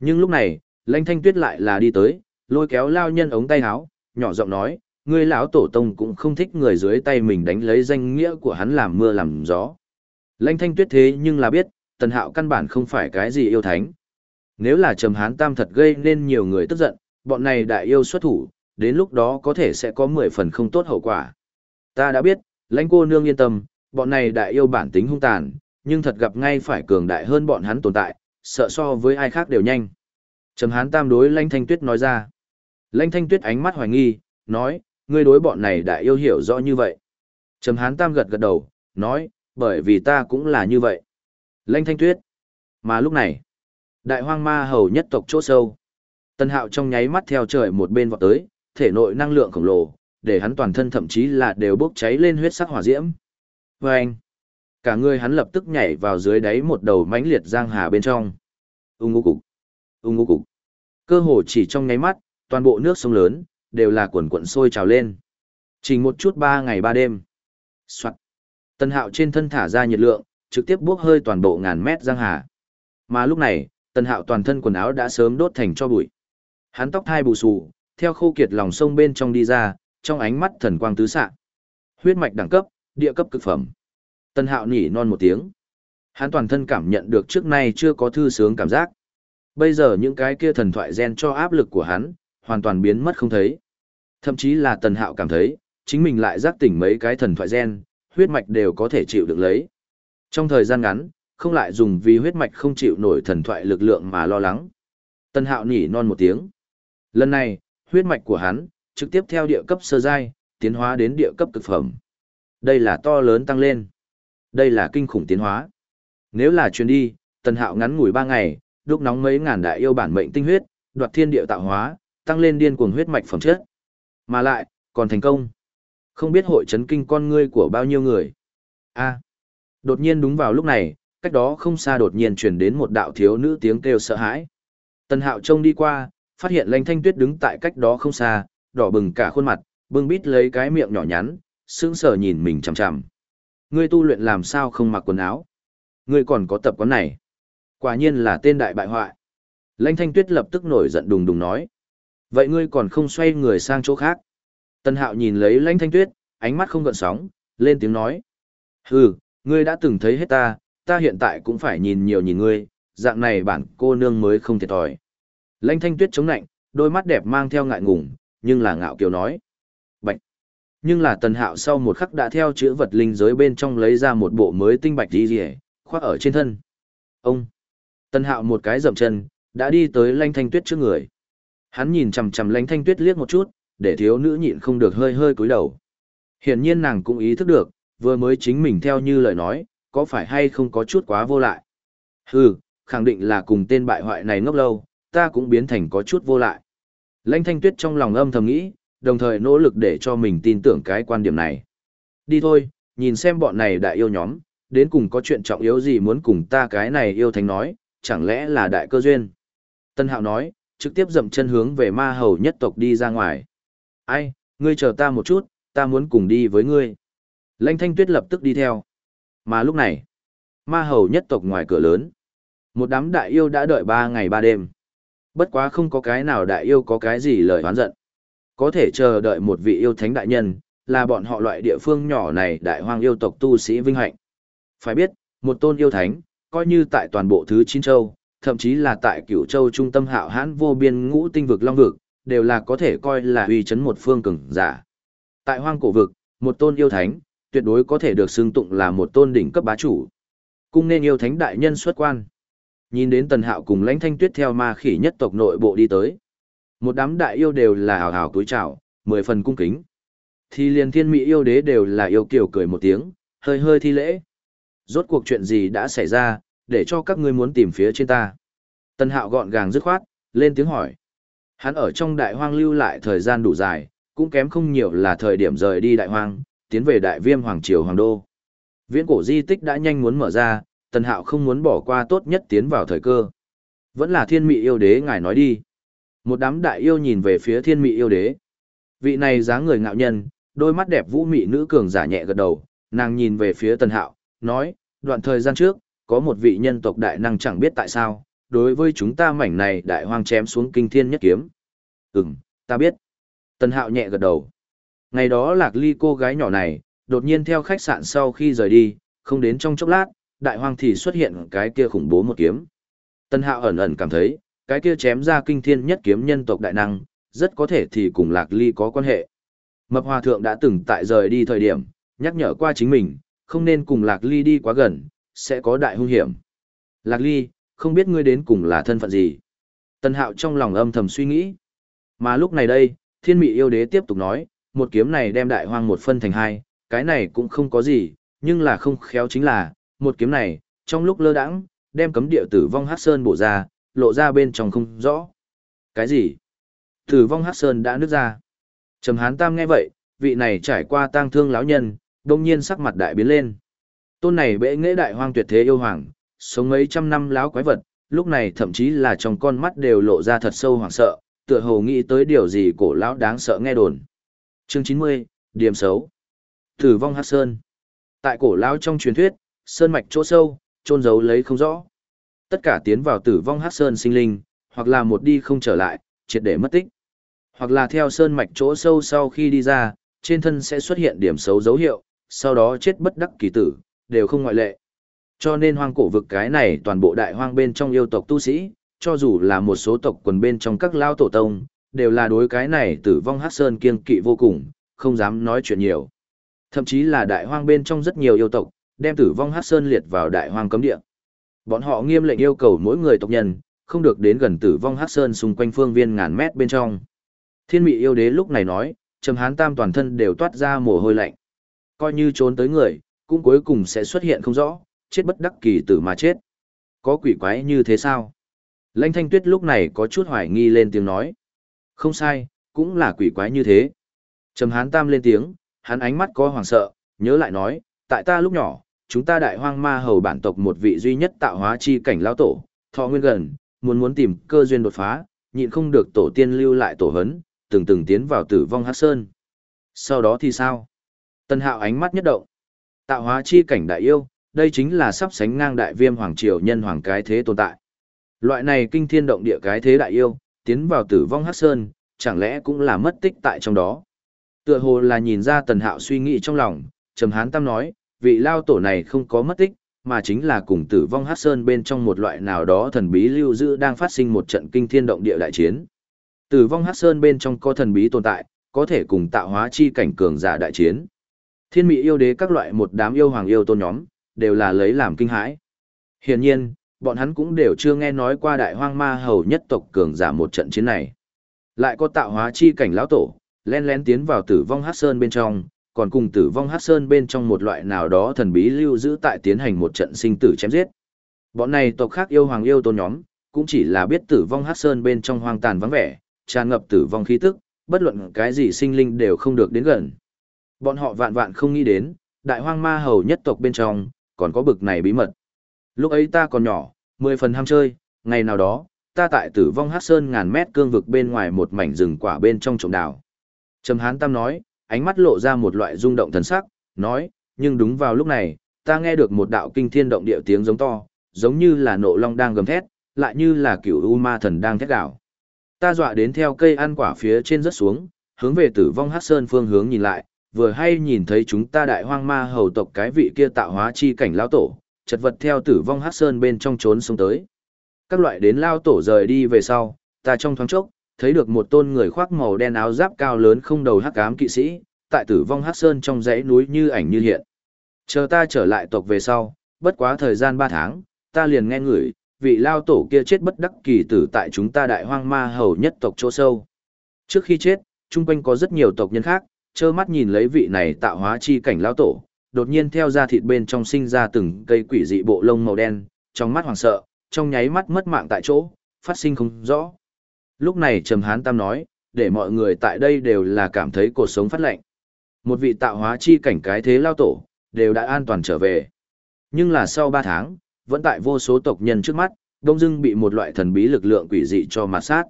Nhưng lúc này, lãnh thanh tuyết lại là đi tới, lôi kéo lao nhân ống tay áo, nhỏ giọng nói, ngươi lão tổ tông cũng không thích người dưới tay mình đánh lấy danh nghĩa của hắn làm mưa làm gió. Lãnh thanh tuyết thế nhưng là biết, tần hạo căn bản không phải cái gì yêu thánh. Nếu là trầm hán tam thật gây nên nhiều người tức giận, bọn này đại yêu xuất thủ, đến lúc đó có thể sẽ có 10 phần không tốt hậu quả. Ta đã biết, lãnh cô nương yên tâm, bọn này đại yêu bản tính hung tàn, nhưng thật gặp ngay phải cường đại hơn bọn hắn tồn tại, sợ so với ai khác đều nhanh. Trầm hán tam đối lãnh thanh tuyết nói ra. Lãnh thanh tuyết ánh mắt hoài nghi, nói, ngươi đối bọn này đại yêu hiểu rõ như vậy. Trầm hán tam gật gật đầu, nói, bởi vì ta cũng là như vậy. Lãnh thanh tuyết. Mà lúc này, đại hoang ma hầu nhất tộc chỗ sâu. Tân hạo trong nháy mắt theo trời một bên vọt tới, thể nội năng lượng khổng lồ, để hắn toàn thân thậm chí là đều bốc cháy lên huyết sắc hỏa diễm. Và anh, cả người hắn lập tức nhảy vào dưới đáy một đầu mãnh liệt giang hà bên trong. Ung ngũ cục, ung ngũ cục. Cơ hồ chỉ trong nháy mắt, toàn bộ nước sông lớn, đều là cuộn cuộn sôi trào lên. Chỉ một chút ba ngày ba đêm. Soạn. Tân hạo trên thân thả ra nhiệt lượng, trực tiếp bốc hơi toàn bộ ngàn mét giang hà. Mà lúc này, tân hạo toàn thân quần áo đã sớm đốt thành cho bụi. Hắn tóc thai bù xù, theo khô kiệt lòng sông bên trong đi ra, trong ánh mắt thần quang tứ xạ. Huyết mạch đẳng cấp, địa cấp cực phẩm. Tân hạo nhỉ non một tiếng. Hắn toàn thân cảm nhận được trước nay chưa có thư sướng cảm giác. Bây giờ những cái kia thần thoại gen cho áp lực của hắn, hoàn toàn biến mất không thấy. Thậm chí là tần hạo cảm thấy, chính mình lại giác tỉnh mấy cái thần thoại gen, huyết mạch đều có thể chịu được lấy. Trong thời gian ngắn, không lại dùng vì huyết mạch không chịu nổi thần thoại lực lượng mà lo lắng. Tần hạo nhỉ non một tiếng. Lần này, huyết mạch của hắn, trực tiếp theo địa cấp sơ giai, tiến hóa đến địa cấp cực phẩm. Đây là to lớn tăng lên. Đây là kinh khủng tiến hóa. Nếu là chuyến đi, tần hạo ngắn ngủi 3 ngày, đúc nóng mấy ngàn đại yêu bản mệnh tinh huyết, đoạt thiên địa tạo hóa, tăng lên điên cuồng huyết mạch phẩm chất. Mà lại, còn thành công. Không biết hội chấn kinh con ngươi của bao nhiêu người. A. Đột nhiên đúng vào lúc này, cách đó không xa đột nhiên truyền đến một đạo thiếu nữ tiếng kêu sợ hãi. Tần Hạo trông đi qua, phát hiện Lãnh Thanh Tuyết đứng tại cách đó không xa, đỏ bừng cả khuôn mặt, bưng bít lấy cái miệng nhỏ nhắn, sững sờ nhìn mình chằm chằm. Ngươi tu luyện làm sao không mặc quần áo? Ngươi còn có tập quán này? Quả nhiên là tên đại bại hoại. Lãnh Thanh Tuyết lập tức nổi giận đùng đùng nói. Vậy ngươi còn không xoay người sang chỗ khác? Tân Hạo nhìn lấy Lãnh Thanh Tuyết, ánh mắt không gợn sóng, lên tiếng nói. Hừ, ngươi đã từng thấy hết ta, ta hiện tại cũng phải nhìn nhiều nhìn ngươi, dạng này bản cô nương mới không thiệt thòi. Lãnh Thanh Tuyết chống nạnh, đôi mắt đẹp mang theo ngại ngùng, nhưng là ngạo kiều nói. Bạch. Nhưng là Tần Hạo sau một khắc đã theo chữ vật linh giới bên trong lấy ra một bộ mới tinh bạch đi rìa, khoác ở trên thân. Ông. Tần Hạo một cái dậm chân, đã đi tới lanh Thanh Tuyết trước người. Hắn nhìn chầm chầm lanh Thanh Tuyết liếc một chút, để thiếu nữ nhịn không được hơi hơi cúi đầu. Hiển nhiên nàng cũng ý thức được, vừa mới chính mình theo như lời nói, có phải hay không có chút quá vô lại. Hừ, khẳng định là cùng tên bại hoại này ngốc lâu, ta cũng biến thành có chút vô lại. Lãnh thanh tuyết trong lòng âm thầm nghĩ, đồng thời nỗ lực để cho mình tin tưởng cái quan điểm này. Đi thôi, nhìn xem bọn này đại yêu nhóm, đến cùng có chuyện trọng yếu gì muốn cùng ta cái này yêu thánh nói, chẳng lẽ là đại cơ duyên. Tân hạo nói, trực tiếp dậm chân hướng về ma hầu nhất tộc đi ra ngoài. Ai, ngươi chờ ta một chút, ta muốn cùng đi với ngươi. Lãnh thanh tuyết lập tức đi theo. Mà lúc này, ma hầu nhất tộc ngoài cửa lớn. Một đám đại yêu đã đợi ba ngày ba đêm. Bất quá không có cái nào đại yêu có cái gì lời oán giận. Có thể chờ đợi một vị yêu thánh đại nhân, là bọn họ loại địa phương nhỏ này đại hoang yêu tộc tu sĩ vinh hạnh. Phải biết, một tôn yêu thánh, coi như tại toàn bộ thứ chín châu, thậm chí là tại cửu châu trung tâm hạo hãn vô biên ngũ tinh vực long vực, đều là có thể coi là uy chấn một phương cường giả. Tại hoang cổ vực, một tôn yêu thánh, tuyệt đối có thể được xưng tụng là một tôn đỉnh cấp bá chủ. Cung nên yêu thánh đại nhân xuất quan. Nhìn đến Tần Hạo cùng Lãnh Thanh Tuyết theo ma khỉ nhất tộc nội bộ đi tới. Một đám đại yêu đều là hào hào túi chào, mười phần cung kính. Thì liền thiên mỹ yêu đế đều là yêu kiều cười một tiếng, hơi hơi thi lễ. Rốt cuộc chuyện gì đã xảy ra, để cho các ngươi muốn tìm phía trên ta. Tần Hạo gọn gàng dứt khoát, lên tiếng hỏi. Hắn ở trong đại hoang lưu lại thời gian đủ dài, cũng kém không nhiều là thời điểm rời đi đại hoang, tiến về đại viêm hoàng triều hoàng đô. Viễn cổ di tích đã nhanh muốn mở ra, Tần Hạo không muốn bỏ qua tốt nhất tiến vào thời cơ. Vẫn là thiên mị yêu đế ngài nói đi. Một đám đại yêu nhìn về phía thiên mị yêu đế. Vị này dáng người ngạo nhân, đôi mắt đẹp vũ mị nữ cường giả nhẹ gật đầu, nàng nhìn về phía Tần Hạo, nói, đoạn thời gian trước, có một vị nhân tộc đại năng chẳng biết tại sao, đối với chúng ta mảnh này đại hoang chém xuống kinh thiên nhất kiếm. Ừm, ta biết. Tần Hạo nhẹ gật đầu. Ngày đó lạc ly cô gái nhỏ này, đột nhiên theo khách sạn sau khi rời đi, không đến trong chốc lát, đại hoang thì xuất hiện cái kia khủng bố một kiếm. Tân Hạo ẩn ẩn cảm thấy, cái kia chém ra kinh thiên nhất kiếm nhân tộc đại năng, rất có thể thì cùng lạc ly có quan hệ. Mập Hòa Thượng đã từng tại rời đi thời điểm, nhắc nhở qua chính mình, không nên cùng Lạc Ly đi quá gần, sẽ có đại hung hiểm. Lạc Ly, không biết ngươi đến cùng là thân phận gì. Tân Hạo trong lòng âm thầm suy nghĩ. Mà lúc này đây, thiên mị yêu đế tiếp tục nói, một kiếm này đem đại hoang một phân thành hai, cái này cũng không có gì, nhưng là không khéo chính là, một kiếm này, trong lúc lơ đãng, đem cấm địa tử vong hát sơn bổ ra, lộ ra bên trong không rõ. Cái gì? Tử vong hát sơn đã nứt ra. Trầm hán tam nghe vậy, vị này trải qua tang thương lão nhân, đông nhiên sắc mặt đại biến lên. Tôn này bệ nghệ đại hoang tuyệt thế yêu hoàng, sống mấy trăm năm láo quái vật, lúc này thậm chí là trong con mắt đều lộ ra thật sâu hoảng sợ, tựa hồ nghĩ tới điều gì cổ lão đáng sợ nghe đồn. Chương 90, điểm xấu. Tử vong Hắc Sơn. Tại cổ lão trong truyền thuyết, sơn mạch chỗ sâu, trôn giấu lấy không rõ. Tất cả tiến vào tử vong Hắc Sơn sinh linh, hoặc là một đi không trở lại, triệt để mất tích. Hoặc là theo sơn mạch chỗ sâu sau khi đi ra, trên thân sẽ xuất hiện điểm xấu dấu hiệu, sau đó chết bất đắc kỳ tử, đều không ngoại lệ. Cho nên hoang cổ vực cái này toàn bộ đại hoang bên trong yêu tộc tu sĩ, cho dù là một số tộc quần bên trong các lao tổ tông, đều là đối cái này tử vong hát sơn kiên kỵ vô cùng, không dám nói chuyện nhiều. Thậm chí là đại hoang bên trong rất nhiều yêu tộc, đem tử vong hát sơn liệt vào đại hoang cấm địa. Bọn họ nghiêm lệnh yêu cầu mỗi người tộc nhân, không được đến gần tử vong hát sơn xung quanh phương viên ngàn mét bên trong. Thiên mị yêu đế lúc này nói, trầm hán tam toàn thân đều toát ra mồ hôi lạnh. Coi như trốn tới người, cũng cuối cùng sẽ xuất hiện không rõ, chết bất đắc kỳ tử mà chết. Có quỷ quái như thế sao? Lãnh thanh tuyết lúc này có chút hoài nghi lên tiếng nói. Không sai, cũng là quỷ quái như thế. Trầm hán tam lên tiếng, hắn ánh mắt có hoàng sợ, nhớ lại nói, tại ta lúc nhỏ, chúng ta đại hoang ma hầu bản tộc một vị duy nhất tạo hóa chi cảnh lao tổ, thọ nguyên gần, muốn muốn tìm cơ duyên đột phá, nhịn không được tổ tiên lưu lại tổ hấn, từng từng tiến vào tử vong hát sơn. Sau đó thì sao? Tân hạo ánh mắt nhất động. Tạo hóa chi cảnh đại yêu, đây chính là sắp sánh ngang đại viêm hoàng triều nhân hoàng cái thế tồn tại. Loại này kinh thiên động địa cái thế đại yêu, tiến vào tử vong hát sơn, chẳng lẽ cũng là mất tích tại trong đó. Tựa hồ là nhìn ra tần hạo suy nghĩ trong lòng, trầm hán tam nói, vị lao tổ này không có mất tích, mà chính là cùng tử vong hát sơn bên trong một loại nào đó thần bí lưu giữ đang phát sinh một trận kinh thiên động địa đại chiến. Tử vong hắc sơn bên trong có thần bí tồn tại, có thể cùng tạo hóa chi cảnh cường giả đại chiến. Thiên mỹ yêu đế các loại một đám yêu hoàng yêu tôn nhóm, đều là lấy làm kinh hãi. Hiển nhiên, bọn hắn cũng đều chưa nghe nói qua đại hoang ma hầu nhất tộc cường giả một trận chiến này. Lại có tạo hóa chi cảnh lão tổ, len lén tiến vào tử vong hắc sơn bên trong, còn cùng tử vong hắc sơn bên trong một loại nào đó thần bí lưu giữ tại tiến hành một trận sinh tử chém giết. Bọn này tộc khác yêu hoàng yêu tôn nhóm, cũng chỉ là biết tử vong hắc sơn bên trong hoang tàn vắng vẻ, tràn ngập tử vong khí tức, bất luận cái gì sinh linh đều không được đến gần. Bọn họ vạn vạn không nghĩ đến, đại hoang ma hầu nhất tộc bên trong, còn có bực này bí mật. Lúc ấy ta còn nhỏ, mười phần ham chơi, ngày nào đó, ta tại tử vong hát sơn ngàn mét cương vực bên ngoài một mảnh rừng quả bên trong trộm đảo. Trầm hán tam nói, ánh mắt lộ ra một loại rung động thần sắc, nói, nhưng đúng vào lúc này, ta nghe được một đạo kinh thiên động địa tiếng giống to, giống như là nộ long đang gầm thét, lại như là cửu u ma thần đang thét đảo. Ta dọa đến theo cây ăn quả phía trên rất xuống, hướng về tử vong hát sơn phương hướng nhìn lại, vừa hay nhìn thấy chúng ta đại hoang ma hầu tộc cái vị kia tạo hóa chi cảnh lao tổ, chật vật theo tử vong hát sơn bên trong trốn xuống tới. Các loại đến lao tổ rời đi về sau, ta trong thoáng chốc, thấy được một tôn người khoác màu đen áo giáp cao lớn không đầu hắc ám kỵ sĩ, tại tử vong hắc sơn trong dãy núi như ảnh như hiện. Chờ ta trở lại tộc về sau, bất quá thời gian 3 tháng, ta liền nghe ngửi, vị lao tổ kia chết bất đắc kỳ tử tại chúng ta đại hoang ma hầu nhất tộc chỗ sâu. Trước khi chết, chung quanh có rất nhiều tộc nhân khác, trơ mắt nhìn lấy vị này tạo hóa chi cảnh lao tổ, đột nhiên theo da thịt bên trong sinh ra từng cây quỷ dị bộ lông màu đen, trong mắt hoảng sợ, trong nháy mắt mất mạng tại chỗ, phát sinh không rõ. Lúc này Trầm Hán Tam nói, để mọi người tại đây đều là cảm thấy cuộc sống phát lạnh. Một vị tạo hóa chi cảnh cái thế lao tổ, đều đã an toàn trở về. Nhưng là sau 3 tháng, vẫn tại vô số tộc nhân trước mắt, đông dưng bị một loại thần bí lực lượng quỷ dị cho mà sát.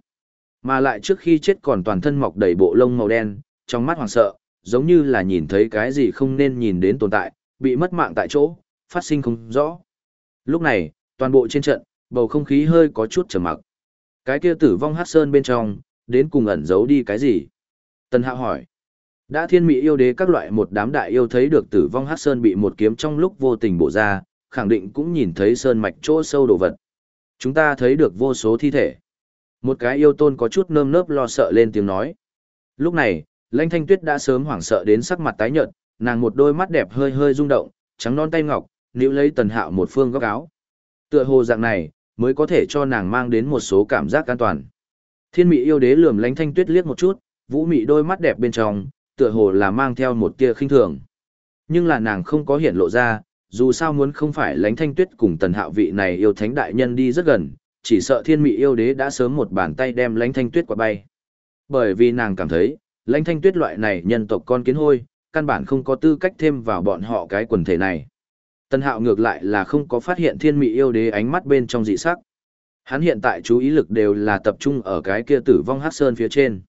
Mà lại trước khi chết còn toàn thân mọc đầy bộ lông màu đen, trong mắt hoảng sợ, giống như là nhìn thấy cái gì không nên nhìn đến tồn tại, bị mất mạng tại chỗ, phát sinh không rõ. Lúc này, toàn bộ trên trận, bầu không khí hơi có chút trầm mặc. Cái kia tử vong hát sơn bên trong, đến cùng ẩn giấu đi cái gì? Tần Hạo hỏi. Đã thiên mỹ yêu đế các loại một đám đại yêu thấy được tử vong hát sơn bị một kiếm trong lúc vô tình bổ ra, khẳng định cũng nhìn thấy sơn mạch chỗ sâu đồ vật. Chúng ta thấy được vô số thi thể. Một cái yêu tôn có chút nơm nớp lo sợ lên tiếng nói. Lúc này, lãnh thanh tuyết đã sớm hoảng sợ đến sắc mặt tái nhợt, nàng một đôi mắt đẹp hơi hơi rung động, trắng non tay ngọc, níu lấy tần hạo một phương góc áo. Tựa hồ dạng này, mới có thể cho nàng mang đến một số cảm giác an toàn. Thiên Mị yêu đế lườm lánh thanh tuyết liếc một chút, vũ mị đôi mắt đẹp bên trong, tựa hồ là mang theo một tia khinh thường. Nhưng là nàng không có hiện lộ ra, dù sao muốn không phải Lánh thanh tuyết cùng tần hạo vị này yêu thánh đại nhân đi rất gần, chỉ sợ thiên Mị yêu đế đã sớm một bàn tay đem Lánh thanh tuyết qua bay. Bởi vì nàng cảm thấy, Lánh thanh tuyết loại này nhân tộc con kiến hôi, căn bản không có tư cách thêm vào bọn họ cái quần thể này. Tân hạo ngược lại là không có phát hiện thiên Mị yêu đế ánh mắt bên trong dị sắc. Hắn hiện tại chú ý lực đều là tập trung ở cái kia tử vong hát sơn phía trên.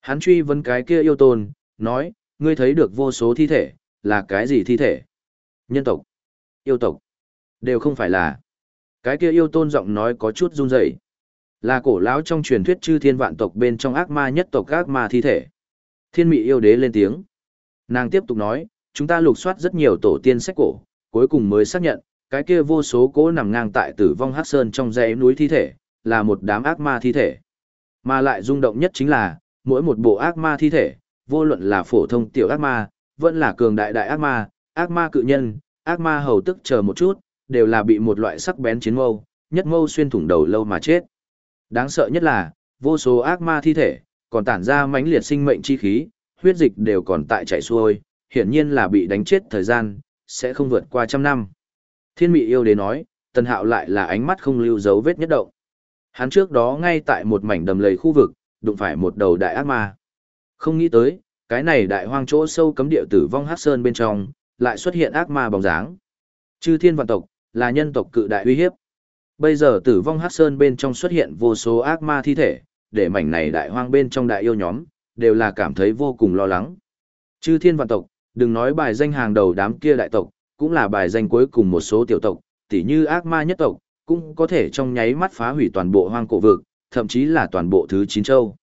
Hắn truy vấn cái kia yêu tôn, nói, ngươi thấy được vô số thi thể, là cái gì thi thể? Nhân tộc, yêu tộc, đều không phải là. Cái kia yêu tôn giọng nói có chút run rẩy. Là cổ lão trong truyền thuyết chư thiên vạn tộc bên trong ác ma nhất tộc ác ma thi thể. Thiên mị yêu đế lên tiếng. Nàng tiếp tục nói, chúng ta lục soát rất nhiều tổ tiên sách cổ, cuối cùng mới xác nhận, cái kia vô số cố nằm ngang tại tử vong Hắc sơn trong dãy núi thi thể, là một đám ác ma thi thể. Mà lại rung động nhất chính là, mỗi một bộ ác ma thi thể, vô luận là phổ thông tiểu ác ma, vẫn là cường đại đại ác ma, ác ma cự nhân, ác ma hầu tức chờ một chút, đều là bị một loại sắc bén chiến mâu, nhất mâu xuyên thủng đầu lâu mà chết. Đáng sợ nhất là, vô số ác ma thi thể, còn tản ra mãnh liệt sinh mệnh chi khí, huyết dịch đều còn tại chảy xuôi, hiển nhiên là bị đánh chết thời gian, sẽ không vượt qua trăm năm. Thiên mị yêu đế nói, tần hạo lại là ánh mắt không lưu dấu vết nhất động. Hắn trước đó ngay tại một mảnh đầm lầy khu vực, đụng phải một đầu đại ác ma. Không nghĩ tới, cái này đại hoang chỗ sâu cấm địa tử vong hát sơn bên trong, lại xuất hiện ác ma bóng dáng. Chư thiên vạn tộc, là nhân tộc cự đại uy hiếp. Bây giờ tử vong hát sơn bên trong xuất hiện vô số ác ma thi thể, để mảnh này đại hoang bên trong đại yêu nhóm, đều là cảm thấy vô cùng lo lắng. Chư thiên vạn tộc, đừng nói bài danh hàng đầu đám kia đại tộc, cũng là bài danh cuối cùng một số tiểu tộc, tỉ như ác ma nhất tộc, cũng có thể trong nháy mắt phá hủy toàn bộ hoang cổ vực, thậm chí là toàn bộ thứ chín châu.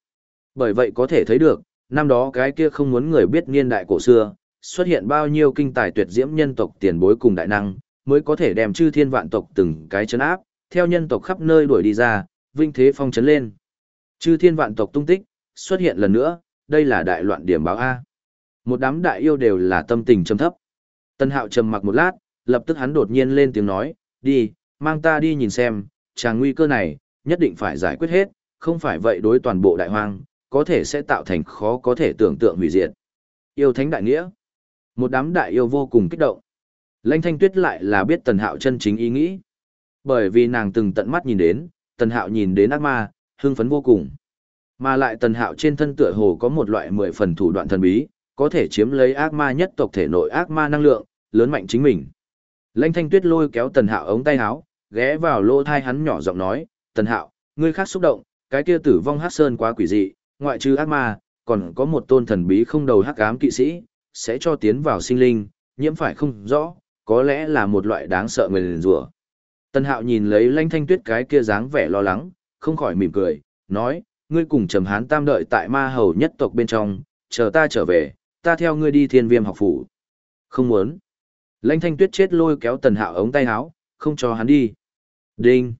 Bởi vậy có thể thấy được, năm đó cái kia không muốn người biết niên đại cổ xưa, xuất hiện bao nhiêu kinh tài tuyệt diễm nhân tộc tiền bối cùng đại năng, mới có thể đem chư thiên vạn tộc từng cái chấn áp, theo nhân tộc khắp nơi đuổi đi ra, vinh thế phong chấn lên. Chư thiên vạn tộc tung tích, xuất hiện lần nữa, đây là đại loạn điểm báo A. Một đám đại yêu đều là tâm tình trầm thấp. Tân hạo trầm mặc một lát, lập tức hắn đột nhiên lên tiếng nói, đi, mang ta đi nhìn xem, chàng nguy cơ này, nhất định phải giải quyết hết, không phải vậy đối toàn bộ đại hoang, có thể sẽ tạo thành khó có thể tưởng tượng hủy diệt. Yêu thánh đại nghĩa. Một đám đại yêu vô cùng kích động. Lãnh thanh tuyết lại là biết tần hạo chân chính ý nghĩ. Bởi vì nàng từng tận mắt nhìn đến, tần hạo nhìn đến ác ma, hưng phấn vô cùng. Mà lại tần hạo trên thân tựa hồ có một loại mười phần thủ đoạn thần bí, có thể chiếm lấy ác ma nhất tộc thể nội ác ma năng lượng, lớn mạnh chính mình. Lãnh thanh tuyết lôi kéo tần hạo ống tay áo, ghé vào lỗ thai hắn nhỏ giọng nói, tần hạo, ngươi khác xúc động, cái kia tử vong hát sơn quá quỷ dị, ngoại trừ ác ma, còn có một tôn thần bí không đầu hắc ám kỵ sĩ, sẽ cho tiến vào sinh linh, nhiễm phải không rõ, có lẽ là một loại đáng sợ người liền rủa. Tần hạo nhìn lấy lanh thanh tuyết cái kia dáng vẻ lo lắng, không khỏi mỉm cười, nói, ngươi cùng trầm hán tam đợi tại ma hầu nhất tộc bên trong, chờ ta trở về, ta theo ngươi đi thiên viêm học phủ. Không muốn. Lãnh thanh tuyết chết lôi kéo tần hạo ống tay háo, không cho hắn đi. Đinh.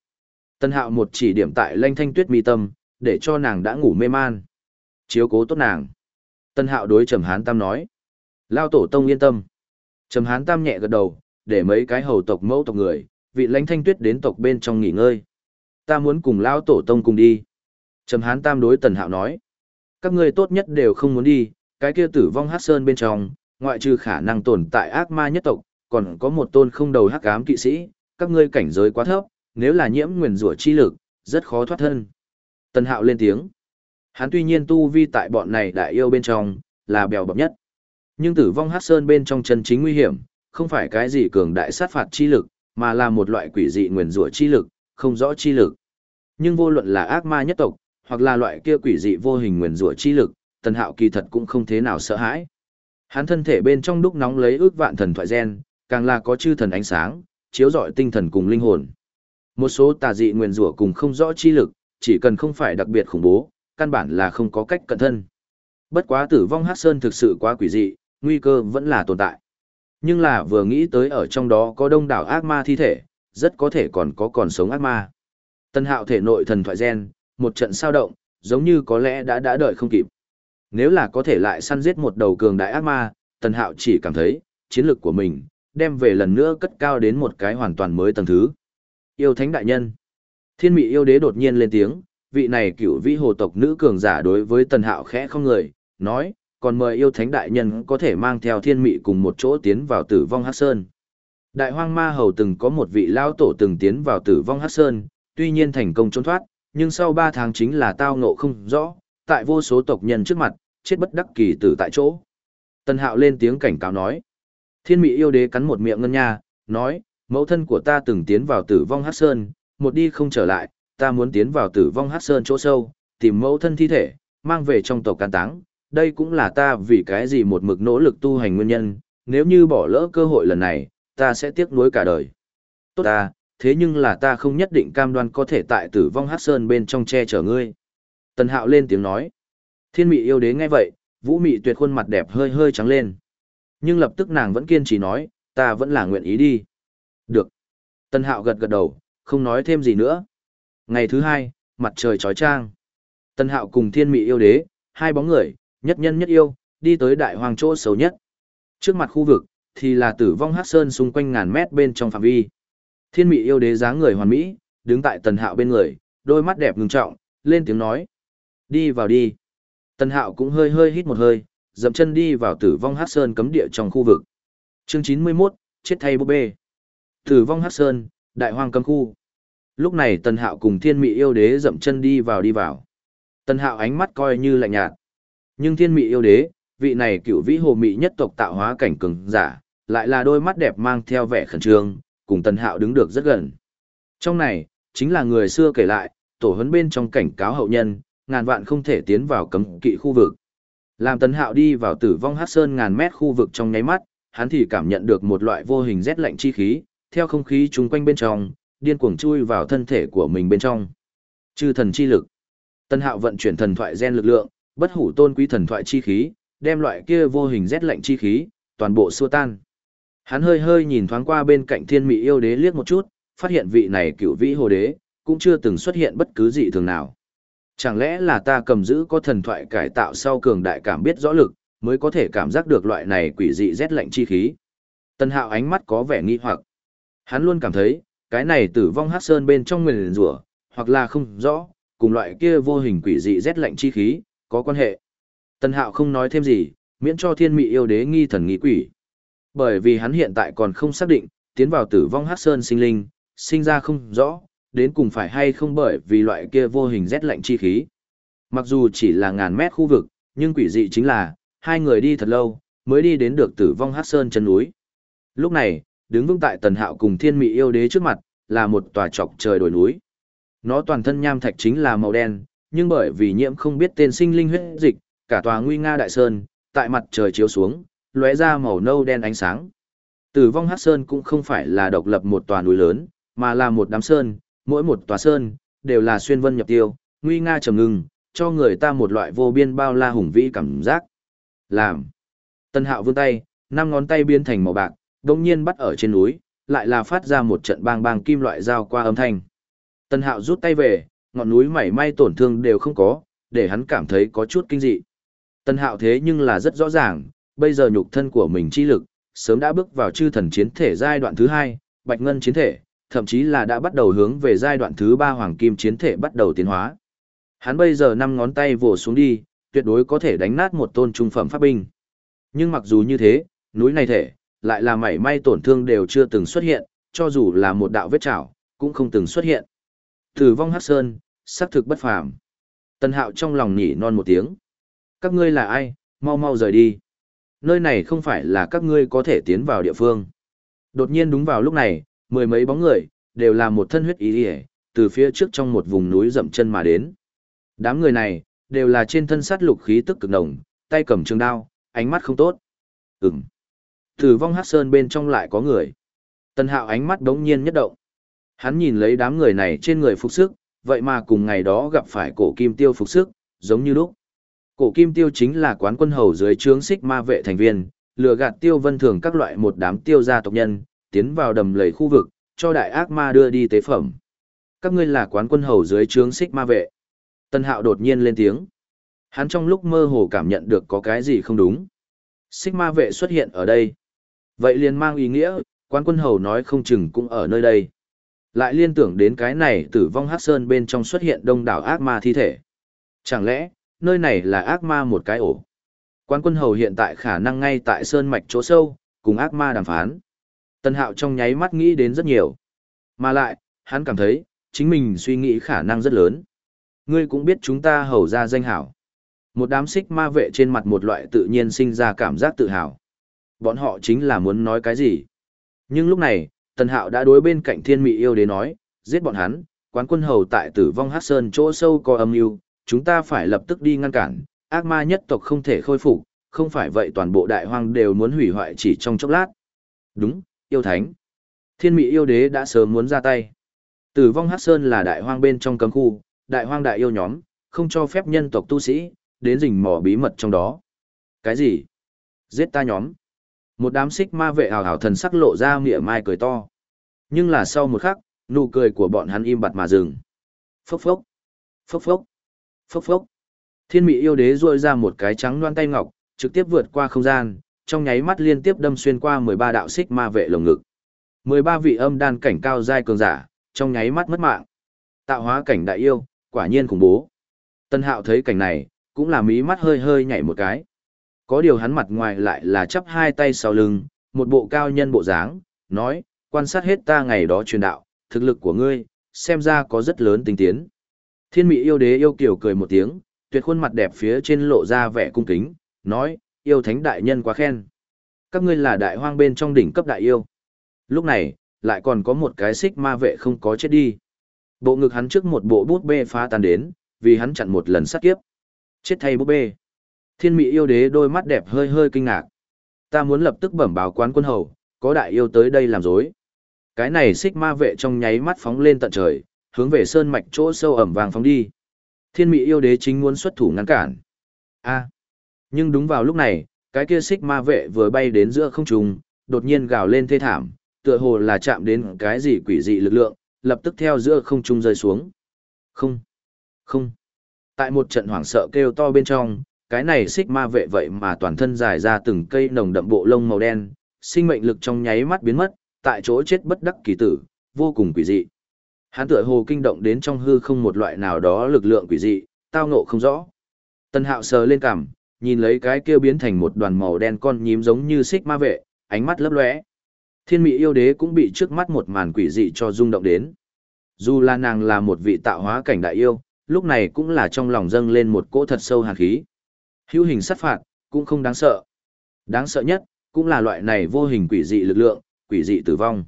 Tần hạo một chỉ điểm tại lãnh thanh tuyết mi tâm, để cho nàng đã ngủ mê man. Chiếu cố tốt nàng. Tần hạo đối trầm hán tam nói. Lao tổ tông yên tâm. Trầm hán tam nhẹ gật đầu, để mấy cái hầu tộc mẫu tộc người, vị lãnh thanh tuyết đến tộc bên trong nghỉ ngơi. Ta muốn cùng Lao tổ tông cùng đi. Trầm hán tam đối tần hạo nói. Các ngươi tốt nhất đều không muốn đi, cái kia tử vong hát sơn bên trong, ngoại trừ khả năng tồn tại ác ma nhất tộc, còn có một tôn không đầu hắc ám kỵ sĩ, các ngươi cảnh giới quá thấp, nếu là nhiễm nguyền rủa chi lực, rất khó thoát thân. Tần Hạo lên tiếng. Hắn tuy nhiên tu vi tại bọn này đại yêu bên trong, là bèo bập nhất. Nhưng tử vong hát sơn bên trong chân chính nguy hiểm, không phải cái gì cường đại sát phạt chi lực, mà là một loại quỷ dị nguyền rủa chi lực, không rõ chi lực. Nhưng vô luận là ác ma nhất tộc, hoặc là loại kia quỷ dị vô hình nguyền rủa chi lực, tần hạo kỳ thật cũng không thế nào sợ hãi. Hắn thân thể bên trong đúc nóng lấy ước vạn thần thoại gen, càng là có chư thần ánh sáng, chiếu rọi tinh thần cùng linh hồn. Một số tà dị nguyền rủa cùng không rõ chi lực, chỉ cần không phải đặc biệt khủng bố, căn bản là không có cách cận thân. Bất quá tử vong Hắc Sơn thực sự quá quỷ dị, nguy cơ vẫn là tồn tại. Nhưng là vừa nghĩ tới ở trong đó có đông đảo ác ma thi thể, rất có thể còn có còn sống ác ma. Tân hạo thể nội thần thoại gen, một trận sao động, giống như có lẽ đã đã đợi không kịp. Nếu là có thể lại săn giết một đầu cường đại ác ma, tần hạo chỉ cảm thấy, chiến lược của mình, đem về lần nữa cất cao đến một cái hoàn toàn mới tầng thứ. Yêu thánh đại nhân. Thiên mị yêu đế đột nhiên lên tiếng, vị này cựu vĩ hồ tộc nữ cường giả đối với tần hạo khẽ không người, nói, còn mời yêu thánh đại nhân có thể mang theo thiên mị cùng một chỗ tiến vào tử vong hát sơn. Đại hoang ma hầu từng có một vị lao tổ từng tiến vào tử vong hát sơn, tuy nhiên thành công trốn thoát, nhưng sau ba tháng chính là tao ngộ không rõ, tại vô số tộc nhân trước mặt, chết bất đắc kỳ tử tại chỗ. Tần hạo lên tiếng cảnh cáo nói. Thiên mỹ yêu đế cắn một miệng ngân nha, nói, mẫu thân của ta từng tiến vào tử vong hát sơn, một đi không trở lại, ta muốn tiến vào tử vong hát sơn chỗ sâu, tìm mẫu thân thi thể, mang về trong tộc can táng. Đây cũng là ta vì cái gì một mực nỗ lực tu hành nguyên nhân, nếu như bỏ lỡ cơ hội lần này, ta sẽ tiếc nuối cả đời. Tốt ta, thế nhưng là ta không nhất định cam đoan có thể tại tử vong hát sơn bên trong che chở ngươi. Tần hạo lên tiếng nói. Thiên mị yêu đế nghe vậy, vũ mị tuyệt khuôn mặt đẹp hơi hơi trắng lên. Nhưng lập tức nàng vẫn kiên trì nói, ta vẫn là nguyện ý đi. Được. Tần hạo gật gật đầu, không nói thêm gì nữa. Ngày thứ hai, mặt trời trói trang. Tần hạo cùng thiên mị yêu đế, hai bóng người, nhất nhân nhất yêu, đi tới đại hoàng chỗ xấu nhất. Trước mặt khu vực, thì là tử vong hát sơn xung quanh ngàn mét bên trong phạm vi. Thiên mị yêu đế dáng người hoàn mỹ, đứng tại tần hạo bên người, đôi mắt đẹp ngừng trọng, lên tiếng nói. Đi vào đi. Tần hạo cũng hơi hơi hít một hơi, dậm chân đi vào tử vong hát sơn cấm địa trong khu vực. Chương 91, chết thay búp bê. Tử vong hát sơn, đại hoang cấm khu. Lúc này tần hạo cùng thiên mị yêu đế dậm chân đi vào đi vào. Tần hạo ánh mắt coi như lạnh nhạt. Nhưng thiên mị yêu đế, vị này cựu vĩ hồ mị nhất tộc tạo hóa cảnh cường giả, lại là đôi mắt đẹp mang theo vẻ khẩn trương, cùng tần hạo đứng được rất gần. Trong này, chính là người xưa kể lại, tổ huấn bên trong cảnh cáo hậu nhân, ngàn vạn không thể tiến vào cấm kỵ khu vực. Làm tần hạo đi vào tử vong hát sơn ngàn mét khu vực trong nháy mắt, hắn thì cảm nhận được một loại vô hình rét lạnh chi khí, theo không khí chung quanh bên trong, điên cuồng chui vào thân thể của mình bên trong. Chư thần chi lực. Tân Hạo vận chuyển thần thoại gen lực lượng, bất hủ tôn quý thần thoại chi khí, đem loại kia vô hình rét lạnh chi khí, toàn bộ xua tan. Hắn hơi hơi nhìn thoáng qua bên cạnh Thiên Mị yêu đế liếc một chút, phát hiện vị này cựu vĩ hồ đế, cũng chưa từng xuất hiện bất cứ dị thường nào. Chẳng lẽ là ta cầm giữ có thần thoại cải tạo sau cường đại cảm biết rõ lực, mới có thể cảm giác được loại này quỷ dị rét lạnh chi khí. Tân Hạo ánh mắt có vẻ nghi hoặc. Hắn luôn cảm thấy, cái này tử vong hát sơn bên trong nguyền rủa hoặc là không rõ, cùng loại kia vô hình quỷ dị rét lạnh chi khí, có quan hệ. Tân hạo không nói thêm gì, miễn cho thiên mị yêu đế nghi thần nghi quỷ. Bởi vì hắn hiện tại còn không xác định, tiến vào tử vong hát sơn sinh linh, sinh ra không rõ, đến cùng phải hay không bởi vì loại kia vô hình rét lạnh chi khí. Mặc dù chỉ là ngàn mét khu vực, nhưng quỷ dị chính là, hai người đi thật lâu, mới đi đến được tử vong hát sơn chân núi. Lúc này, đứng vững tại tần hạo cùng thiên mị yêu đế trước mặt, là một tòa trọc trời đồi núi. Nó toàn thân nham thạch chính là màu đen, nhưng bởi vì nhiễm không biết tên sinh linh huyết dịch, cả tòa nguy nga đại sơn, tại mặt trời chiếu xuống, lóe ra màu nâu đen ánh sáng. Tử vong hát sơn cũng không phải là độc lập một tòa núi lớn, mà là một đám sơn, mỗi một tòa sơn, đều là xuyên vân nhập tiêu, nguy nga trầm ngưng, cho người ta một loại vô biên bao la hùng vĩ cảm giác. Làm. Tân hạo vươn tay, năm ngón tay biến thành màu bạc, đông nhiên bắt ở trên núi, lại là phát ra một trận bang bang kim loại dao qua âm thanh. Tân hạo rút tay về, ngọn núi mảy may tổn thương đều không có, để hắn cảm thấy có chút kinh dị. Tân hạo thế nhưng là rất rõ ràng, bây giờ nhục thân của mình chi lực, sớm đã bước vào chư thần chiến thể giai đoạn thứ hai, bạch ngân chiến thể, thậm chí là đã bắt đầu hướng về giai đoạn thứ ba hoàng kim chiến thể bắt đầu tiến hóa. Hắn bây giờ năm ngón tay vồ xuống đi, tuyệt đối có thể đánh nát một tôn trung phẩm pháp binh. Nhưng mặc dù như thế, núi này thể, lại là mảy may tổn thương đều chưa từng xuất hiện, cho dù là một đạo vết chảo, cũng không từng xuất hiện. Tử vong hắc sơn, xác thực bất phàm. Tân hạo trong lòng nhỉ non một tiếng. Các ngươi là ai, mau mau rời đi. Nơi này không phải là các ngươi có thể tiến vào địa phương. Đột nhiên đúng vào lúc này, mười mấy bóng người, đều là một thân huyết ý hề, từ phía trước trong một vùng núi rậm chân mà đến. Đám người này, đều là trên thân sát lục khí tức cực nồng, tay cầm trường đao, ánh mắt không tốt. Ừm. Tử vong hát sơn bên trong lại có người. Tần hạo ánh mắt đống nhiên nhất động. Hắn nhìn lấy đám người này trên người phục sức, vậy mà cùng ngày đó gặp phải cổ kim tiêu phục sức, giống như lúc. Cổ kim tiêu chính là quán quân hầu dưới trướng xích ma vệ thành viên, lừa gạt tiêu vân thường các loại một đám tiêu gia tộc nhân, tiến vào đầm lầy khu vực, cho đại ác ma đưa đi tế phẩm. Các ngươi là quán quân hầu dưới trướng xích ma vệ. Tân hạo đột nhiên lên tiếng. Hắn trong lúc mơ hồ cảm nhận được có cái gì không đúng. Xích ma vệ xuất hiện ở đây. Vậy liền mang ý nghĩa, quán quân hầu nói không chừng cũng ở nơi đây. Lại liên tưởng đến cái này tử vong hát sơn bên trong xuất hiện đông đảo ác ma thi thể. Chẳng lẽ, nơi này là ác ma một cái ổ? Quán quân hầu hiện tại khả năng ngay tại sơn mạch chỗ sâu, cùng ác ma đàm phán. Tân hạo trong nháy mắt nghĩ đến rất nhiều. Mà lại, hắn cảm thấy, chính mình suy nghĩ khả năng rất lớn. Ngươi cũng biết chúng ta hầu ra danh hảo. Một đám xích ma vệ trên mặt một loại tự nhiên sinh ra cảm giác tự hào. Bọn họ chính là muốn nói cái gì. Nhưng lúc này, Tần Hạo đã đối bên cạnh thiên mị yêu đế nói, giết bọn hắn, quán quân hầu tại tử vong hát sơn chỗ sâu có âm yêu, chúng ta phải lập tức đi ngăn cản, ác ma nhất tộc không thể khôi phục, không phải vậy toàn bộ đại hoang đều muốn hủy hoại chỉ trong chốc lát. Đúng, yêu thánh. Thiên mị yêu đế đã sớm muốn ra tay. Tử vong hát sơn là đại hoang bên trong cấm khu, đại hoang đại yêu nhóm, không cho phép nhân tộc tu sĩ, đến rình mò bí mật trong đó. Cái gì? Giết ta nhóm. Một đám xích ma vệ hào hào thần sắc lộ ra mỉa mai cười to. Nhưng là sau một khắc, nụ cười của bọn hắn im bặt mà dừng. Phốc phốc. Phốc phốc. Phốc phốc. Thiên mị yêu đế ruôi ra một cái trắng loan tay ngọc, trực tiếp vượt qua không gian, trong nháy mắt liên tiếp đâm xuyên qua 13 đạo xích ma vệ lồng ngực. 13 vị âm đan cảnh cao giai cường giả, trong nháy mắt mất mạng. Tạo hóa cảnh đại yêu, quả nhiên khủng bố. Tân Hạo thấy cảnh này, cũng là mí mắt hơi hơi nhảy một cái. Có điều hắn mặt ngoài lại là chắp hai tay sau lưng, một bộ cao nhân bộ dáng, nói, quan sát hết ta ngày đó truyền đạo, thực lực của ngươi, xem ra có rất lớn tinh tiến. Thiên mỹ yêu đế yêu kiểu cười một tiếng, tuyệt khuôn mặt đẹp phía trên lộ ra vẻ cung kính, nói, yêu thánh đại nhân quá khen. Các ngươi là đại hoang bên trong đỉnh cấp đại yêu. Lúc này, lại còn có một cái xích ma vệ không có chết đi. Bộ ngực hắn trước một bộ bút bê phá tan đến, vì hắn chặn một lần sát kiếp. Chết thay bút bê. Thiên mỹ yêu đế đôi mắt đẹp hơi hơi kinh ngạc. Ta muốn lập tức bẩm báo quán quân hầu, có đại yêu tới đây làm dối. Cái này xích ma vệ trong nháy mắt phóng lên tận trời, hướng về sơn mạch chỗ sâu ẩm vàng phóng đi. Thiên mỹ yêu đế chính muốn xuất thủ ngăn cản. A. Nhưng đúng vào lúc này, cái kia xích ma vệ vừa bay đến giữa không trung, đột nhiên gào lên thê thảm, tựa hồ là chạm đến cái gì quỷ dị lực lượng, lập tức theo giữa không trung rơi xuống. Không. Không. Tại một trận hoảng sợ kêu to bên trong, cái này xích ma vệ vậy mà toàn thân dài ra từng cây nồng đậm bộ lông màu đen, sinh mệnh lực trong nháy mắt biến mất, tại chỗ chết bất đắc kỳ tử, vô cùng quỷ dị. Hắn tựa hồ kinh động đến trong hư không một loại nào đó lực lượng quỷ dị, tao ngộ không rõ. Tân hạo sờ lên cằm, nhìn lấy cái kia biến thành một đoàn màu đen con nhím giống như xích ma vệ, ánh mắt lấp lóe. Thiên mỹ yêu đế cũng bị trước mắt một màn quỷ dị cho rung động đến. Dù là nàng là một vị tạo hóa cảnh đại yêu, lúc này cũng là trong lòng dâng lên một cỗ thật sâu hàn khí. Hữu hình sát phạt, cũng không đáng sợ. Đáng sợ nhất, cũng là loại này vô hình quỷ dị lực lượng, quỷ dị tử vong.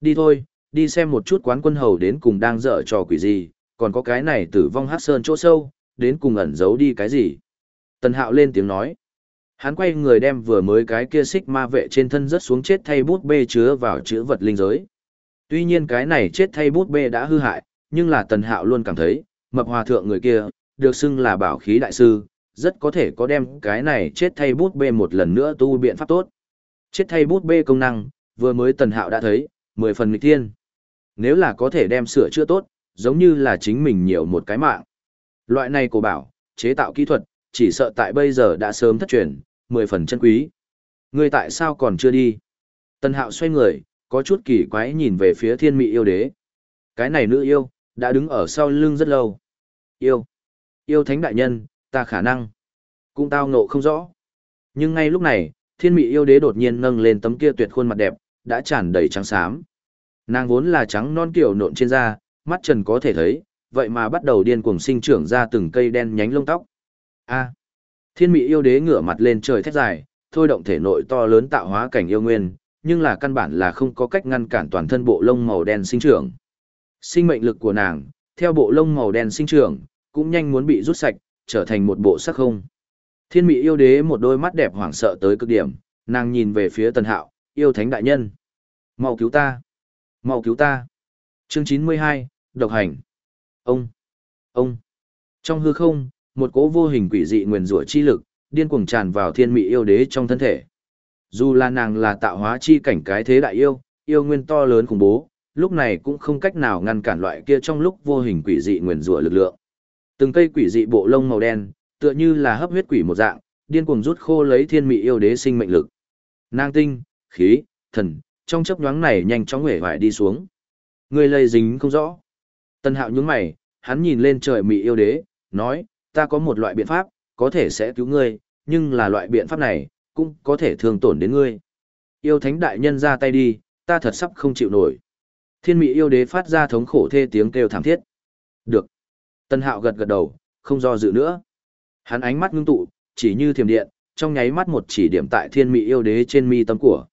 Đi thôi, đi xem một chút quán quân hầu đến cùng đang dở trò quỷ gì, còn có cái này tử vong hát sơn chỗ sâu, đến cùng ẩn giấu đi cái gì. Tần hạo lên tiếng nói. Hắn quay người đem vừa mới cái kia xích ma vệ trên thân rớt xuống chết thay bút bê chứa vào chữ vật linh giới. Tuy nhiên cái này chết thay bút bê đã hư hại, nhưng là tần hạo luôn cảm thấy, mập hòa thượng người kia, được xưng là bảo khí đại sư, rất có thể có đem cái này chết thay bút bê một lần nữa tu biện pháp tốt. Chết thay bút bê công năng, vừa mới tần hạo đã thấy, mười phần nghịch thiên. Nếu là có thể đem sửa chữa tốt, giống như là chính mình nhiều một cái mạng. Loại này của bảo, chế tạo kỹ thuật, chỉ sợ tại bây giờ đã sớm thất truyền, mười phần chân quý. Người tại sao còn chưa đi? Tần hạo xoay người, có chút kỳ quái nhìn về phía thiên mị yêu đế. Cái này nữ yêu, đã đứng ở sau lưng rất lâu. Yêu. Yêu thánh đại nhân, ta khả năng. Cũng tao ngộ không rõ. Nhưng ngay lúc này, thiên mị yêu đế đột nhiên nâng lên tấm kia tuyệt khuôn mặt đẹp, đã tràn đầy trắng xám. Nàng vốn là trắng non kiểu nộn trên da, mắt trần có thể thấy, vậy mà bắt đầu điên cuồng sinh trưởng ra từng cây đen nhánh lông tóc. A. Thiên Mị yêu đế ngửa mặt lên trời thét dài, thôi động thể nội to lớn tạo hóa cảnh yêu nguyên, nhưng là căn bản là không có cách ngăn cản toàn thân bộ lông màu đen sinh trưởng. Sinh mệnh lực của nàng, theo bộ lông màu đen sinh trưởng, cũng nhanh muốn bị rút sạch, trở thành một bộ sắc không. Thiên Mị yêu đế một đôi mắt đẹp hoảng sợ tới cực điểm, nàng nhìn về phía Tần Hạo, yêu thánh đại nhân. Mau cứu ta! Mau cứu ta! Chương 92, Độc hành. Ông! Ông! Trong hư không, một cỗ vô hình quỷ dị nguyền rủa chi lực, điên cuồng tràn vào thiên mị yêu đế trong thân thể. Dù là nàng là tạo hóa chi cảnh cái thế đại yêu, yêu nguyên to lớn khủng bố, lúc này cũng không cách nào ngăn cản loại kia trong lúc vô hình quỷ dị nguyền rủa lực lượng. Từng cây quỷ dị bộ lông màu đen, tựa như là hấp huyết quỷ một dạng, điên cuồng rút khô lấy thiên mị yêu đế sinh mệnh lực. Nang tinh, khí, thần, trong chấp nhoáng này nhanh chóng hể hoại đi xuống. Người lây dính không rõ. Tân hạo nhướng mày, hắn nhìn lên trời mị yêu đế, nói, ta có một loại biện pháp, có thể sẽ cứu ngươi, nhưng là loại biện pháp này, cũng có thể thương tổn đến ngươi. Yêu thánh đại nhân ra tay đi, ta thật sắp không chịu nổi. Thiên mị yêu đế phát ra thống khổ thê tiếng kêu thảm thiết. Được. Tân hạo gật gật đầu, không do dự nữa. Hắn ánh mắt ngưng tụ, chỉ như thiềm điện, trong nháy mắt một chỉ điểm tại thiên mị yêu đế trên mi tâm của.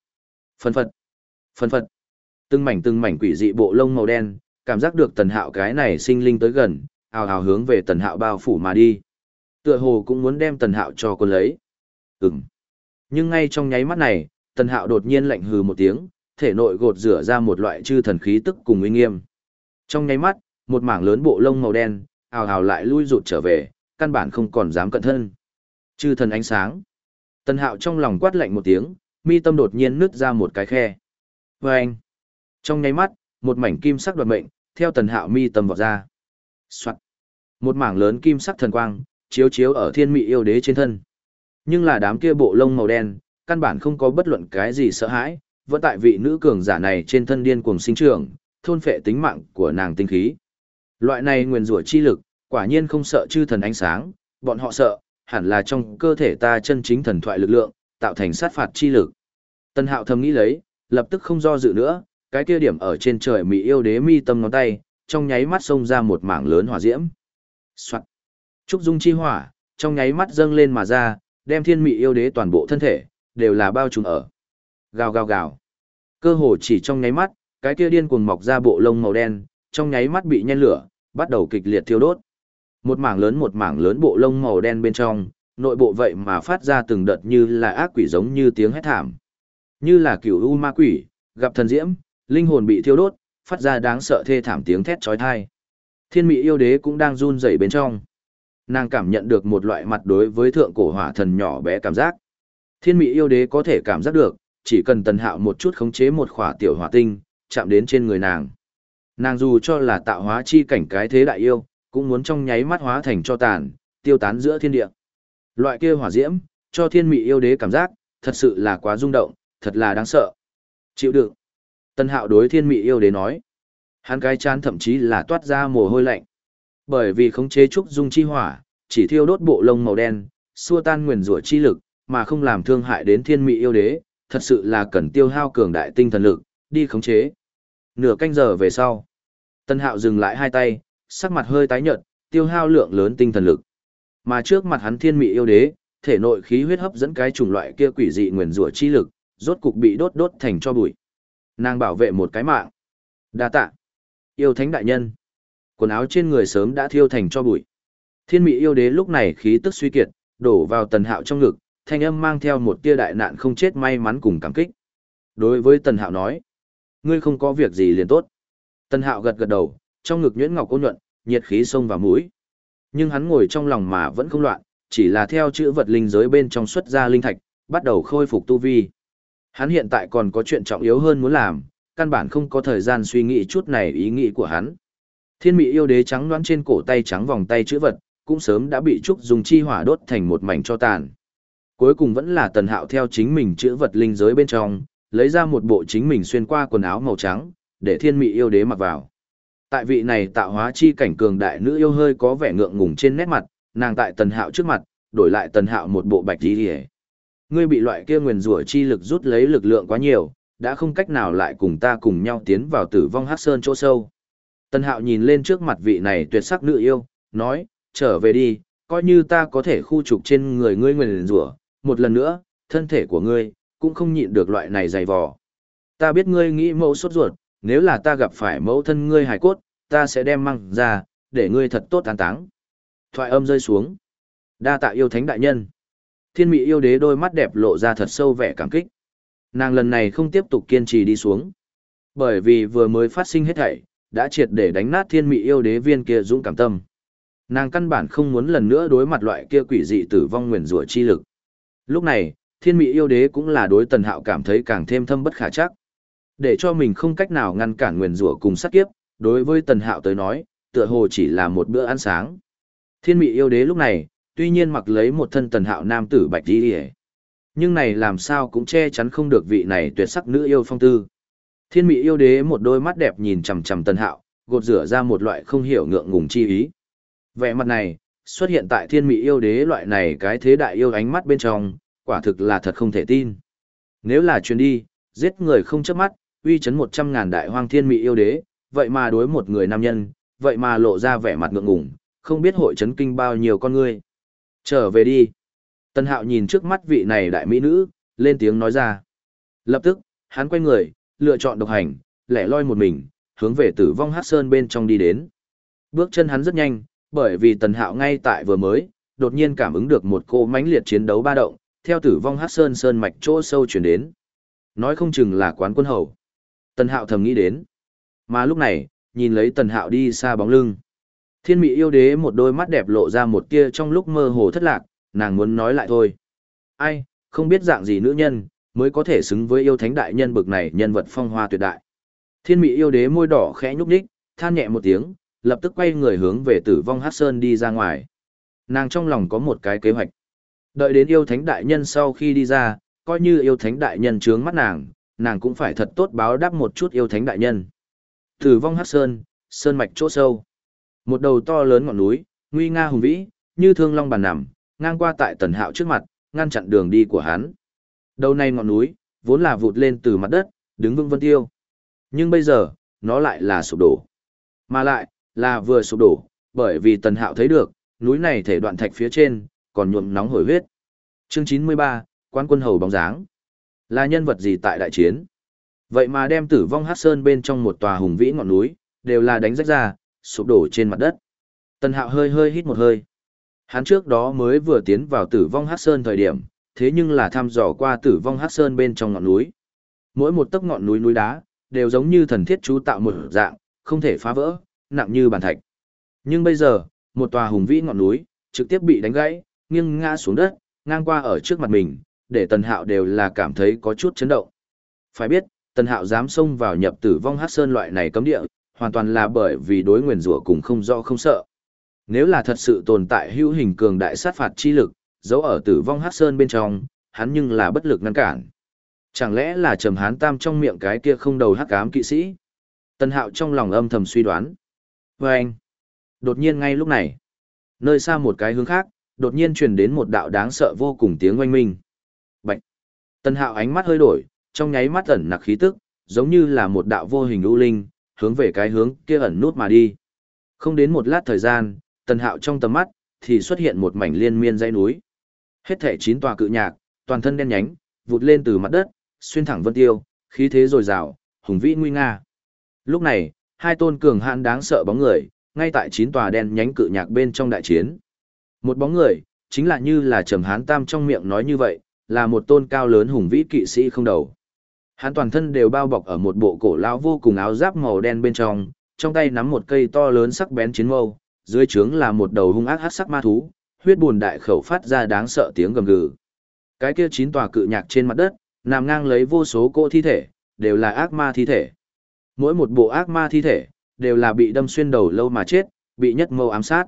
Phân phật. Phân phật. Từng mảnh từng mảnh quỷ dị bộ lông màu đen, cảm giác được tần hạo cái này sinh linh tới gần, ào ào hướng về tần hạo bao phủ mà đi. Tựa hồ cũng muốn đem tần hạo cho quân lấy. Ừm. Nhưng ngay trong nháy mắt này, tần hạo đột nhiên lạnh hừ một tiếng, thể nội gột rửa ra một loại chư thần khí tức cùng uy nghiêm. Trong nháy mắt, một mảng lớn bộ lông màu đen, ào ào lại lui rụt trở về, căn bản không còn dám cận thân. Chư thần ánh sáng. Tần hạo trong lòng quát lạnh một tiếng, mi tâm đột nhiên nứt ra một cái khe. Vâng! anh. Trong nháy mắt, một mảnh kim sắc đoạt mệnh, theo tần hạo mi tâm vọt ra. Soạn. Một mảng lớn kim sắc thần quang, chiếu chiếu ở thiên mị yêu đế trên thân. Nhưng là đám kia bộ lông màu đen, căn bản không có bất luận cái gì sợ hãi, vẫn tại vị nữ cường giả này trên thân điên cuồng sinh trưởng, thôn phệ tính mạng của nàng tinh khí. Loại này nguyên rủa chi lực, quả nhiên không sợ chư thần ánh sáng, bọn họ sợ, hẳn là trong cơ thể ta chân chính thần thoại lực lượng, tạo thành sát phạt chi lực. Tân hạo thầm nghĩ lấy, lập tức không do dự nữa, cái kia điểm ở trên trời mỹ yêu đế mi tâm ngón tay, trong nháy mắt xông ra một mảng lớn hỏa diễm. Soạn. Trúc dung chi hỏa, trong nháy mắt dâng lên mà ra, đem thiên mị yêu đế toàn bộ thân thể, đều là bao trùm ở. Gào gào gào. Cơ hồ chỉ trong nháy mắt, cái kia điên cuồng mọc ra bộ lông màu đen, trong nháy mắt bị nhen lửa, bắt đầu kịch liệt thiêu đốt. Một mảng lớn một mảng lớn bộ lông màu đen bên trong, nội bộ vậy mà phát ra từng đợt như là ác quỷ giống như tiếng hét thảm. Như là cửu u ma quỷ, gặp thần diễm, linh hồn bị thiêu đốt, phát ra đáng sợ thê thảm tiếng thét chói tai. Thiên Mị yêu đế cũng đang run rẩy bên trong. Nàng cảm nhận được một loại mặt đối với thượng cổ hỏa thần nhỏ bé cảm giác. Thiên Mị yêu đế có thể cảm giác được, chỉ cần Tần Hạo một chút khống chế một khỏa tiểu hỏa tinh, chạm đến trên người nàng. Nàng dù cho là tạo hóa chi cảnh cái thế đại yêu, cũng muốn trong nháy mắt hóa thành cho tàn, tiêu tán giữa thiên địa. Loại kia hỏa diễm, cho thiên mị yêu đế cảm giác, thật sự là quá rung động, thật là đáng sợ. Chịu đựng. Tân hạo đối thiên mị yêu đế nói. Hắn cái chán thậm chí là toát ra mồ hôi lạnh. Bởi vì khống chế trúc dung chi hỏa, chỉ thiêu đốt bộ lông màu đen, xua tan nguyền rủa chi lực, mà không làm thương hại đến thiên mị yêu đế, thật sự là cần tiêu hao cường đại tinh thần lực, đi khống chế. Nửa canh giờ về sau, Tân Hạo dừng lại hai tay, sắc mặt hơi tái nhợt, tiêu hao lượng lớn tinh thần lực. Mà trước mặt hắn thiên mị yêu đế, thể nội khí huyết hấp dẫn cái chủng loại kia quỷ dị nguyền rủa chi lực, rốt cục bị đốt đốt thành cho bụi. Nàng bảo vệ một cái mạng. Đa tạ. Yêu thánh đại nhân. Quần áo trên người sớm đã thiêu thành cho bụi. Thiên mị yêu đế lúc này khí tức suy kiệt, đổ vào tần hạo trong ngực, thanh âm mang theo một tia đại nạn không chết may mắn cùng cảm kích. Đối với tần hạo nói, ngươi không có việc gì liền tốt. Tần hạo gật gật đầu, trong ngực nhuyễn ngọc cô nhuận, nhiệt khí xông vào mũi. Nhưng hắn ngồi trong lòng mà vẫn không loạn, chỉ là theo chữ vật linh giới bên trong xuất ra linh thạch, bắt đầu khôi phục tu vi. Hắn hiện tại còn có chuyện trọng yếu hơn muốn làm, căn bản không có thời gian suy nghĩ chút này ý nghĩ của hắn. Thiên mỹ yêu đế trắng đoán trên cổ tay trắng vòng tay chữ vật, cũng sớm đã bị trúc dùng chi hỏa đốt thành một mảnh cho tàn. Cuối cùng vẫn là tần hạo theo chính mình chữ vật linh giới bên trong, lấy ra một bộ chính mình xuyên qua quần áo màu trắng, để thiên mỹ yêu đế mặc vào. Tại vị này tạo hóa chi cảnh cường đại nữ yêu hơi có vẻ ngượng ngùng trên nét mặt, nàng tại tần hạo trước mặt, đổi lại tần hạo một bộ bạch đi hề. Ngươi bị loại kia nguyền rủa chi lực rút lấy lực lượng quá nhiều, đã không cách nào lại cùng ta cùng nhau tiến vào tử vong hắc sơn chỗ sâu. Tần Hạo nhìn lên trước mặt vị này tuyệt sắc nữ yêu, nói, trở về đi, coi như ta có thể khu trục trên người ngươi nguyền rủa một lần nữa, thân thể của ngươi, cũng không nhịn được loại này dày vò. Ta biết ngươi nghĩ mẫu sốt ruột, nếu là ta gặp phải mẫu thân ngươi hài cốt, ta sẽ đem mang ra, để ngươi thật tốt an táng. Thoại âm rơi xuống. Đa tạ yêu thánh đại nhân. Thiên mỹ yêu đế đôi mắt đẹp lộ ra thật sâu vẻ cảm kích. Nàng lần này không tiếp tục kiên trì đi xuống. Bởi vì vừa mới phát sinh hết thảy, đã triệt để đánh nát thiên mỹ yêu đế viên kia dũng cảm tâm. Nàng căn bản không muốn lần nữa đối mặt loại kia quỷ dị tử vong nguyền rủa chi lực. Lúc này, thiên mỹ yêu đế cũng là đối tần hạo cảm thấy càng thêm thâm bất khả chắc. Để cho mình không cách nào ngăn cản nguyền rủa cùng sát kiếp, đối với tần hạo tới nói, tựa hồ chỉ là một bữa ăn sáng. Thiên mỹ yêu đế lúc này, tuy nhiên mặc lấy một thân tần hạo nam tử bạch đi hề. Nhưng này làm sao cũng che chắn không được vị này tuyệt sắc nữ yêu phong tư. Thiên mỹ yêu đế một đôi mắt đẹp nhìn chầm chầm tần hạo, gột rửa ra một loại không hiểu ngượng ngùng chi ý. Vẻ mặt này, xuất hiện tại thiên mỹ yêu đế loại này cái thế đại yêu ánh mắt bên trong, quả thực là thật không thể tin. Nếu là chuyến đi, giết người không chớp mắt, uy chấn một trăm ngàn đại hoang thiên mỹ yêu đế, vậy mà đối một người nam nhân, vậy mà lộ ra vẻ mặt ngượng ngùng, không biết hội chấn kinh bao nhiêu con người. Trở về đi. Tân hạo nhìn trước mắt vị này đại mỹ nữ, lên tiếng nói ra. Lập tức, hắn quay người, lựa chọn độc hành, lẻ loi một mình, hướng về tử vong hát sơn bên trong đi đến. Bước chân hắn rất nhanh, bởi vì tần hạo ngay tại vừa mới, đột nhiên cảm ứng được một cô mãnh liệt chiến đấu ba động, theo tử vong hát sơn sơn mạch chỗ sâu chuyển đến. Nói không chừng là quán quân hầu. Tần hạo thầm nghĩ đến. Mà lúc này, nhìn lấy tần hạo đi xa bóng lưng. Thiên mỹ yêu đế một đôi mắt đẹp lộ ra một tia trong lúc mơ hồ thất lạc, nàng muốn nói lại thôi. Ai, không biết dạng gì nữ nhân, mới có thể xứng với yêu thánh đại nhân bực này nhân vật phong hoa tuyệt đại. Thiên mỹ yêu đế môi đỏ khẽ nhúc nhích, than nhẹ một tiếng, lập tức quay người hướng về tử vong hát sơn đi ra ngoài. Nàng trong lòng có một cái kế hoạch. Đợi đến yêu thánh đại nhân sau khi đi ra, coi như yêu thánh đại nhân trướng mắt nàng, nàng cũng phải thật tốt báo đáp một chút yêu thánh đại nhân. Tử vong hát sơn, sơn mạch chỗ sâu. Một đầu to lớn ngọn núi, nguy nga hùng vĩ, như thương long bàn nằm, ngang qua tại tần hạo trước mặt, ngăn chặn đường đi của hắn. Đầu này ngọn núi, vốn là vụt lên từ mặt đất, đứng vững vân tiêu. Nhưng bây giờ, nó lại là sụp đổ. Mà lại, là vừa sụp đổ, bởi vì tần hạo thấy được, núi này thể đoạn thạch phía trên, còn nhuộm nóng hổi huyết. Chương 93, quan quân hầu bóng dáng. Là nhân vật gì tại đại chiến? Vậy mà đem tử vong hát sơn bên trong một tòa hùng vĩ ngọn núi, đều là đánh rách ra, sụp đổ trên mặt đất. Tần hạo hơi hơi hít một hơi. Hắn trước đó mới vừa tiến vào tử vong Hắc sơn thời điểm, thế nhưng là thăm dò qua tử vong Hắc sơn bên trong ngọn núi. Mỗi một tấc ngọn núi núi đá, đều giống như thần thiết chú tạo một dạng, không thể phá vỡ, nặng như bàn thạch. Nhưng bây giờ, một tòa hùng vĩ ngọn núi, trực tiếp bị đánh gãy, nghiêng ngã xuống đất, ngang qua ở trước mặt mình, để Tần Hạo đều là cảm thấy có chút chấn động. Phải biết, Tần Hạo dám xông vào nhập tử vong Hắc sơn loại này cấm địa, hoàn toàn là bởi vì đối nguyền rủa cùng không do không sợ. Nếu là thật sự tồn tại hữu hình cường đại sát phạt chi lực, giấu ở tử vong hát sơn bên trong, hắn nhưng là bất lực ngăn cản. Chẳng lẽ là trầm hán tam trong miệng cái kia không đầu hắc ám kỵ sĩ? Tân Hạo trong lòng âm thầm suy đoán. Và anh, đột nhiên ngay lúc này, nơi xa một cái hướng khác, đột nhiên truyền đến một đạo đáng sợ vô cùng tiếng oanh minh. Bạch. Tân hạo ánh mắt hơi đổi, trong nháy mắt ẩn nặc khí tức, giống như là một đạo vô hình u linh, hướng về cái hướng kia ẩn nút mà đi. Không đến một lát thời gian, tần hạo trong tầm mắt, thì xuất hiện một mảnh liên miên dãy núi. Hết thể chín tòa cự nhạc, toàn thân đen nhánh, vụt lên từ mặt đất, xuyên thẳng vân tiêu, khí thế dồi dào, hùng vĩ nguy nga. Lúc này, hai tôn cường hãn đáng sợ bóng người, ngay tại chín tòa đen nhánh cự nhạc bên trong đại chiến. Một bóng người, chính là như là Trầm Hán Tam trong miệng nói như vậy, là một tôn cao lớn hùng vĩ kỵ sĩ không đầu. Hắn toàn thân đều bao bọc ở một bộ cổ lão vô cùng áo giáp màu đen bên trong, trong tay nắm một cây to lớn sắc bén chiến mâu, dưới trướng là một đầu hung ác hắc sắc ma thú, huyết buồn đại khẩu phát ra đáng sợ tiếng gầm gừ. Cái kia chín tòa cự nhạc trên mặt đất, nằm ngang lấy vô số cô thi thể, đều là ác ma thi thể. Mỗi một bộ ác ma thi thể, đều là bị đâm xuyên đầu lâu mà chết, bị nhất mâu ám sát.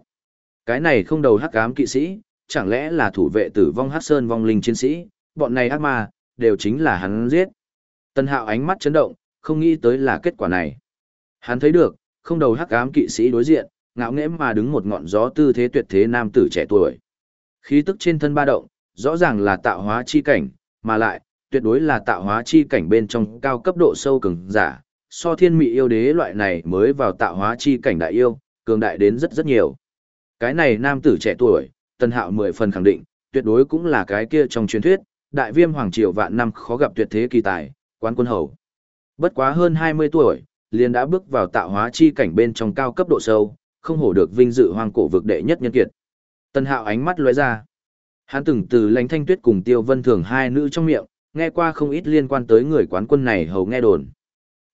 Cái này không đầu hắc ám kỵ sĩ, chẳng lẽ là thủ vệ tử vong hắc sơn vong linh chiến sĩ, bọn này ác ma, đều chính là hắn giết. Tân hạo ánh mắt chấn động, không nghĩ tới là kết quả này. Hắn thấy được, không đầu hắc ám kỵ sĩ đối diện, ngạo nghễ mà đứng một ngọn gió tư thế tuyệt thế nam tử trẻ tuổi. Khí tức trên thân ba động, rõ ràng là tạo hóa chi cảnh, mà lại, tuyệt đối là tạo hóa chi cảnh bên trong cao cấp độ sâu cường giả, so thiên mị yêu đế loại này mới vào tạo hóa chi cảnh đại yêu, cường đại đến rất rất nhiều. Cái này nam tử trẻ tuổi, Tân Hạo mười phần khẳng định, tuyệt đối cũng là cái kia trong truyền thuyết, đại viêm hoàng triều vạn năm khó gặp tuyệt thế kỳ tài, quán quân hầu. Bất quá hơn 20 tuổi, liền đã bước vào tạo hóa chi cảnh bên trong cao cấp độ sâu, không hổ được vinh dự hoàng cổ vực đệ nhất nhân kiệt. Tân Hạo ánh mắt lóe ra. Hắn từng từ Lãnh Thanh Tuyết cùng Tiêu Vân Thường hai nữ trong miệng, nghe qua không ít liên quan tới người quán quân này hầu nghe đồn.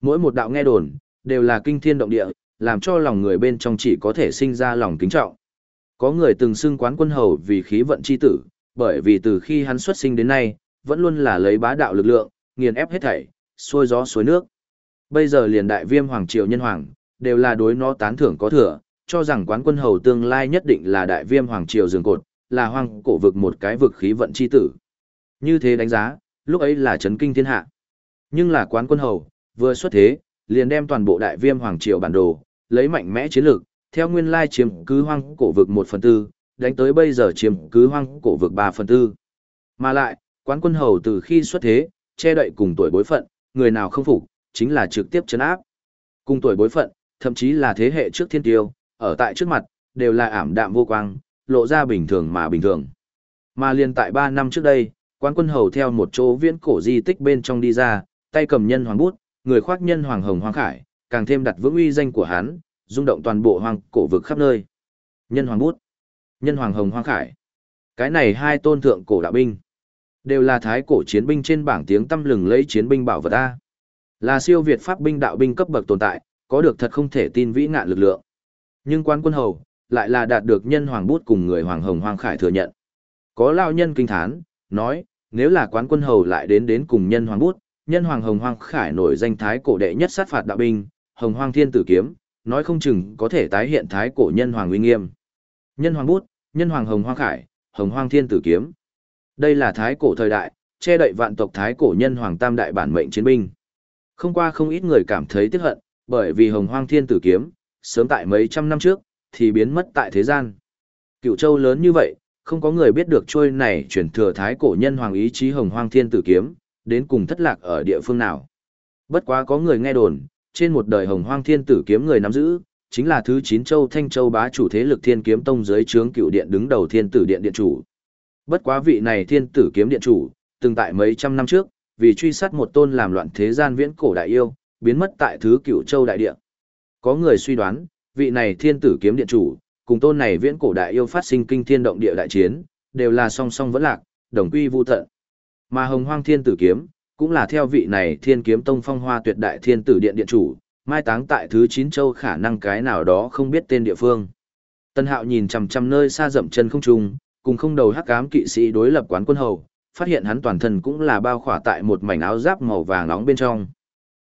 Mỗi một đạo nghe đồn, đều là kinh thiên động địa, làm cho lòng người bên trong chỉ có thể sinh ra lòng kính trọng. Có người từng xưng quán quân hầu vì khí vận chi tử, bởi vì từ khi hắn xuất sinh đến nay, vẫn luôn là lấy bá đạo lực lượng, nghiền ép hết thảy, xuôi gió suối nước. Bây giờ liền đại viêm hoàng triều nhân hoàng, đều là đối nó tán thưởng có thừa, cho rằng quán quân hầu tương lai nhất định là đại viêm hoàng triều dường cột, là hoang cổ vực một cái vực khí vận chi tử. Như thế đánh giá, lúc ấy là chấn kinh thiên hạ. Nhưng là quán quân hầu, vừa xuất thế, liền đem toàn bộ đại viêm hoàng triều bản đồ, lấy mạnh mẽ chiến lược, theo nguyên lai chiếm cứ hoang cổ vực 1 phần tư, đánh tới bây giờ chiếm cứ hoang cổ vực 3 phần tư. Mà lại, quán quân hầu từ khi xuất thế, che đậy cùng tuổi bối phận, người nào không phục, chính là trực tiếp chấn áp. Cùng tuổi bối phận, thậm chí là thế hệ trước thiên tiêu, ở tại trước mặt, đều là ảm đạm vô quang, lộ ra bình thường mà bình thường. Mà liền tại 3 năm trước đây, quán quân hầu theo một chỗ viễn cổ di tích bên trong đi ra, tay cầm nhân hoàng bút, người khoác nhân hoàng hồng hoàng khải, càng thêm đặt vững uy danh của hắn, rung động toàn bộ hoàng cổ vực khắp nơi. Nhân hoàng bút, nhân hoàng hồng hoàng khải. Cái này hai tôn thượng cổ đạo binh, đều là thái cổ chiến binh trên bảng tiếng tâm lừng lấy chiến binh bảo vật a. Là siêu việt pháp binh đạo binh cấp bậc tồn tại, có được thật không thể tin vĩ ngạn lực lượng. Nhưng quan quân hầu, lại là đạt được nhân hoàng bút cùng người hoàng hồng hoàng khải thừa nhận. Có lao nhân kinh thán, nói, nếu là quán quân hầu lại đến đến cùng nhân hoàng bút, nhân hoàng hồng hoàng khải nổi danh thái cổ đệ nhất sát phạt đạo binh, hồng hoàng thiên tử kiếm, nói không chừng có thể tái hiện thái cổ nhân hoàng uy nghiêm. Nhân hoàng bút, nhân hoàng hồng hoàng khải, hồng hoàng thiên tử kiếm. Đây là thái cổ thời đại, che đậy vạn tộc thái cổ nhân hoàng tam đại bản mệnh chiến binh. Không qua không ít người cảm thấy tiếc hận, bởi vì hồng Hoang thiên tử kiếm, sớm tại mấy trăm năm trước, thì biến mất tại thế gian. Cựu châu lớn như vậy, không có người biết được trôi này chuyển thừa thái cổ nhân hoàng ý chí hồng hoang thiên tử kiếm, đến cùng thất lạc ở địa phương nào. Bất quá có người nghe đồn, trên một đời hồng hoang thiên tử kiếm người nắm giữ, chính là thứ chín châu Thanh Châu bá chủ thế lực thiên kiếm tông dưới trướng cựu điện đứng đầu thiên tử điện điện chủ. Bất quá vị này thiên tử kiếm điện chủ, từng tại mấy trăm năm trước, vì truy sát một tôn làm loạn thế gian viễn cổ đại yêu, biến mất tại thứ Cửu châu đại địa. Có người suy đoán, vị này thiên tử kiếm điện chủ, cùng tôn này viễn cổ đại yêu phát sinh kinh thiên động địa đại chiến, đều là song song vẫn lạc, đồng quy vu tận. Mà Hồng Hoang Thiên Tử kiếm, cũng là theo vị này Thiên Kiếm Tông Phong Hoa Tuyệt Đại Thiên Tử Điện điện chủ, mai táng tại thứ Chín châu khả năng cái nào đó không biết tên địa phương. Tân Hạo nhìn chằm chằm nơi xa dậm chân không trung, cùng không đầu hắc ám kỵ sĩ đối lập quán quân hầu, phát hiện hắn toàn thân cũng là bao khỏa tại một mảnh áo giáp màu vàng nóng bên trong.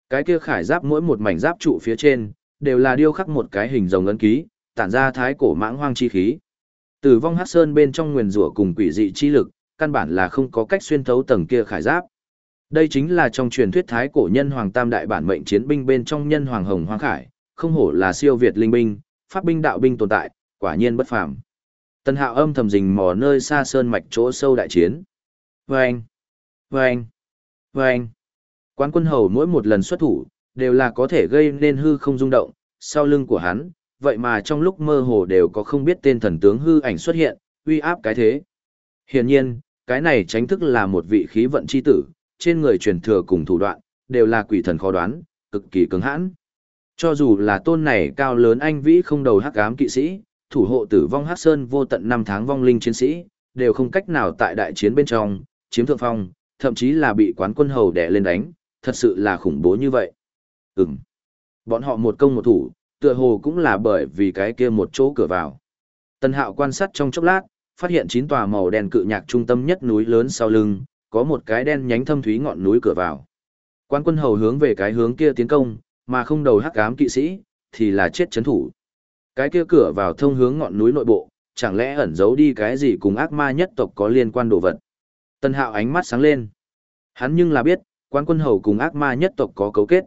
Cái kia khải giáp mỗi một mảnh giáp trụ phía trên, đều là điêu khắc một cái hình rồng ấn ký, tản ra thái cổ mãng hoang chi khí. Tử vong hắc sơn bên trong nguyền rủa cùng quỷ dị chi lực, căn bản là không có cách xuyên thấu tầng kia khải giáp. Đây chính là trong truyền thuyết thái cổ nhân hoàng tam đại bản mệnh chiến binh bên trong nhân hoàng hồng hoang khải, không hổ là siêu việt linh binh, pháp binh đạo binh tồn tại, quả nhiên bất phàm. Tân Hạo âm thầm rình mò nơi xa sơn mạch chỗ sâu đại chiến. Vâng! Vâng! Vâng! Quán quân hầu mỗi một lần xuất thủ, đều là có thể gây nên hư không rung động, sau lưng của hắn, vậy mà trong lúc mơ hồ đều có không biết tên thần tướng hư ảnh xuất hiện, uy áp cái thế. Hiển nhiên, cái này tránh thức là một vị khí vận chi tử, trên người truyền thừa cùng thủ đoạn, đều là quỷ thần khó đoán, cực kỳ cứng hãn. Cho dù là tôn này cao lớn anh vĩ không đầu hắc ám kỵ sĩ, thủ hộ tử vong hắc sơn vô tận năm tháng vong linh chiến sĩ, đều không cách nào tại đại chiến bên trong, chiếm thượng phong, thậm chí là bị quán quân hầu đè lên đánh, thật sự là khủng bố như vậy. Ừm. Bọn họ một công một thủ, tựa hồ cũng là bởi vì cái kia một chỗ cửa vào. Tân hạo quan sát trong chốc lát, phát hiện chín tòa màu đen cự nhạc trung tâm nhất núi lớn sau lưng, có một cái đen nhánh thâm thúy ngọn núi cửa vào. Quan quân hầu hướng về cái hướng kia tiến công, mà không đầu hắc ám kỵ sĩ, thì là chết chấn thủ. Cái kia cửa vào thông hướng ngọn núi nội bộ, chẳng lẽ ẩn giấu đi cái gì cùng ác ma nhất tộc có liên quan đồ vật. Tân hạo ánh mắt sáng lên. Hắn nhưng là biết, quan quân hầu cùng ác ma nhất tộc có cấu kết.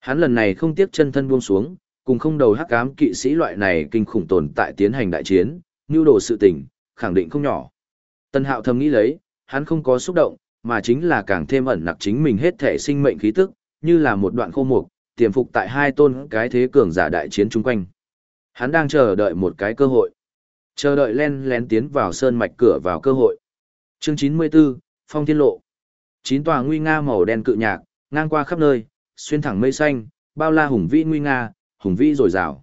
Hắn lần này không tiếc chân thân buông xuống, cùng không đầu hắc ám kỵ sĩ loại này kinh khủng tồn tại tiến hành đại chiến, nưu đồ sự tình, khẳng định không nhỏ. Tân hạo thầm nghĩ lấy, hắn không có xúc động, mà chính là càng thêm ẩn nặc chính mình hết thể sinh mệnh khí tức, như là một đoạn khô mục, tiềm phục tại hai tôn cái thế cường giả đại chiến chung quanh. Hắn đang chờ đợi một cái cơ hội. Chờ đợi len lén tiến vào sơn mạch cửa vào cơ hội. Chương 94, Phong Thiên Lộ. Chín tòa nguy nga màu đen cự nhạc, ngang qua khắp nơi, xuyên thẳng mây xanh, bao la hùng vĩ nguy nga, hùng vĩ dồi rào.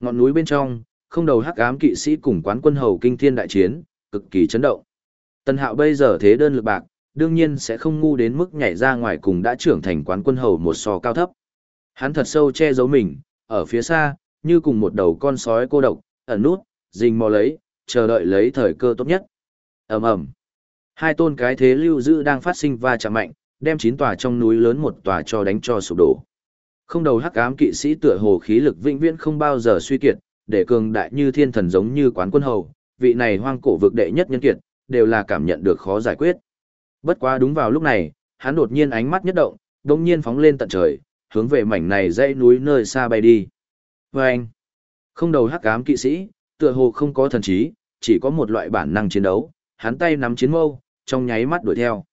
Ngọn núi bên trong, không đầu hắc ám kỵ sĩ cùng quán quân hầu kinh thiên đại chiến, cực kỳ chấn động. Tân Hạo bây giờ thế đơn lực bạc, đương nhiên sẽ không ngu đến mức nhảy ra ngoài cùng đã trưởng thành quán quân hầu một sò cao thấp. Hắn thật sâu che giấu mình, ở phía xa, như cùng một đầu con sói cô độc, ẩn nút, rình mò lấy, chờ đợi lấy thời cơ tốt nhất. ầm ầm, Hai tôn cái thế lưu giữ đang phát sinh va chạm mạnh, đem chín tòa trong núi lớn một tòa cho đánh cho sụp đổ. Không đầu hắc ám kỵ sĩ tựa hồ khí lực vĩnh viễn không bao giờ suy kiệt, để cường đại như thiên thần giống như quán quân hầu, vị này hoang cổ vực đệ nhất nhân kiệt, đều là cảm nhận được khó giải quyết. Bất quá đúng vào lúc này, hắn đột nhiên ánh mắt nhất động, đột nhiên phóng lên tận trời, hướng về mảnh này dãy núi nơi xa bay đi. Và anh, không đầu hắc ám kỵ sĩ, tựa hồ không có thần trí, chỉ có một loại bản năng chiến đấu, hắn tay nắm chiến mâu, trong nháy mắt đuổi theo.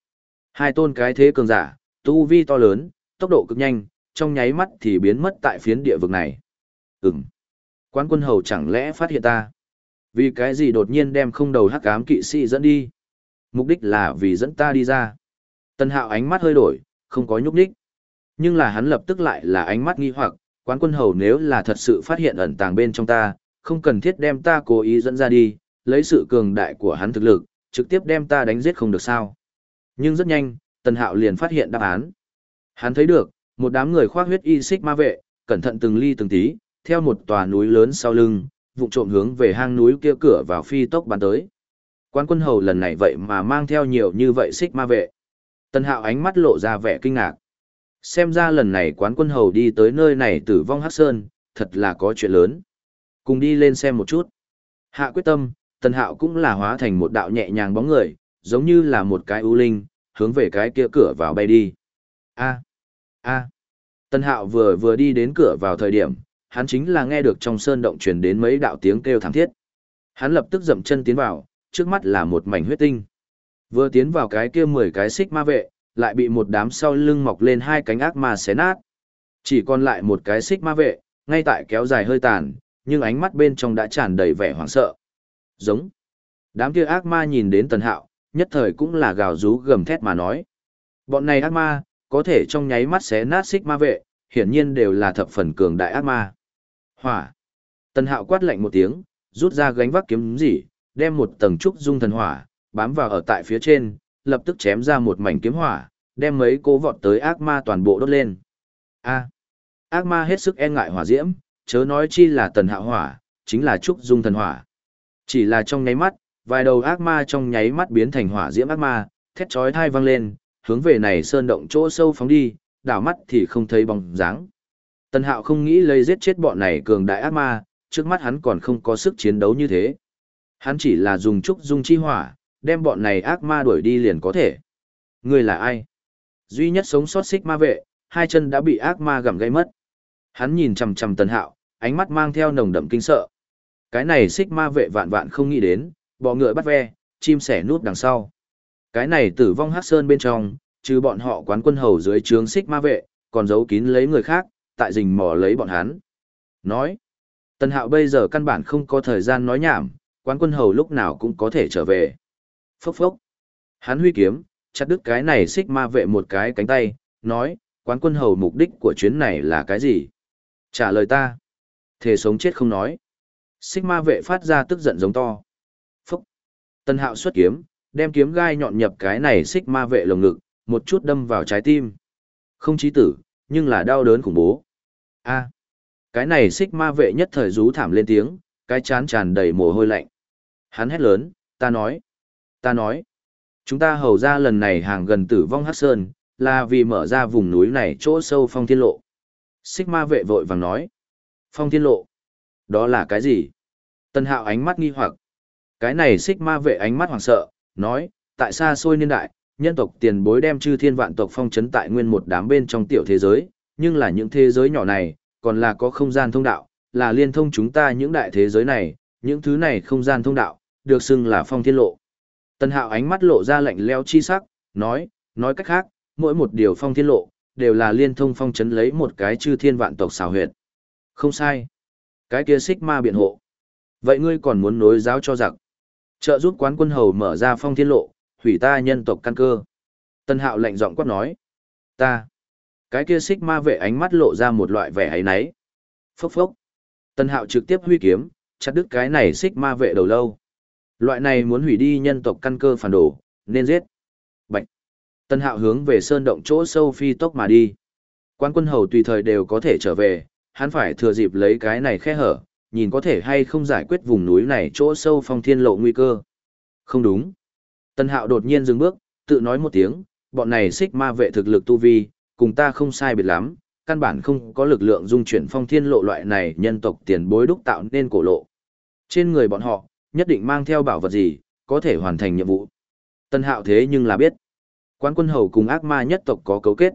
Hai tôn cái thế cường giả, tu vi to lớn, tốc độ cực nhanh, trong nháy mắt thì biến mất tại phiến địa vực này. Ừm. Quán quân hầu chẳng lẽ phát hiện ta? Vì cái gì đột nhiên đem không đầu hắc ám kỵ sĩ dẫn đi? Mục đích là vì dẫn ta đi ra. Tân hạo ánh mắt hơi đổi, không có nhúc đích. Nhưng là hắn lập tức lại là ánh mắt nghi hoặc, quán quân hầu nếu là thật sự phát hiện ẩn tàng bên trong ta, không cần thiết đem ta cố ý dẫn ra đi, lấy sự cường đại của hắn thực lực, trực tiếp đem ta đánh giết không được sao. Nhưng rất nhanh, Tần Hạo liền phát hiện đáp án. Hắn thấy được, một đám người khoác huyết y xích ma vệ, cẩn thận từng ly từng tí, theo một tòa núi lớn sau lưng, vụng trộm hướng về hang núi kia cửa vào phi tốc bắn tới. Quan quân hầu lần này vậy mà mang theo nhiều như vậy xích ma vệ. Tần Hạo ánh mắt lộ ra vẻ kinh ngạc. Xem ra lần này quán quân hầu đi tới nơi này tử vong hắc sơn, thật là có chuyện lớn. Cùng đi lên xem một chút. Hạ quyết tâm, Tần Hạo cũng là hóa thành một đạo nhẹ nhàng bóng người, giống như là một cái ưu linh, hướng về cái kia cửa vào bay đi. A. A. Tần Hạo vừa vừa đi đến cửa vào thời điểm, hắn chính là nghe được trong sơn động truyền đến mấy đạo tiếng kêu thảm thiết. Hắn lập tức dậm chân tiến vào, trước mắt là một mảnh huyết tinh. Vừa tiến vào cái kia 10 cái xích ma vệ, lại bị một đám sau lưng mọc lên hai cánh ác ma xé nát. Chỉ còn lại một cái xích ma vệ, ngay tại kéo dài hơi tàn, nhưng ánh mắt bên trong đã tràn đầy vẻ hoảng sợ. Giống. Đám kia ác ma nhìn đến tần hạo, nhất thời cũng là gào rú gầm thét mà nói. Bọn này ác ma, có thể trong nháy mắt xé nát xích ma vệ, hiển nhiên đều là thập phần cường đại ác ma. Hỏa. Tần hạo quát lạnh một tiếng, rút ra gánh vác kiếm gì, đem một tầng trúc dung thần hỏa, bám vào ở tại phía trên, lập tức chém ra một mảnh kiếm hỏa, đem mấy cố vọt tới ác ma toàn bộ đốt lên. A. ác ma hết sức e ngại hỏa diễm, chớ nói chi là tần hạ hỏa, chính là trúc dung thần hỏa. Chỉ là trong nháy mắt, vài đầu ác ma trong nháy mắt biến thành hỏa diễm ác ma, thét chói thai vang lên, hướng về này sơn động chỗ sâu phóng đi, đảo mắt thì không thấy bóng dáng. Tần Hạo không nghĩ lấy giết chết bọn này cường đại ác ma, trước mắt hắn còn không có sức chiến đấu như thế. Hắn chỉ là dùng trúc dung chi hỏa, đem bọn này ác ma đuổi đi liền có thể. Người là ai? Duy nhất sống sót xích ma vệ, hai chân đã bị ác ma gặm gây mất. Hắn nhìn chằm chằm Tần Hạo, ánh mắt mang theo nồng đậm kinh sợ. Cái này xích ma vệ vạn vạn không nghĩ đến, bò ngựa bắt ve, chim sẻ nút đằng sau. Cái này tử vong hát sơn bên trong, trừ bọn họ quán quân hầu dưới trướng xích ma vệ, còn giấu kín lấy người khác, tại rình mò lấy bọn hắn. Nói, Tần Hạo bây giờ căn bản không có thời gian nói nhảm, quán quân hầu lúc nào cũng có thể trở về. Phốc phốc. Hắn huy kiếm, chặt đứt cái này xích ma vệ một cái cánh tay, nói, quán quân hầu mục đích của chuyến này là cái gì? Trả lời ta. thề sống chết không nói. Xích ma vệ phát ra tức giận giống to. Phốc. Tân hạo xuất kiếm, đem kiếm gai nhọn nhập cái này xích ma vệ lồng ngực, một chút đâm vào trái tim. Không chí tử, nhưng là đau đớn khủng bố. a cái này xích ma vệ nhất thời rú thảm lên tiếng, cái chán tràn đầy mồ hôi lạnh. Hắn hét lớn, ta nói, ta nói, chúng ta hầu ra lần này hàng gần tử vong hắc sơn, là vì mở ra vùng núi này chỗ sâu phong thiên lộ. Xích ma vệ vội vàng nói, phong thiên lộ, đó là cái gì? Tân hạo ánh mắt nghi hoặc. Cái này xích ma vệ ánh mắt hoảng sợ, nói, tại xa xôi niên đại, nhân tộc tiền bối đem chư thiên vạn tộc phong chấn tại nguyên một đám bên trong tiểu thế giới, nhưng là những thế giới nhỏ này, còn là có không gian thông đạo, là liên thông chúng ta những đại thế giới này, những thứ này không gian thông đạo, được xưng là phong thiên lộ. Tân hạo ánh mắt lộ ra lạnh leo chi sắc, nói, nói cách khác, mỗi một điều phong thiên lộ, đều là liên thông phong chấn lấy một cái chư thiên vạn tộc xào huyệt. Không sai. Cái kia xích ma biện hộ. Vậy ngươi còn muốn nối giáo cho giặc. Trợ giúp quán quân hầu mở ra phong thiên lộ, hủy ta nhân tộc căn cơ. Tân hạo lạnh giọng quát nói. Ta. Cái kia xích ma vệ ánh mắt lộ ra một loại vẻ ấy náy. Phốc phốc. Tân hạo trực tiếp huy kiếm, chặt đứt cái này xích ma vệ đầu lâu. Loại này muốn hủy đi nhân tộc căn cơ phản đồ, nên giết. Bạch. Tân hạo hướng về sơn động chỗ sâu phi tốc mà đi. Quan quân hầu tùy thời đều có thể trở về, hắn phải thừa dịp lấy cái này khe hở, nhìn có thể hay không giải quyết vùng núi này chỗ sâu phong thiên lộ nguy cơ. Không đúng. Tân hạo đột nhiên dừng bước, tự nói một tiếng, bọn này xích ma vệ thực lực tu vi, cùng ta không sai biệt lắm, căn bản không có lực lượng dung chuyển phong thiên lộ loại này nhân tộc tiền bối đúc tạo nên cổ lộ. Trên người bọn họ, nhất định mang theo bảo vật gì, có thể hoàn thành nhiệm vụ. Tân hạo thế nhưng là biết, quán quân hầu cùng ác ma nhất tộc có cấu kết.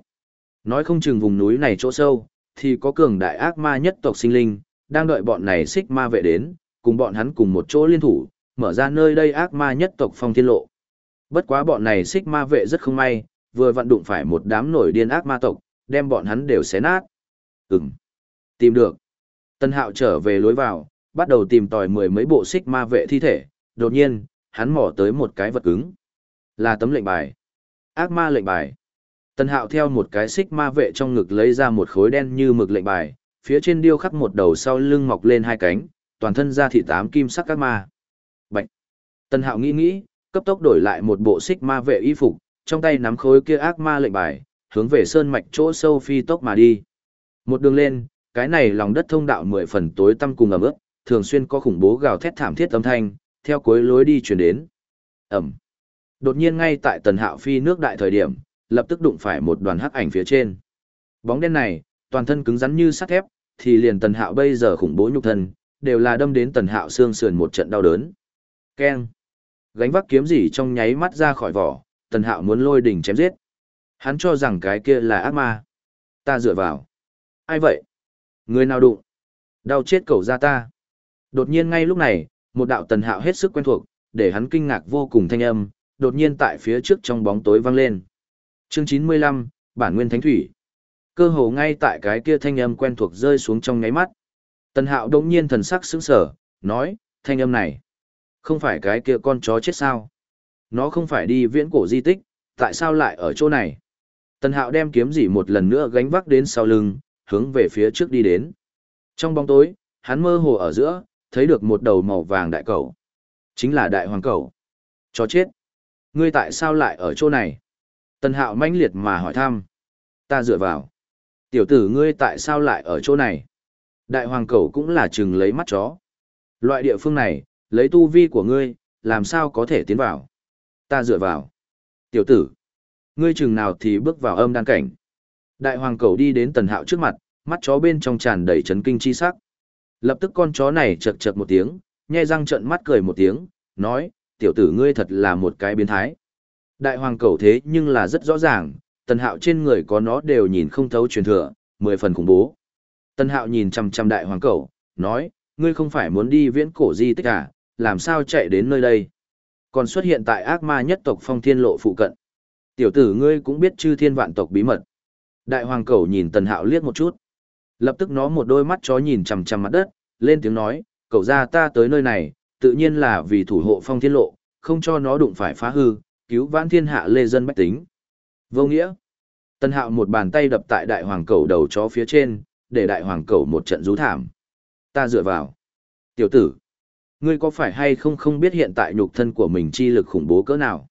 Nói không chừng vùng núi này chỗ sâu, thì có cường đại ác ma nhất tộc sinh linh, đang đợi bọn này xích ma vệ đến, cùng bọn hắn cùng một chỗ liên thủ, mở ra nơi đây ác ma nhất tộc phong thiên lộ. Bất quá bọn này xích ma vệ rất không may, vừa vặn đụng phải một đám nổi điên ác ma tộc, đem bọn hắn đều xé nát. Ừm, tìm được. Tân hạo trở về lối vào, bắt đầu tìm tòi mười mấy bộ xích ma vệ thi thể, đột nhiên, hắn mò tới một cái vật cứng. Là tấm lệnh bài. Ác ma lệnh bài. Tân hạo theo một cái xích ma vệ trong ngực lấy ra một khối đen như mực lệnh bài, phía trên điêu khắc một đầu sau lưng mọc lên hai cánh, toàn thân da thị tám kim sắc ác ma. Bạch. Tân hạo nghĩ nghĩ, cấp tốc đổi lại một bộ xích ma vệ y phục, trong tay nắm khối kia ác ma lệnh bài, hướng về sơn mạch chỗ sâu phi tốc mà đi. Một đường lên, cái này lòng đất thông đạo mười phần tối tăm cùng ẩm ướt, thường xuyên có khủng bố gào thét thảm thiết âm thanh, theo cuối lối đi chuyển đến. Ẩm. Đột nhiên ngay tại tần hạo phi nước đại thời điểm, lập tức đụng phải một đoàn hắc ảnh phía trên. Bóng đen này, toàn thân cứng rắn như sắt thép, thì liền tần hạo bây giờ khủng bố nhục thân, đều là đâm đến tần hạo xương sườn một trận đau đớn. Keng. Gánh vác kiếm gì trong nháy mắt ra khỏi vỏ, tần hạo muốn lôi đỉnh chém giết. Hắn cho rằng cái kia là ác ma. Ta dựa vào. Ai vậy? Người nào đụng? Đau chết cậu ra ta. Đột nhiên ngay lúc này, một đạo tần hạo hết sức quen thuộc, để hắn kinh ngạc vô cùng thanh âm, đột nhiên tại phía trước trong bóng tối vang lên. Chương 95, Bản Nguyên Thánh Thủy. Cơ hồ ngay tại cái kia thanh âm quen thuộc rơi xuống trong ngáy mắt. Tần hạo đột nhiên thần sắc sững sở, nói, thanh âm này. Không phải cái kia con chó chết sao? Nó không phải đi viễn cổ di tích, tại sao lại ở chỗ này? Tần hạo đem kiếm gì một lần nữa gánh vác đến sau lưng, hướng về phía trước đi đến. Trong bóng tối, hắn mơ hồ ở giữa, thấy được một đầu màu vàng đại cầu. Chính là đại hoàng cầu. Chó chết. Ngươi tại sao lại ở chỗ này? Tần hạo mãnh liệt mà hỏi thăm. Ta dựa vào. Tiểu tử ngươi tại sao lại ở chỗ này? Đại hoàng cầu cũng là chừng lấy mắt chó. Loại địa phương này, lấy tu vi của ngươi, làm sao có thể tiến vào? Ta dựa vào. Tiểu tử, ngươi chừng nào thì bước vào âm đan cảnh. Đại hoàng cầu đi đến tần hạo trước mặt, mắt chó bên trong tràn đầy chấn kinh chi sắc. Lập tức con chó này chật chật một tiếng, nhe răng trận mắt cười một tiếng, nói, tiểu tử ngươi thật là một cái biến thái. Đại hoàng cầu thế nhưng là rất rõ ràng, tần hạo trên người có nó đều nhìn không thấu truyền thừa, mười phần khủng bố. Tần hạo nhìn chăm chăm đại hoàng cầu, nói, ngươi không phải muốn đi viễn cổ di tích à, làm sao chạy đến nơi đây? Còn xuất hiện tại ác ma nhất tộc phong thiên lộ phụ cận. Tiểu tử ngươi cũng biết chư thiên vạn tộc bí mật. Đại hoàng cầu nhìn tần hạo liếc một chút. Lập tức nó một đôi mắt chó nhìn chằm chằm mặt đất, lên tiếng nói, cậu ra ta tới nơi này, tự nhiên là vì thủ hộ phong thiên lộ, không cho nó đụng phải phá hư, cứu vãn thiên hạ lê dân bách tính. Vô nghĩa. Tân hạo một bàn tay đập tại đại hoàng cầu đầu chó phía trên, để đại hoàng cầu một trận rú thảm. Ta dựa vào. Tiểu tử. Ngươi có phải hay không không biết hiện tại nhục thân của mình chi lực khủng bố cỡ nào?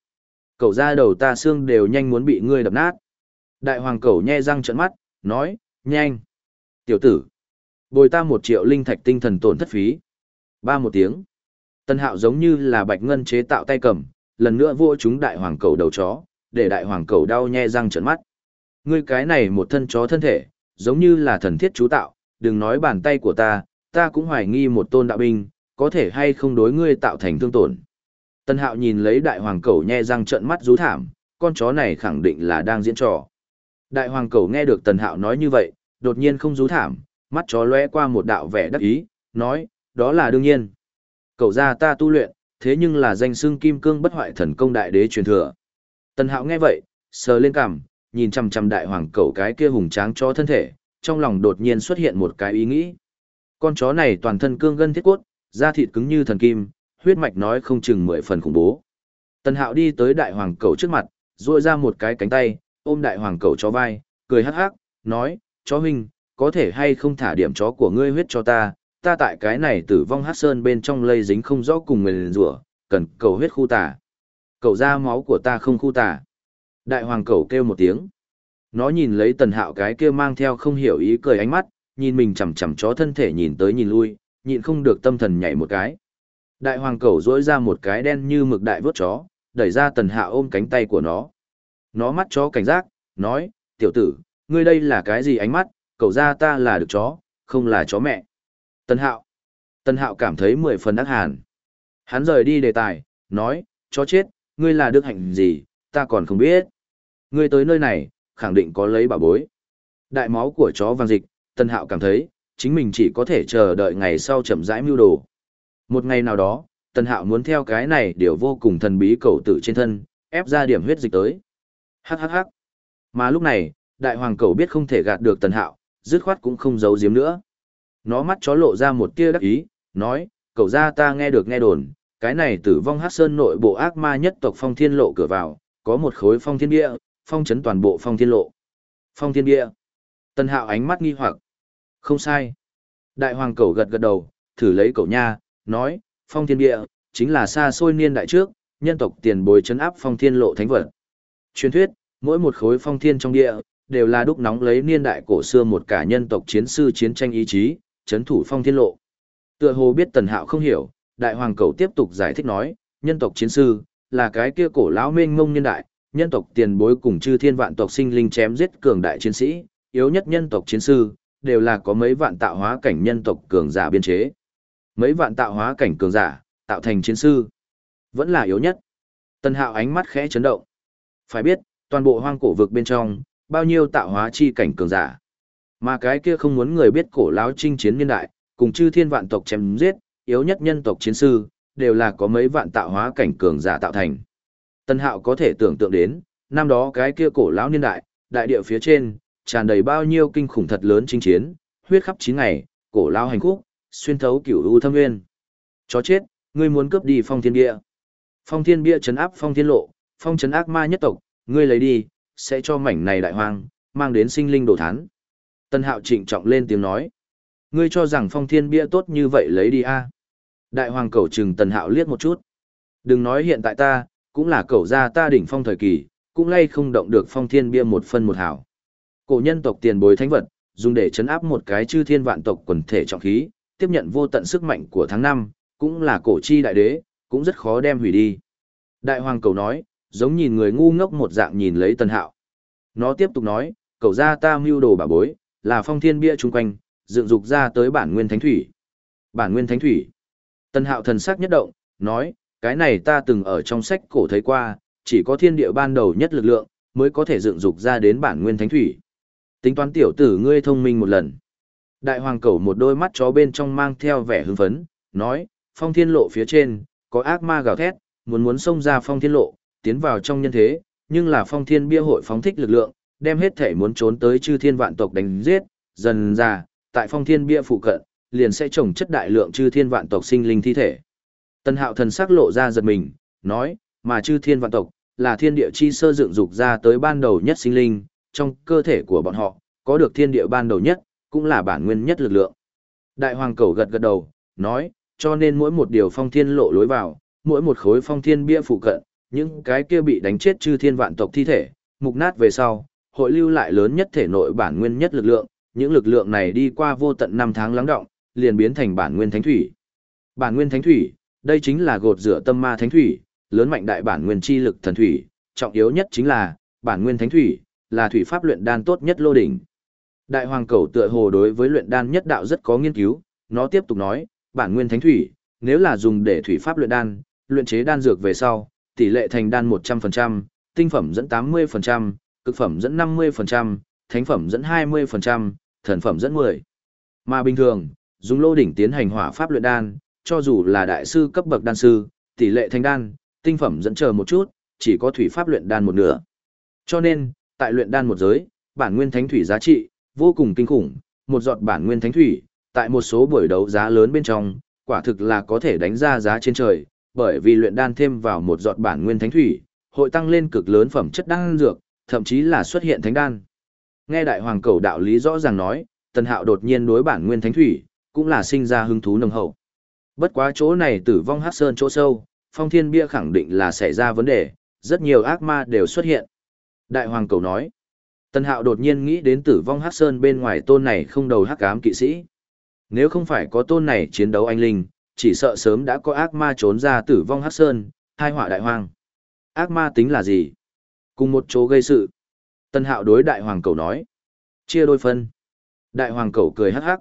Cậu ra đầu ta xương đều nhanh muốn bị ngươi đập nát. Đại hoàng cầu nhe răng trợn mắt, nói, nhanh. Tiểu tử. Bồi ta một triệu linh thạch tinh thần tổn thất phí. Ba một tiếng. Tân hạo giống như là bạch ngân chế tạo tay cầm, lần nữa vua chúng đại hoàng cầu đầu chó, để đại hoàng cầu đau nhe răng trợn mắt. Ngươi cái này một thân chó thân thể, giống như là thần thiết chú tạo, đừng nói bàn tay của ta, ta cũng hoài nghi một tôn đạo binh, có thể hay không đối ngươi tạo thành thương tổn. Tân hạo nhìn lấy đại hoàng cầu nhe răng trợn mắt rú thảm, con chó này khẳng định là đang diễn trò. Đại hoàng cầu nghe được tần hạo nói như vậy, đột nhiên không rú thảm, mắt chó lóe qua một đạo vẻ đắc ý, nói, đó là đương nhiên. Cậu ra ta tu luyện, thế nhưng là danh xưng kim cương bất hoại thần công đại đế truyền thừa. Tần hạo nghe vậy, sờ lên cằm, nhìn chằm chằm đại hoàng cẩu cái kia hùng tráng cho thân thể, trong lòng đột nhiên xuất hiện một cái ý nghĩ. Con chó này toàn thân cương gân thiết cốt, da thịt cứng như thần kim, huyết mạch nói không chừng mười phần khủng bố. Tần Hạo đi tới đại hoàng cẩu trước mặt, duỗi ra một cái cánh tay, ôm đại hoàng cẩu cho vai, cười hắc hắc, nói, chó huynh, có thể hay không thả điểm chó của ngươi huyết cho ta, ta tại cái này tử vong hát sơn bên trong lây dính không rõ cùng người rủa cần cầu huyết khu tả. cầu ra máu của ta không khu tả. Đại hoàng cầu kêu một tiếng. Nó nhìn lấy tần hạo cái kia mang theo không hiểu ý cười ánh mắt, nhìn mình chằm chằm chó thân thể nhìn tới nhìn lui, nhịn không được tâm thần nhảy một cái. Đại hoàng cầu dỗi ra một cái đen như mực đại vớt chó, đẩy ra tần hạ ôm cánh tay của nó. Nó mắt chó cảnh giác, nói, tiểu tử, ngươi đây là cái gì ánh mắt, cậu ra ta là được chó, không là chó mẹ. Tần hạo. Tần hạo cảm thấy mười phần ác hàn. Hắn rời đi đề tài, nói, chó chết, ngươi là đức hạnh gì, ta còn không biết. Ngươi tới nơi này, khẳng định có lấy bảo bối. Đại máu của chó vàng dịch, Tần Hạo cảm thấy, chính mình chỉ có thể chờ đợi ngày sau chậm rãi mưu đồ. Một ngày nào đó, Tần Hạo muốn theo cái này điều vô cùng thần bí cầu tử trên thân, ép ra điểm huyết dịch tới. Hắc hắc hắc. Mà lúc này, đại hoàng cầu biết không thể gạt được Tần Hạo, dứt khoát cũng không giấu giếm nữa. Nó mắt chó lộ ra một tia đắc ý, nói, cậu ra ta nghe được nghe đồn, cái này tử vong hát sơn nội bộ ác ma nhất tộc phong thiên lộ cửa vào, có một khối phong thiên địa, phong chấn toàn bộ phong thiên lộ. Phong thiên địa. Tần hạo ánh mắt nghi hoặc. Không sai. Đại hoàng cầu gật gật đầu, thử lấy cậu nha, nói, phong thiên địa, chính là xa xôi niên đại trước, nhân tộc tiền bối chấn áp phong thiên lộ thánh vật. Truyền thuyết, mỗi một khối phong thiên trong địa, đều là đúc nóng lấy niên đại cổ xưa một cả nhân tộc chiến sư chiến tranh ý chí, chấn thủ phong thiên lộ. Tựa hồ biết tần hạo không hiểu, đại hoàng cầu tiếp tục giải thích nói, nhân tộc chiến sư, là cái kia cổ lão mênh ngông niên đại, nhân tộc tiền bối cùng chư thiên vạn tộc sinh linh chém giết cường đại chiến sĩ, yếu nhất nhân tộc chiến sư, đều là có mấy vạn tạo hóa cảnh nhân tộc cường giả biên chế. Mấy vạn tạo hóa cảnh cường giả, tạo thành chiến sư, vẫn là yếu nhất. Tần hạo ánh mắt khẽ chấn động. Phải biết, toàn bộ hoang cổ vực bên trong, bao nhiêu tạo hóa chi cảnh cường giả. Mà cái kia không muốn người biết cổ lão chinh chiến niên đại, cùng chư thiên vạn tộc chém giết, yếu nhất nhân tộc chiến sư, đều là có mấy vạn tạo hóa cảnh cường giả tạo thành. Tân hạo có thể tưởng tượng đến, năm đó cái kia cổ lão niên đại, đại địa phía trên, tràn đầy bao nhiêu kinh khủng thật lớn chinh chiến, huyết khắp chín ngày, cổ lão hành khúc, xuyên thấu cửu u thâm nguyên. Chó chết, ngươi muốn cướp đi phong thiên bia. Phong thiên bia chấn áp phong thiên lộ, phong chấn ác ma nhất tộc, ngươi lấy đi, sẽ cho mảnh này đại hoang, mang đến sinh linh đồ thán. Tân hạo trịnh trọng lên tiếng nói. Ngươi cho rằng phong thiên bia tốt như vậy lấy đi a Đại hoàng cầu trừng tần hạo liếc một chút. Đừng nói hiện tại ta, cũng là cầu gia ta đỉnh phong thời kỳ, cũng lay không động được phong thiên bia một phân một hảo. Cổ nhân tộc tiền bối thánh vật, dùng để chấn áp một cái chư thiên vạn tộc quần thể trọng khí, tiếp nhận vô tận sức mạnh của tháng năm, cũng là cổ chi đại đế, cũng rất khó đem hủy đi. Đại hoàng cầu nói, giống nhìn người ngu ngốc một dạng nhìn lấy tần hạo. Nó tiếp tục nói, cầu gia ta mưu đồ bà bối, là phong thiên bia chung quanh, dựng dục ra tới bản nguyên thánh thủy. Bản nguyên thánh thủy. Tần hạo thần sắc nhất động, nói, cái này ta từng ở trong sách cổ thấy qua, chỉ có thiên địa ban đầu nhất lực lượng, mới có thể dựng dục ra đến bản nguyên thánh thủy. Tính toán tiểu tử ngươi thông minh một lần. Đại hoàng cẩu một đôi mắt chó bên trong mang theo vẻ hưng phấn, nói, phong thiên lộ phía trên, có ác ma gào thét, muốn muốn xông ra phong thiên lộ, tiến vào trong nhân thế, nhưng là phong thiên bia hội phóng thích lực lượng, đem hết thể muốn trốn tới chư thiên vạn tộc đánh giết, dần ra, tại phong thiên bia phụ cận, liền sẽ trồng chất đại lượng chư thiên vạn tộc sinh linh thi thể. Tân hạo thần sắc lộ ra giật mình, nói, mà chư thiên vạn tộc, là thiên địa chi sơ dựng dục ra tới ban đầu nhất sinh linh, trong cơ thể của bọn họ, có được thiên địa ban đầu nhất, cũng là bản nguyên nhất lực lượng. Đại hoàng cầu gật gật đầu, nói, cho nên mỗi một điều phong thiên lộ lối vào, mỗi một khối phong thiên bia phụ cận, những cái kia bị đánh chết chư thiên vạn tộc thi thể, mục nát về sau, hội lưu lại lớn nhất thể nội bản nguyên nhất lực lượng, những lực lượng này đi qua vô tận năm tháng lắng động, liền biến thành bản nguyên thánh thủy. Bản nguyên thánh thủy, đây chính là gột rửa tâm ma thánh thủy, lớn mạnh đại bản nguyên chi lực thần thủy, trọng yếu nhất chính là bản nguyên thánh thủy, là thủy pháp luyện đan tốt nhất lô đỉnh. Đại hoàng cầu tựa hồ đối với luyện đan nhất đạo rất có nghiên cứu, nó tiếp tục nói, bản nguyên thánh thủy, nếu là dùng để thủy pháp luyện đan, luyện chế đan dược về sau, tỷ lệ thành đan 100%, tinh phẩm dẫn 80%, cực phẩm dẫn 50%, thánh phẩm dẫn 20%, thần phẩm dẫn 10. Mà bình thường, dùng lô đỉnh tiến hành hỏa pháp luyện đan, cho dù là đại sư cấp bậc đan sư, tỷ lệ thành đan, tinh phẩm dẫn chờ một chút, chỉ có thủy pháp luyện đan một nửa. Cho nên, tại luyện đan một giới, bản nguyên thánh thủy giá trị vô cùng kinh khủng, một giọt bản nguyên thánh thủy, tại một số buổi đấu giá lớn bên trong, quả thực là có thể đánh ra giá trên trời, bởi vì luyện đan thêm vào một giọt bản nguyên thánh thủy, hội tăng lên cực lớn phẩm chất đan dược, thậm chí là xuất hiện thánh đan. Nghe đại hoàng cầu đạo lý rõ ràng nói, Tần Hạo đột nhiên đối bản nguyên thánh thủy, cũng là sinh ra hứng thú nồng hậu. Bất quá chỗ này tử vong hắc sơn chỗ sâu, phong thiên bia khẳng định là xảy ra vấn đề, rất nhiều ác ma đều xuất hiện. Đại hoàng cầu nói, Tần Hạo đột nhiên nghĩ đến tử vong hắc sơn bên ngoài tôn này không đầu hắc ám kỵ sĩ. Nếu không phải có tôn này chiến đấu anh linh, chỉ sợ sớm đã có ác ma trốn ra tử vong hắc sơn, hai họa đại hoang. Ác ma tính là gì? Cùng một chỗ gây sự. Tân hạo đối đại hoàng cầu nói. Chia đôi phân. Đại hoàng cầu cười hắc hắc.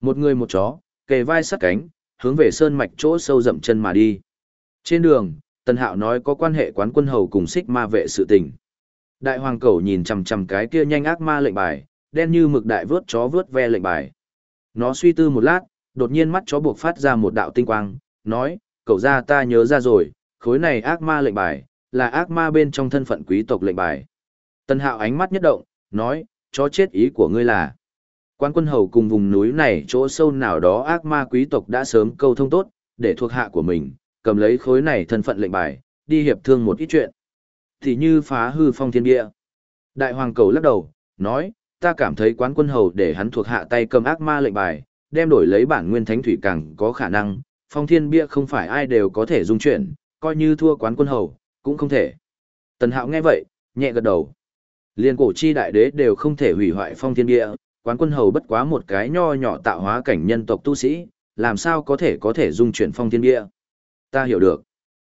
Một người một chó, kề vai sát cánh, hướng về sơn mạch chỗ sâu rậm chân mà đi. Trên đường, Tân hạo nói có quan hệ quán quân hầu cùng xích ma vệ sự tình. Đại hoàng cầu nhìn chằm chằm cái kia nhanh ác ma lệnh bài, đen như mực đại vớt chó vớt ve lệnh bài. Nó suy tư một lát, đột nhiên mắt chó buộc phát ra một đạo tinh quang, nói, cậu ra ta nhớ ra rồi, khối này ác ma lệnh bài, là ác ma bên trong thân phận quý tộc lệnh bài. Tân hạo ánh mắt nhất động, nói, chó chết ý của ngươi là. Quan quân hầu cùng vùng núi này chỗ sâu nào đó ác ma quý tộc đã sớm câu thông tốt, để thuộc hạ của mình, cầm lấy khối này thân phận lệnh bài, đi hiệp thương một ít chuyện. Thì như phá hư phong thiên địa. Đại hoàng cầu lắc đầu, nói, ta cảm thấy quán quân hầu để hắn thuộc hạ tay cầm ác ma lệnh bài, đem đổi lấy bản nguyên thánh thủy càng có khả năng, phong thiên bia không phải ai đều có thể dung chuyển, coi như thua quán quân hầu, cũng không thể. Tần hạo nghe vậy, nhẹ gật đầu. Liên cổ chi đại đế đều không thể hủy hoại phong thiên bia, quán quân hầu bất quá một cái nho nhỏ tạo hóa cảnh nhân tộc tu sĩ, làm sao có thể có thể dung chuyển phong thiên bia. Ta hiểu được.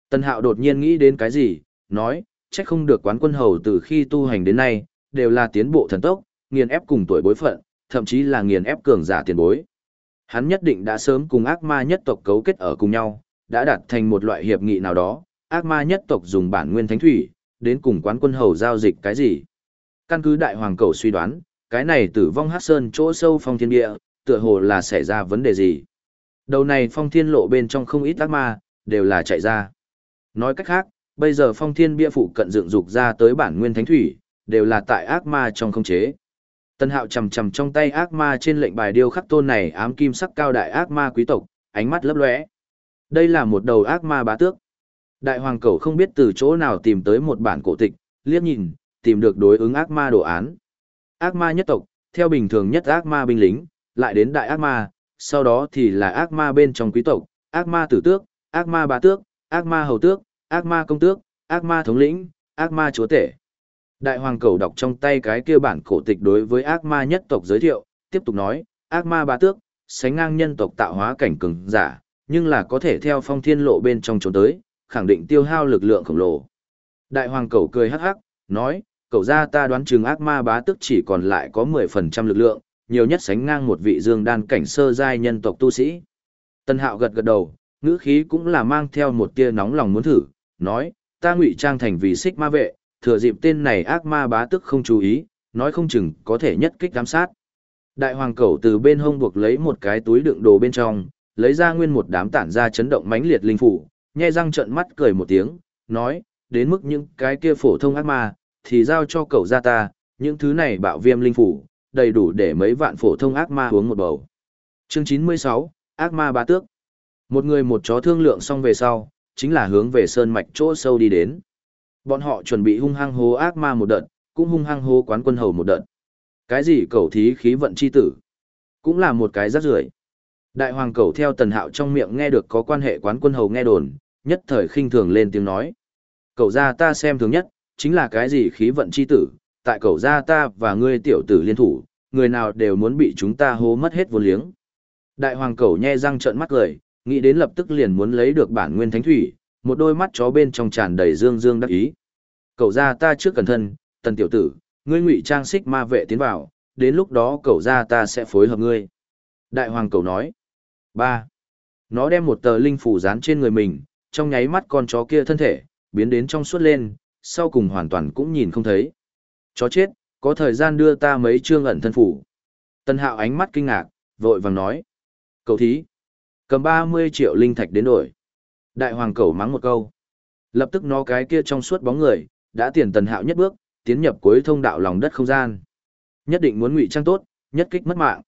Tần hạo đột nhiên nghĩ đến cái gì, nói, chắc không được quán quân hầu từ khi tu hành đến nay, đều là tiến bộ thần tốc, nghiền ép cùng tuổi bối phận, thậm chí là nghiền ép cường giả tiền bối. Hắn nhất định đã sớm cùng ác ma nhất tộc cấu kết ở cùng nhau, đã đạt thành một loại hiệp nghị nào đó, ác ma nhất tộc dùng bản nguyên thánh thủy, đến cùng quán quân hầu giao dịch cái gì. Căn cứ đại hoàng cầu suy đoán, cái này tử vong hát sơn chỗ sâu phong thiên địa, tựa hồ là xảy ra vấn đề gì. Đầu này phong thiên lộ bên trong không ít ác ma, đều là chạy ra. Nói cách khác, bây giờ phong thiên bia phụ cận dựng dục ra tới bản nguyên thánh thủy, đều là tại ác ma trong không chế. Tân hạo chầm chầm trong tay ác ma trên lệnh bài điêu khắc tôn này ám kim sắc cao đại ác ma quý tộc, ánh mắt lấp lóe. Đây là một đầu ác ma bá tước. Đại hoàng cầu không biết từ chỗ nào tìm tới một bản cổ tịch, liếc nhìn, tìm được đối ứng ác ma đồ án. Ác ma nhất tộc, theo bình thường nhất ác ma binh lính, lại đến đại ác ma, sau đó thì là ác ma bên trong quý tộc, ác ma tử tước, ác ma bá tước, ác ma hầu tước, ác ma công tước, ác ma thống lĩnh, ác ma chúa tể. Đại hoàng cầu đọc trong tay cái kia bản cổ tịch đối với ác ma nhất tộc giới thiệu, tiếp tục nói, ác ma bá tước, sánh ngang nhân tộc tạo hóa cảnh cường giả, nhưng là có thể theo phong thiên lộ bên trong trốn tới, khẳng định tiêu hao lực lượng khổng lồ. Đại hoàng cầu cười hắc hắc, nói, cậu ra ta đoán chừng ác ma bá tước chỉ còn lại có 10% lực lượng, nhiều nhất sánh ngang một vị dương đan cảnh sơ giai nhân tộc tu sĩ. Tân hạo gật gật đầu, ngữ khí cũng là mang theo một tia nóng lòng muốn thử, nói, ta ngụy trang thành vì xích ma vệ, thừa dịp tên này ác ma bá tức không chú ý, nói không chừng có thể nhất kích giám sát. Đại hoàng cẩu từ bên hông buộc lấy một cái túi đựng đồ bên trong, lấy ra nguyên một đám tản ra chấn động mãnh liệt linh phủ, nhai răng trợn mắt cười một tiếng, nói, đến mức những cái kia phổ thông ác ma, thì giao cho cậu ra ta, những thứ này bạo viêm linh phủ, đầy đủ để mấy vạn phổ thông ác ma uống một bầu. Chương 96, ác ma bá tước. Một người một chó thương lượng xong về sau, chính là hướng về sơn mạch chỗ sâu đi đến. Bọn họ chuẩn bị hung hăng hố ác ma một đợt, cũng hung hăng hố quán quân hầu một đợt. Cái gì cầu thí khí vận chi tử? Cũng là một cái rắc rưởi. Đại hoàng cầu theo tần hạo trong miệng nghe được có quan hệ quán quân hầu nghe đồn, nhất thời khinh thường lên tiếng nói. Cầu ra ta xem thường nhất, chính là cái gì khí vận chi tử, tại cầu ra ta và ngươi tiểu tử liên thủ, người nào đều muốn bị chúng ta hố mất hết vô liếng. Đại hoàng cầu nhe răng trợn mắt cười, nghĩ đến lập tức liền muốn lấy được bản nguyên thánh thủy, một đôi mắt chó bên trong tràn đầy dương dương đắc ý. Cậu ra ta trước cẩn thân, tần tiểu tử, ngươi ngụy trang xích ma vệ tiến vào, đến lúc đó cậu ra ta sẽ phối hợp ngươi. Đại hoàng cậu nói. ba Nó đem một tờ linh phủ dán trên người mình, trong nháy mắt con chó kia thân thể, biến đến trong suốt lên, sau cùng hoàn toàn cũng nhìn không thấy. Chó chết, có thời gian đưa ta mấy chương ẩn thân phủ. Tân hạo ánh mắt kinh ngạc, vội vàng nói. Cậu thí. Cầm 30 triệu linh thạch đến đổi. Đại hoàng cẩu mắng một câu. Lập tức nó cái kia trong suốt bóng người, đã tiền tần hạo nhất bước, tiến nhập cuối thông đạo lòng đất không gian. Nhất định muốn ngụy trang tốt, nhất kích mất mạng.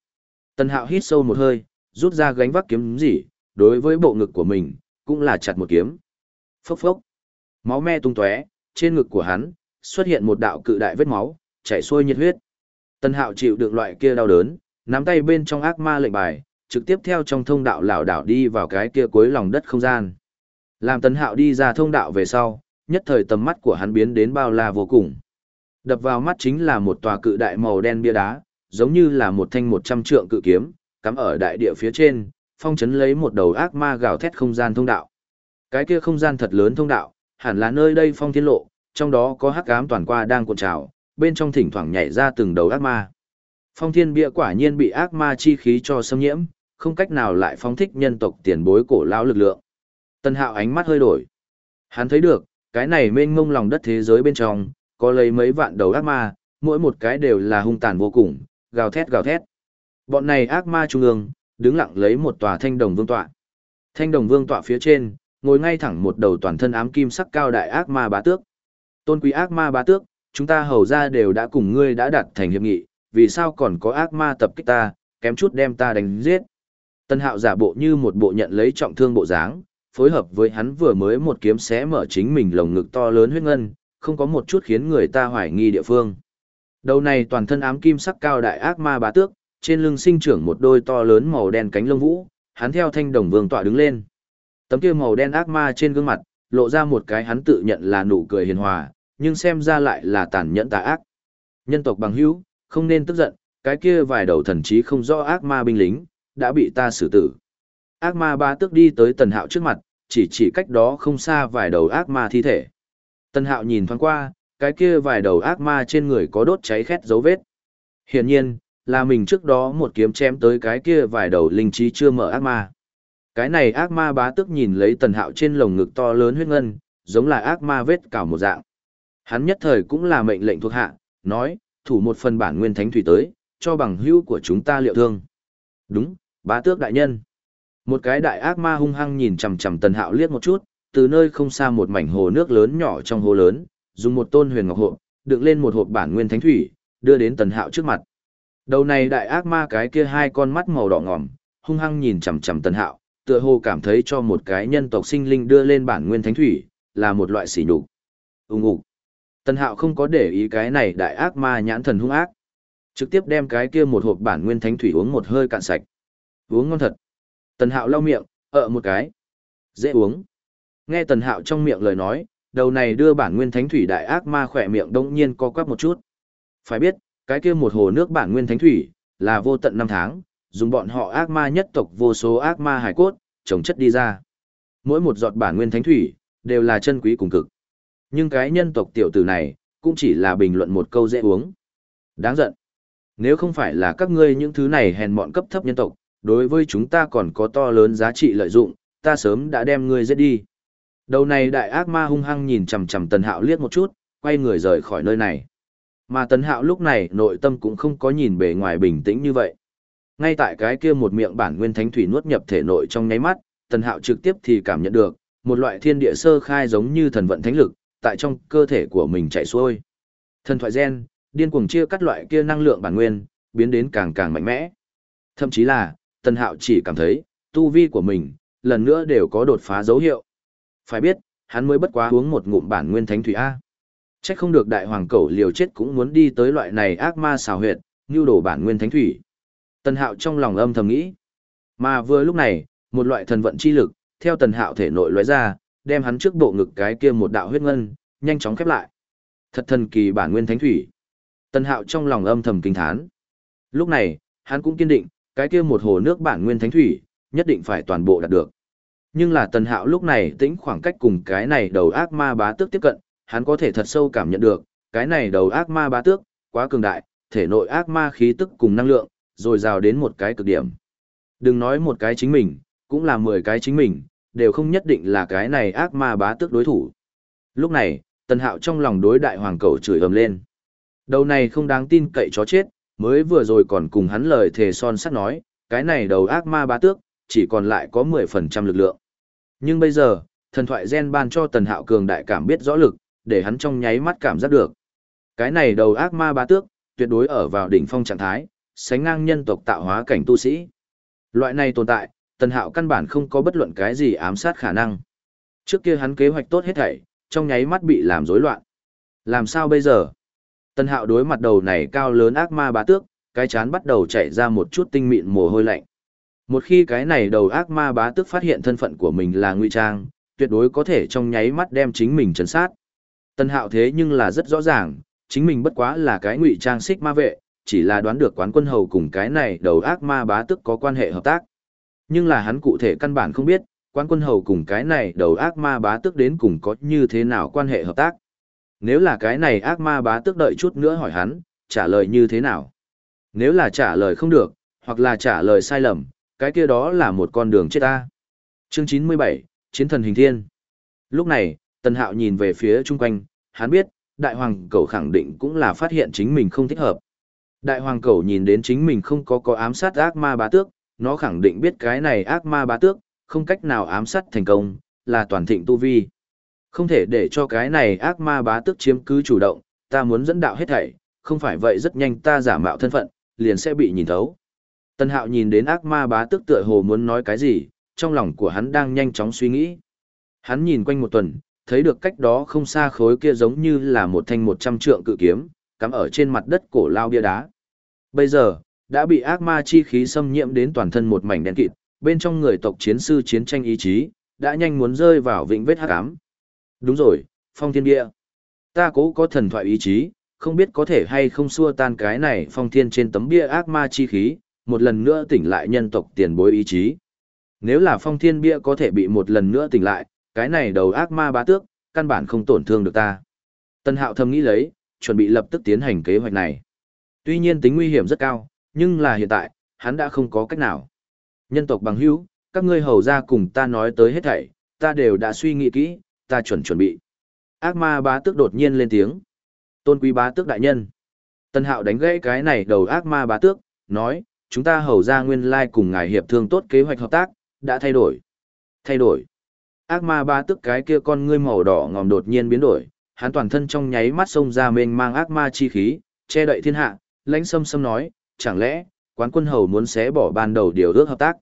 Tần Hạo hít sâu một hơi, rút ra gánh vác kiếm gì, đối với bộ ngực của mình, cũng là chặt một kiếm. Phốc phốc. Máu me tung tóe, trên ngực của hắn xuất hiện một đạo cự đại vết máu, chảy xuôi nhiệt huyết. Tần Hạo chịu được loại kia đau đớn, nắm tay bên trong ác ma lệnh bài, trực tiếp theo trong thông đạo lảo đảo đi vào cái kia cuối lòng đất không gian. Làm Tần Hạo đi ra thông đạo về sau, nhất thời tầm mắt của hắn biến đến bao la vô cùng. Đập vào mắt chính là một tòa cự đại màu đen bia đá, giống như là một thanh một trăm trượng cự kiếm, cắm ở đại địa phía trên, phong chấn lấy một đầu ác ma gào thét không gian thông đạo. Cái kia không gian thật lớn thông đạo, hẳn là nơi đây phong thiên lộ, trong đó có hắc ám toàn qua đang cuộn trào, bên trong thỉnh thoảng nhảy ra từng đầu ác ma. Phong thiên bia quả nhiên bị ác ma chi khí cho xâm nhiễm, không cách nào lại phóng thích nhân tộc tiền bối cổ lão lực lượng. Tân hạo ánh mắt hơi đổi. Hắn thấy được, cái này mênh mông lòng đất thế giới bên trong, có lấy mấy vạn đầu ác ma, mỗi một cái đều là hung tàn vô cùng, gào thét gào thét. Bọn này ác ma trung ương, đứng lặng lấy một tòa thanh đồng vương tọa. Thanh đồng vương tọa phía trên, ngồi ngay thẳng một đầu toàn thân ám kim sắc cao đại ác ma bá tước. Tôn quý ác ma bá tước, chúng ta hầu ra đều đã cùng ngươi đã đặt thành hiệp nghị, vì sao còn có ác ma tập kích ta, kém chút đem ta đánh giết. Tân hạo giả bộ như một bộ nhận lấy trọng thương bộ dáng, phối hợp với hắn vừa mới một kiếm xé mở chính mình lồng ngực to lớn huyết ngân, không có một chút khiến người ta hoài nghi địa phương. Đầu này toàn thân ám kim sắc cao đại ác ma bá tước, trên lưng sinh trưởng một đôi to lớn màu đen cánh lông vũ, hắn theo thanh đồng vương tọa đứng lên. Tấm kia màu đen ác ma trên gương mặt, lộ ra một cái hắn tự nhận là nụ cười hiền hòa, nhưng xem ra lại là tàn nhẫn tà ác. Nhân tộc bằng hữu, không nên tức giận, cái kia vài đầu thần trí không rõ ác ma binh lính, đã bị ta xử tử. Ác ma ba tước đi tới tần hạo trước mặt, chỉ chỉ cách đó không xa vài đầu ác ma thi thể. Tần hạo nhìn thoáng qua, cái kia vài đầu ác ma trên người có đốt cháy khét dấu vết. Hiển nhiên, là mình trước đó một kiếm chém tới cái kia vài đầu linh trí chưa mở ác ma. Cái này ác ma bá tức nhìn lấy tần hạo trên lồng ngực to lớn huyết ngân, giống là ác ma vết cào một dạng. Hắn nhất thời cũng là mệnh lệnh thuộc hạ, nói, thủ một phần bản nguyên thánh thủy tới, cho bằng hữu của chúng ta liệu thương. Đúng, bá tước đại nhân. Một cái đại ác ma hung hăng nhìn chằm chằm tần hạo liếc một chút, từ nơi không xa một mảnh hồ nước lớn nhỏ trong hồ lớn, dùng một tôn huyền ngọc hộp, đựng lên một hộp bản nguyên thánh thủy, đưa đến tần hạo trước mặt. Đầu này đại ác ma cái kia hai con mắt màu đỏ ngòm, hung hăng nhìn chằm chằm tần hạo, tựa hồ cảm thấy cho một cái nhân tộc sinh linh đưa lên bản nguyên thánh thủy, là một loại sỉ nhục. Ung ục. Tần Hạo không có để ý cái này đại ác ma nhãn thần hung ác, trực tiếp đem cái kia một hộp bản nguyên thánh thủy uống một hơi cạn sạch. Uống ngon thật. Tần Hạo lau miệng, ợ một cái. Dễ uống. Nghe Tần Hạo trong miệng lời nói, đầu này đưa bản nguyên thánh thủy đại ác ma khỏe miệng đông nhiên co quắp một chút. Phải biết, cái kia một hồ nước bản nguyên thánh thủy, là vô tận năm tháng, dùng bọn họ ác ma nhất tộc vô số ác ma hải cốt, trồng chất đi ra. Mỗi một giọt bản nguyên thánh thủy, đều là chân quý cùng cực. Nhưng cái nhân tộc tiểu tử này, cũng chỉ là bình luận một câu dễ uống. Đáng giận. Nếu không phải là các ngươi những thứ này hèn mọn cấp thấp nhân tộc, đối với chúng ta còn có to lớn giá trị lợi dụng, ta sớm đã đem ngươi giết đi. Đầu này đại ác ma hung hăng nhìn chằm chằm Tần Hạo liếc một chút, quay người rời khỏi nơi này. Mà Tần Hạo lúc này nội tâm cũng không có nhìn bề ngoài bình tĩnh như vậy. Ngay tại cái kia một miệng bản nguyên thánh thủy nuốt nhập thể nội trong nháy mắt, Tần Hạo trực tiếp thì cảm nhận được một loại thiên địa sơ khai giống như thần vận thánh lực tại trong cơ thể của mình chạy xuôi. Thần thoại gen, điên cuồng chia cắt loại kia năng lượng bản nguyên, biến đến càng càng mạnh mẽ. Thậm chí là, Tần Hạo chỉ cảm thấy, tu vi của mình, lần nữa đều có đột phá dấu hiệu. Phải biết, hắn mới bất quá uống một ngụm bản nguyên thánh thủy A. Chắc không được đại hoàng cẩu liều chết cũng muốn đi tới loại này ác ma xào huyệt, như đổ bản nguyên thánh thủy. Tần Hạo trong lòng âm thầm nghĩ. Mà vừa lúc này, một loại thần vận chi lực, theo Tần Hạo thể nội lóe ra, đem hắn trước bộ ngực cái kia một đạo huyết ngân, nhanh chóng khép lại. Thật thần kỳ bản nguyên thánh thủy. Tần Hạo trong lòng âm thầm kinh thán. Lúc này, hắn cũng kiên định, cái kia một hồ nước bản nguyên thánh thủy, nhất định phải toàn bộ đạt được. Nhưng là Tần Hạo lúc này tĩnh khoảng cách cùng cái này đầu ác ma bá tước tiếp cận, hắn có thể thật sâu cảm nhận được, cái này đầu ác ma bá tước, quá cường đại, thể nội ác ma khí tức cùng năng lượng, rồi rào đến một cái cực điểm. Đừng nói một cái chính mình, cũng là mười cái chính mình, đều không nhất định là cái này ác ma bá tước đối thủ. Lúc này, Tần Hạo trong lòng đối đại hoàng cầu chửi ầm lên. Đầu này không đáng tin cậy chó chết, mới vừa rồi còn cùng hắn lời thề son sắt nói, cái này đầu ác ma bá tước, chỉ còn lại có 10% lực lượng. Nhưng bây giờ, thần thoại gen ban cho Tần Hạo cường đại cảm biết rõ lực, để hắn trong nháy mắt cảm giác được. Cái này đầu ác ma bá tước, tuyệt đối ở vào đỉnh phong trạng thái, sánh ngang nhân tộc tạo hóa cảnh tu sĩ. Loại này tồn tại, Tần Hạo căn bản không có bất luận cái gì ám sát khả năng. Trước kia hắn kế hoạch tốt hết thảy, trong nháy mắt bị làm rối loạn. Làm sao bây giờ? Tân Hạo đối mặt đầu này cao lớn ác ma bá tước, cái chán bắt đầu chảy ra một chút tinh mịn mồ hôi lạnh. Một khi cái này đầu ác ma bá tước phát hiện thân phận của mình là ngụy trang, tuyệt đối có thể trong nháy mắt đem chính mình trấn sát. Tân Hạo thế nhưng là rất rõ ràng, chính mình bất quá là cái ngụy trang xích ma vệ, chỉ là đoán được quán quân hầu cùng cái này đầu ác ma bá tước có quan hệ hợp tác. Nhưng là hắn cụ thể căn bản không biết, quán quân hầu cùng cái này đầu ác ma bá tước đến cùng có như thế nào quan hệ hợp tác. Nếu là cái này ác ma bá tức đợi chút nữa hỏi hắn, trả lời như thế nào? Nếu là trả lời không được, hoặc là trả lời sai lầm, cái kia đó là một con đường chết ta. Chương 97, Chiến thần hình thiên. Lúc này, Tần Hạo nhìn về phía chung quanh, hắn biết, đại hoàng cầu khẳng định cũng là phát hiện chính mình không thích hợp. Đại hoàng cầu nhìn đến chính mình không có có ám sát ác ma bá tước, nó khẳng định biết cái này ác ma bá tước, không cách nào ám sát thành công, là toàn thịnh tu vi. Không thể để cho cái này ác ma bá tước chiếm cứ chủ động, ta muốn dẫn đạo hết thảy, không phải vậy rất nhanh ta giả mạo thân phận, liền sẽ bị nhìn thấu. Tân hạo nhìn đến ác ma bá tước tựa hồ muốn nói cái gì, trong lòng của hắn đang nhanh chóng suy nghĩ. Hắn nhìn quanh một tuần, thấy được cách đó không xa khối kia giống như là một thanh một trăm trượng cự kiếm, cắm ở trên mặt đất cổ lao bia đá. Bây giờ, đã bị ác ma chi khí xâm nhiễm đến toàn thân một mảnh đen kịt, bên trong người tộc chiến sư chiến tranh ý chí, đã nhanh muốn rơi vào vĩnh vết hắc ám. Đúng rồi, phong thiên bia. Ta cố có thần thoại ý chí, không biết có thể hay không xua tan cái này phong thiên trên tấm bia ác ma chi khí, một lần nữa tỉnh lại nhân tộc tiền bối ý chí. Nếu là phong thiên bia có thể bị một lần nữa tỉnh lại, cái này đầu ác ma bá tước, căn bản không tổn thương được ta. Tân hạo thầm nghĩ lấy, chuẩn bị lập tức tiến hành kế hoạch này. Tuy nhiên tính nguy hiểm rất cao, nhưng là hiện tại, hắn đã không có cách nào. Nhân tộc bằng hữu, các ngươi hầu ra cùng ta nói tới hết thảy, ta đều đã suy nghĩ kỹ, ta chuẩn chuẩn bị. Ác ma bá tước đột nhiên lên tiếng. Tôn quý bá tước đại nhân. Tân hạo đánh gãy cái này đầu ác ma bá tước, nói, chúng ta hầu ra nguyên lai cùng ngài hiệp thương tốt kế hoạch hợp tác, đã thay đổi. Thay đổi. Ác ma bá tước cái kia con ngươi màu đỏ ngòm đột nhiên biến đổi, hắn toàn thân trong nháy mắt xông ra mênh mang ác ma chi khí, che đậy thiên hạ, lãnh sâm sâm nói, chẳng lẽ, quán quân hầu muốn xé bỏ ban đầu điều ước hợp tác?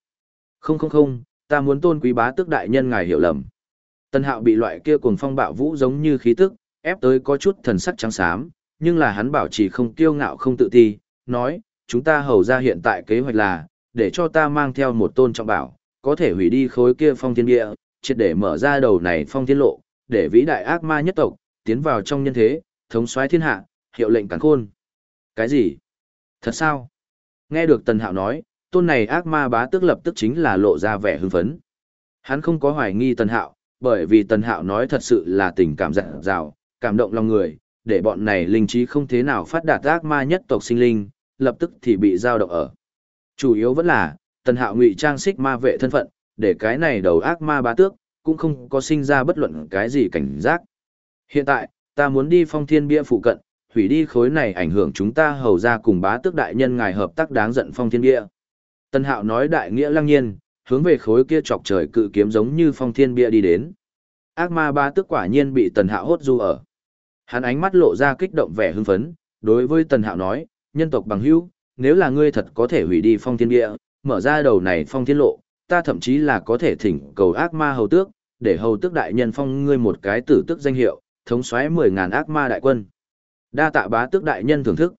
Không không không, ta muốn tôn quý bá tước đại nhân ngài hiểu lầm. Tân hạo bị loại kia cuồng phong bạo vũ giống như khí tức, ép tới có chút thần sắc trắng xám, nhưng là hắn bảo chỉ không kiêu ngạo không tự ti, nói, chúng ta hầu ra hiện tại kế hoạch là, để cho ta mang theo một tôn trọng bảo, có thể hủy đi khối kia phong thiên địa, triệt để mở ra đầu này phong thiên lộ, để vĩ đại ác ma nhất tộc, tiến vào trong nhân thế, thống soái thiên hạ, hiệu lệnh cắn khôn. Cái gì? Thật sao? Nghe được Tần Hạo nói, tôn này ác ma bá tức lập tức chính là lộ ra vẻ hưng phấn. Hắn không có hoài nghi Tần Hạo, bởi vì Tần Hạo nói thật sự là tình cảm dặn dào, cảm động lòng người, để bọn này linh trí không thế nào phát đạt ác ma nhất tộc sinh linh, lập tức thì bị giao động ở. Chủ yếu vẫn là, Tần Hạo ngụy trang xích ma vệ thân phận, để cái này đầu ác ma bá tước, cũng không có sinh ra bất luận cái gì cảnh giác. Hiện tại, ta muốn đi phong thiên bia phụ cận, hủy đi khối này ảnh hưởng chúng ta hầu ra cùng bá tước đại nhân ngài hợp tác đáng giận phong thiên bia. Tân hạo nói đại nghĩa lăng nhiên, hướng về khối kia chọc trời cự kiếm giống như phong thiên bia đi đến. Ác ma ba tước quả nhiên bị tần hạo hốt du ở. Hắn ánh mắt lộ ra kích động vẻ hưng phấn, đối với tần hạo nói, nhân tộc bằng hữu, nếu là ngươi thật có thể hủy đi phong thiên bia, mở ra đầu này phong thiên lộ, ta thậm chí là có thể thỉnh cầu ác ma hầu tước, để hầu tước đại nhân phong ngươi một cái tử tước danh hiệu, thống soái mười ngàn ác ma đại quân. Đa tạ bá tước đại nhân thưởng thức.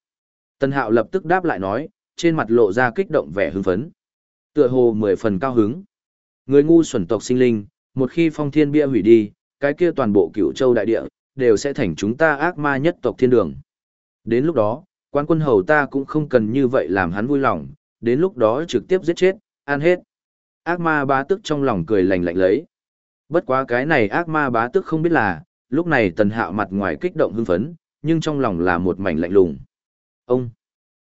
tần hạo lập tức đáp lại nói, trên mặt lộ ra kích động vẻ hưng phấn. Tựa hồ mười phần cao hứng. Người ngu xuẩn tộc sinh linh, một khi phong thiên bia hủy đi, cái kia toàn bộ cửu châu đại địa, đều sẽ thành chúng ta ác ma nhất tộc thiên đường. Đến lúc đó, quan quân hầu ta cũng không cần như vậy làm hắn vui lòng, đến lúc đó trực tiếp giết chết, ăn hết. Ác ma bá tức trong lòng cười lạnh lạnh lấy. Bất quá cái này ác ma bá tức không biết là, lúc này tần hạo mặt ngoài kích động hưng phấn, nhưng trong lòng là một mảnh lạnh lùng. Ông!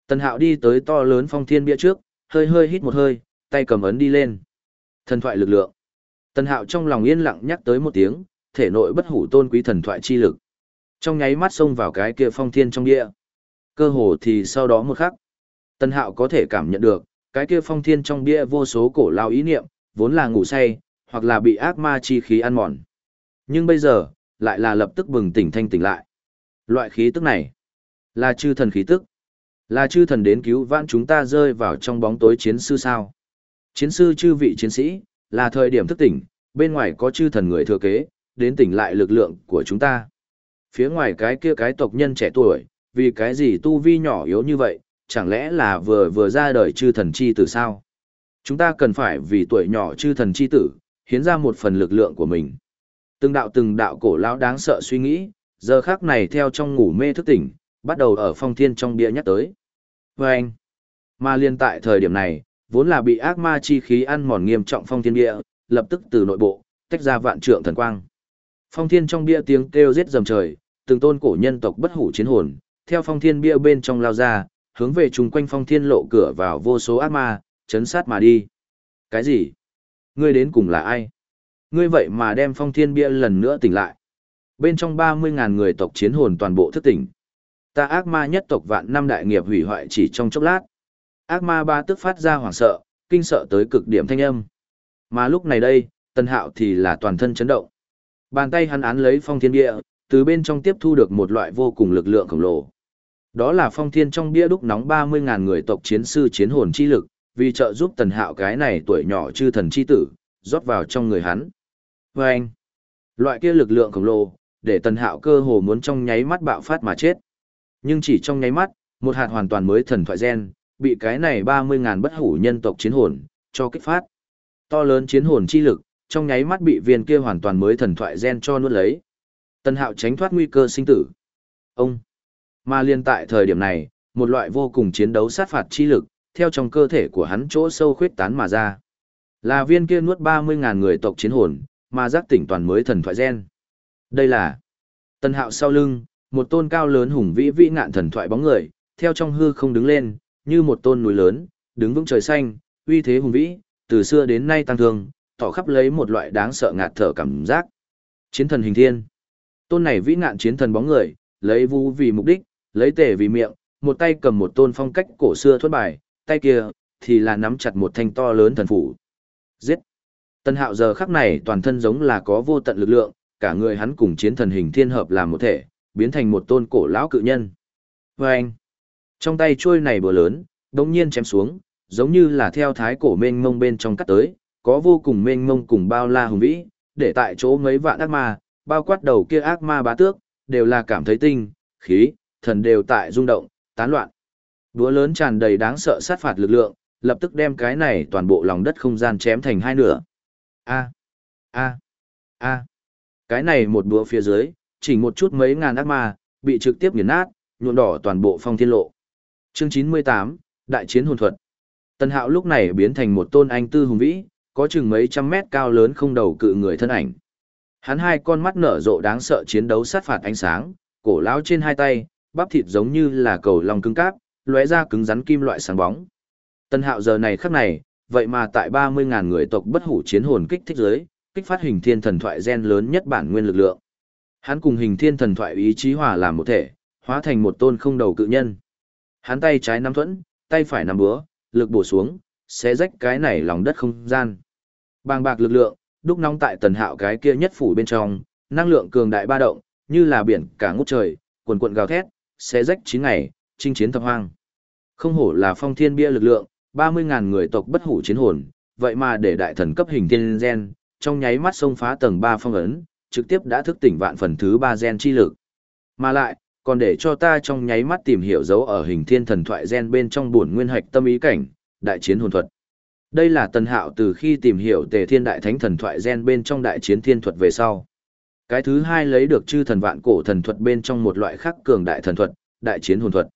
Tần hạo đi tới to lớn phong thiên bia trước, hơi hơi hít một hơi, tay cầm ấn đi lên. Thần thoại lực lượng. Tần hạo trong lòng yên lặng nhắc tới một tiếng, thể nội bất hủ tôn quý thần thoại chi lực. Trong nháy mắt xông vào cái kia phong thiên trong địa. Cơ hồ thì sau đó một khắc. Tần hạo có thể cảm nhận được, cái kia phong thiên trong bia vô số cổ lao ý niệm, vốn là ngủ say, hoặc là bị ác ma chi khí ăn mòn. Nhưng bây giờ, lại là lập tức bừng tỉnh thanh tỉnh lại. Loại khí tức này, Là chư thần khí tức. Là chư thần đến cứu vãn chúng ta rơi vào trong bóng tối chiến sư sao. Chiến sư chư vị chiến sĩ, là thời điểm thức tỉnh, bên ngoài có chư thần người thừa kế, đến tỉnh lại lực lượng của chúng ta. Phía ngoài cái kia cái tộc nhân trẻ tuổi, vì cái gì tu vi nhỏ yếu như vậy, chẳng lẽ là vừa vừa ra đời chư thần chi tử sao? Chúng ta cần phải vì tuổi nhỏ chư thần chi tử, hiến ra một phần lực lượng của mình. Từng đạo từng đạo cổ lão đáng sợ suy nghĩ, giờ khác này theo trong ngủ mê thức tỉnh, bắt đầu ở phong thiên trong bia nhắc tới. Và anh, mà liên tại thời điểm này, vốn là bị ác ma chi khí ăn mòn nghiêm trọng phong thiên bia, lập tức từ nội bộ, tách ra vạn trượng thần quang. Phong thiên trong bia tiếng kêu giết dầm trời, từng tôn cổ nhân tộc bất hủ chiến hồn, theo phong thiên bia bên trong lao ra, hướng về chung quanh phong thiên lộ cửa vào vô số ác ma, chấn sát mà đi. Cái gì? Ngươi đến cùng là ai? Ngươi vậy mà đem phong thiên bia lần nữa tỉnh lại. Bên trong 30.000 người tộc chiến hồn toàn bộ thức tỉnh. Ta ác ma nhất tộc vạn năm đại nghiệp hủy hoại chỉ trong chốc lát. Ác ma ba tức phát ra hoảng sợ, kinh sợ tới cực điểm thanh âm. Mà lúc này đây, Tần hạo thì là toàn thân chấn động. Bàn tay hắn án lấy phong thiên bia, từ bên trong tiếp thu được một loại vô cùng lực lượng khổng lồ. Đó là phong thiên trong bia đúc nóng 30.000 người tộc chiến sư chiến hồn chi lực, vì trợ giúp tần hạo cái này tuổi nhỏ chư thần chi tử, rót vào trong người hắn. Và anh, loại kia lực lượng khổng lồ, để tần hạo cơ hồ muốn trong nháy mắt bạo phát mà chết. Nhưng chỉ trong nháy mắt, một hạt hoàn toàn mới thần thoại gen, bị cái này 30.000 bất hủ nhân tộc chiến hồn, cho kích phát. To lớn chiến hồn chi lực, trong nháy mắt bị viên kia hoàn toàn mới thần thoại gen cho nuốt lấy. tân hạo tránh thoát nguy cơ sinh tử. Ông! Mà liên tại thời điểm này, một loại vô cùng chiến đấu sát phạt chi lực, theo trong cơ thể của hắn chỗ sâu khuyết tán mà ra. Là viên kia nuốt 30.000 người tộc chiến hồn, mà giác tỉnh toàn mới thần thoại gen. Đây là Tân Hạo sau lưng, một tôn cao lớn hùng vĩ vĩ ngạn thần thoại bóng người, theo trong hư không đứng lên, như một tôn núi lớn, đứng vững trời xanh, uy thế hùng vĩ, từ xưa đến nay tăng thương, tỏ khắp lấy một loại đáng sợ ngạt thở cảm giác. Chiến thần hình thiên. Tôn này vĩ ngạn chiến thần bóng người, lấy vũ vì mục đích, lấy tể vì miệng, một tay cầm một tôn phong cách cổ xưa thuất bài, tay kia thì là nắm chặt một thanh to lớn thần phủ. Giết! Tân hạo giờ khắc này toàn thân giống là có vô tận lực lượng, cả người hắn cùng chiến thần hình thiên hợp làm một thể, biến thành một tôn cổ lão cự nhân. Và anh! Trong tay trôi này bừa lớn, đống nhiên chém xuống, giống như là theo thái cổ mênh mông bên trong cắt tới, có vô cùng mênh mông cùng bao la hùng vĩ, để tại chỗ mấy vạn ác ma, bao quát đầu kia ác ma bá tước, đều là cảm thấy tinh, khí, thần đều tại rung động, tán loạn. Búa lớn tràn đầy đáng sợ sát phạt lực lượng, lập tức đem cái này toàn bộ lòng đất không gian chém thành hai nửa. A, a, a. Cái này một búa phía dưới, chỉ một chút mấy ngàn ác ma, bị trực tiếp nghiền nát, nhuộm đỏ toàn bộ phong thiên lộ. Chương 98, Đại chiến hồn thuật. Tân Hạo lúc này biến thành một tôn anh tư hùng vĩ, có chừng mấy trăm mét cao lớn không đầu cự người thân ảnh. Hắn hai con mắt nở rộ đáng sợ chiến đấu sát phạt ánh sáng, cổ lão trên hai tay, bắp thịt giống như là cầu lòng cứng cáp, lóe ra cứng rắn kim loại sáng bóng. Tân Hạo giờ này khắc này, vậy mà tại 30.000 người tộc bất hủ chiến hồn kích thích giới, kích phát hình thiên thần thoại gen lớn nhất bản nguyên lực lượng. Hắn cùng hình thiên thần thoại ý chí hòa làm một thể, hóa thành một tôn không đầu cự nhân. Hắn tay trái nắm thuẫn, tay phải nắm búa, lực bổ xuống, sẽ rách cái này lòng đất không gian. Bàng bạc lực lượng, đúc nóng tại tần hạo cái kia nhất phủ bên trong, năng lượng cường đại ba động, như là biển cả ngút trời, cuồn cuộn gào thét, sẽ rách chín ngày, chinh chiến thập hoang. Không hổ là phong thiên bia lực lượng, 30.000 người tộc bất hủ chiến hồn, vậy mà để đại thần cấp hình thiên gen, trong nháy mắt xông phá tầng 3 phong ấn, trực tiếp đã thức tỉnh vạn phần thứ 3 gen chi lực. Mà lại, còn để cho ta trong nháy mắt tìm hiểu dấu ở hình thiên thần thoại gen bên trong buồn nguyên hạch tâm ý cảnh, đại chiến hồn thuật. Đây là tần hạo từ khi tìm hiểu tề thiên đại thánh thần thoại gen bên trong đại chiến thiên thuật về sau. Cái thứ hai lấy được chư thần vạn cổ thần thuật bên trong một loại khác cường đại thần thuật, đại chiến hồn thuật.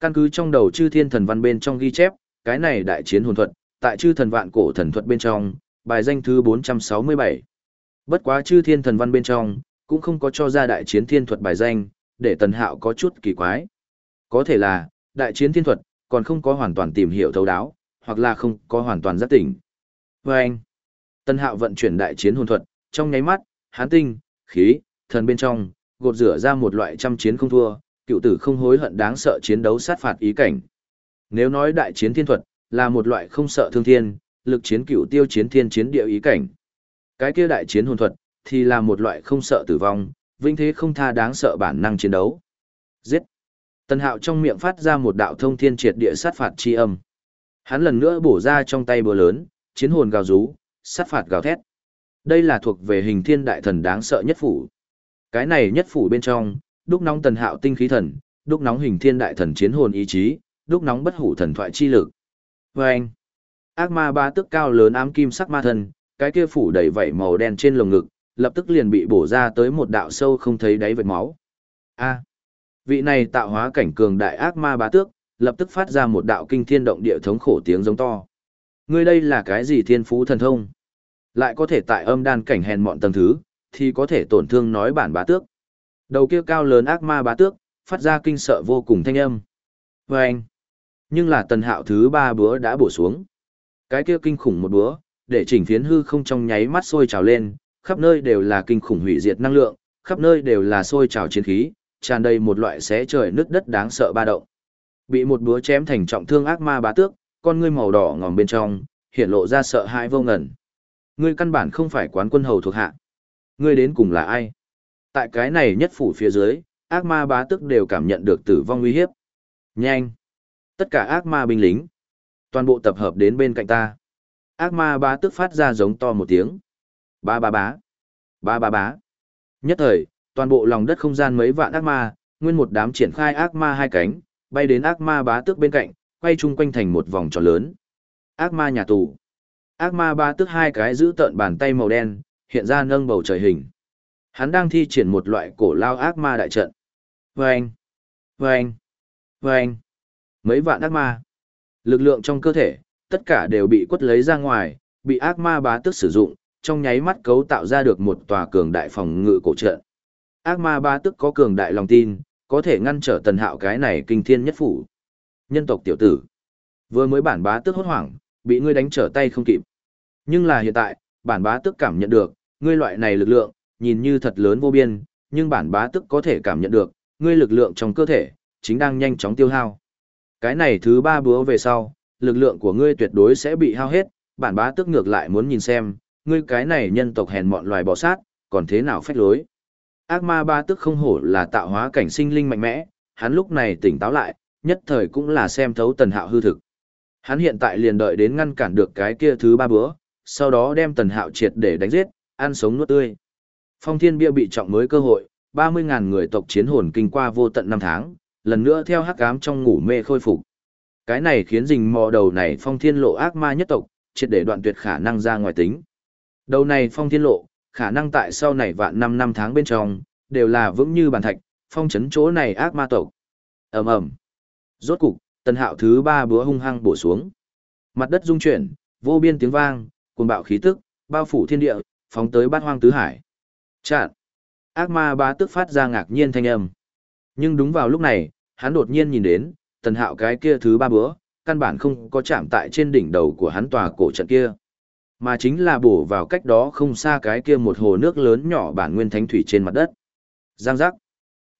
Căn cứ trong đầu chư thiên thần văn bên trong ghi chép, cái này đại chiến hồn thuật, tại chư thần vạn cổ thần thuật bên trong, bài danh thứ 467. Bất quá chư thiên thần văn bên trong, cũng không có cho ra đại chiến thiên thuật bài danh, để tần hạo có chút kỳ quái. Có thể là, đại chiến thiên thuật, còn không có hoàn toàn tìm hiểu thấu đáo, hoặc là không có hoàn toàn giác tỉnh. Và anh, tần hạo vận chuyển đại chiến hồn thuật, trong nháy mắt, hán tinh, khí, thần bên trong, gột rửa ra một loại trăm chiến không thua, cựu tử không hối hận đáng sợ chiến đấu sát phạt ý cảnh. Nếu nói đại chiến thiên thuật, là một loại không sợ thương thiên, lực chiến cựu tiêu chiến thiên chiến địa ý cảnh. Cái kia đại chiến hồn thuật, thì là một loại không sợ tử vong, vinh thế không tha đáng sợ bản năng chiến đấu. Giết! Tần Hạo trong miệng phát ra một đạo thông thiên triệt địa sát phạt chi âm. Hắn lần nữa bổ ra trong tay búa lớn, chiến hồn gào rú, sát phạt gào thét. Đây là thuộc về hình thiên đại thần đáng sợ nhất phủ. Cái này nhất phủ bên trong, đúc nóng Tần Hạo tinh khí thần, đúc nóng hình thiên đại thần chiến hồn ý chí, đúc nóng bất hủ thần thoại chi lực. Và anh, ác ma ba tức cao lớn ám kim sắc ma thần, cái kia phủ đầy vảy màu đen trên lồng ngực, lập tức liền bị bổ ra tới một đạo sâu không thấy đáy vệt máu. A, vị này tạo hóa cảnh cường đại ác ma bá tước, lập tức phát ra một đạo kinh thiên động địa thống khổ tiếng giống to. Ngươi đây là cái gì thiên phú thần thông? Lại có thể tại âm đan cảnh hèn mọn tầng thứ, thì có thể tổn thương nói bản bá tước. Đầu kia cao lớn ác ma bá tước, phát ra kinh sợ vô cùng thanh âm. Và anh, nhưng là tần hạo thứ ba búa đã bổ xuống. Cái kia kinh khủng một búa, để chỉnh phiến hư không trong nháy mắt sôi trào lên, khắp nơi đều là kinh khủng hủy diệt năng lượng, khắp nơi đều là sôi trào chiến khí, tràn đầy một loại xé trời nứt đất đáng sợ ba động. Bị một búa chém thành trọng thương ác ma bá tước, con ngươi màu đỏ ngòm bên trong, hiện lộ ra sợ hãi vô ngần. Ngươi căn bản không phải quán quân hầu thuộc hạ. Ngươi đến cùng là ai? Tại cái này nhất phủ phía dưới, ác ma bá tước đều cảm nhận được tử vong nguy hiếp. Nhanh! Tất cả ác ma binh lính, toàn bộ tập hợp đến bên cạnh ta. Ác ma bá tước phát ra giống to một tiếng. Ba ba bá. Ba ba bá. Nhất thời, toàn bộ lòng đất không gian mấy vạn ác ma, nguyên một đám triển khai ác ma hai cánh, bay đến ác ma bá tước bên cạnh, quay chung quanh thành một vòng tròn lớn. Ác ma nhà tù. Ác ma bá tước hai cái giữ tợn bàn tay màu đen, hiện ra nâng bầu trời hình. Hắn đang thi triển một loại cổ lao ác ma đại trận. Vâng! Vâng! Vâng! Mấy vạn ác ma. Lực lượng trong cơ thể, tất cả đều bị quất lấy ra ngoài, bị ác ma bá tước sử dụng, trong nháy mắt cấu tạo ra được một tòa cường đại phòng ngự cổ trận. Ác ma ba tức có cường đại lòng tin, có thể ngăn trở tần hạo cái này kinh thiên nhất phủ. Nhân tộc tiểu tử. Vừa mới bản bá tức hốt hoảng, bị ngươi đánh trở tay không kịp. Nhưng là hiện tại, bản bá tức cảm nhận được, ngươi loại này lực lượng, nhìn như thật lớn vô biên, nhưng bản bá tức có thể cảm nhận được, ngươi lực lượng trong cơ thể, chính đang nhanh chóng tiêu hao. Cái này thứ ba búa về sau, lực lượng của ngươi tuyệt đối sẽ bị hao hết, bản bá tức ngược lại muốn nhìn xem, ngươi cái này nhân tộc hèn mọn loài bò sát, còn thế nào phách lối. Ác ma ba tức không hổ là tạo hóa cảnh sinh linh mạnh mẽ, hắn lúc này tỉnh táo lại, nhất thời cũng là xem thấu tần hạo hư thực. Hắn hiện tại liền đợi đến ngăn cản được cái kia thứ ba bữa, sau đó đem tần hạo triệt để đánh giết, ăn sống nuốt tươi. Phong thiên bia bị trọng mới cơ hội, 30.000 người tộc chiến hồn kinh qua vô tận năm tháng, lần nữa theo hắc ám trong ngủ mê khôi phục. Cái này khiến rình mò đầu này phong thiên lộ ác ma nhất tộc, triệt để đoạn tuyệt khả năng ra ngoài tính. Đầu này phong thiên lộ, khả năng tại sau này vạn năm năm tháng bên trong, đều là vững như bàn thạch, phong chấn chỗ này ác ma tộc. ầm ầm Rốt cục, tần hạo thứ ba búa hung hăng bổ xuống. Mặt đất rung chuyển, vô biên tiếng vang, cuồng bạo khí tức, bao phủ thiên địa, phóng tới bát hoang tứ hải. Chạn! Ác ma bá tức phát ra ngạc nhiên thanh âm. Nhưng đúng vào lúc này, hắn đột nhiên nhìn đến, tần hạo cái kia thứ ba búa, căn bản không có chạm tại trên đỉnh đầu của hắn tòa cổ trận kia. Mà chính là bổ vào cách đó không xa cái kia một hồ nước lớn nhỏ bản nguyên thánh thủy trên mặt đất. Giang giác.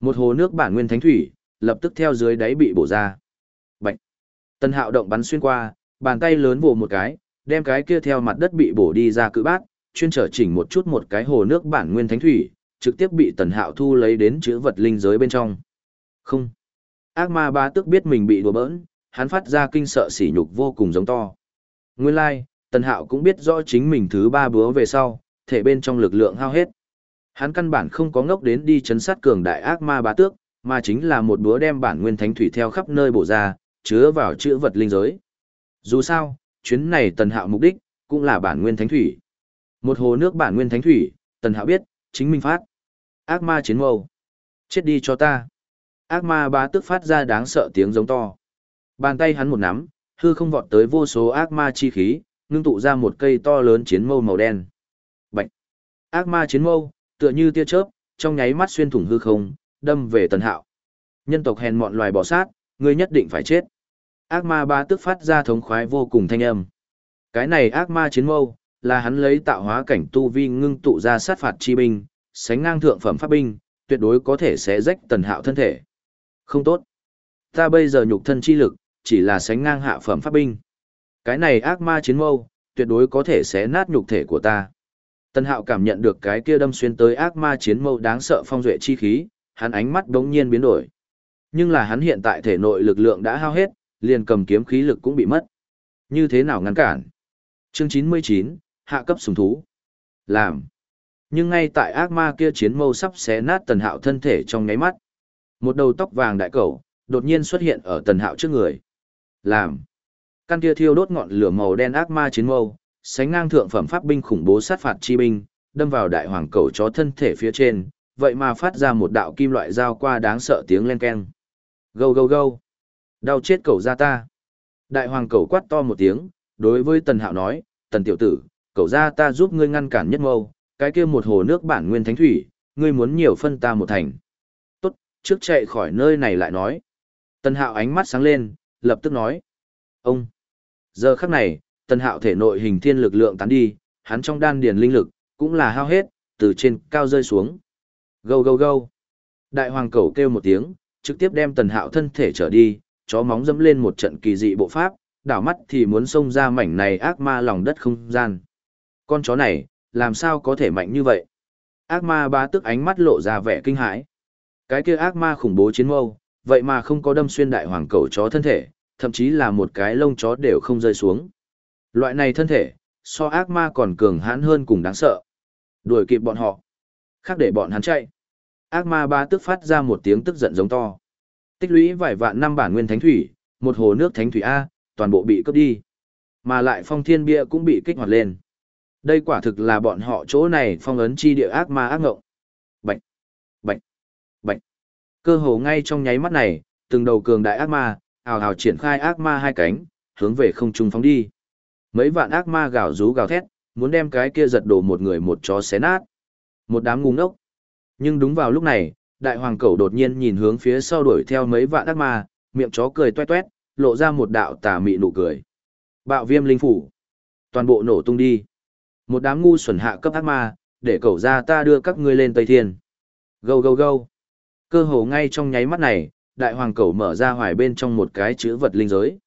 Một hồ nước bản nguyên thánh thủy, lập tức theo dưới đáy bị bổ ra. Bạch. Tân hạo động bắn xuyên qua, bàn tay lớn vồ một cái, đem cái kia theo mặt đất bị bổ đi ra cự bát, chuyên trở chỉnh một chút một cái hồ nước bản nguyên thánh thủy, trực tiếp bị tần hạo thu lấy đến chữ vật linh giới bên trong. Không. Ác ma ba tức biết mình bị đùa bỡn, hắn phát ra kinh sợ sỉ nhục vô cùng giống to. Nguyên lai, like, Tần Hạo cũng biết rõ chính mình thứ ba búa về sau, thể bên trong lực lượng hao hết. Hắn căn bản không có ngốc đến đi chấn sát cường đại ác ma bá tước, mà chính là một búa đem bản nguyên thánh thủy theo khắp nơi bổ ra, chứa vào chữ vật linh giới. Dù sao, chuyến này Tần Hạo mục đích, cũng là bản nguyên thánh thủy. Một hồ nước bản nguyên thánh thủy, Tần Hạo biết, chính mình phát. Ác ma chiến mâu. Chết đi cho ta. Ác ma bá tước phát ra đáng sợ tiếng giống to. Bàn tay hắn một nắm, hư không vọt tới vô số ác ma chi khí, ngưng tụ ra một cây to lớn chiến mâu màu đen. Bạch! Ác ma chiến mâu, tựa như tia chớp, trong nháy mắt xuyên thủng hư không, đâm về tần hạo. Nhân tộc hèn mọn loài bỏ sát, ngươi nhất định phải chết. Ác ma ba tức phát ra thống khoái vô cùng thanh âm. Cái này ác ma chiến mâu, là hắn lấy tạo hóa cảnh tu vi ngưng tụ ra sát phạt chi binh, sánh ngang thượng phẩm pháp binh, tuyệt đối có thể sẽ rách tần hạo thân thể. Không tốt. Ta bây giờ nhục thân chi lực, chỉ là sánh ngang hạ phẩm pháp binh. Cái này ác ma chiến mâu, tuyệt đối có thể xé nát nhục thể của ta. Tân hạo cảm nhận được cái kia đâm xuyên tới ác ma chiến mâu đáng sợ phong duệ chi khí, hắn ánh mắt đống nhiên biến đổi. Nhưng là hắn hiện tại thể nội lực lượng đã hao hết, liền cầm kiếm khí lực cũng bị mất. Như thế nào ngăn cản? Chương 99, hạ cấp sùng thú. Làm. Nhưng ngay tại ác ma kia chiến mâu sắp xé nát tần hạo thân thể trong nháy mắt. Một đầu tóc vàng đại cầu, đột nhiên xuất hiện ở tần hạo trước người. Làm. Căn kia thiêu đốt ngọn lửa màu đen ác ma chiến mâu, sánh ngang thượng phẩm pháp binh khủng bố sát phạt chi binh, đâm vào đại hoàng cầu chó thân thể phía trên, vậy mà phát ra một đạo kim loại dao qua đáng sợ tiếng len keng. Gâu gâu gâu. Đau chết cầu ra ta. Đại hoàng cầu quát to một tiếng, đối với tần hạo nói, tần tiểu tử, cầu ra ta giúp ngươi ngăn cản nhất mâu, cái kia một hồ nước bản nguyên thánh thủy, ngươi muốn nhiều phân ta một thành. Tốt, trước chạy khỏi nơi này lại nói. Tần hạo ánh mắt sáng lên, lập tức nói. Ông! Giờ khắc này, tần hạo thể nội hình thiên lực lượng tán đi, hắn trong đan điền linh lực, cũng là hao hết, từ trên cao rơi xuống. Gâu gâu gâu! Đại hoàng cầu kêu một tiếng, trực tiếp đem tần hạo thân thể trở đi, chó móng dẫm lên một trận kỳ dị bộ pháp, đảo mắt thì muốn xông ra mảnh này ác ma lòng đất không gian. Con chó này, làm sao có thể mạnh như vậy? Ác ma ba tức ánh mắt lộ ra vẻ kinh hãi. Cái kia ác ma khủng bố chiến mâu, vậy mà không có đâm xuyên đại hoàng cầu chó thân thể, thậm chí là một cái lông chó đều không rơi xuống. Loại này thân thể, so ác ma còn cường hãn hơn cùng đáng sợ. Đuổi kịp bọn họ. Khác để bọn hắn chạy. Ác ma ba tức phát ra một tiếng tức giận giống to. Tích lũy vài vạn năm bản nguyên thánh thủy, một hồ nước thánh thủy A, toàn bộ bị cướp đi. Mà lại phong thiên bia cũng bị kích hoạt lên. Đây quả thực là bọn họ chỗ này phong ấn chi địa ác ma ác ngộng. bệnh, bệnh, bệnh, Cơ hồ ngay trong nháy mắt này, từng đầu cường đại ác ma, hào hào triển khai ác ma hai cánh, hướng về không trung phóng đi. Mấy vạn ác ma gào rú gào thét, muốn đem cái kia giật đổ một người một chó xé nát. Một đám ngu ngốc. Nhưng đúng vào lúc này, đại hoàng cẩu đột nhiên nhìn hướng phía sau đuổi theo mấy vạn ác ma, miệng chó cười toe toét, lộ ra một đạo tà mị nụ cười. Bạo viêm linh phủ. Toàn bộ nổ tung đi. Một đám ngu xuẩn hạ cấp ác ma, để cẩu ra ta đưa các ngươi lên Tây Thiên. Gâu gâu gâu. Cơ hồ ngay trong nháy mắt này, đại hoàng cầu mở ra hoài bên trong một cái chữ vật linh giới.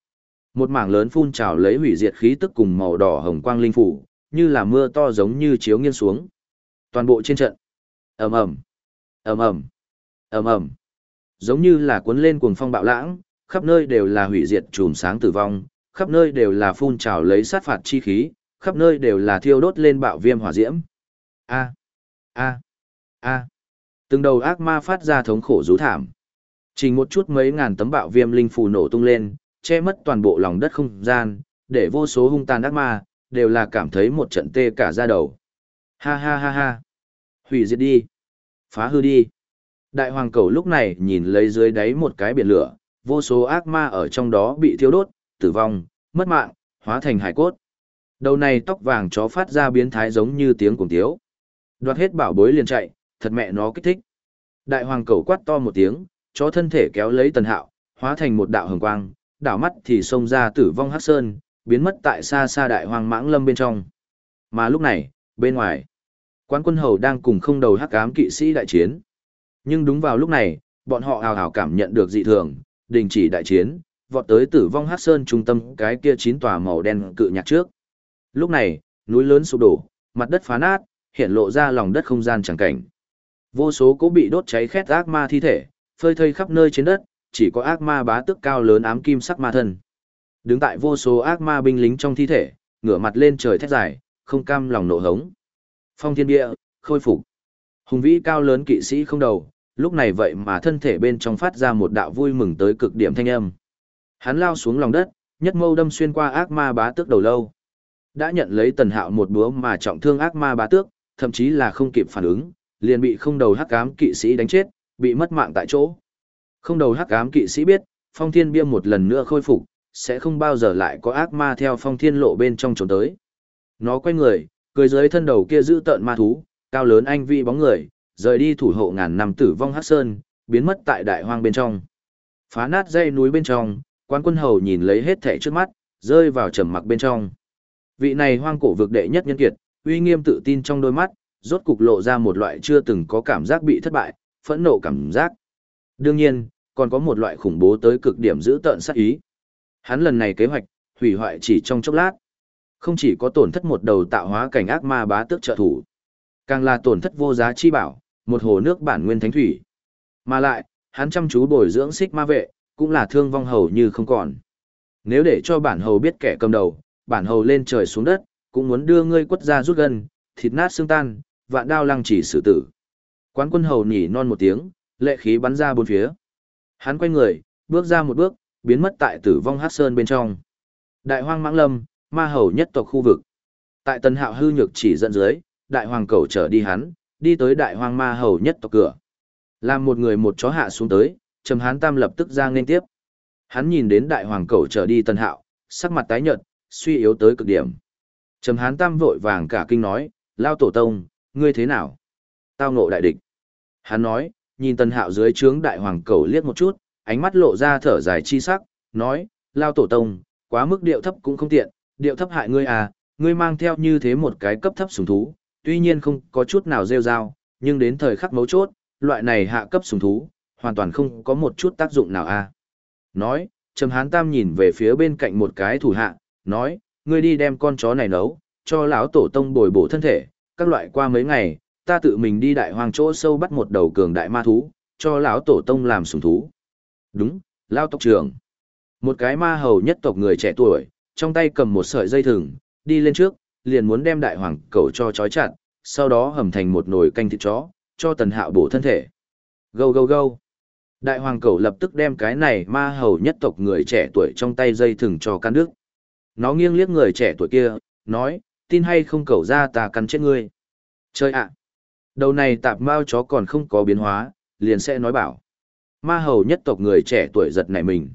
Một mảng lớn phun trào lấy hủy diệt khí tức cùng màu đỏ hồng quang linh phủ, như là mưa to giống như chiếu nghiêng xuống. Toàn bộ trên trận. ầm ầm, ầm ầm, ầm ầm, giống như là cuốn lên cuồng phong bạo lãng, khắp nơi đều là hủy diệt chùm sáng tử vong, khắp nơi đều là phun trào lấy sát phạt chi khí, khắp nơi đều là thiêu đốt lên bạo viêm hỏa diễm. A, a, a. Từng đầu ác ma phát ra thống khổ rú thảm. Chỉ một chút mấy ngàn tấm bạo viêm linh phù nổ tung lên, che mất toàn bộ lòng đất không gian, để vô số hung tàn ác ma, đều là cảm thấy một trận tê cả da đầu. Ha ha ha ha. Hủy diệt đi. Phá hư đi. Đại hoàng cầu lúc này nhìn lấy dưới đáy một cái biển lửa, vô số ác ma ở trong đó bị thiêu đốt, tử vong, mất mạng, hóa thành hải cốt. Đầu này tóc vàng chó phát ra biến thái giống như tiếng cuồng tiếu. Đoạt hết bảo bối liền chạy, thật mẹ nó kích thích. Đại hoàng cầu quát to một tiếng, chó thân thể kéo lấy tần hạo, hóa thành một đạo hồng quang, đảo mắt thì xông ra tử vong hắc sơn, biến mất tại xa xa đại hoang mãng lâm bên trong. Mà lúc này, bên ngoài, quán quân hầu đang cùng không đầu hắc ám kỵ sĩ đại chiến. Nhưng đúng vào lúc này, bọn họ hào hào cảm nhận được dị thường, đình chỉ đại chiến, vọt tới tử vong hắc sơn trung tâm cái kia chín tòa màu đen cự nhạc trước. Lúc này, núi lớn sụp đổ, mặt đất phá nát, hiện lộ ra lòng đất không gian chẳng cảnh. Vô số cố bị đốt cháy khét ác ma thi thể, phơi thây khắp nơi trên đất, chỉ có ác ma bá tước cao lớn ám kim sắc ma thân. Đứng tại vô số ác ma binh lính trong thi thể, ngửa mặt lên trời thét dài, không cam lòng nộ hống. Phong thiên địa, khôi phục. Hùng vĩ cao lớn kỵ sĩ không đầu, lúc này vậy mà thân thể bên trong phát ra một đạo vui mừng tới cực điểm thanh âm. Hắn lao xuống lòng đất, nhất mâu đâm xuyên qua ác ma bá tước đầu lâu. Đã nhận lấy tần hạo một búa mà trọng thương ác ma bá tước, thậm chí là không kịp phản ứng, liền bị không đầu hắc ám kỵ sĩ đánh chết, bị mất mạng tại chỗ. Không đầu hắc ám kỵ sĩ biết, phong thiên bia một lần nữa khôi phục, sẽ không bao giờ lại có ác ma theo phong thiên lộ bên trong trốn tới. Nó quay người, cười dưới thân đầu kia giữ tợn ma thú, cao lớn anh vi bóng người, rời đi thủ hộ ngàn năm tử vong hắc sơn, biến mất tại đại hoang bên trong. Phá nát dây núi bên trong, quan quân hầu nhìn lấy hết thẻ trước mắt, rơi vào trầm mặc bên trong. Vị này hoang cổ vực đệ nhất nhân kiệt, uy nghiêm tự tin trong đôi mắt, rốt cục lộ ra một loại chưa từng có cảm giác bị thất bại, phẫn nộ cảm giác. Đương nhiên, còn có một loại khủng bố tới cực điểm giữ tợn sát ý. Hắn lần này kế hoạch, hủy hoại chỉ trong chốc lát. Không chỉ có tổn thất một đầu tạo hóa cảnh ác ma bá tước trợ thủ, càng là tổn thất vô giá chi bảo, một hồ nước bản nguyên thánh thủy. Mà lại, hắn chăm chú bồi dưỡng xích ma vệ, cũng là thương vong hầu như không còn. Nếu để cho bản hầu biết kẻ cầm đầu, bản hầu lên trời xuống đất, cũng muốn đưa ngươi quất ra rút gần, thịt nát xương tan, vạn đao lăng chỉ xử tử. Quán quân hầu nhỉ non một tiếng, lệ khí bắn ra bốn phía. Hắn quay người, bước ra một bước, biến mất tại tử vong hát sơn bên trong. Đại hoang mãng lâm, ma hầu nhất tộc khu vực. Tại tần hạo hư nhược chỉ dẫn dưới, đại hoàng cầu trở đi hắn, đi tới đại hoang ma hầu nhất tộc cửa. Làm một người một chó hạ xuống tới, trầm hán tam lập tức ra nên tiếp. Hắn nhìn đến đại hoàng cầu trở đi tần hạo, sắc mặt tái nhợt, suy yếu tới cực điểm. Trầm hán tam vội vàng cả kinh nói, lao tổ tông, ngươi thế nào? Tao ngộ đại địch. Hắn nói, nhìn tần hạo dưới trướng đại hoàng cầu liếc một chút, ánh mắt lộ ra thở dài chi sắc, nói, lao tổ tông, quá mức điệu thấp cũng không tiện, điệu thấp hại ngươi à, ngươi mang theo như thế một cái cấp thấp sùng thú, tuy nhiên không có chút nào rêu rao, nhưng đến thời khắc mấu chốt, loại này hạ cấp sùng thú, hoàn toàn không có một chút tác dụng nào à. Nói, Trầm Hán Tam nhìn về phía bên cạnh một cái thủ hạ, nói, ngươi đi đem con chó này nấu, cho lão tổ tông bồi bổ thân thể, các loại qua mấy ngày, ta tự mình đi đại hoàng chỗ sâu bắt một đầu cường đại ma thú, cho lão tổ tông làm sủng thú. Đúng, lao tộc trưởng. Một cái ma hầu nhất tộc người trẻ tuổi, trong tay cầm một sợi dây thừng, đi lên trước, liền muốn đem đại hoàng cầu cho chói chặt, sau đó hầm thành một nồi canh thịt chó, cho tần hạo bổ thân thể. Gâu gâu gâu. Đại hoàng cầu lập tức đem cái này ma hầu nhất tộc người trẻ tuổi trong tay dây thừng cho căn nước. Nó nghiêng liếc người trẻ tuổi kia, nói, tin hay không cầu ra ta cắn chết ngươi. Chơi ạ. Đầu này tạp mao chó còn không có biến hóa, liền sẽ nói bảo. Ma hầu nhất tộc người trẻ tuổi giật nảy mình.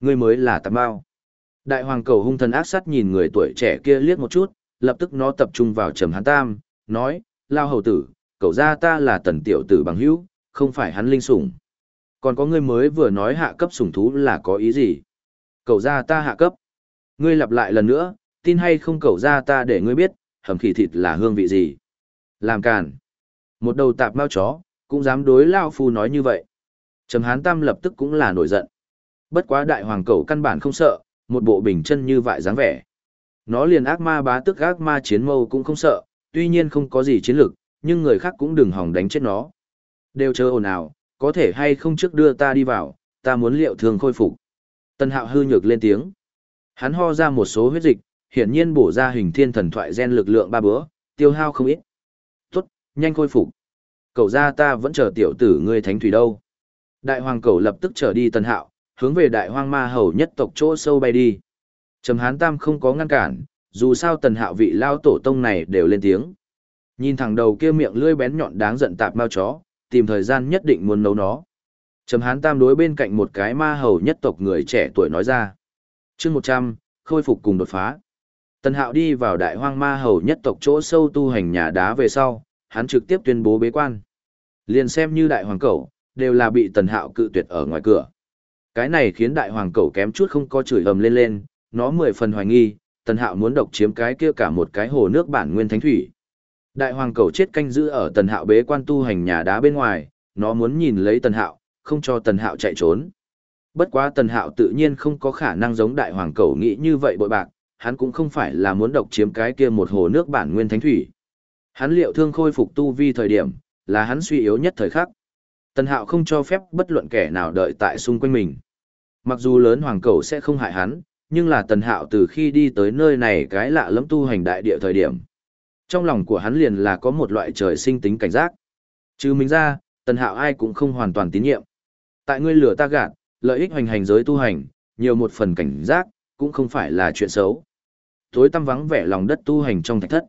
Ngươi mới là tạp mao. Đại hoàng cầu hung thần ác sát nhìn người tuổi trẻ kia liếc một chút, lập tức nó tập trung vào trầm hán tam, nói, lao hầu tử, cậu ra ta là tần tiểu tử bằng hữu, không phải hắn linh sủng. Còn có ngươi mới vừa nói hạ cấp sủng thú là có ý gì? Cậu ra ta hạ cấp. Ngươi lặp lại lần nữa, tin hay không cậu ra ta để ngươi biết, hầm khỉ thịt là hương vị gì? Làm càn. Một đầu tạp mao chó, cũng dám đối lao phu nói như vậy. Trầm hán tam lập tức cũng là nổi giận. Bất quá đại hoàng cầu căn bản không sợ, một bộ bình chân như vậy dáng vẻ. Nó liền ác ma bá tức ác ma chiến mâu cũng không sợ, tuy nhiên không có gì chiến lực, nhưng người khác cũng đừng hòng đánh chết nó. Đều chờ ồn ào, có thể hay không trước đưa ta đi vào, ta muốn liệu thường khôi phục. Tân hạo hư nhược lên tiếng. Hắn ho ra một số huyết dịch, hiển nhiên bổ ra hình thiên thần thoại gen lực lượng ba bữa, tiêu hao không ít. Nhanh khôi phục. Cậu ra ta vẫn chờ tiểu tử ngươi thánh thủy đâu. Đại hoàng cầu lập tức trở đi tần hạo, hướng về đại hoang ma hầu nhất tộc chỗ sâu bay đi. Trầm hán tam không có ngăn cản, dù sao tần hạo vị lao tổ tông này đều lên tiếng. Nhìn thẳng đầu kia miệng lưỡi bén nhọn đáng giận tạp mao chó, tìm thời gian nhất định muốn nấu nó. Trầm hán tam đối bên cạnh một cái ma hầu nhất tộc người trẻ tuổi nói ra. chương 100, khôi phục cùng đột phá. Tần hạo đi vào đại hoang ma hầu nhất tộc chỗ sâu tu hành nhà đá về sau, hắn trực tiếp tuyên bố bế quan. Liền xem như đại hoàng cẩu, đều là bị tần hạo cự tuyệt ở ngoài cửa. Cái này khiến đại hoàng cẩu kém chút không có chửi ầm lên lên, nó mười phần hoài nghi, tần hạo muốn độc chiếm cái kia cả một cái hồ nước bản nguyên thánh thủy. Đại hoàng cẩu chết canh giữ ở tần hạo bế quan tu hành nhà đá bên ngoài, nó muốn nhìn lấy tần hạo, không cho tần hạo chạy trốn. Bất quá tần hạo tự nhiên không có khả năng giống đại hoàng cẩu nghĩ như vậy bội bạc, hắn cũng không phải là muốn độc chiếm cái kia một hồ nước bản nguyên thánh thủy. Hắn liệu thương khôi phục tu vi thời điểm, là hắn suy yếu nhất thời khắc. Tần hạo không cho phép bất luận kẻ nào đợi tại xung quanh mình. Mặc dù lớn hoàng cầu sẽ không hại hắn, nhưng là tần hạo từ khi đi tới nơi này cái lạ lẫm tu hành đại địa thời điểm. Trong lòng của hắn liền là có một loại trời sinh tính cảnh giác. Chứ mình ra, tần hạo ai cũng không hoàn toàn tín nhiệm. Tại ngươi lửa ta gạt, lợi ích hoành hành giới tu hành, nhiều một phần cảnh giác, cũng không phải là chuyện xấu. Tối tăm vắng vẻ lòng đất tu hành trong thạch thất.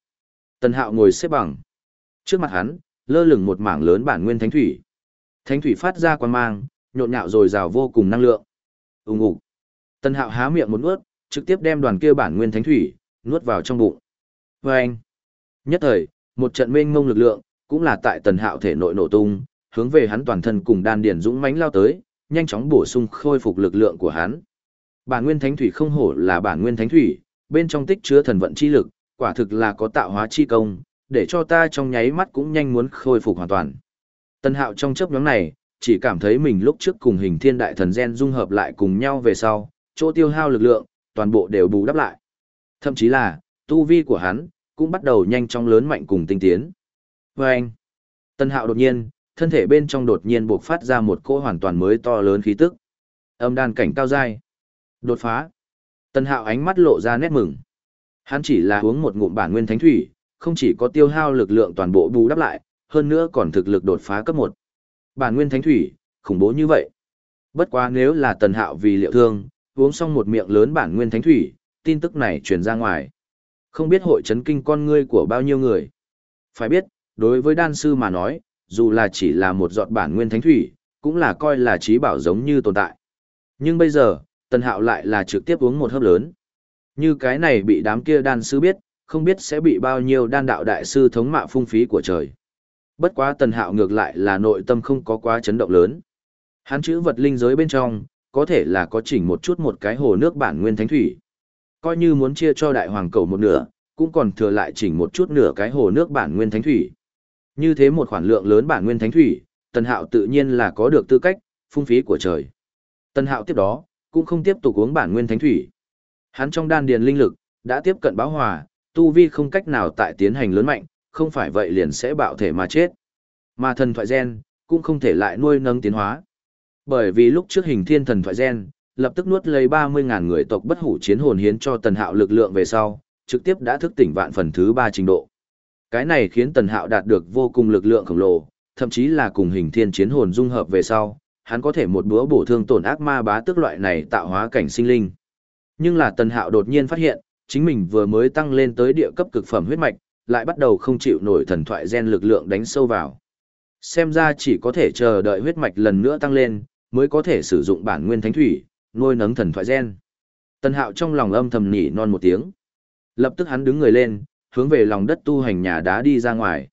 Tần hạo ngồi xếp bằng. Trước mặt hắn, lơ lửng một mảng lớn bản nguyên thánh thủy. Thánh thủy phát ra quan mang, nhộn nhạo rồi rào vô cùng năng lượng. Ùng ục. Tần Hạo há miệng một nuốt, trực tiếp đem đoàn kia bản nguyên thánh thủy nuốt vào trong bụng. Oeng. Nhất thời, một trận mênh mông lực lượng cũng là tại Tần Hạo thể nội nổ tung, hướng về hắn toàn thân cùng đan điền dũng mãnh lao tới, nhanh chóng bổ sung khôi phục lực lượng của hắn. Bản nguyên thánh thủy không hổ là bản nguyên thánh thủy, bên trong tích chứa thần vận chi lực, quả thực là có tạo hóa chi công, để cho ta trong nháy mắt cũng nhanh muốn khôi phục hoàn toàn. Tần Hạo trong chớp nhóm này, chỉ cảm thấy mình lúc trước cùng hình thiên đại thần gen dung hợp lại cùng nhau về sau, chỗ tiêu hao lực lượng, toàn bộ đều bù đắp lại. Thậm chí là, tu vi của hắn, cũng bắt đầu nhanh chóng lớn mạnh cùng tinh tiến. Và anh, Tân Hạo đột nhiên, thân thể bên trong đột nhiên buộc phát ra một cỗ hoàn toàn mới to lớn khí tức. Âm đan cảnh cao dai. Đột phá. Tần Hạo ánh mắt lộ ra nét mừng. Hắn chỉ là uống một ngụm bản nguyên thánh thủy, không chỉ có tiêu hao lực lượng toàn bộ bù đắp lại, hơn nữa còn thực lực đột phá cấp 1. Bản nguyên thánh thủy, khủng bố như vậy. Bất quá nếu là Tần Hạo vì liệu thương, uống xong một miệng lớn bản nguyên thánh thủy, tin tức này truyền ra ngoài. Không biết hội chấn kinh con ngươi của bao nhiêu người. Phải biết, đối với đan sư mà nói, dù là chỉ là một giọt bản nguyên thánh thủy, cũng là coi là trí bảo giống như tồn tại. Nhưng bây giờ, Tần Hạo lại là trực tiếp uống một hớp lớn. Như cái này bị đám kia đan sư biết, không biết sẽ bị bao nhiêu đan đạo đại sư thống mạ phung phí của trời. Bất quá Tần Hạo ngược lại là nội tâm không có quá chấn động lớn. Hắn chữ vật linh giới bên trong, có thể là có chỉnh một chút một cái hồ nước bản nguyên thánh thủy. Coi như muốn chia cho đại hoàng cầu một nửa, cũng còn thừa lại chỉnh một chút nửa cái hồ nước bản nguyên thánh thủy. Như thế một khoản lượng lớn bản nguyên thánh thủy, Tần Hạo tự nhiên là có được tư cách, phung phí của trời. Tần Hạo tiếp đó, cũng không tiếp tục uống bản nguyên thánh thủy. Hắn trong đan điền linh lực, đã tiếp cận báo hòa, tu vi không cách nào tại tiến hành lớn mạnh, không phải vậy liền sẽ bạo thể mà chết. Mà thần thoại gen, cũng không thể lại nuôi nâng tiến hóa. Bởi vì lúc trước hình thiên thần thoại gen, lập tức nuốt lấy 30.000 người tộc bất hủ chiến hồn hiến cho tần hạo lực lượng về sau, trực tiếp đã thức tỉnh vạn phần thứ 3 trình độ. Cái này khiến tần hạo đạt được vô cùng lực lượng khổng lồ, thậm chí là cùng hình thiên chiến hồn dung hợp về sau, hắn có thể một búa bổ thương tổn ác ma bá tước loại này tạo hóa cảnh sinh linh. Nhưng là tần hạo đột nhiên phát hiện, chính mình vừa mới tăng lên tới địa cấp cực phẩm huyết mạch, lại bắt đầu không chịu nổi thần thoại gen lực lượng đánh sâu vào. Xem ra chỉ có thể chờ đợi huyết mạch lần nữa tăng lên, mới có thể sử dụng bản nguyên thánh thủy, nuôi nấng thần thoại gen. Tần Hạo trong lòng âm thầm nỉ non một tiếng. Lập tức hắn đứng người lên, hướng về lòng đất tu hành nhà đá đi ra ngoài.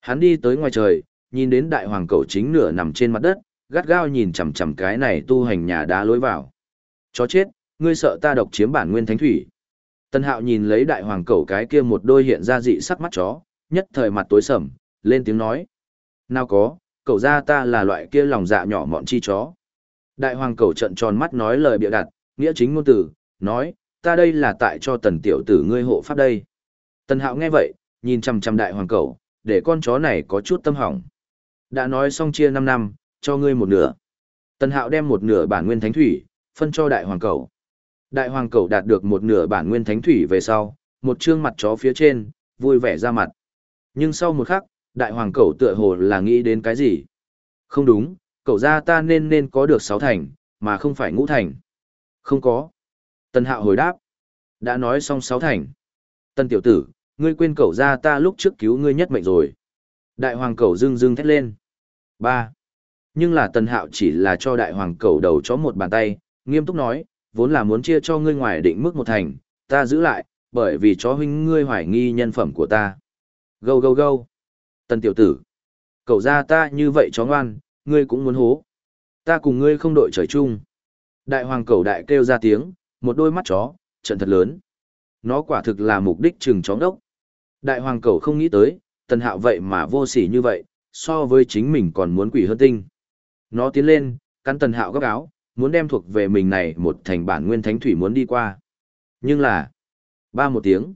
Hắn đi tới ngoài trời, nhìn đến đại hoàng cầu chính nửa nằm trên mặt đất, gắt gao nhìn chằm chằm cái này tu hành nhà đá lối vào. Chó chết, ngươi sợ ta độc chiếm bản nguyên thánh thủy. Tân hạo nhìn lấy đại hoàng cẩu cái kia một đôi hiện ra dị sắc mắt chó, nhất thời mặt tối sầm, lên tiếng nói. Nào có, cậu ra ta là loại kia lòng dạ nhỏ mọn chi chó. Đại hoàng cẩu trận tròn mắt nói lời bịa đặt, nghĩa chính ngôn tử, nói, ta đây là tại cho tần tiểu tử ngươi hộ pháp đây. Tần hạo nghe vậy, nhìn chằm chằm đại hoàng cẩu, để con chó này có chút tâm hỏng. Đã nói xong chia 5 năm, cho ngươi một nửa. Tần hạo đem một nửa bản nguyên thánh thủy, phân cho đại hoàng cẩu. Đại hoàng cẩu đạt được một nửa bản nguyên thánh thủy về sau, một trương mặt chó phía trên, vui vẻ ra mặt. Nhưng sau một khắc, đại hoàng cẩu tựa hồ là nghĩ đến cái gì? Không đúng, cậu ra ta nên nên có được sáu thành, mà không phải ngũ thành. Không có. Tần hạo hồi đáp. Đã nói xong sáu thành. Tần tiểu tử, ngươi quên cậu ra ta lúc trước cứu ngươi nhất mệnh rồi. Đại hoàng cẩu dưng dưng thét lên. ba Nhưng là tần hạo chỉ là cho đại hoàng cẩu đầu chó một bàn tay, nghiêm túc nói, vốn là muốn chia cho ngươi ngoài định mức một thành, ta giữ lại, bởi vì chó huynh ngươi hoài nghi nhân phẩm của ta. Gâu gâu gâu. Tần tiểu tử. Cậu ra ta như vậy chó ngoan, ngươi cũng muốn hố. Ta cùng ngươi không đội trời chung. Đại hoàng cẩu đại kêu ra tiếng, một đôi mắt chó, trận thật lớn. Nó quả thực là mục đích chừng chó đốc. Đại hoàng cẩu không nghĩ tới, tần hạo vậy mà vô sỉ như vậy, so với chính mình còn muốn quỷ hơn tinh. Nó tiến lên, cắn tần hạo góc áo, muốn đem thuộc về mình này một thành bản nguyên thánh thủy muốn đi qua. Nhưng là, ba một tiếng,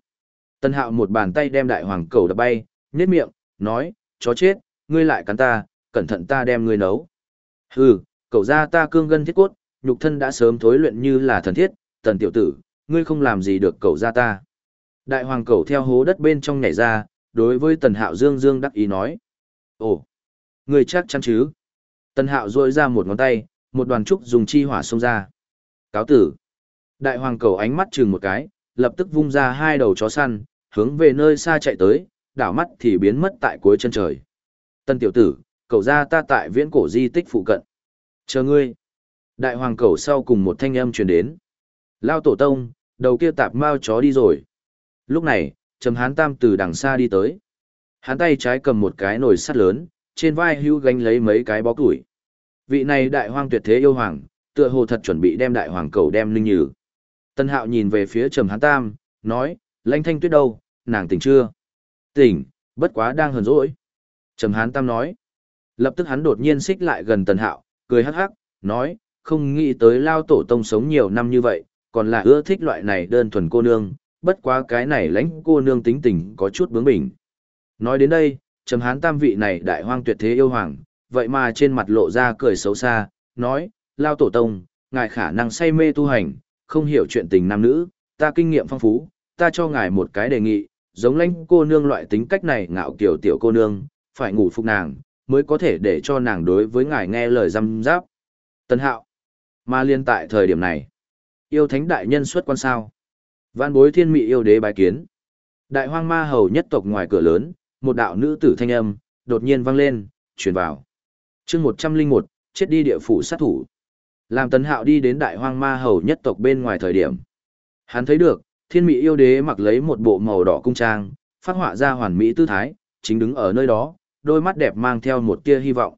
tân hạo một bàn tay đem đại hoàng cầu đập bay, nhét miệng, nói, chó chết, ngươi lại cắn ta, cẩn thận ta đem ngươi nấu. Hừ, cậu ra ta cương gân thiết cốt, nhục thân đã sớm thối luyện như là thần thiết, tần tiểu tử, ngươi không làm gì được cậu ra ta. Đại hoàng cầu theo hố đất bên trong nhảy ra, đối với tần hạo dương dương đắc ý nói. Ồ, ngươi chắc chắn chứ? Tần hạo rôi ra một ngón tay, một đoàn trúc dùng chi hỏa xông ra. Cáo tử. Đại hoàng cầu ánh mắt chừng một cái, lập tức vung ra hai đầu chó săn, hướng về nơi xa chạy tới, đảo mắt thì biến mất tại cuối chân trời. Tân tiểu tử, cầu ra ta tại viễn cổ di tích phụ cận. Chờ ngươi. Đại hoàng cầu sau cùng một thanh âm truyền đến. Lao tổ tông, đầu kia tạp mau chó đi rồi. Lúc này, Trầm Hán Tam từ đằng xa đi tới. Hắn tay trái cầm một cái nồi sắt lớn, trên vai hưu gánh lấy mấy cái bó củi. Vị này đại hoang tuyệt thế yêu hoàng, tựa hồ thật chuẩn bị đem đại hoàng cầu đem linh nhử Tân hạo nhìn về phía trầm hán tam, nói, lãnh thanh tuyết đâu, nàng tỉnh chưa? Tỉnh, bất quá đang hờn rỗi. Trầm hán tam nói. Lập tức hắn đột nhiên xích lại gần tần hạo, cười hắc hắc, nói, không nghĩ tới lao tổ tông sống nhiều năm như vậy, còn là ưa thích loại này đơn thuần cô nương, bất quá cái này lãnh cô nương tính tình có chút bướng bỉnh. Nói đến đây, trầm hán tam vị này đại hoang tuyệt thế yêu hoàng, vậy mà trên mặt lộ ra cười xấu xa, nói, lao tổ tông, ngài khả năng say mê tu hành, không hiểu chuyện tình nam nữ, ta kinh nghiệm phong phú, ta cho ngài một cái đề nghị, giống lãnh cô nương loại tính cách này ngạo kiểu tiểu cô nương, phải ngủ phục nàng, mới có thể để cho nàng đối với ngài nghe lời răm giáp. Tân hạo, mà liên tại thời điểm này, yêu thánh đại nhân xuất quan sao. Văn bối thiên mị yêu đế bái kiến. Đại hoang ma hầu nhất tộc ngoài cửa lớn, một đạo nữ tử thanh âm, đột nhiên vang lên, truyền vào chương 101, chết đi địa phủ sát thủ. Làm tấn hạo đi đến đại hoang ma hầu nhất tộc bên ngoài thời điểm. Hắn thấy được, thiên mỹ yêu đế mặc lấy một bộ màu đỏ cung trang, phát họa ra hoàn mỹ tư thái, chính đứng ở nơi đó, đôi mắt đẹp mang theo một tia hy vọng.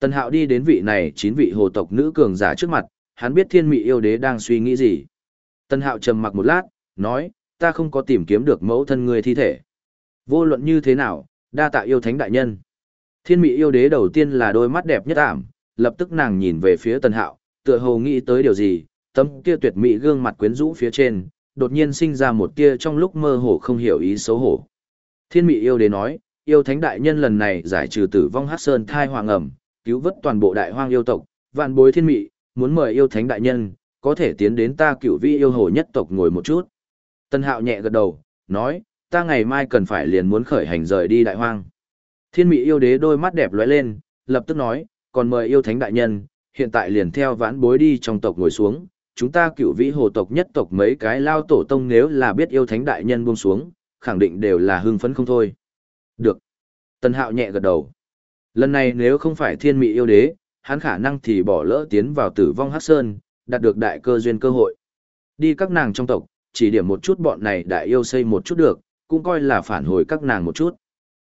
Tần hạo đi đến vị này chín vị hồ tộc nữ cường giả trước mặt, hắn biết thiên mỹ yêu đế đang suy nghĩ gì. Tần hạo trầm mặc một lát, nói, ta không có tìm kiếm được mẫu thân người thi thể. Vô luận như thế nào, đa tạ yêu thánh đại nhân. Thiên mỹ yêu đế đầu tiên là đôi mắt đẹp nhất ảm, lập tức nàng nhìn về phía tần hạo, tựa hồ nghĩ tới điều gì, tấm kia tuyệt mỹ gương mặt quyến rũ phía trên, đột nhiên sinh ra một tia trong lúc mơ hồ không hiểu ý xấu hổ. Thiên mỹ yêu đế nói, yêu thánh đại nhân lần này giải trừ tử vong hát sơn thai hoàng ẩm, cứu vớt toàn bộ đại hoang yêu tộc, vạn bối thiên mỹ, muốn mời yêu thánh đại nhân, có thể tiến đến ta cửu vi yêu hồ nhất tộc ngồi một chút. Tân hạo nhẹ gật đầu, nói, ta ngày mai cần phải liền muốn khởi hành rời đi đại hoang. Thiên Mị yêu đế đôi mắt đẹp lóe lên, lập tức nói, còn mời yêu thánh đại nhân, hiện tại liền theo vãn bối đi trong tộc ngồi xuống, chúng ta cựu vĩ hồ tộc nhất tộc mấy cái lao tổ tông nếu là biết yêu thánh đại nhân buông xuống, khẳng định đều là hưng phấn không thôi. Được. Tân hạo nhẹ gật đầu. Lần này nếu không phải thiên mị yêu đế, hắn khả năng thì bỏ lỡ tiến vào tử vong hát sơn, đạt được đại cơ duyên cơ hội. Đi các nàng trong tộc, chỉ điểm một chút bọn này đại yêu xây một chút được, cũng coi là phản hồi các nàng một chút.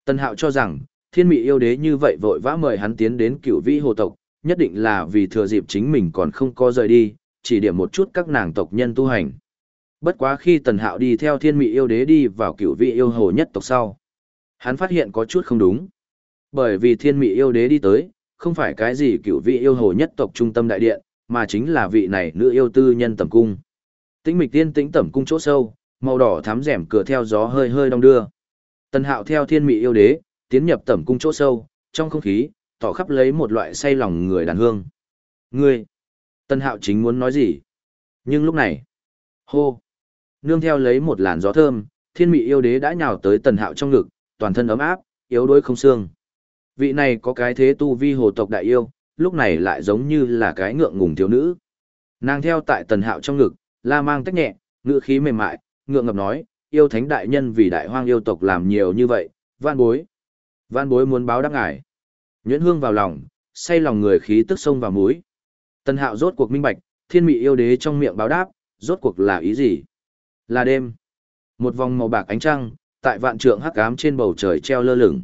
Tân hạo cho rằng, thiên mị yêu đế như vậy vội vã mời hắn tiến đến cửu vĩ hồ tộc, nhất định là vì thừa dịp chính mình còn không có rời đi, chỉ điểm một chút các nàng tộc nhân tu hành. Bất quá khi Tần Hạo đi theo thiên mị yêu đế đi vào cửu vị yêu hồ nhất tộc sau, hắn phát hiện có chút không đúng. Bởi vì thiên mị yêu đế đi tới, không phải cái gì cửu vị yêu hồ nhất tộc trung tâm đại điện, mà chính là vị này nữ yêu tư nhân tầm cung. Tĩnh mịch tiên tĩnh tẩm cung chỗ sâu, màu đỏ thắm rèm cửa theo gió hơi hơi đong đưa. Tần Hạo theo thiên mị yêu đế, tiến nhập tẩm cung chỗ sâu, trong không khí, tỏ khắp lấy một loại say lòng người đàn hương. Ngươi! Tần hạo chính muốn nói gì? Nhưng lúc này, hô! Nương theo lấy một làn gió thơm, thiên mị yêu đế đã nhào tới tần hạo trong ngực, toàn thân ấm áp, yếu đuối không xương. Vị này có cái thế tu vi hồ tộc đại yêu, lúc này lại giống như là cái ngượng ngùng thiếu nữ. Nàng theo tại tần hạo trong ngực, la mang tách nhẹ, ngựa khí mềm mại, ngượng ngập nói, yêu thánh đại nhân vì đại hoang yêu tộc làm nhiều như vậy, van bối. Van bối muốn báo đáp ngài. Nhuyễn hương vào lòng, say lòng người khí tức sông vào mũi. Tân hạo rốt cuộc minh bạch, thiên mị yêu đế trong miệng báo đáp, rốt cuộc là ý gì? Là đêm. Một vòng màu bạc ánh trăng, tại vạn trượng hắc ám trên bầu trời treo lơ lửng.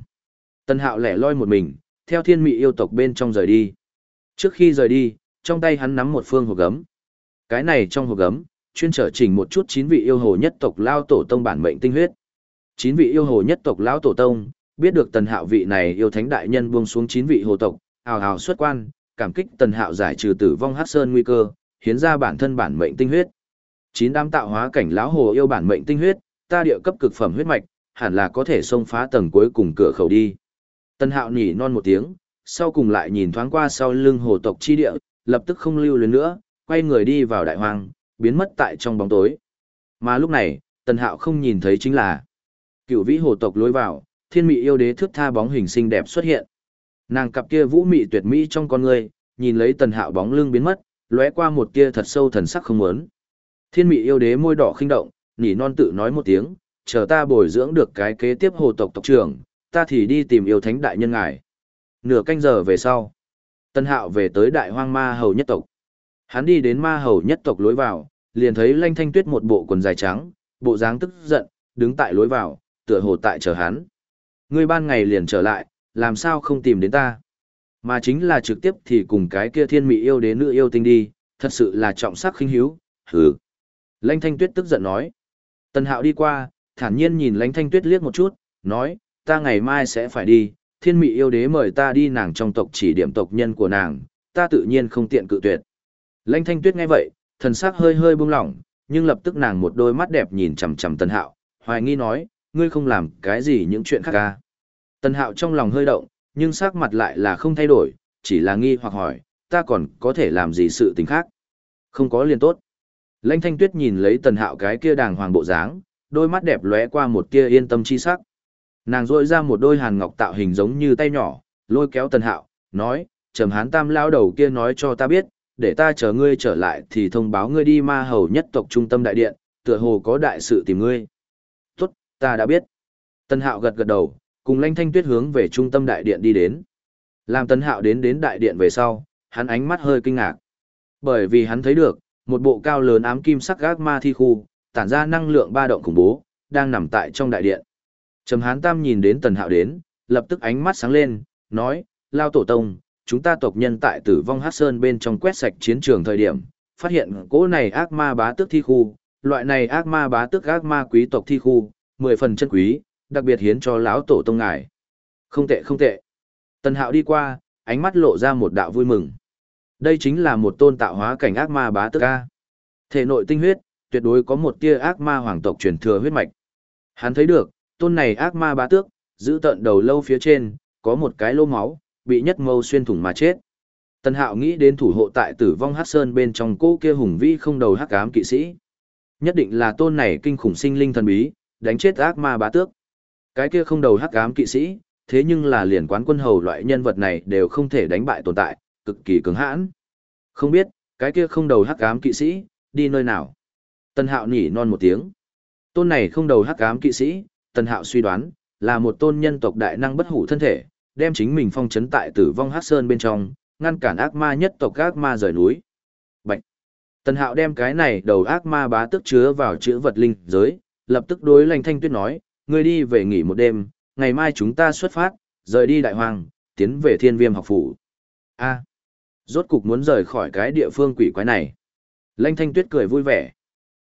Tân hạo lẻ loi một mình, theo thiên mị yêu tộc bên trong rời đi. Trước khi rời đi, trong tay hắn nắm một phương hộp gấm. Cái này trong hộp gấm, chuyên trở chỉnh một chút chín vị yêu hồ nhất tộc lao tổ tông bản mệnh tinh huyết. Chín vị yêu hồ nhất tộc lao tổ tông, biết được tần hạo vị này yêu thánh đại nhân buông xuống chín vị hồ tộc, ào ào xuất quan, cảm kích tần hạo giải trừ tử vong hát sơn nguy cơ, hiến ra bản thân bản mệnh tinh huyết. Chín đám tạo hóa cảnh lão hồ yêu bản mệnh tinh huyết, ta địa cấp cực phẩm huyết mạch, hẳn là có thể xông phá tầng cuối cùng cửa khẩu đi. Tần hạo nhỉ non một tiếng, sau cùng lại nhìn thoáng qua sau lưng hồ tộc chi địa, lập tức không lưu luyến nữa, quay người đi vào đại hoang, biến mất tại trong bóng tối. Mà lúc này, tần hạo không nhìn thấy chính là cựu vĩ hồ tộc lối vào, thiên mị yêu đế thước tha bóng hình xinh đẹp xuất hiện. Nàng cặp kia vũ mị tuyệt mỹ trong con người, nhìn lấy tần hạo bóng lưng biến mất, lóe qua một kia thật sâu thần sắc không muốn. Thiên mị yêu đế môi đỏ khinh động, nỉ non tự nói một tiếng, chờ ta bồi dưỡng được cái kế tiếp hồ tộc tộc trưởng, ta thì đi tìm yêu thánh đại nhân ngài. Nửa canh giờ về sau, tần hạo về tới đại hoang ma hầu nhất tộc. Hắn đi đến ma hầu nhất tộc lối vào, liền thấy lanh thanh tuyết một bộ quần dài trắng, bộ dáng tức giận, đứng tại lối vào, tựa hồ tại chờ hắn. Ngươi ban ngày liền trở lại, làm sao không tìm đến ta? Mà chính là trực tiếp thì cùng cái kia thiên mỹ yêu đế nữ yêu tinh đi, thật sự là trọng sắc khinh hiếu, hừ. Lanh thanh tuyết tức giận nói. Tần hạo đi qua, thản nhiên nhìn Lanh thanh tuyết liếc một chút, nói, ta ngày mai sẽ phải đi, thiên mỹ yêu đế mời ta đi nàng trong tộc chỉ điểm tộc nhân của nàng, ta tự nhiên không tiện cự tuyệt. Lãnh thanh tuyết nghe vậy, thần sắc hơi hơi buông lỏng, nhưng lập tức nàng một đôi mắt đẹp nhìn chằm chằm tần hạo, hoài nghi nói, ngươi không làm cái gì những chuyện khác ca. Tần hạo trong lòng hơi động, nhưng sắc mặt lại là không thay đổi, chỉ là nghi hoặc hỏi, ta còn có thể làm gì sự tình khác. Không có liền tốt. Lãnh thanh tuyết nhìn lấy tần hạo cái kia đàng hoàng bộ dáng, đôi mắt đẹp lóe qua một tia yên tâm chi sắc. Nàng rôi ra một đôi hàn ngọc tạo hình giống như tay nhỏ, lôi kéo tần hạo, nói, trầm hán tam lao đầu kia nói cho ta biết, để ta chờ ngươi trở lại thì thông báo ngươi đi ma hầu nhất tộc trung tâm đại điện, tựa hồ có đại sự tìm ngươi. Tốt, ta đã biết. Tần hạo gật gật đầu, cùng lanh thanh tuyết hướng về trung tâm đại điện đi đến. Làm tần hạo đến đến đại điện về sau, hắn ánh mắt hơi kinh ngạc. Bởi vì hắn thấy được, một bộ cao lớn ám kim sắc gác ma thi khu, tản ra năng lượng ba động khủng bố, đang nằm tại trong đại điện. Trầm Hán Tam nhìn đến Tần Hạo đến, lập tức ánh mắt sáng lên, nói, Lao Tổ Tông, chúng ta tộc nhân tại tử vong hát sơn bên trong quét sạch chiến trường thời điểm, phát hiện cỗ này ác ma bá tước thi khu, loại này ác ma bá tước ác ma quý tộc thi khu, mười phần chân quý, đặc biệt hiến cho lão tổ tông ngài. Không tệ không tệ. Tần Hạo đi qua, ánh mắt lộ ra một đạo vui mừng. Đây chính là một tôn tạo hóa cảnh ác ma bá tước a. Thể nội tinh huyết, tuyệt đối có một tia ác ma hoàng tộc truyền thừa huyết mạch. Hắn thấy được, tôn này ác ma bá tước, giữ tận đầu lâu phía trên, có một cái lô máu, bị nhất mâu xuyên thủng mà chết. Tần Hạo nghĩ đến thủ hộ tại tử vong hắc sơn bên trong cô kia hùng vĩ không đầu hắc ám kỵ sĩ. Nhất định là tôn này kinh khủng sinh linh thần bí, đánh chết ác ma bá tước. Cái kia không đầu hắc ám kỵ sĩ, thế nhưng là liền quán quân hầu loại nhân vật này đều không thể đánh bại tồn tại, cực kỳ cứng hãn. Không biết, cái kia không đầu hắc ám kỵ sĩ, đi nơi nào? Tần Hạo nhỉ non một tiếng. Tôn này không đầu hắc ám kỵ sĩ, Tần Hạo suy đoán, là một tôn nhân tộc đại năng bất hủ thân thể, đem chính mình phong chấn tại tử vong hắc sơn bên trong, ngăn cản ác ma nhất tộc ác ma rời núi. Bạch. Tần Hạo đem cái này đầu ác ma bá tức chứa vào chữ vật linh giới, lập tức đối Lành Thanh Tuyết nói, ngươi đi về nghỉ một đêm, ngày mai chúng ta xuất phát, rời đi đại hoàng, tiến về thiên viêm học phủ. A. Rốt cục muốn rời khỏi cái địa phương quỷ quái này. Lanh Thanh Tuyết cười vui vẻ.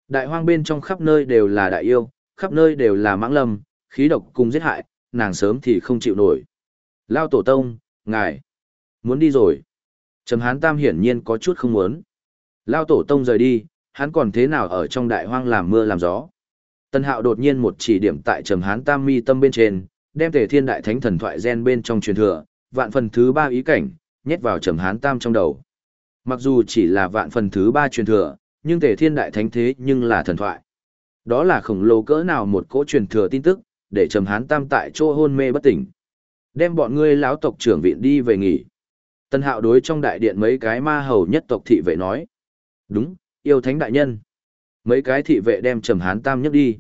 Đại hoang bên trong khắp nơi đều là đại yêu, khắp nơi đều là mãng lâm, khí độc cùng giết hại, nàng sớm thì không chịu nổi. Lao tổ tông, ngài, muốn đi rồi. Trầm hán tam hiển nhiên có chút không muốn. Lao tổ tông rời đi, hắn còn thế nào ở trong đại hoang làm mưa làm gió. Tân hạo đột nhiên một chỉ điểm tại trầm hán tam mi tâm bên trên, đem thể thiên đại thánh thần thoại gen bên trong truyền thừa, vạn phần thứ ba ý cảnh, nhét vào trầm hán tam trong đầu. Mặc dù chỉ là vạn phần thứ ba truyền thừa, nhưng thể thiên đại thánh thế nhưng là thần thoại. Đó là khổng lồ cỡ nào một cỗ truyền thừa tin tức, để trầm hán tam tại chỗ hôn mê bất tỉnh. Đem bọn ngươi lão tộc trưởng viện đi về nghỉ. Tân hạo đối trong đại điện mấy cái ma hầu nhất tộc thị vệ nói. Đúng, yêu thánh đại nhân. Mấy cái thị vệ đem trầm hán tam nhất đi.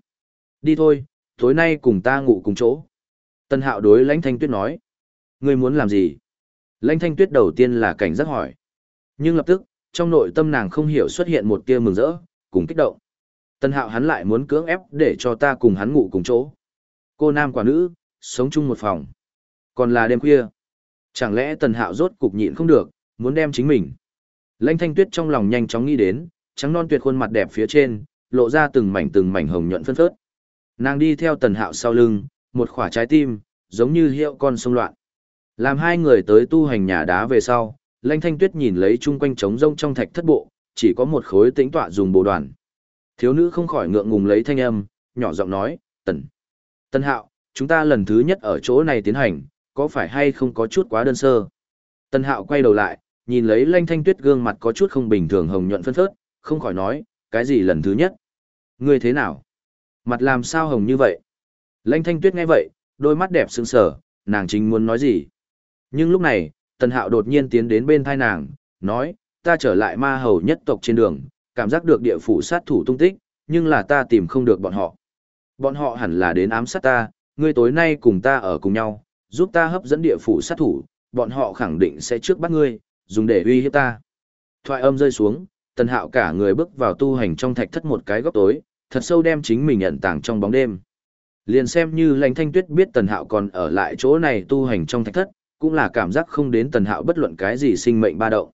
Đi thôi, tối nay cùng ta ngủ cùng chỗ. Tân hạo đối lãnh thanh tuyết nói. Ngươi muốn làm gì? Lãnh thanh tuyết đầu tiên là cảnh giác hỏi. Nhưng lập tức, trong nội tâm nàng không hiểu xuất hiện một tia mừng rỡ, cùng kích động. Tân hạo hắn lại muốn cưỡng ép để cho ta cùng hắn ngủ cùng chỗ. Cô nam quả nữ, sống chung một phòng. Còn là đêm khuya. Chẳng lẽ tần hạo rốt cục nhịn không được, muốn đem chính mình. Lãnh thanh tuyết trong lòng nhanh chóng nghĩ đến, trắng non tuyệt khuôn mặt đẹp phía trên, lộ ra từng mảnh từng mảnh hồng nhuận phân phớt. Nàng đi theo tần hạo sau lưng, một khỏa trái tim, giống như hiệu con sông loạn. Làm hai người tới tu hành nhà đá về sau, Lãnh Thanh Tuyết nhìn lấy chung quanh trống rông trong thạch thất bộ, chỉ có một khối tĩnh tọa dùng bồ đoàn. Thiếu nữ không khỏi ngượng ngùng lấy thanh âm, nhỏ giọng nói, "Tần, Tần Hạo, chúng ta lần thứ nhất ở chỗ này tiến hành, có phải hay không có chút quá đơn sơ?" Tần Hạo quay đầu lại, nhìn lấy Lanh Thanh Tuyết gương mặt có chút không bình thường hồng nhuận phân phớt, không khỏi nói, "Cái gì lần thứ nhất? Ngươi thế nào? Mặt làm sao hồng như vậy?" Lanh Thanh Tuyết nghe vậy, đôi mắt đẹp sững sờ, nàng chính muốn nói gì. Nhưng lúc này, Tần Hạo đột nhiên tiến đến bên thai nàng, nói, ta trở lại ma hầu nhất tộc trên đường, cảm giác được địa phủ sát thủ tung tích, nhưng là ta tìm không được bọn họ. Bọn họ hẳn là đến ám sát ta, ngươi tối nay cùng ta ở cùng nhau, giúp ta hấp dẫn địa phủ sát thủ, bọn họ khẳng định sẽ trước bắt ngươi, dùng để uy hiếp ta. Thoại âm rơi xuống, Tần Hạo cả người bước vào tu hành trong thạch thất một cái góc tối, thật sâu đem chính mình ẩn tàng trong bóng đêm. Liền xem như Lãnh Thanh Tuyết biết Tần Hạo còn ở lại chỗ này tu hành trong thạch thất, cũng là cảm giác không đến tần hạo bất luận cái gì sinh mệnh ba động.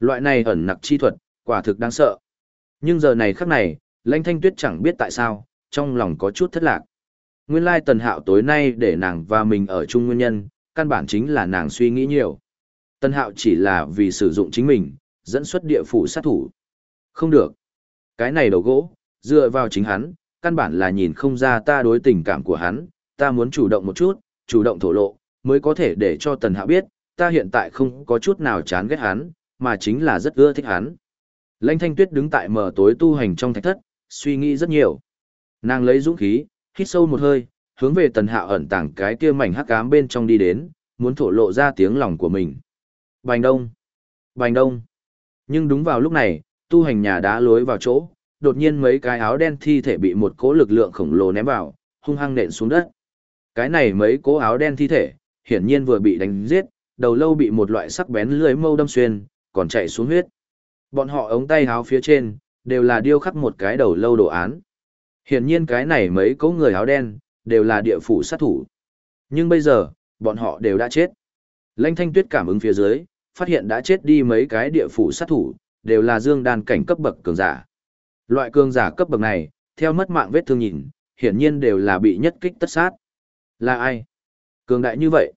Loại này ẩn nặc chi thuật, quả thực đáng sợ. Nhưng giờ này khắc này, lãnh thanh tuyết chẳng biết tại sao, trong lòng có chút thất lạc. Nguyên lai tần hạo tối nay để nàng và mình ở chung nguyên nhân, căn bản chính là nàng suy nghĩ nhiều. Tần hạo chỉ là vì sử dụng chính mình, dẫn xuất địa phủ sát thủ. Không được. Cái này đầu gỗ, dựa vào chính hắn, căn bản là nhìn không ra ta đối tình cảm của hắn, ta muốn chủ động một chút, chủ động thổ lộ, mới có thể để cho Tần Hạo biết, ta hiện tại không có chút nào chán ghét hắn, mà chính là rất ưa thích hắn. Lãnh Thanh Tuyết đứng tại mở tối tu hành trong thạch thất, suy nghĩ rất nhiều. Nàng lấy dũng khí, hít sâu một hơi, hướng về Tần Hạo ẩn tàng cái kia mảnh hắc ám bên trong đi đến, muốn thổ lộ ra tiếng lòng của mình. Bành đông! Bành đông! Nhưng đúng vào lúc này, tu hành nhà đá lối vào chỗ, đột nhiên mấy cái áo đen thi thể bị một cỗ lực lượng khổng lồ ném vào, hung hăng nện xuống đất. Cái này mấy cỗ áo đen thi thể, hiển nhiên vừa bị đánh giết, đầu lâu bị một loại sắc bén lưỡi mâu đâm xuyên, còn chạy xuống huyết. Bọn họ ống tay áo phía trên, đều là điêu khắc một cái đầu lâu đồ án. Hiển nhiên cái này mấy cỗ người áo đen, đều là địa phủ sát thủ. Nhưng bây giờ, bọn họ đều đã chết. Lãnh thanh tuyết cảm ứng phía dưới, phát hiện đã chết đi mấy cái địa phủ sát thủ, đều là dương đan cảnh cấp bậc cường giả. Loại cường giả cấp bậc này, theo mất mạng vết thương nhìn, hiển nhiên đều là bị nhất kích tất sát. Là ai? Cường đại như vậy.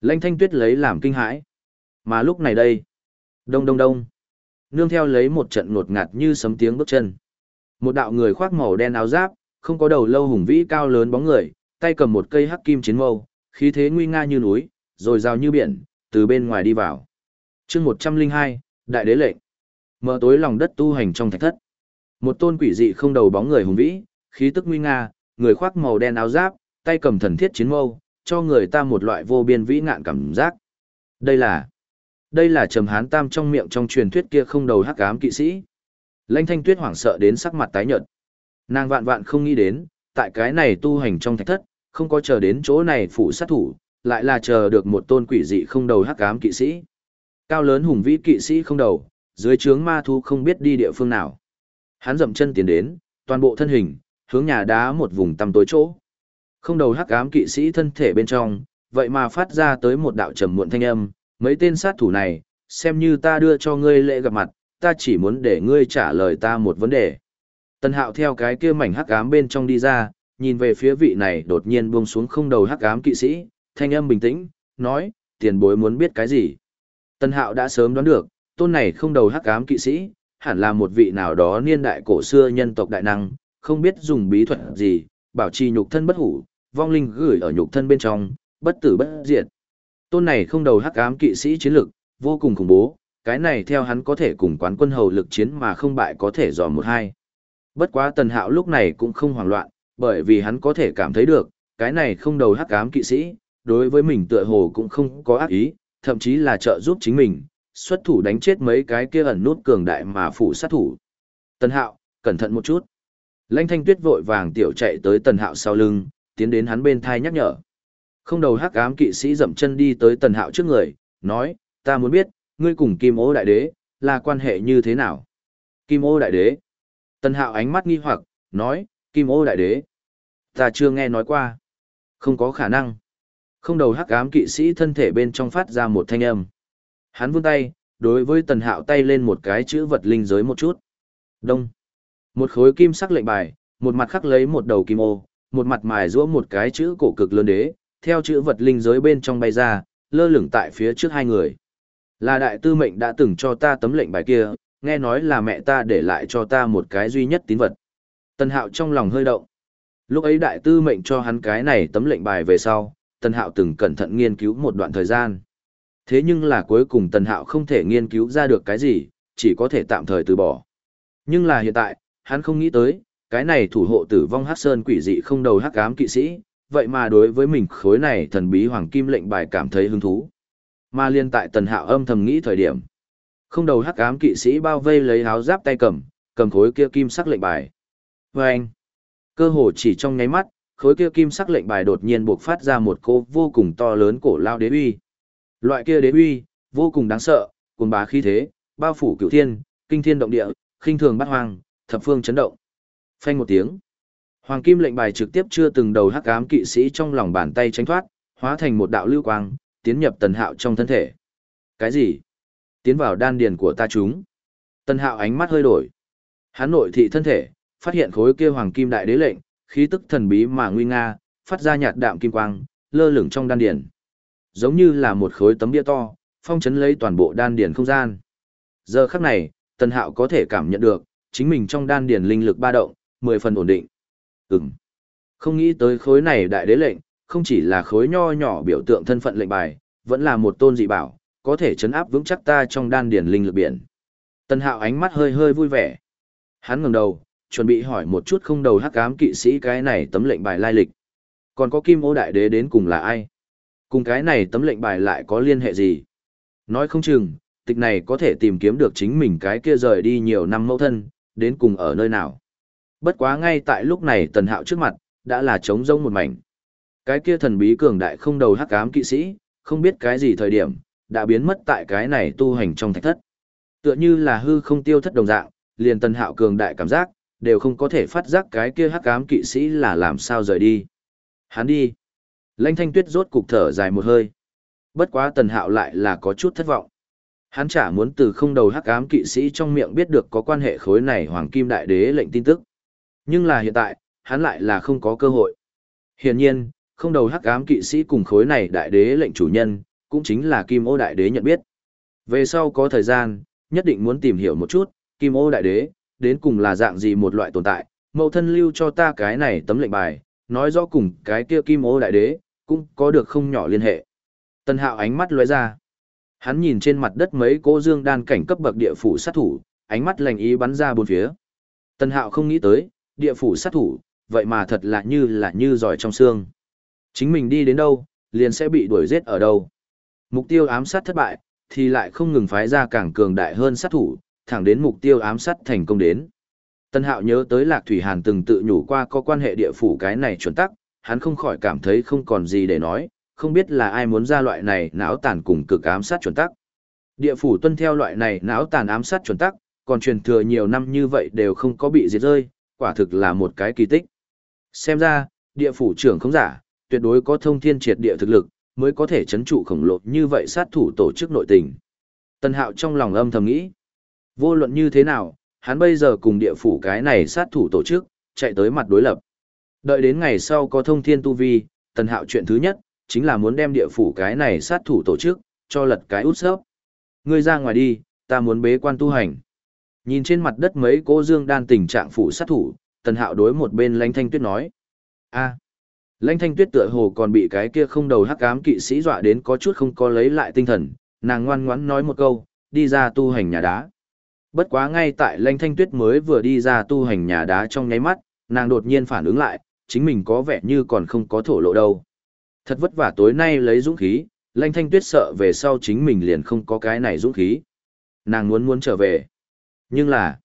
Lãnh thanh tuyết lấy làm kinh hãi. Mà lúc này đây. Đông đông đông. Nương theo lấy một trận ngột ngạt như sấm tiếng bước chân. Một đạo người khoác màu đen áo giáp, không có đầu lâu hùng vĩ cao lớn bóng người, tay cầm một cây hắc kim chiến mâu, khí thế nguy nga như núi, rồi rào như biển, từ bên ngoài đi vào. chương 102, Đại đế lệnh. Mở tối lòng đất tu hành trong thạch thất. Một tôn quỷ dị không đầu bóng người hùng vĩ, khí tức nguy nga, người khoác màu đen áo giáp, tay cầm thần thiết chiến mâu, cho người ta một loại vô biên vĩ ngạn cảm giác. Đây là Đây là Trầm Hán Tam trong miệng trong truyền thuyết kia không đầu hắc ám kỵ sĩ. Lãnh Thanh Tuyết hoảng sợ đến sắc mặt tái nhợt. Nàng vạn vạn không nghĩ đến, tại cái này tu hành trong thạch thất, không có chờ đến chỗ này phụ sát thủ, lại là chờ được một tôn quỷ dị không đầu hắc ám kỵ sĩ. Cao lớn hùng vĩ kỵ sĩ không đầu, dưới trướng ma thú không biết đi địa phương nào. Hắn dậm chân tiến đến, toàn bộ thân hình, hướng nhà đá một vùng tăm tối chỗ. Không đầu hắc ám kỵ sĩ thân thể bên trong, vậy mà phát ra tới một đạo trầm muộn thanh âm, mấy tên sát thủ này, xem như ta đưa cho ngươi lễ gặp mặt, ta chỉ muốn để ngươi trả lời ta một vấn đề. Tần hạo theo cái kia mảnh hắc ám bên trong đi ra, nhìn về phía vị này đột nhiên buông xuống không đầu hắc ám kỵ sĩ, thanh âm bình tĩnh, nói, tiền bối muốn biết cái gì. Tần hạo đã sớm đoán được, tôn này không đầu hắc ám kỵ sĩ, hẳn là một vị nào đó niên đại cổ xưa nhân tộc đại năng, không biết dùng bí thuật gì, bảo trì nhục thân bất hủ, vong linh gửi ở nhục thân bên trong, bất tử bất diệt. Tôn này không đầu hắc ám kỵ sĩ chiến lực, vô cùng khủng bố, cái này theo hắn có thể cùng quán quân hầu lực chiến mà không bại có thể dò một hai. Bất quá tần hạo lúc này cũng không hoảng loạn, bởi vì hắn có thể cảm thấy được, cái này không đầu hắc ám kỵ sĩ, đối với mình tựa hồ cũng không có ác ý, thậm chí là trợ giúp chính mình, xuất thủ đánh chết mấy cái kia ẩn nút cường đại mà phủ sát thủ. Tần Hạo, cẩn thận một chút. Lãnh Thanh Tuyết vội vàng tiểu chạy tới Tần Hạo sau lưng, tiến đến hắn bên thai nhắc nhở. Không đầu hắc ám kỵ sĩ dậm chân đi tới Tần Hạo trước người, nói, ta muốn biết, ngươi cùng Kim Ô Đại Đế, là quan hệ như thế nào? Kim Ô Đại Đế. Tần Hạo ánh mắt nghi hoặc, nói, Kim Ô Đại Đế. Ta chưa nghe nói qua. Không có khả năng. Không đầu hắc ám kỵ sĩ thân thể bên trong phát ra một thanh âm. Hắn vươn tay, đối với tần hạo tay lên một cái chữ vật linh giới một chút. Đông. Một khối kim sắc lệnh bài, một mặt khắc lấy một đầu kim ô, một mặt mài rũa một cái chữ cổ cực lớn đế, theo chữ vật linh giới bên trong bay ra, lơ lửng tại phía trước hai người. Là đại tư mệnh đã từng cho ta tấm lệnh bài kia, nghe nói là mẹ ta để lại cho ta một cái duy nhất tín vật. Tần hạo trong lòng hơi động. Lúc ấy đại tư mệnh cho hắn cái này tấm lệnh bài về sau, tần hạo từng cẩn thận nghiên cứu một đoạn thời gian. Thế nhưng là cuối cùng Tần Hạo không thể nghiên cứu ra được cái gì, chỉ có thể tạm thời từ bỏ. Nhưng là hiện tại, hắn không nghĩ tới, cái này thủ hộ tử vong hắc sơn quỷ dị không đầu hắc ám kỵ sĩ, vậy mà đối với mình khối này thần bí hoàng kim lệnh bài cảm thấy hứng thú. Mà liên tại Tần Hạo âm thầm nghĩ thời điểm, không đầu hắc ám kỵ sĩ bao vây lấy áo giáp tay cầm, cầm khối kia kim sắc lệnh bài. Và anh, cơ hồ chỉ trong nháy mắt, khối kia kim sắc lệnh bài đột nhiên buộc phát ra một cô vô cùng to lớn cổ lao đế uy. Loại kia đế uy, vô cùng đáng sợ, cuồng bá khí thế, bao phủ cửu thiên, kinh thiên động địa, khinh thường bát hoang, thập phương chấn động. Phanh một tiếng. Hoàng kim lệnh bài trực tiếp chưa từng đầu hắc ám kỵ sĩ trong lòng bàn tay tránh thoát, hóa thành một đạo lưu quang, tiến nhập tần hạo trong thân thể. Cái gì? Tiến vào đan điền của ta chúng. Tần hạo ánh mắt hơi đổi. Hắn nội thị thân thể, phát hiện khối kia hoàng kim đại đế lệnh, khí tức thần bí mà nguy nga, phát ra nhạt đạm kim quang, lơ lửng trong đan điền giống như là một khối tấm bia to, phong chấn lấy toàn bộ đan điền không gian. Giờ khắc này, Tần Hạo có thể cảm nhận được, chính mình trong đan điền linh lực ba động, 10 phần ổn định. Ừm. Không nghĩ tới khối này đại đế lệnh, không chỉ là khối nho nhỏ biểu tượng thân phận lệnh bài, vẫn là một tôn dị bảo, có thể chấn áp vững chắc ta trong đan điển linh lực biển. Tân hạo ánh mắt hơi hơi vui vẻ. Hắn ngẩng đầu, chuẩn bị hỏi một chút không đầu hắc ám kỵ sĩ cái này tấm lệnh bài lai lịch. Còn có kim ô đại đế đến cùng là ai? Cùng cái này tấm lệnh bài lại có liên hệ gì? Nói không chừng, tịch này có thể tìm kiếm được chính mình cái kia rời đi nhiều năm mẫu thân, đến cùng ở nơi nào. Bất quá ngay tại lúc này tần hạo trước mặt, đã là trống rông một mảnh. Cái kia thần bí cường đại không đầu hắc ám kỵ sĩ, không biết cái gì thời điểm, đã biến mất tại cái này tu hành trong thạch thất. Tựa như là hư không tiêu thất đồng dạng, liền tần hạo cường đại cảm giác, đều không có thể phát giác cái kia hắc ám kỵ sĩ là làm sao rời đi. Hắn đi. Lãnh thanh tuyết rốt cục thở dài một hơi. Bất quá tần hạo lại là có chút thất vọng. Hắn chả muốn từ không đầu hắc ám kỵ sĩ trong miệng biết được có quan hệ khối này hoàng kim đại đế lệnh tin tức. Nhưng là hiện tại, hắn lại là không có cơ hội. Hiển nhiên, không đầu hắc ám kỵ sĩ cùng khối này đại đế lệnh chủ nhân, cũng chính là kim ô đại đế nhận biết. Về sau có thời gian, nhất định muốn tìm hiểu một chút, kim ô đại đế, đến cùng là dạng gì một loại tồn tại, mẫu thân lưu cho ta cái này tấm lệnh bài, nói rõ cùng cái kia kim ô đại đế, cũng có được không nhỏ liên hệ. Tân hạo ánh mắt lóe ra. Hắn nhìn trên mặt đất mấy cô dương đan cảnh cấp bậc địa phủ sát thủ, ánh mắt lành ý bắn ra bốn phía. Tân hạo không nghĩ tới, địa phủ sát thủ, vậy mà thật là như là như giỏi trong xương. Chính mình đi đến đâu, liền sẽ bị đuổi giết ở đâu. Mục tiêu ám sát thất bại, thì lại không ngừng phái ra càng cường đại hơn sát thủ, thẳng đến mục tiêu ám sát thành công đến. Tân Hạo nhớ tới Lạc Thủy Hàn từng tự nhủ qua có quan hệ địa phủ cái này chuẩn tắc, hắn không khỏi cảm thấy không còn gì để nói, không biết là ai muốn ra loại này não tàn cùng cực ám sát chuẩn tắc. Địa phủ tuân theo loại này não tàn ám sát chuẩn tắc, còn truyền thừa nhiều năm như vậy đều không có bị diệt rơi, quả thực là một cái kỳ tích. Xem ra, địa phủ trưởng không giả, tuyệt đối có thông thiên triệt địa thực lực, mới có thể chấn trụ khổng lồ như vậy sát thủ tổ chức nội tình. Tân Hạo trong lòng âm thầm nghĩ, vô luận như thế nào, hắn bây giờ cùng địa phủ cái này sát thủ tổ chức, chạy tới mặt đối lập. Đợi đến ngày sau có thông thiên tu vi, Tân Hạo chuyện thứ nhất, chính là muốn đem địa phủ cái này sát thủ tổ chức, cho lật cái út sớp. Ngươi ra ngoài đi, ta muốn bế quan tu hành. Nhìn trên mặt đất mấy cô dương đan tình trạng phủ sát thủ, Tần Hạo đối một bên Lãnh Thanh Tuyết nói: "A." Lãnh Thanh Tuyết tựa hồ còn bị cái kia không đầu hắc ám kỵ sĩ dọa đến có chút không có lấy lại tinh thần, nàng ngoan ngoãn nói một câu, đi ra tu hành nhà đá. Bất quá ngay tại Lãnh Thanh Tuyết mới vừa đi ra tu hành nhà đá trong nháy mắt, nàng đột nhiên phản ứng lại, chính mình có vẻ như còn không có thổ lộ đâu. Thật vất vả tối nay lấy dũng khí, Lãnh Thanh Tuyết sợ về sau chính mình liền không có cái này dũng khí. Nàng muốn muốn trở về. Nhưng là,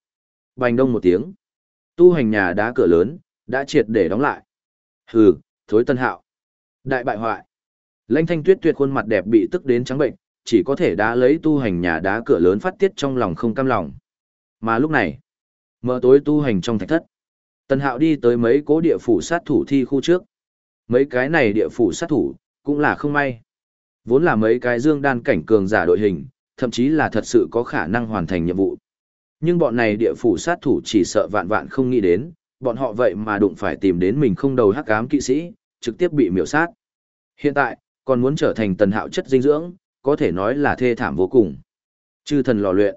bành đông một tiếng. Tu hành nhà đá cửa lớn, đã triệt để đóng lại. Hừ, thối tân hạo. Đại bại hoại. Lãnh thanh tuyết tuyệt khuôn mặt đẹp bị tức đến trắng bệnh, chỉ có thể đá lấy tu hành nhà đá cửa lớn phát tiết trong lòng không cam lòng. Mà lúc này, mở tối tu hành trong thạch thất. Tân hạo đi tới mấy cố địa phủ sát thủ thi khu trước. Mấy cái này địa phủ sát thủ, cũng là không may. Vốn là mấy cái dương đan cảnh cường giả đội hình, thậm chí là thật sự có khả năng hoàn thành nhiệm vụ. Nhưng bọn này địa phủ sát thủ chỉ sợ vạn vạn không nghĩ đến, bọn họ vậy mà đụng phải tìm đến mình không đầu hắc ám kỵ sĩ, trực tiếp bị miểu sát. Hiện tại, còn muốn trở thành tần hạo chất dinh dưỡng, có thể nói là thê thảm vô cùng. Chư thần lò luyện.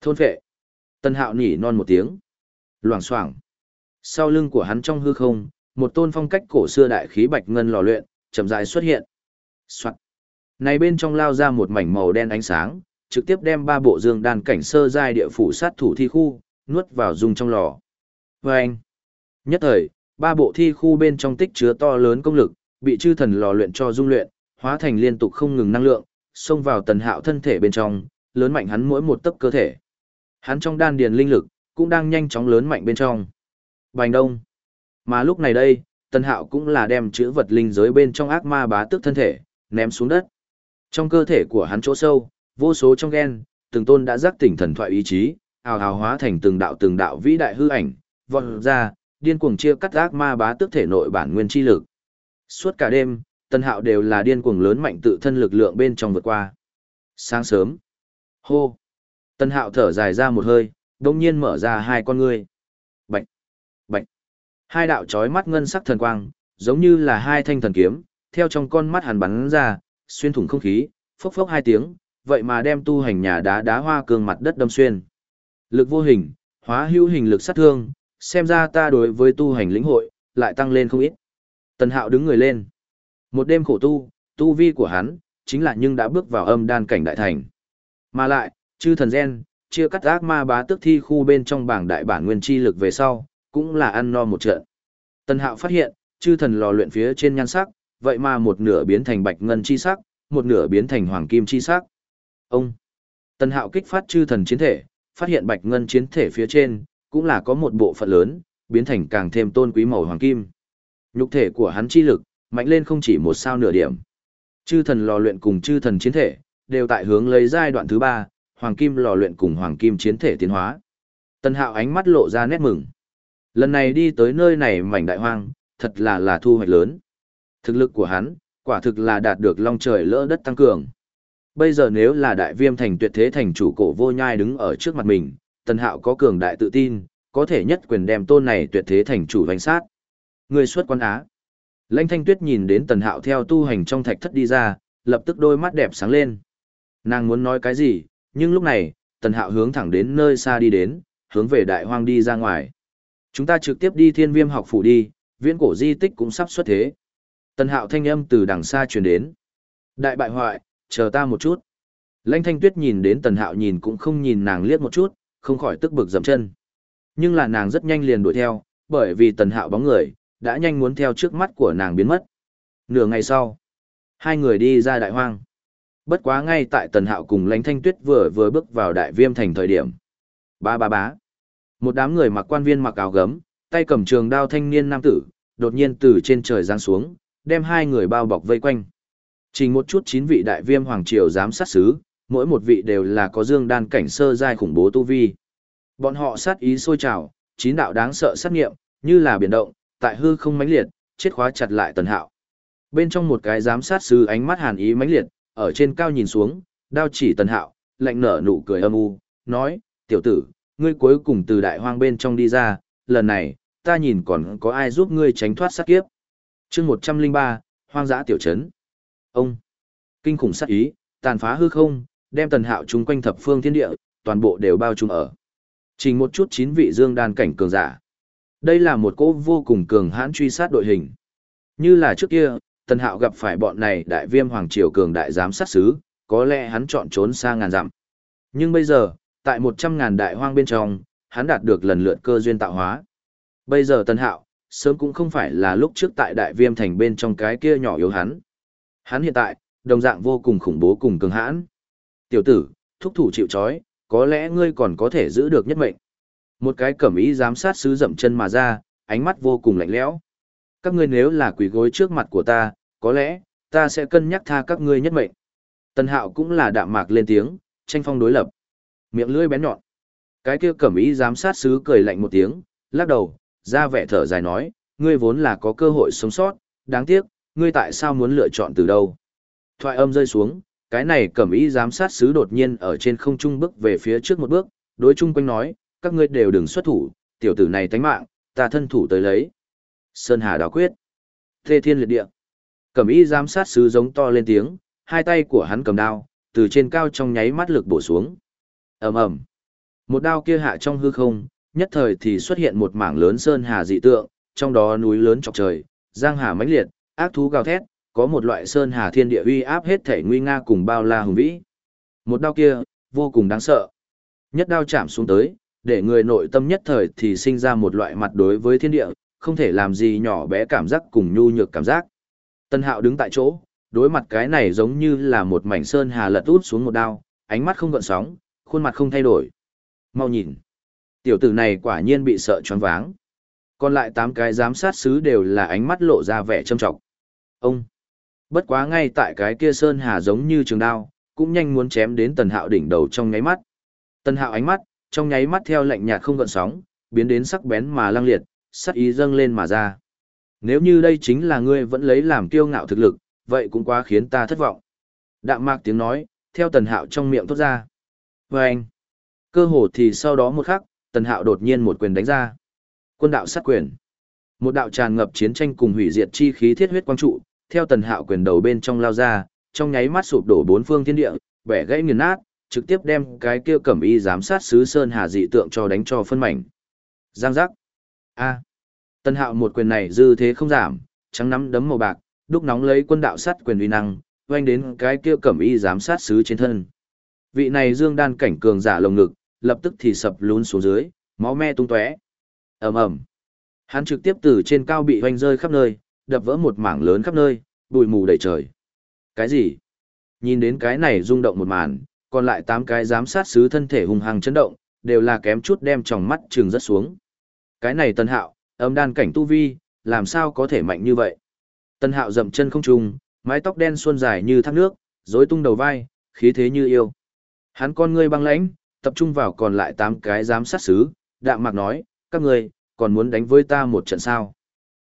Thôn phệ. Tần hạo nỉ non một tiếng. Loảng xoảng Sau lưng của hắn trong hư không, một tôn phong cách cổ xưa đại khí bạch ngân lò luyện, chậm rãi xuất hiện. Soạn. Này bên trong lao ra một mảnh màu đen ánh sáng, trực tiếp đem ba bộ dương đan cảnh sơ giai địa phủ sát thủ thi khu, nuốt vào dùng trong lò. Và nhất thời, ba bộ thi khu bên trong tích chứa to lớn công lực, bị chư thần lò luyện cho dung luyện, hóa thành liên tục không ngừng năng lượng, xông vào tần hạo thân thể bên trong, lớn mạnh hắn mỗi một tấc cơ thể. Hắn trong đan điền linh lực, cũng đang nhanh chóng lớn mạnh bên trong. Bành đông. Mà lúc này đây, tần hạo cũng là đem chữ vật linh giới bên trong ác ma bá tức thân thể, ném xuống đất. Trong cơ thể của hắn chỗ sâu, vô số trong gen, từng tôn đã giác tỉnh thần thoại ý chí, ào ào hóa thành từng đạo từng đạo vĩ đại hư ảnh, vọt ra, điên cuồng chia cắt ác ma bá tước thể nội bản nguyên chi lực. Suốt cả đêm, Tân Hạo đều là điên cuồng lớn mạnh tự thân lực lượng bên trong vượt qua. Sáng sớm, hô. Tân Hạo thở dài ra một hơi, đồng nhiên mở ra hai con ngươi. Bạch, bạch. Hai đạo chói mắt ngân sắc thần quang, giống như là hai thanh thần kiếm, theo trong con mắt hàn bắn ra, xuyên thủng không khí, phốc phốc hai tiếng, vậy mà đem tu hành nhà đá đá hoa cương mặt đất đâm xuyên. Lực vô hình, hóa hữu hình lực sát thương, xem ra ta đối với tu hành lĩnh hội, lại tăng lên không ít. Tần Hạo đứng người lên. Một đêm khổ tu, tu vi của hắn, chính là nhưng đã bước vào âm đan cảnh đại thành. Mà lại, chư thần gen, chia cắt ác ma bá tức thi khu bên trong bảng đại bản nguyên chi lực về sau, cũng là ăn no một trận. Tần hạo phát hiện, chư thần lò luyện phía trên nhan sắc, vậy mà một nửa biến thành bạch ngân chi sắc, một nửa biến thành hoàng kim chi sắc. Ông Tần hạo kích phát chư thần chiến thể, phát hiện bạch ngân chiến thể phía trên, cũng là có một bộ phận lớn, biến thành càng thêm tôn quý màu hoàng kim. Nhục thể của hắn chi lực, mạnh lên không chỉ một sao nửa điểm. Chư thần lò luyện cùng chư thần chiến thể, đều tại hướng lấy giai đoạn thứ ba, hoàng kim lò luyện cùng hoàng kim chiến thể tiến hóa. Tân hạo ánh mắt lộ ra nét mừng. Lần này đi tới nơi này mảnh đại hoang, thật là là thu hoạch lớn. Thực lực của hắn, quả thực là đạt được long trời lỡ đất tăng cường. Bây giờ nếu là đại viêm thành tuyệt thế thành chủ cổ vô nhai đứng ở trước mặt mình, Tần Hạo có cường đại tự tin, có thể nhất quyền đem tôn này tuyệt thế thành chủ vành sát. Người xuất quan á. Lãnh Thanh Tuyết nhìn đến Tần Hạo theo tu hành trong thạch thất đi ra, lập tức đôi mắt đẹp sáng lên. Nàng muốn nói cái gì, nhưng lúc này, Tần Hạo hướng thẳng đến nơi xa đi đến, hướng về đại hoang đi ra ngoài. Chúng ta trực tiếp đi thiên viêm học phủ đi, viễn cổ di tích cũng sắp xuất thế. Tần Hạo thanh âm từ đằng xa truyền đến. Đại bại hoại, chờ ta một chút. Lãnh Thanh Tuyết nhìn đến Tần Hạo nhìn cũng không nhìn nàng liếc một chút, không khỏi tức bực dậm chân. Nhưng là nàng rất nhanh liền đuổi theo, bởi vì Tần Hạo bóng người, đã nhanh muốn theo trước mắt của nàng biến mất. Nửa ngày sau, hai người đi ra đại hoang. Bất quá ngay tại Tần Hạo cùng Lãnh Thanh Tuyết vừa vừa bước vào đại viêm thành thời điểm. Ba ba bá. Một đám người mặc quan viên mặc áo gấm, tay cầm trường đao thanh niên nam tử, đột nhiên từ trên trời giáng xuống, đem hai người bao bọc vây quanh. Chỉ một chút chín vị đại viêm hoàng triều giám sát sứ, mỗi một vị đều là có dương đan cảnh sơ giai khủng bố tu vi. Bọn họ sát ý sôi trào, chín đạo đáng sợ sát nghiệm, như là biển động, tại hư không mãnh liệt, chết khóa chặt lại tần hạo. Bên trong một cái giám sát sứ ánh mắt hàn ý mãnh liệt, ở trên cao nhìn xuống, đao chỉ tần hạo, lạnh nở nụ cười âm u, nói, tiểu tử, ngươi cuối cùng từ đại hoang bên trong đi ra, lần này, ta nhìn còn có ai giúp ngươi tránh thoát sát kiếp. chương 103, hoang dã tiểu trấn. Ông, kinh khủng sát ý, tàn phá hư không, đem tần hạo chung quanh thập phương thiên địa, toàn bộ đều bao trùm ở. Chỉ một chút chín vị dương đan cảnh cường giả. Đây là một cỗ vô cùng cường hãn truy sát đội hình. Như là trước kia, tần hạo gặp phải bọn này đại viêm hoàng triều cường đại giám sát sứ, có lẽ hắn chọn trốn xa ngàn dặm. Nhưng bây giờ, tại một trăm ngàn đại hoang bên trong, hắn đạt được lần lượt cơ duyên tạo hóa. Bây giờ tần hạo, sớm cũng không phải là lúc trước tại đại viêm thành bên trong cái kia nhỏ yếu hắn. Hắn hiện tại, đồng dạng vô cùng khủng bố cùng cường hãn. Tiểu tử, thúc thủ chịu trói, có lẽ ngươi còn có thể giữ được nhất mệnh. Một cái cẩm ý giám sát sứ dậm chân mà ra, ánh mắt vô cùng lạnh lẽo. Các ngươi nếu là quỳ gối trước mặt của ta, có lẽ, ta sẽ cân nhắc tha các ngươi nhất mệnh. Tần hạo cũng là đạm mạc lên tiếng, tranh phong đối lập. Miệng lưỡi bén nhọn. Cái kia cẩm ý giám sát sứ cười lạnh một tiếng, lắc đầu, ra vẻ thở dài nói, ngươi vốn là có cơ hội sống sót, đáng tiếc, ngươi tại sao muốn lựa chọn từ đâu. Thoại âm rơi xuống, cái này cẩm ý giám sát sứ đột nhiên ở trên không trung bước về phía trước một bước, đối chung quanh nói, các ngươi đều đừng xuất thủ, tiểu tử này tánh mạng, ta thân thủ tới lấy. Sơn Hà đào quyết. Thê thiên liệt địa. Cẩm ý giám sát sứ giống to lên tiếng, hai tay của hắn cầm đao, từ trên cao trong nháy mắt lực bổ xuống. ầm ầm, Một đao kia hạ trong hư không, nhất thời thì xuất hiện một mảng lớn sơn hà dị tượng, trong đó núi lớn chọc trời, giang hà mãnh liệt, ác thú gào thét, có một loại sơn hà thiên địa uy áp hết thể nguy nga cùng bao la hùng vĩ. Một đao kia, vô cùng đáng sợ. Nhất đao chạm xuống tới, để người nội tâm nhất thời thì sinh ra một loại mặt đối với thiên địa, không thể làm gì nhỏ bé cảm giác cùng nhu nhược cảm giác. Tân hạo đứng tại chỗ, đối mặt cái này giống như là một mảnh sơn hà lật út xuống một đao, ánh mắt không gợn sóng, khuôn mặt không thay đổi. Mau nhìn. Tiểu tử này quả nhiên bị sợ choáng váng. Còn lại tám cái giám sát sứ đều là ánh mắt lộ ra vẻ trâm trọng. Ông. Bất quá ngay tại cái kia sơn hà giống như trường đao, cũng nhanh muốn chém đến tần hạo đỉnh đầu trong nháy mắt. Tần hạo ánh mắt, trong nháy mắt theo lạnh nhạt không gợn sóng, biến đến sắc bén mà lang liệt, sắc ý dâng lên mà ra. Nếu như đây chính là ngươi vẫn lấy làm kiêu ngạo thực lực, vậy cũng quá khiến ta thất vọng. Đạm mạc tiếng nói, theo tần hạo trong miệng thốt ra. Và anh, cơ hồ thì sau đó một khắc, tần hạo đột nhiên một quyền đánh ra. Quân đạo sát quyền. Một đạo tràn ngập chiến tranh cùng hủy diệt chi khí thiết huyết quang trụ, theo tần hạo quyền đầu bên trong lao ra, trong nháy mắt sụp đổ bốn phương thiên địa, bẻ gãy nghiền nát, trực tiếp đem cái kia cẩm y giám sát sứ sơn hà dị tượng cho đánh cho phân mảnh. Giang giác. A. Tần hạo một quyền này dư thế không giảm, trắng nắm đấm màu bạc, đúc nóng lấy quân đạo sát quyền uy năng, oanh đến cái kia cẩm y giám sát sứ trên thân. Vị này dương đan cảnh cường giả lồng ngực, lập tức thì sập lún xuống dưới, máu me tung tóe. Ầm ầm. Hắn trực tiếp từ trên cao bị hoành rơi khắp nơi, đập vỡ một mảng lớn khắp nơi, bụi mù đầy trời. Cái gì? Nhìn đến cái này rung động một màn, còn lại tám cái giám sát sứ thân thể hung hăng chấn động, đều là kém chút đem tròng mắt trừng rất xuống. Cái này Tân Hạo, âm đan cảnh tu vi, làm sao có thể mạnh như vậy? Tân Hạo dậm chân không trùng, mái tóc đen suôn dài như thác nước, rối tung đầu vai, khí thế như yêu. Hắn con ngươi băng lãnh, tập trung vào còn lại tám cái giám sát sứ, đạm mạc nói, các ngươi còn muốn đánh với ta một trận sao?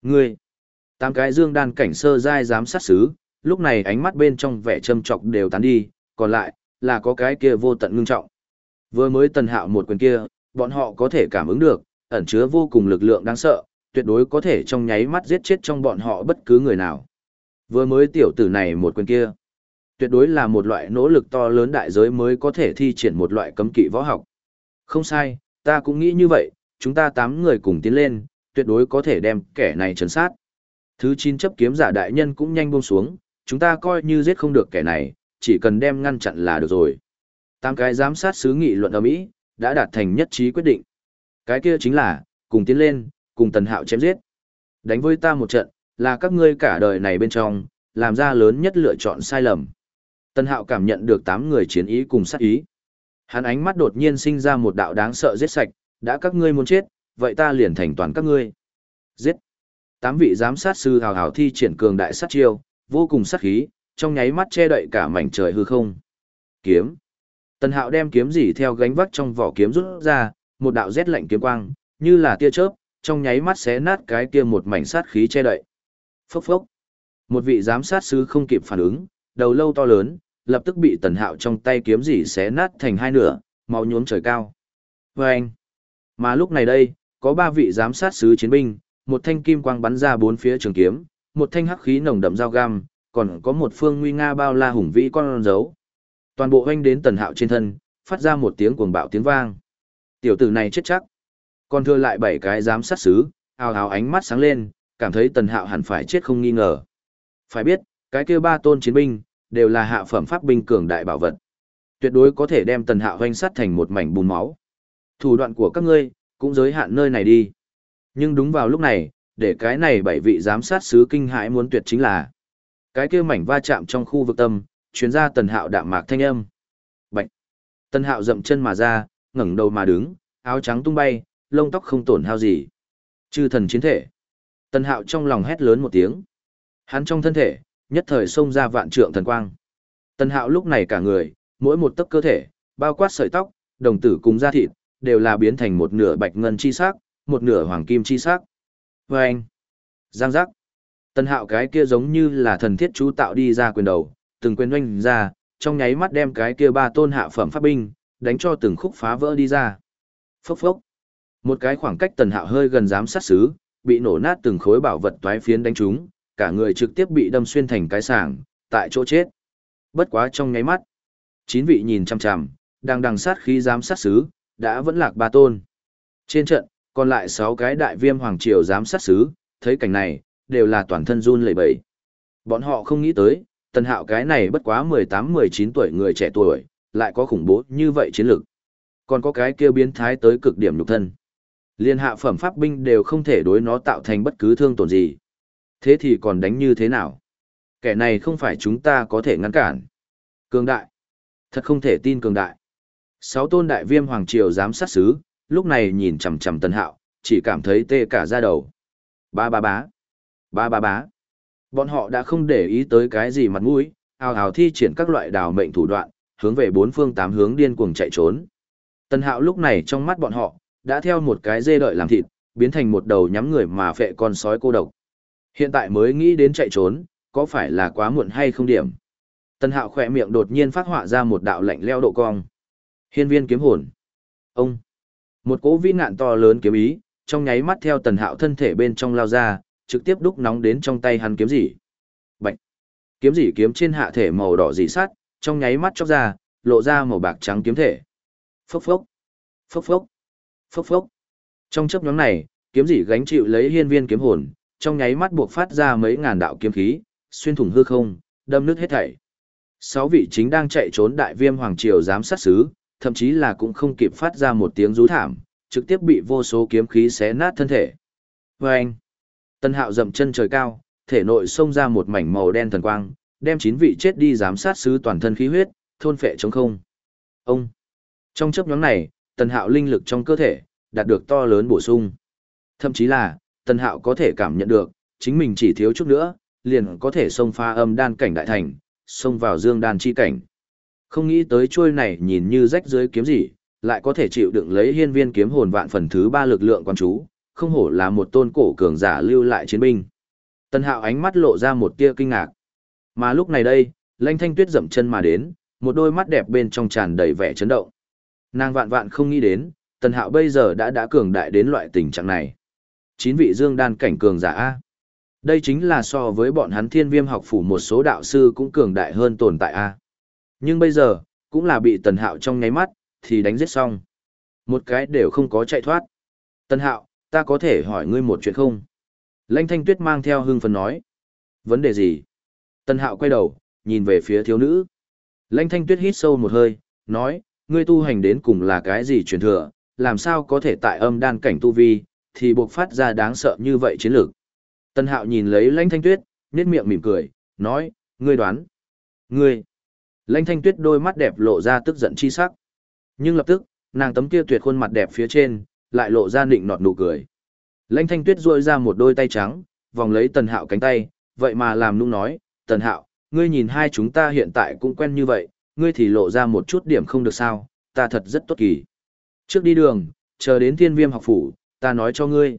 Ngươi, tám cái dương đan cảnh sơ giai giám sát sứ, lúc này ánh mắt bên trong vẻ châm trọc đều tán đi, còn lại, là có cái kia vô tận ngưng trọng. Vừa mới tần hạo một quyền kia, bọn họ có thể cảm ứng được, ẩn chứa vô cùng lực lượng đáng sợ, tuyệt đối có thể trong nháy mắt giết chết trong bọn họ bất cứ người nào. Vừa mới tiểu tử này một quyền kia, tuyệt đối là một loại nỗ lực to lớn đại giới mới có thể thi triển một loại cấm kỵ võ học. Không sai, ta cũng nghĩ như vậy, chúng ta tám người cùng tiến lên, tuyệt đối có thể đem kẻ này trấn sát. Thứ chín chấp kiếm giả đại nhân cũng nhanh buông xuống, chúng ta coi như giết không được kẻ này, chỉ cần đem ngăn chặn là được rồi. Tám cái giám sát sứ nghị luận ở Mỹ, đã đạt thành nhất trí quyết định. Cái kia chính là, cùng tiến lên, cùng tần hạo chém giết. Đánh với ta một trận, là các ngươi cả đời này bên trong, làm ra lớn nhất lựa chọn sai lầm. Tần hạo cảm nhận được tám người chiến ý cùng sát ý. Hắn ánh mắt đột nhiên sinh ra một đạo đáng sợ giết sạch, đã các ngươi muốn chết, vậy ta liền thành toàn các ngươi. Giết. Tám vị giám sát sư hào hào thi triển cường đại sát chiêu, vô cùng sát khí, trong nháy mắt che đậy cả mảnh trời hư không. Kiếm. Tần Hạo đem kiếm gì theo gánh vác trong vỏ kiếm rút ra, một đạo rét lạnh kiếm quang, như là tia chớp, trong nháy mắt xé nát cái kia một mảnh sát khí che đậy. Phốc phốc. Một vị giám sát sư không kịp phản ứng, đầu lâu to lớn, lập tức bị Tần Hạo trong tay kiếm gì xé nát thành hai nửa, máu nhuốm trời cao. Vâng! Mà lúc này đây, có ba vị giám sát sứ chiến binh, một thanh kim quang bắn ra bốn phía trường kiếm, một thanh hắc khí nồng đậm dao găm, còn có một phương nguy nga bao la hùng vĩ con dấu. Toàn bộ hoanh đến tần hạo trên thân, phát ra một tiếng cuồng bạo tiếng vang. Tiểu tử này chết chắc. Còn thừa lại bảy cái giám sát sứ, hào hào ánh mắt sáng lên, cảm thấy tần hạo hẳn phải chết không nghi ngờ. Phải biết, cái kia ba tôn chiến binh, đều là hạ phẩm pháp binh cường đại bảo vật. Tuyệt đối có thể đem tần hạo hoanh sát thành một mảnh bùn máu. Thủ đoạn của các ngươi, cũng giới hạn nơi này đi. Nhưng đúng vào lúc này, để cái này bảy vị giám sát sứ kinh hãi muốn tuyệt chính là cái kia mảnh va chạm trong khu vực tâm, chuyến ra tần hạo đạm mạc thanh âm. Bạch! Tần hạo dậm chân mà ra, ngẩng đầu mà đứng, áo trắng tung bay, lông tóc không tổn hao gì. Chư thần chiến thể. Tần hạo trong lòng hét lớn một tiếng. Hắn trong thân thể, nhất thời xông ra vạn trượng thần quang. Tần hạo lúc này cả người, mỗi một tấc cơ thể, bao quát sợi tóc, đồng tử cùng da thịt, đều là biến thành một nửa bạch ngân chi sắc, một nửa hoàng kim chi sắc. Vâng! Giang giác! Tân hạo cái kia giống như là thần thiết chú tạo đi ra quyền đầu, từng quyền oanh ra, trong nháy mắt đem cái kia ba tôn hạ phẩm pháp binh, đánh cho từng khúc phá vỡ đi ra. Phốc phốc! Một cái khoảng cách tần hạo hơi gần giám sát xứ, bị nổ nát từng khối bảo vật toái phiến đánh trúng, cả người trực tiếp bị đâm xuyên thành cái sảng, tại chỗ chết. Bất quá trong nháy mắt, chín vị nhìn chằm chằm, đang đằng sát khí giám sát xứ, đã vẫn lạc ba tôn. Trên trận, còn lại sáu cái đại viêm hoàng triều giám sát sứ thấy cảnh này, đều là toàn thân run lẩy bẩy. Bọn họ không nghĩ tới, tần hạo cái này bất quá 18-19 tuổi người trẻ tuổi, lại có khủng bố như vậy chiến lược. Còn có cái kia biến thái tới cực điểm nhục thân. Liên hạ phẩm pháp binh đều không thể đối nó tạo thành bất cứ thương tổn gì. Thế thì còn đánh như thế nào? Kẻ này không phải chúng ta có thể ngăn cản. Cường đại. Thật không thể tin cường đại. Sáu tôn đại viêm hoàng triều giám sát sứ, lúc này nhìn chằm chằm tần hạo, chỉ cảm thấy tê cả da đầu. Ba ba bá. Ba ba bá. Bọn họ đã không để ý tới cái gì mặt mũi, ào ào thi triển các loại đào mệnh thủ đoạn, hướng về bốn phương tám hướng điên cuồng chạy trốn. Tần hạo lúc này trong mắt bọn họ, đã theo một cái dê đợi làm thịt, biến thành một đầu nhắm người mà phệ con sói cô độc. Hiện tại mới nghĩ đến chạy trốn, có phải là quá muộn hay không điểm? Tần hạo khỏe miệng đột nhiên phát họa ra một đạo lạnh leo độ cong. Hiên viên kiếm hồn. Ông. Một cỗ vĩ nạn to lớn kiếm ý, trong nháy mắt theo tần hạo thân thể bên trong lao ra, trực tiếp đúc nóng đến trong tay hắn kiếm dị Bạch. Kiếm dị kiếm trên hạ thể màu đỏ dị sát, trong nháy mắt chóc ra, lộ ra màu bạc trắng kiếm thể. Phốc phốc. Phốc phốc. Phốc phốc. Trong chấp nhóm này, kiếm dị gánh chịu lấy hiên viên kiếm hồn, trong nháy mắt buộc phát ra mấy ngàn đạo kiếm khí, xuyên thủng hư không, đâm nước hết thảy. Sáu vị chính đang chạy trốn đại viêm hoàng triều giám sát sứ, thậm chí là cũng không kịp phát ra một tiếng rú thảm, trực tiếp bị vô số kiếm khí xé nát thân thể. Và anh, Tân Hạo dậm chân trời cao, thể nội xông ra một mảnh màu đen thần quang, đem chín vị chết đi giám sát sứ toàn thân khí huyết, thôn phệ trống không. Ông. Trong chấp nhóm này, Tần Hạo linh lực trong cơ thể đạt được to lớn bổ sung. Thậm chí là, Tần Hạo có thể cảm nhận được, chính mình chỉ thiếu chút nữa, liền có thể xông pha âm đan cảnh đại thành, xông vào dương đan chi cảnh. Không nghĩ tới trôi này nhìn như rách dưới kiếm gì, lại có thể chịu đựng lấy hiên viên kiếm hồn vạn phần thứ ba lực lượng quan chú, không hổ là một tôn cổ cường giả lưu lại chiến binh. Tân hạo ánh mắt lộ ra một tia kinh ngạc. Mà lúc này đây, lanh thanh tuyết dậm chân mà đến, một đôi mắt đẹp bên trong tràn đầy vẻ chấn động. Nàng vạn vạn không nghĩ đến, tần hạo bây giờ đã đã cường đại đến loại tình trạng này. Chín vị dương đan cảnh cường giả A. Đây chính là so với bọn hắn thiên viêm học phủ một số đạo sư cũng cường đại hơn tồn tại A. Nhưng bây giờ, cũng là bị tần hạo trong nháy mắt, thì đánh giết xong. Một cái đều không có chạy thoát. Tần hạo, ta có thể hỏi ngươi một chuyện không? Lãnh thanh tuyết mang theo hưng phấn nói. Vấn đề gì? Tần hạo quay đầu, nhìn về phía thiếu nữ. Lãnh thanh tuyết hít sâu một hơi, nói, ngươi tu hành đến cùng là cái gì truyền thừa, làm sao có thể tại âm đan cảnh tu vi, thì buộc phát ra đáng sợ như vậy chiến lược. Tần hạo nhìn lấy lãnh thanh tuyết, nét miệng mỉm cười, nói, ngươi đoán. Ngươi. Lãnh thanh tuyết đôi mắt đẹp lộ ra tức giận chi sắc. Nhưng lập tức, nàng tấm kia tuyệt khuôn mặt đẹp phía trên, lại lộ ra nịnh nọt nụ cười. Lãnh thanh tuyết duỗi ra một đôi tay trắng, vòng lấy tần hạo cánh tay, vậy mà làm nũng nói, tần hạo, ngươi nhìn hai chúng ta hiện tại cũng quen như vậy, ngươi thì lộ ra một chút điểm không được sao, ta thật rất tốt kỳ. Trước đi đường, chờ đến thiên viêm học phủ, ta nói cho ngươi.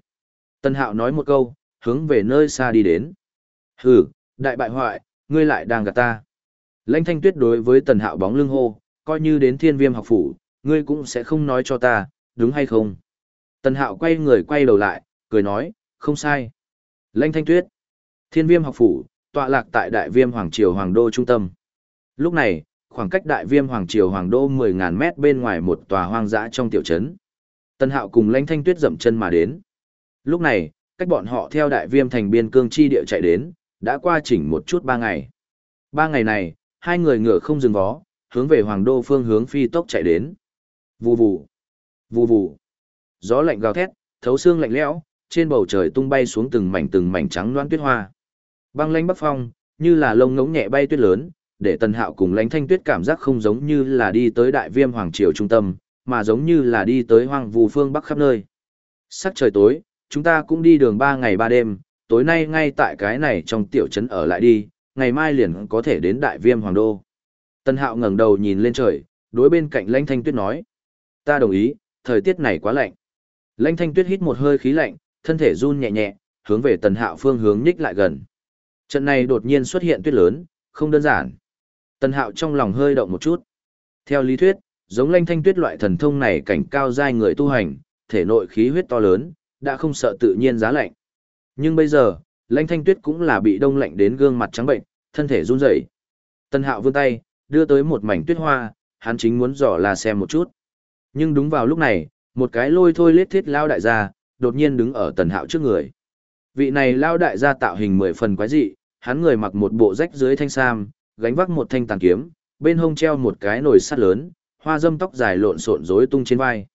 Tần hạo nói một câu, hướng về nơi xa đi đến. Hừ, đại bại hoại, ngươi lại đang gạt ta. Lãnh thanh tuyết đối với tần hạo bóng lưng hô, coi như đến thiên viêm học phủ, ngươi cũng sẽ không nói cho ta, đúng hay không? Tần hạo quay người quay đầu lại, cười nói, không sai. Lãnh thanh tuyết, thiên viêm học phủ, tọa lạc tại đại viêm Hoàng Triều Hoàng Đô trung tâm. Lúc này, khoảng cách đại viêm Hoàng Triều Hoàng Đô 10.000 mét bên ngoài một tòa hoang dã trong tiểu trấn. Tần hạo cùng lãnh thanh tuyết dậm chân mà đến. Lúc này, cách bọn họ theo đại viêm thành biên cương chi địa chạy đến, đã qua chỉnh một chút ba ngày. Ba ngày này, hai người ngựa không dừng vó, hướng về hoàng đô phương hướng phi tốc chạy đến. Vù vù, vù vù. Gió lạnh gào thét, thấu xương lạnh lẽo, trên bầu trời tung bay xuống từng mảnh từng mảnh trắng loãng tuyết hoa. Băng lãnh bắc phong, như là lông ngỗng nhẹ bay tuyết lớn, để Tần Hạo cùng Lãnh Thanh Tuyết cảm giác không giống như là đi tới Đại Viêm Hoàng triều trung tâm, mà giống như là đi tới hoang vu phương bắc khắp nơi. Sắc trời tối, chúng ta cũng đi đường 3 ngày 3 đêm, tối nay ngay tại cái này trong tiểu trấn ở lại đi, ngày mai liền có thể đến đại viêm hoàng đô. Tân hạo ngẩng đầu nhìn lên trời, đối bên cạnh lãnh thanh tuyết nói. Ta đồng ý, thời tiết này quá lạnh. Lãnh thanh tuyết hít một hơi khí lạnh, thân thể run nhẹ nhẹ, hướng về tần hạo phương hướng nhích lại gần. Trận này đột nhiên xuất hiện tuyết lớn, không đơn giản. Tần hạo trong lòng hơi động một chút. Theo lý thuyết, giống lãnh thanh tuyết loại thần thông này cảnh cao giai người tu hành, thể nội khí huyết to lớn, đã không sợ tự nhiên giá lạnh. Nhưng bây giờ, lãnh thanh tuyết cũng là bị đông lạnh đến gương mặt trắng bệnh, thân thể run rẩy. Tân hạo vươn tay, đưa tới một mảnh tuyết hoa, hắn chính muốn dò là xem một chút. Nhưng đúng vào lúc này, một cái lôi thôi lết thiết lao đại gia, đột nhiên đứng ở tần hạo trước người. Vị này lao đại gia tạo hình mười phần quái dị, hắn người mặc một bộ rách dưới thanh sam, gánh vác một thanh tàn kiếm, bên hông treo một cái nồi sắt lớn, hoa dâm tóc dài lộn xộn rối tung trên vai.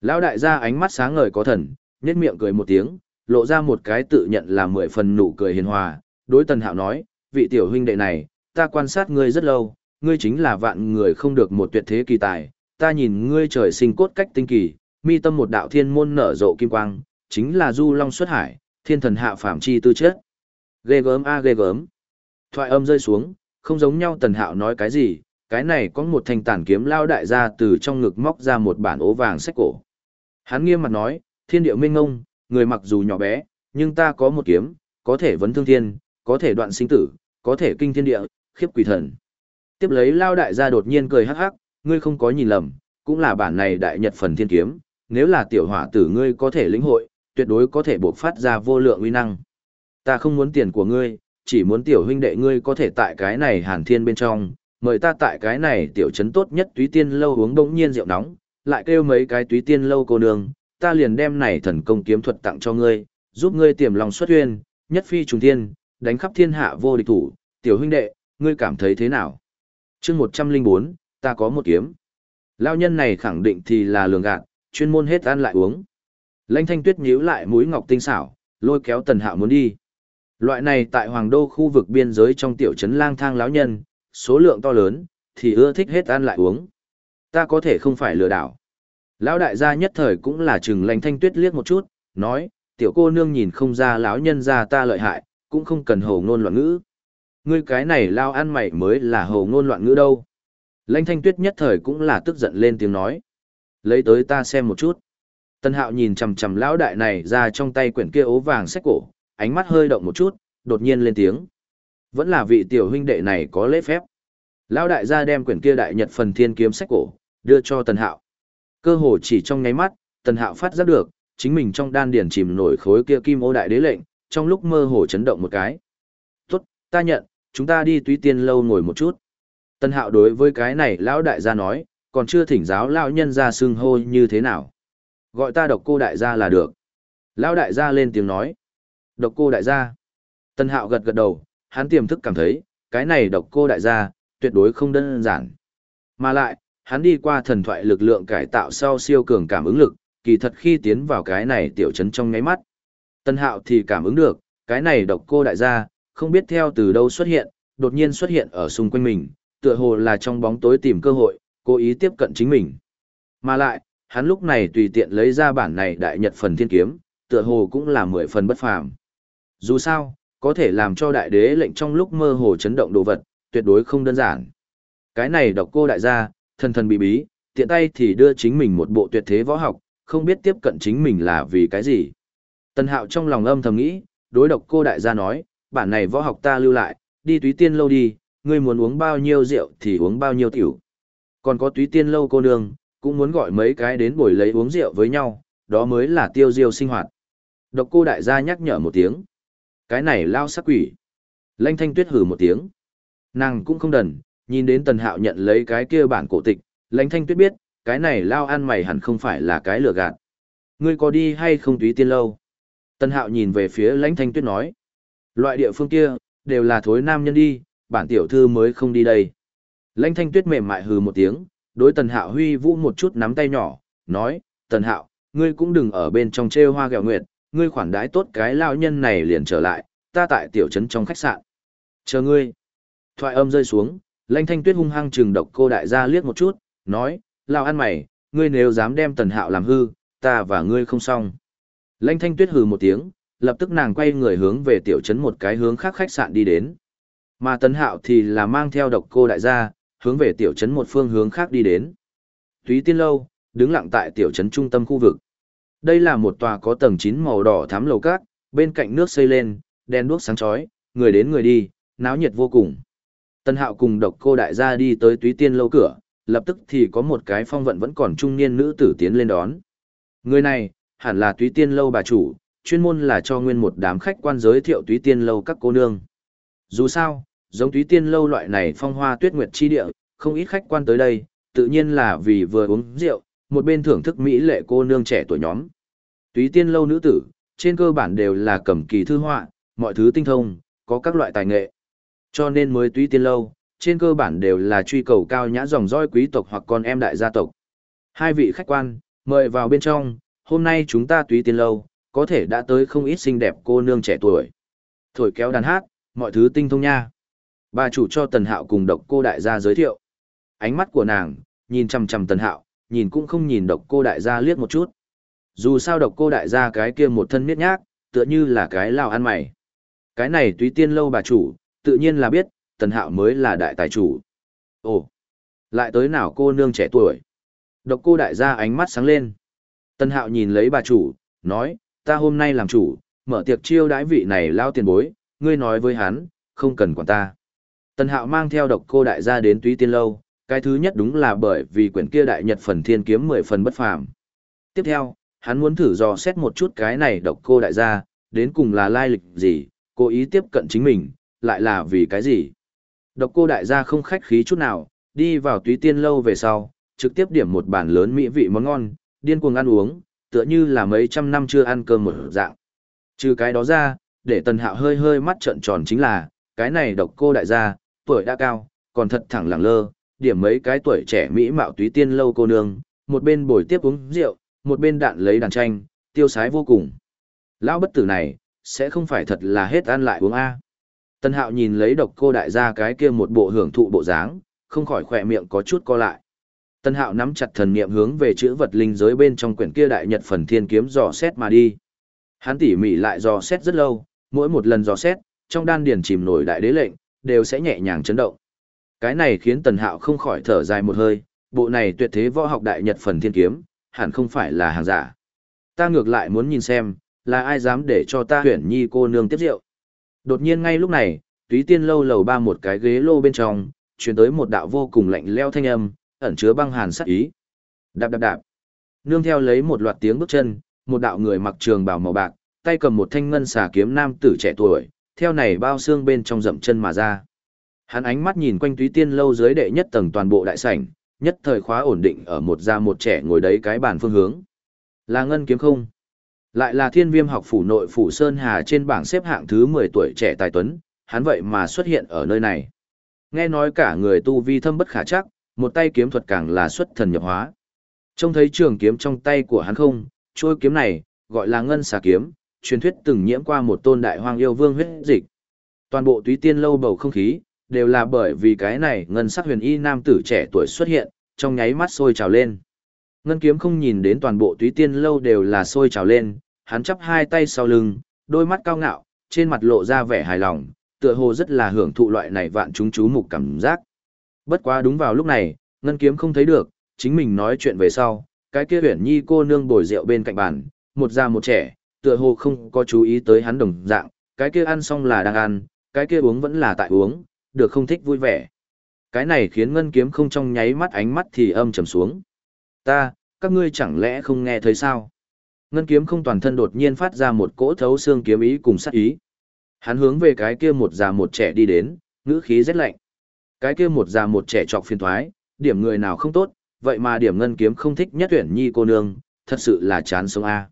Lão đại gia ánh mắt sáng ngời có thần, nhếch miệng cười một tiếng, lộ ra một cái tự nhận là mười phần nụ cười hiền hòa, đối Tần Hạo nói, vị tiểu huynh đệ này, ta quan sát ngươi rất lâu, ngươi chính là vạn người không được một tuyệt thế kỳ tài, ta nhìn ngươi trời sinh cốt cách tinh kỳ, mi tâm một đạo thiên môn nở rộ kim quang, chính là du long xuất hải, thiên thần hạ phàm chi tư chất. Ghê gớm a ghê gớm. Thoại âm rơi xuống, không giống nhau Tần Hạo nói cái gì, cái này có một thanh tản kiếm lao đại ra từ trong ngực móc ra một bản ố vàng sách cổ. Hắn nghiêm mặt nói, thiên điệu minh ngông, người mặc dù nhỏ bé, nhưng ta có một kiếm, có thể vấn thương thiên, có thể đoạn sinh tử, có thể kinh thiên địa, khiếp quỷ thần. Tiếp lấy lao đại gia đột nhiên cười hắc hắc, ngươi không có nhìn lầm, cũng là bản này đại nhật phần thiên kiếm, nếu là tiểu hỏa tử ngươi có thể lĩnh hội, tuyệt đối có thể bộc phát ra vô lượng uy năng. Ta không muốn tiền của ngươi, chỉ muốn tiểu huynh đệ ngươi có thể tại cái này hàn thiên bên trong, mời ta tại cái này tiểu trấn tốt nhất túy tiên lâu uống bỗng nhiên rượu nóng, lại kêu mấy cái túy tiên lâu cô nương, ta liền đem này thần công kiếm thuật tặng cho ngươi, giúp ngươi tiềm lòng xuất huyên, nhất phi trùng thiên, đánh khắp thiên hạ vô địch thủ, tiểu huynh đệ, ngươi cảm thấy thế nào? chương 104, ta có một kiếm. Lao nhân này khẳng định thì là lường gạt, chuyên môn hết ăn lại uống. Lãnh thanh tuyết nhíu lại mũi ngọc tinh xảo, lôi kéo tần hạo muốn đi. Loại này tại hoàng đô khu vực biên giới trong tiểu trấn lang thang lão nhân, số lượng to lớn, thì ưa thích hết ăn lại uống. Ta có thể không phải lừa đảo. Lão đại gia nhất thời cũng là chừng lãnh thanh tuyết liếc một chút, nói, tiểu cô nương nhìn không ra lão nhân gia ta lợi hại, cũng không cần hồ ngôn loạn ngữ. Ngươi cái này lao ăn mày mới là hồ ngôn loạn ngữ đâu. Lãnh thanh tuyết nhất thời cũng là tức giận lên tiếng nói. Lấy tới ta xem một chút. Tân hạo nhìn chầm chầm lão đại này ra trong tay quyển kia ố vàng sách cổ, ánh mắt hơi động một chút, đột nhiên lên tiếng. Vẫn là vị tiểu huynh đệ này có lễ phép. Lão đại gia đem quyển kia đại nhật phần thiên kiếm sách cổ, đưa cho tân hạo. Cơ hồ chỉ trong nháy mắt, tần hạo phát giác được, chính mình trong đan điển chìm nổi khối kia kim ô đại đế lệnh, trong lúc mơ hồ chấn động một cái. Tốt, ta nhận, chúng ta đi túy tiên lâu ngồi một chút. Tần hạo đối với cái này lão đại gia nói, còn chưa thỉnh giáo lão nhân ra xưng hô như thế nào. Gọi ta độc cô đại gia là được. Lão đại gia lên tiếng nói. Độc cô đại gia. Tần hạo gật gật đầu, hắn tiềm thức cảm thấy, cái này độc cô đại gia, tuyệt đối không đơn giản. Mà lại, hắn đi qua thần thoại lực lượng cải tạo sau siêu cường cảm ứng lực, kỳ thật khi tiến vào cái này tiểu trấn trong nháy mắt. Tân hạo thì cảm ứng được, cái này độc cô đại gia, không biết theo từ đâu xuất hiện, đột nhiên xuất hiện ở xung quanh mình, tựa hồ là trong bóng tối tìm cơ hội, cố ý tiếp cận chính mình. Mà lại, hắn lúc này tùy tiện lấy ra bản này đại nhật phần thiên kiếm, tựa hồ cũng là mười phần bất phàm. Dù sao, có thể làm cho đại đế lệnh trong lúc mơ hồ chấn động đồ vật, tuyệt đối không đơn giản. Cái này độc cô đại gia, thần thần bí bí, tiện tay thì đưa chính mình một bộ tuyệt thế võ học, không biết tiếp cận chính mình là vì cái gì. Tần hạo trong lòng âm thầm nghĩ, đối độc cô đại gia nói, bản này võ học ta lưu lại, đi túy tiên lâu đi, ngươi muốn uống bao nhiêu rượu thì uống bao nhiêu tiểu. Còn có túy tiên lâu cô nương, cũng muốn gọi mấy cái đến buổi lấy uống rượu với nhau, đó mới là tiêu diêu sinh hoạt. Độc cô đại gia nhắc nhở một tiếng. Cái này lao sắc quỷ. Lanh thanh tuyết hử một tiếng. Nàng cũng không đần, nhìn đến tần hạo nhận lấy cái kia bản cổ tịch, lãnh thanh tuyết biết, cái này lao ăn mày hẳn không phải là cái lừa gạt. Ngươi có đi hay không túy tiên lâu? Tần hạo nhìn về phía lãnh thanh tuyết nói. Loại địa phương kia, đều là thối nam nhân đi, bản tiểu thư mới không đi đây. Lãnh thanh tuyết mềm mại hừ một tiếng, đối tần hạo huy vũ một chút nắm tay nhỏ, nói, tần hạo, ngươi cũng đừng ở bên trong trêu hoa gẹo nguyệt, ngươi khoản đái tốt cái lao nhân này liền trở lại, ta tại tiểu trấn trong khách sạn. Chờ ngươi. Thoại âm rơi xuống, Lanh Thanh Tuyết hung hăng trừng độc cô đại gia liếc một chút, nói, lao ăn mày, ngươi nếu dám đem tần hạo làm hư, ta và ngươi không xong. Lanh Thanh Tuyết hừ một tiếng, lập tức nàng quay người hướng về tiểu trấn một cái hướng khác khách sạn đi đến. Mà tần hạo thì là mang theo độc cô đại gia, hướng về tiểu trấn một phương hướng khác đi đến. Túy tiên lâu, đứng lặng tại tiểu trấn trung tâm khu vực. Đây là một tòa có tầng 9 màu đỏ thắm lầu cát, bên cạnh nước xây lên, đèn đuốc sáng chói, người đến người đi, náo nhiệt vô cùng. Tân Hạo cùng độc cô đại gia đi tới túy tiên lâu cửa, lập tức thì có một cái phong vận vẫn còn trung niên nữ tử tiến lên đón. Người này, hẳn là túy tiên lâu bà chủ, chuyên môn là cho nguyên một đám khách quan giới thiệu túy tiên lâu các cô nương. Dù sao, giống túy tiên lâu loại này phong hoa tuyết nguyệt chi địa, không ít khách quan tới đây, tự nhiên là vì vừa uống rượu, một bên thưởng thức mỹ lệ cô nương trẻ tuổi nhóm. Túy tiên lâu nữ tử, trên cơ bản đều là cầm kỳ thư họa, mọi thứ tinh thông, có các loại tài nghệ. Cho nên mới tuy tiên lâu, trên cơ bản đều là truy cầu cao nhã dòng dõi quý tộc hoặc con em đại gia tộc. Hai vị khách quan, mời vào bên trong, hôm nay chúng ta tuy tiên lâu, có thể đã tới không ít xinh đẹp cô nương trẻ tuổi. Thổi kéo đàn hát, mọi thứ tinh thông nha. Bà chủ cho Tần Hạo cùng độc cô đại gia giới thiệu. Ánh mắt của nàng, nhìn chầm chầm Tần Hạo, nhìn cũng không nhìn độc cô đại gia liếc một chút. Dù sao độc cô đại gia cái kia một thân miết nhác, tựa như là cái lao ăn mày. Cái này túy tiên lâu bà chủ, tự nhiên là biết, tần hạo mới là đại tài chủ. Ồ, lại tới nào cô nương trẻ tuổi. Độc cô đại gia ánh mắt sáng lên. Tần hạo nhìn lấy bà chủ, nói, ta hôm nay làm chủ, mở tiệc chiêu đãi vị này lao tiền bối, ngươi nói với hắn, không cần quản ta. Tần hạo mang theo độc cô đại gia đến túy tiên lâu, cái thứ nhất đúng là bởi vì quyển kia đại nhật phần thiên kiếm mười phần bất phàm. Tiếp theo, hắn muốn thử dò xét một chút cái này độc cô đại gia, đến cùng là lai lịch gì, cố ý tiếp cận chính mình, lại là vì cái gì? Độc cô đại gia không khách khí chút nào, đi vào túy tiên lâu về sau, trực tiếp điểm một bàn lớn mỹ vị món ngon, điên cuồng ăn uống, tựa như là mấy trăm năm chưa ăn cơm một dạng. Trừ cái đó ra, để tần hạo hơi hơi mắt trợn tròn chính là, cái này độc cô đại gia, tuổi đã cao, còn thật thẳng lẳng lơ, điểm mấy cái tuổi trẻ mỹ mạo túy tiên lâu cô nương, một bên bồi tiếp uống rượu, một bên đạn lấy đàn tranh, tiêu sái vô cùng. Lão bất tử này, sẽ không phải thật là hết ăn lại uống A. Tân hạo nhìn lấy độc cô đại gia cái kia một bộ hưởng thụ bộ dáng, không khỏi khỏe miệng có chút co lại. Tân hạo nắm chặt thần niệm hướng về chữ vật linh giới bên trong quyển kia đại nhật phần thiên kiếm dò xét mà đi. Hắn tỉ mỉ lại dò xét rất lâu, mỗi một lần dò xét, trong đan điền chìm nổi đại đế lệnh, đều sẽ nhẹ nhàng chấn động. Cái này khiến Tần Hạo không khỏi thở dài một hơi, bộ này tuyệt thế võ học đại nhật phần thiên kiếm, hẳn không phải là hàng giả. Ta ngược lại muốn nhìn xem, là ai dám để cho ta huyển nhi cô nương tiếp rượu. Đột nhiên ngay lúc này, túy tiên lâu lầu ba một cái ghế lô bên trong, truyền tới một đạo vô cùng lạnh leo thanh âm, ẩn chứa băng hàn sát ý. Đạp đạp đạp. Nương theo lấy một loạt tiếng bước chân, một đạo người mặc trường bào màu bạc, tay cầm một thanh ngân xà kiếm nam tử trẻ tuổi, theo này bao xương bên trong rậm chân mà ra. Hắn ánh mắt nhìn quanh túy tiên lâu dưới đệ nhất tầng toàn bộ đại sảnh, nhất thời khóa ổn định ở một gia một trẻ ngồi đấy cái bàn phương hướng. Là ngân kiếm không? Lại là thiên viêm học phủ nội phủ Sơn Hà trên bảng xếp hạng thứ 10 tuổi trẻ tài tuấn, hắn vậy mà xuất hiện ở nơi này. Nghe nói cả người tu vi thâm bất khả chắc, một tay kiếm thuật càng là xuất thần nhập hóa. Trông thấy trường kiếm trong tay của hắn không, trôi kiếm này, gọi là ngân xà kiếm, truyền thuyết từng nhiễm qua một tôn đại hoang yêu vương huyết dịch. Toàn bộ túy tiên lâu bầu không khí, đều là bởi vì cái này ngân sắc huyền y nam tử trẻ tuổi xuất hiện, trong nháy mắt sôi trào lên. Ngân kiếm không nhìn đến toàn bộ túy tiên lâu đều là sôi trào lên, hắn chắp hai tay sau lưng, đôi mắt cao ngạo, trên mặt lộ ra vẻ hài lòng, tựa hồ rất là hưởng thụ loại này vạn chúng chú mục cảm giác. Bất quá đúng vào lúc này, ngân kiếm không thấy được, chính mình nói chuyện về sau, cái kia huyển nhi cô nương bồi rượu bên cạnh bàn, một già một trẻ, tựa hồ không có chú ý tới hắn đồng dạng, cái kia ăn xong là đang ăn, cái kia uống vẫn là tại uống, được không thích vui vẻ. Cái này khiến ngân kiếm không trong nháy mắt ánh mắt thì âm trầm xuống. Ta, các ngươi chẳng lẽ không nghe thấy sao? Ngân kiếm không toàn thân đột nhiên phát ra một cỗ thấu xương kiếm ý cùng sát ý. Hắn hướng về cái kia một già một trẻ đi đến, ngữ khí rất lạnh. Cái kia một già một trẻ chọc phiền thoái, điểm người nào không tốt, vậy mà điểm ngân kiếm không thích nhất tuyển nhi cô nương, thật sự là chán sống a.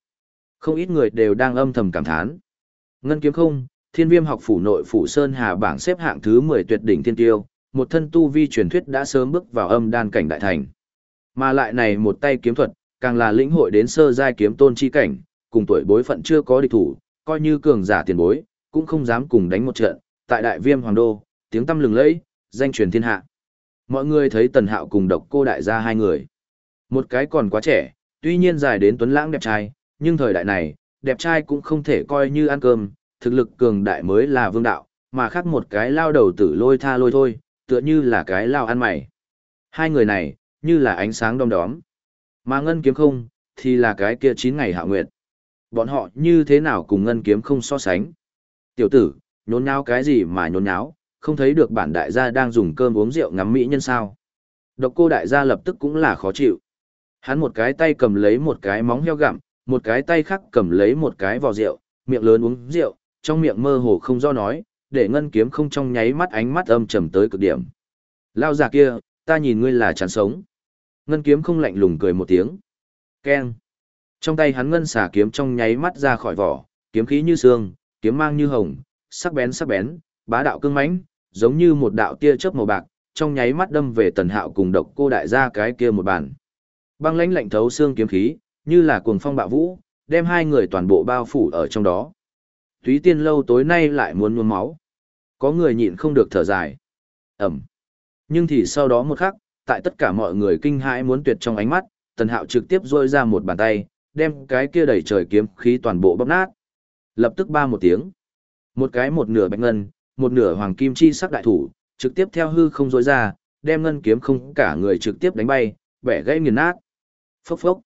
Không ít người đều đang âm thầm cảm thán. Ngân kiếm không, thiên viêm học phủ nội phủ Sơn Hà bảng xếp hạng thứ 10 tuyệt đỉnh thiên tiêu, một thân tu vi truyền thuyết đã sớm bước vào âm đan cảnh đại thành. Mà lại này một tay kiếm thuật, càng là lĩnh hội đến sơ giai kiếm tôn chi cảnh, cùng tuổi bối phận chưa có địch thủ, coi như cường giả tiền bối, cũng không dám cùng đánh một trận, tại đại viêm hoàng đô, tiếng tâm lừng lẫy, danh truyền thiên hạ. Mọi người thấy Tần Hạo cùng độc cô đại gia hai người. Một cái còn quá trẻ, tuy nhiên dài đến tuấn lãng đẹp trai, nhưng thời đại này, đẹp trai cũng không thể coi như ăn cơm, thực lực cường đại mới là vương đạo, mà khác một cái lao đầu tử lôi tha lôi thôi, tựa như là cái lao ăn mày. Hai người này, như là ánh sáng đom đóm. Mà ngân kiếm không, thì là cái kia chín ngày hạ nguyệt. Bọn họ như thế nào cùng ngân kiếm không so sánh. Tiểu tử, nhốn nháo cái gì mà nhốn nháo, không thấy được bản đại gia đang dùng cơm uống rượu ngắm mỹ nhân sao. Độc cô đại gia lập tức cũng là khó chịu. Hắn một cái tay cầm lấy một cái móng heo gặm, một cái tay khác cầm lấy một cái vò rượu, miệng lớn uống rượu, trong miệng mơ hồ không do nói, để ngân kiếm không trong nháy mắt ánh mắt âm trầm tới cực điểm. Lao già kia, ta nhìn ngươi là chán sống. Ngân kiếm không lạnh lùng cười một tiếng. Keng. Trong tay hắn ngân xả kiếm trong nháy mắt ra khỏi vỏ, kiếm khí như xương, kiếm mang như hồng, sắc bén sắc bén, bá đạo cương mãnh, giống như một đạo tia chớp màu bạc, trong nháy mắt đâm về tần hạo cùng độc cô đại gia cái kia một bàn. Băng lãnh lạnh thấu xương kiếm khí, như là cuồng phong bạo vũ, đem hai người toàn bộ bao phủ ở trong đó. Túy tiên lâu tối nay lại muốn nhuốm máu. Có người nhịn không được thở dài. Ẩm. Nhưng thì sau đó một khắc, tại tất cả mọi người kinh hãi muốn tuyệt trong ánh mắt, tần hạo trực tiếp rôi ra một bàn tay, đem cái kia đẩy trời kiếm khí toàn bộ bóp nát. Lập tức ba một tiếng. Một cái một nửa bạch ngân, một nửa hoàng kim chi sắc đại thủ, trực tiếp theo hư không rối ra, đem ngân kiếm không cả người trực tiếp đánh bay, bẻ gãy nghiền nát. Phốc phốc.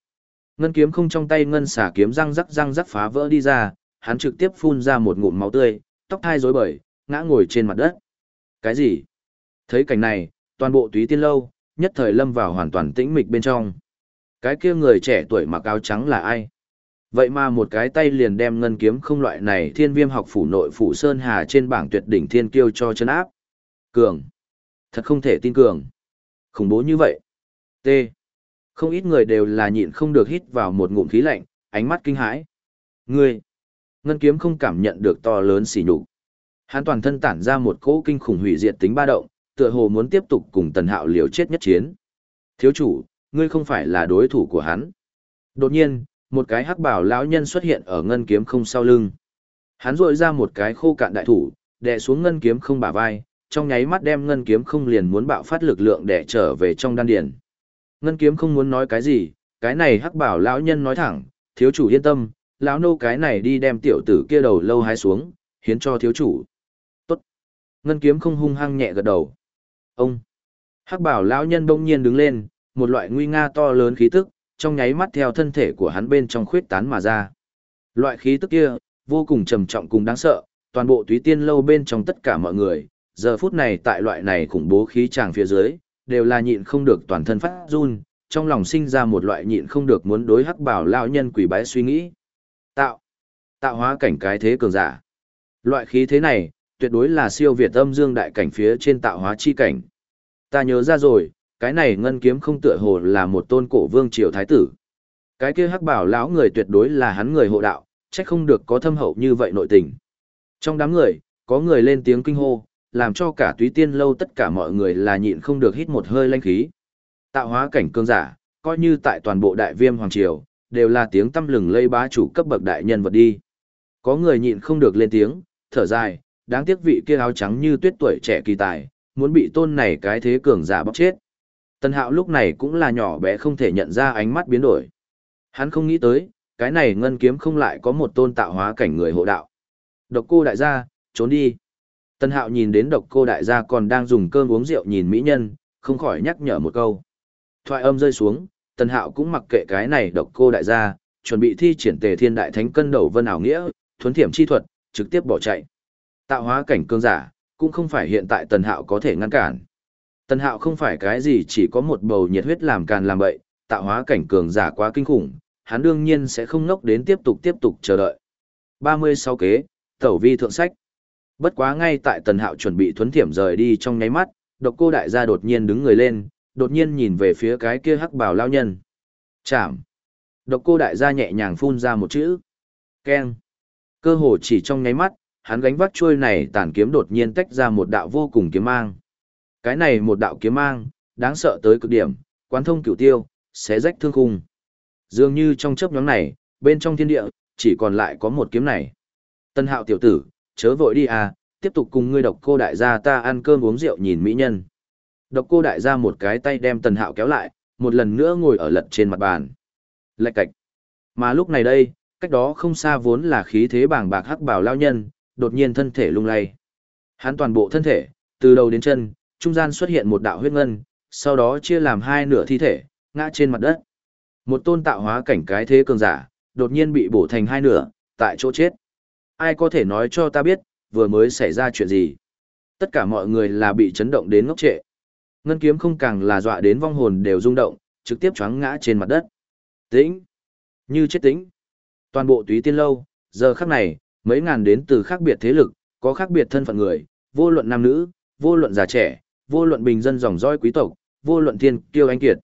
Ngân kiếm không trong tay ngân xả kiếm răng rắc răng rắc phá vỡ đi ra, hắn trực tiếp phun ra một ngụm máu tươi, tóc thai rối bời, ngã ngồi trên mặt đất. Cái gì? Thấy cảnh này, toàn bộ túy tiên lâu, nhất thời lâm vào hoàn toàn tĩnh mịch bên trong. Cái kia người trẻ tuổi mặc áo trắng là ai? Vậy mà một cái tay liền đem ngân kiếm không loại này thiên viêm học phủ nội phủ Sơn Hà trên bảng tuyệt đỉnh thiên kiêu cho chân áp. Cường. Thật không thể tin cường. Khủng bố như vậy. T. Không ít người đều là nhịn không được hít vào một ngụm khí lạnh, ánh mắt kinh hãi. Ngươi. Ngân kiếm không cảm nhận được to lớn xỉ nhục. Hắn toàn thân tản ra một cỗ kinh khủng hủy diệt tính ba động, tựa hồ muốn tiếp tục cùng Tần Hạo liều chết nhất chiến. Thiếu chủ, ngươi không phải là đối thủ của hắn. Đột nhiên, một cái hắc bảo lão nhân xuất hiện ở ngân kiếm không sau lưng. Hắn rội ra một cái khô cạn đại thủ, đè xuống ngân kiếm không bả vai, trong nháy mắt đem ngân kiếm không liền muốn bạo phát lực lượng để trở về trong đan điền. Ngân kiếm không muốn nói cái gì, cái này hắc bảo lão nhân nói thẳng, thiếu chủ yên tâm, lão nô cái này đi đem tiểu tử kia đầu lâu hái xuống, hiến cho thiếu chủ. Tốt. Ngân kiếm không hung hăng nhẹ gật đầu. Ông. Hắc bảo lão nhân bỗng nhiên đứng lên, một loại nguy nga to lớn khí tức, trong nháy mắt theo thân thể của hắn bên trong khuyết tán mà ra. Loại khí tức kia, vô cùng trầm trọng cùng đáng sợ, toàn bộ túy tiên lâu bên trong tất cả mọi người, giờ phút này tại loại này khủng bố khí tràng phía dưới, đều là nhịn không được toàn thân phát run, trong lòng sinh ra một loại nhịn không được muốn đối hắc bảo lão nhân quỷ bái suy nghĩ. Tạo, tạo hóa cảnh cái thế cường giả. Loại khí thế này, tuyệt đối là siêu việt âm dương đại cảnh phía trên tạo hóa chi cảnh. Ta nhớ ra rồi, cái này ngân kiếm không tựa hồ là một tôn cổ vương triều thái tử. Cái kia hắc bảo lão người tuyệt đối là hắn người hộ đạo, chắc không được có thâm hậu như vậy nội tình. Trong đám người, có người lên tiếng kinh hô, làm cho cả túy tiên lâu tất cả mọi người là nhịn không được hít một hơi lanh khí. Tạo hóa cảnh cương giả, coi như tại toàn bộ đại viêm hoàng triều, đều là tiếng tâm lừng lây bá chủ cấp bậc đại nhân vật đi. Có người nhịn không được lên tiếng, thở dài, đáng tiếc vị kia áo trắng như tuyết tuổi trẻ kỳ tài, muốn bị tôn này cái thế cường giả bóc chết. Tân hạo lúc này cũng là nhỏ bé không thể nhận ra ánh mắt biến đổi. Hắn không nghĩ tới, cái này ngân kiếm không lại có một tôn tạo hóa cảnh người hộ đạo. Độc cô đại gia, trốn đi. Tân hạo nhìn đến độc cô đại gia còn đang dùng cơm uống rượu nhìn mỹ nhân, không khỏi nhắc nhở một câu. Thoại âm rơi xuống, tân hạo cũng mặc kệ cái này độc cô đại gia, chuẩn bị thi triển tề thiên đại thánh cân đầu vân ảo nghĩa, thuấn thiểm chi thuật, trực tiếp bỏ chạy. Tạo hóa cảnh cương giả, cũng không phải hiện tại tần hạo có thể ngăn cản. Tần hạo không phải cái gì chỉ có một bầu nhiệt huyết làm càn làm bậy, tạo hóa cảnh cường giả quá kinh khủng, hắn đương nhiên sẽ không ngốc đến tiếp tục tiếp tục chờ đợi. 36 kế, tẩu vi thượng sách. Bất quá ngay tại tần hạo chuẩn bị thuấn thiểm rời đi trong nháy mắt, độc cô đại gia đột nhiên đứng người lên, đột nhiên nhìn về phía cái kia hắc bảo lao nhân. Chạm. Độc cô đại gia nhẹ nhàng phun ra một chữ. Keng. Cơ hồ chỉ trong nháy mắt, hắn gánh vác chuôi này tàn kiếm đột nhiên tách ra một đạo vô cùng kiếm mang. Cái này một đạo kiếm mang, đáng sợ tới cực điểm, quán thông cửu tiêu, xé rách thương khung. Dường như trong chớp nhóm này, bên trong thiên địa, chỉ còn lại có một kiếm này. Tân hạo tiểu tử, chớ vội đi à, tiếp tục cùng ngươi độc cô đại gia ta ăn cơm uống rượu nhìn mỹ nhân. Độc cô đại gia một cái tay đem tần hạo kéo lại, một lần nữa ngồi ở lật trên mặt bàn. Lạch cạch. Mà lúc này đây, cách đó không xa vốn là khí thế bàng bạc hắc bảo lao nhân, đột nhiên thân thể lung lay. Hắn toàn bộ thân thể, từ đầu đến chân, trung gian xuất hiện một đạo huyết ngân, sau đó chia làm hai nửa thi thể, ngã trên mặt đất. Một tôn tạo hóa cảnh cái thế cường giả, đột nhiên bị bổ thành hai nửa, tại chỗ chết. Ai có thể nói cho ta biết, vừa mới xảy ra chuyện gì? Tất cả mọi người là bị chấn động đến ngốc trệ. Ngân kiếm không càng là dọa đến vong hồn đều rung động, trực tiếp choáng ngã trên mặt đất. Tĩnh! Như chết tĩnh! Toàn bộ túy tiên lâu, giờ khắc này, mấy ngàn đến từ khác biệt thế lực, có khác biệt thân phận người, vô luận nam nữ, vô luận già trẻ, vô luận bình dân dòng dõi quý tộc, vô luận thiên kiêu anh kiệt.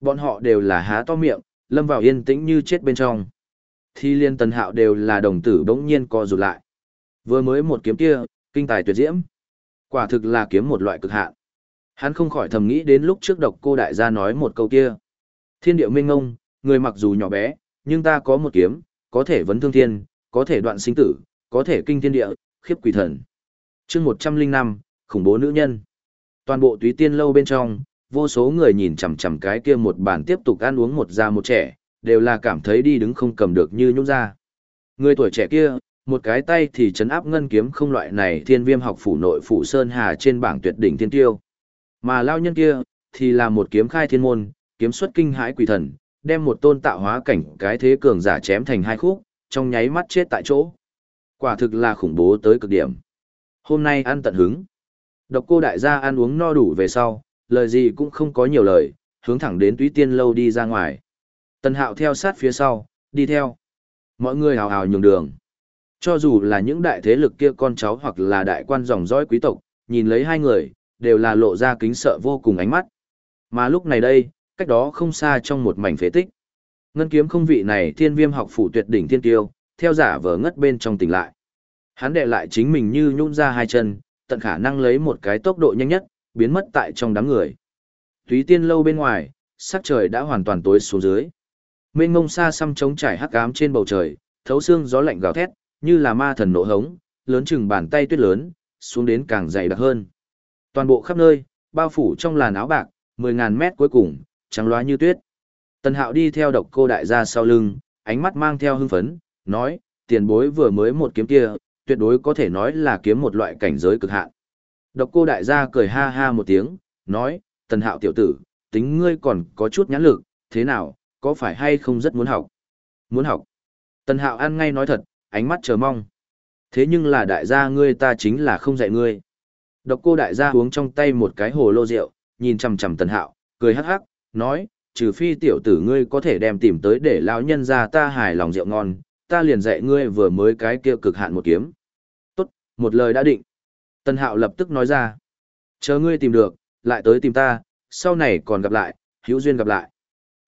Bọn họ đều là há to miệng, lâm vào yên tĩnh như chết bên trong. Thi liên tần hạo đều là đồng tử bỗng nhiên co rụt lại. Vừa mới một kiếm kia, kinh tài tuyệt diễm. Quả thực là kiếm một loại cực hạn. Hắn không khỏi thầm nghĩ đến lúc trước độc cô đại gia nói một câu kia. Thiên điệu minh ngông, người mặc dù nhỏ bé, nhưng ta có một kiếm, có thể vấn thương thiên, có thể đoạn sinh tử, có thể kinh thiên địa, khiếp quỷ thần. chương 105, khủng bố nữ nhân. Toàn bộ túy tiên lâu bên trong, vô số người nhìn chằm chằm cái kia một bàn tiếp tục ăn uống một già một trẻ, đều là cảm thấy đi đứng không cầm được như nhúc ra. Người tuổi trẻ kia, một cái tay thì chấn áp ngân kiếm không loại này thiên viêm học phủ nội phủ Sơn Hà trên bảng tuyệt đỉnh thiên tiêu. Mà lao nhân kia, thì là một kiếm khai thiên môn, kiếm xuất kinh hãi quỷ thần, đem một tôn tạo hóa cảnh cái thế cường giả chém thành hai khúc, trong nháy mắt chết tại chỗ. Quả thực là khủng bố tới cực điểm. Hôm nay ăn tận hứng. Độc cô đại gia ăn uống no đủ về sau, lời gì cũng không có nhiều lời, hướng thẳng đến túy tiên lâu đi ra ngoài. Tần hạo theo sát phía sau, đi theo. Mọi người hào hào nhường đường. Cho dù là những đại thế lực kia con cháu hoặc là đại quan dòng dõi quý tộc, nhìn lấy hai người, đều là lộ ra kính sợ vô cùng ánh mắt. Mà lúc này đây, cách đó không xa trong một mảnh phế tích. Ngân kiếm không vị này thiên viêm học phủ tuyệt đỉnh thiên tiêu, theo giả vờ ngất bên trong tỉnh lại. Hắn đệ lại chính mình như nhún ra hai chân, tận khả năng lấy một cái tốc độ nhanh nhất, biến mất tại trong đám người. Túy tiên lâu bên ngoài, sắc trời đã hoàn toàn tối xuống dưới. Mênh ngông xa xăm trống trải hắc ám trên bầu trời, thấu xương gió lạnh gào thét, như là ma thần nộ hống, lớn chừng bàn tay tuyết lớn, xuống đến càng dày đặc hơn. Toàn bộ khắp nơi, bao phủ trong làn áo bạc, 10.000 mét cuối cùng, trắng loá như tuyết. Tần Hạo đi theo độc cô đại gia sau lưng, ánh mắt mang theo hưng phấn, nói, tiền bối vừa mới một kiếm kia, tuyệt đối có thể nói là kiếm một loại cảnh giới cực hạn. Độc cô đại gia cười ha ha một tiếng, nói, Tần Hạo tiểu tử, tính ngươi còn có chút nhãn lực, thế nào, có phải hay không rất muốn học? Muốn học. Tần Hạo ăn ngay nói thật, ánh mắt chờ mong. Thế nhưng là đại gia ngươi ta chính là không dạy ngươi. Độc cô đại gia uống trong tay một cái hồ lô rượu, nhìn chằm chằm Tần Hạo, cười hắc hắc, nói, trừ phi tiểu tử ngươi có thể đem tìm tới để lão nhân ra ta hài lòng rượu ngon, ta liền dạy ngươi vừa mới cái kia cực hạn một kiếm. Tốt, một lời đã định. tân Hạo lập tức nói ra. Chờ ngươi tìm được, lại tới tìm ta, sau này còn gặp lại, hữu duyên gặp lại.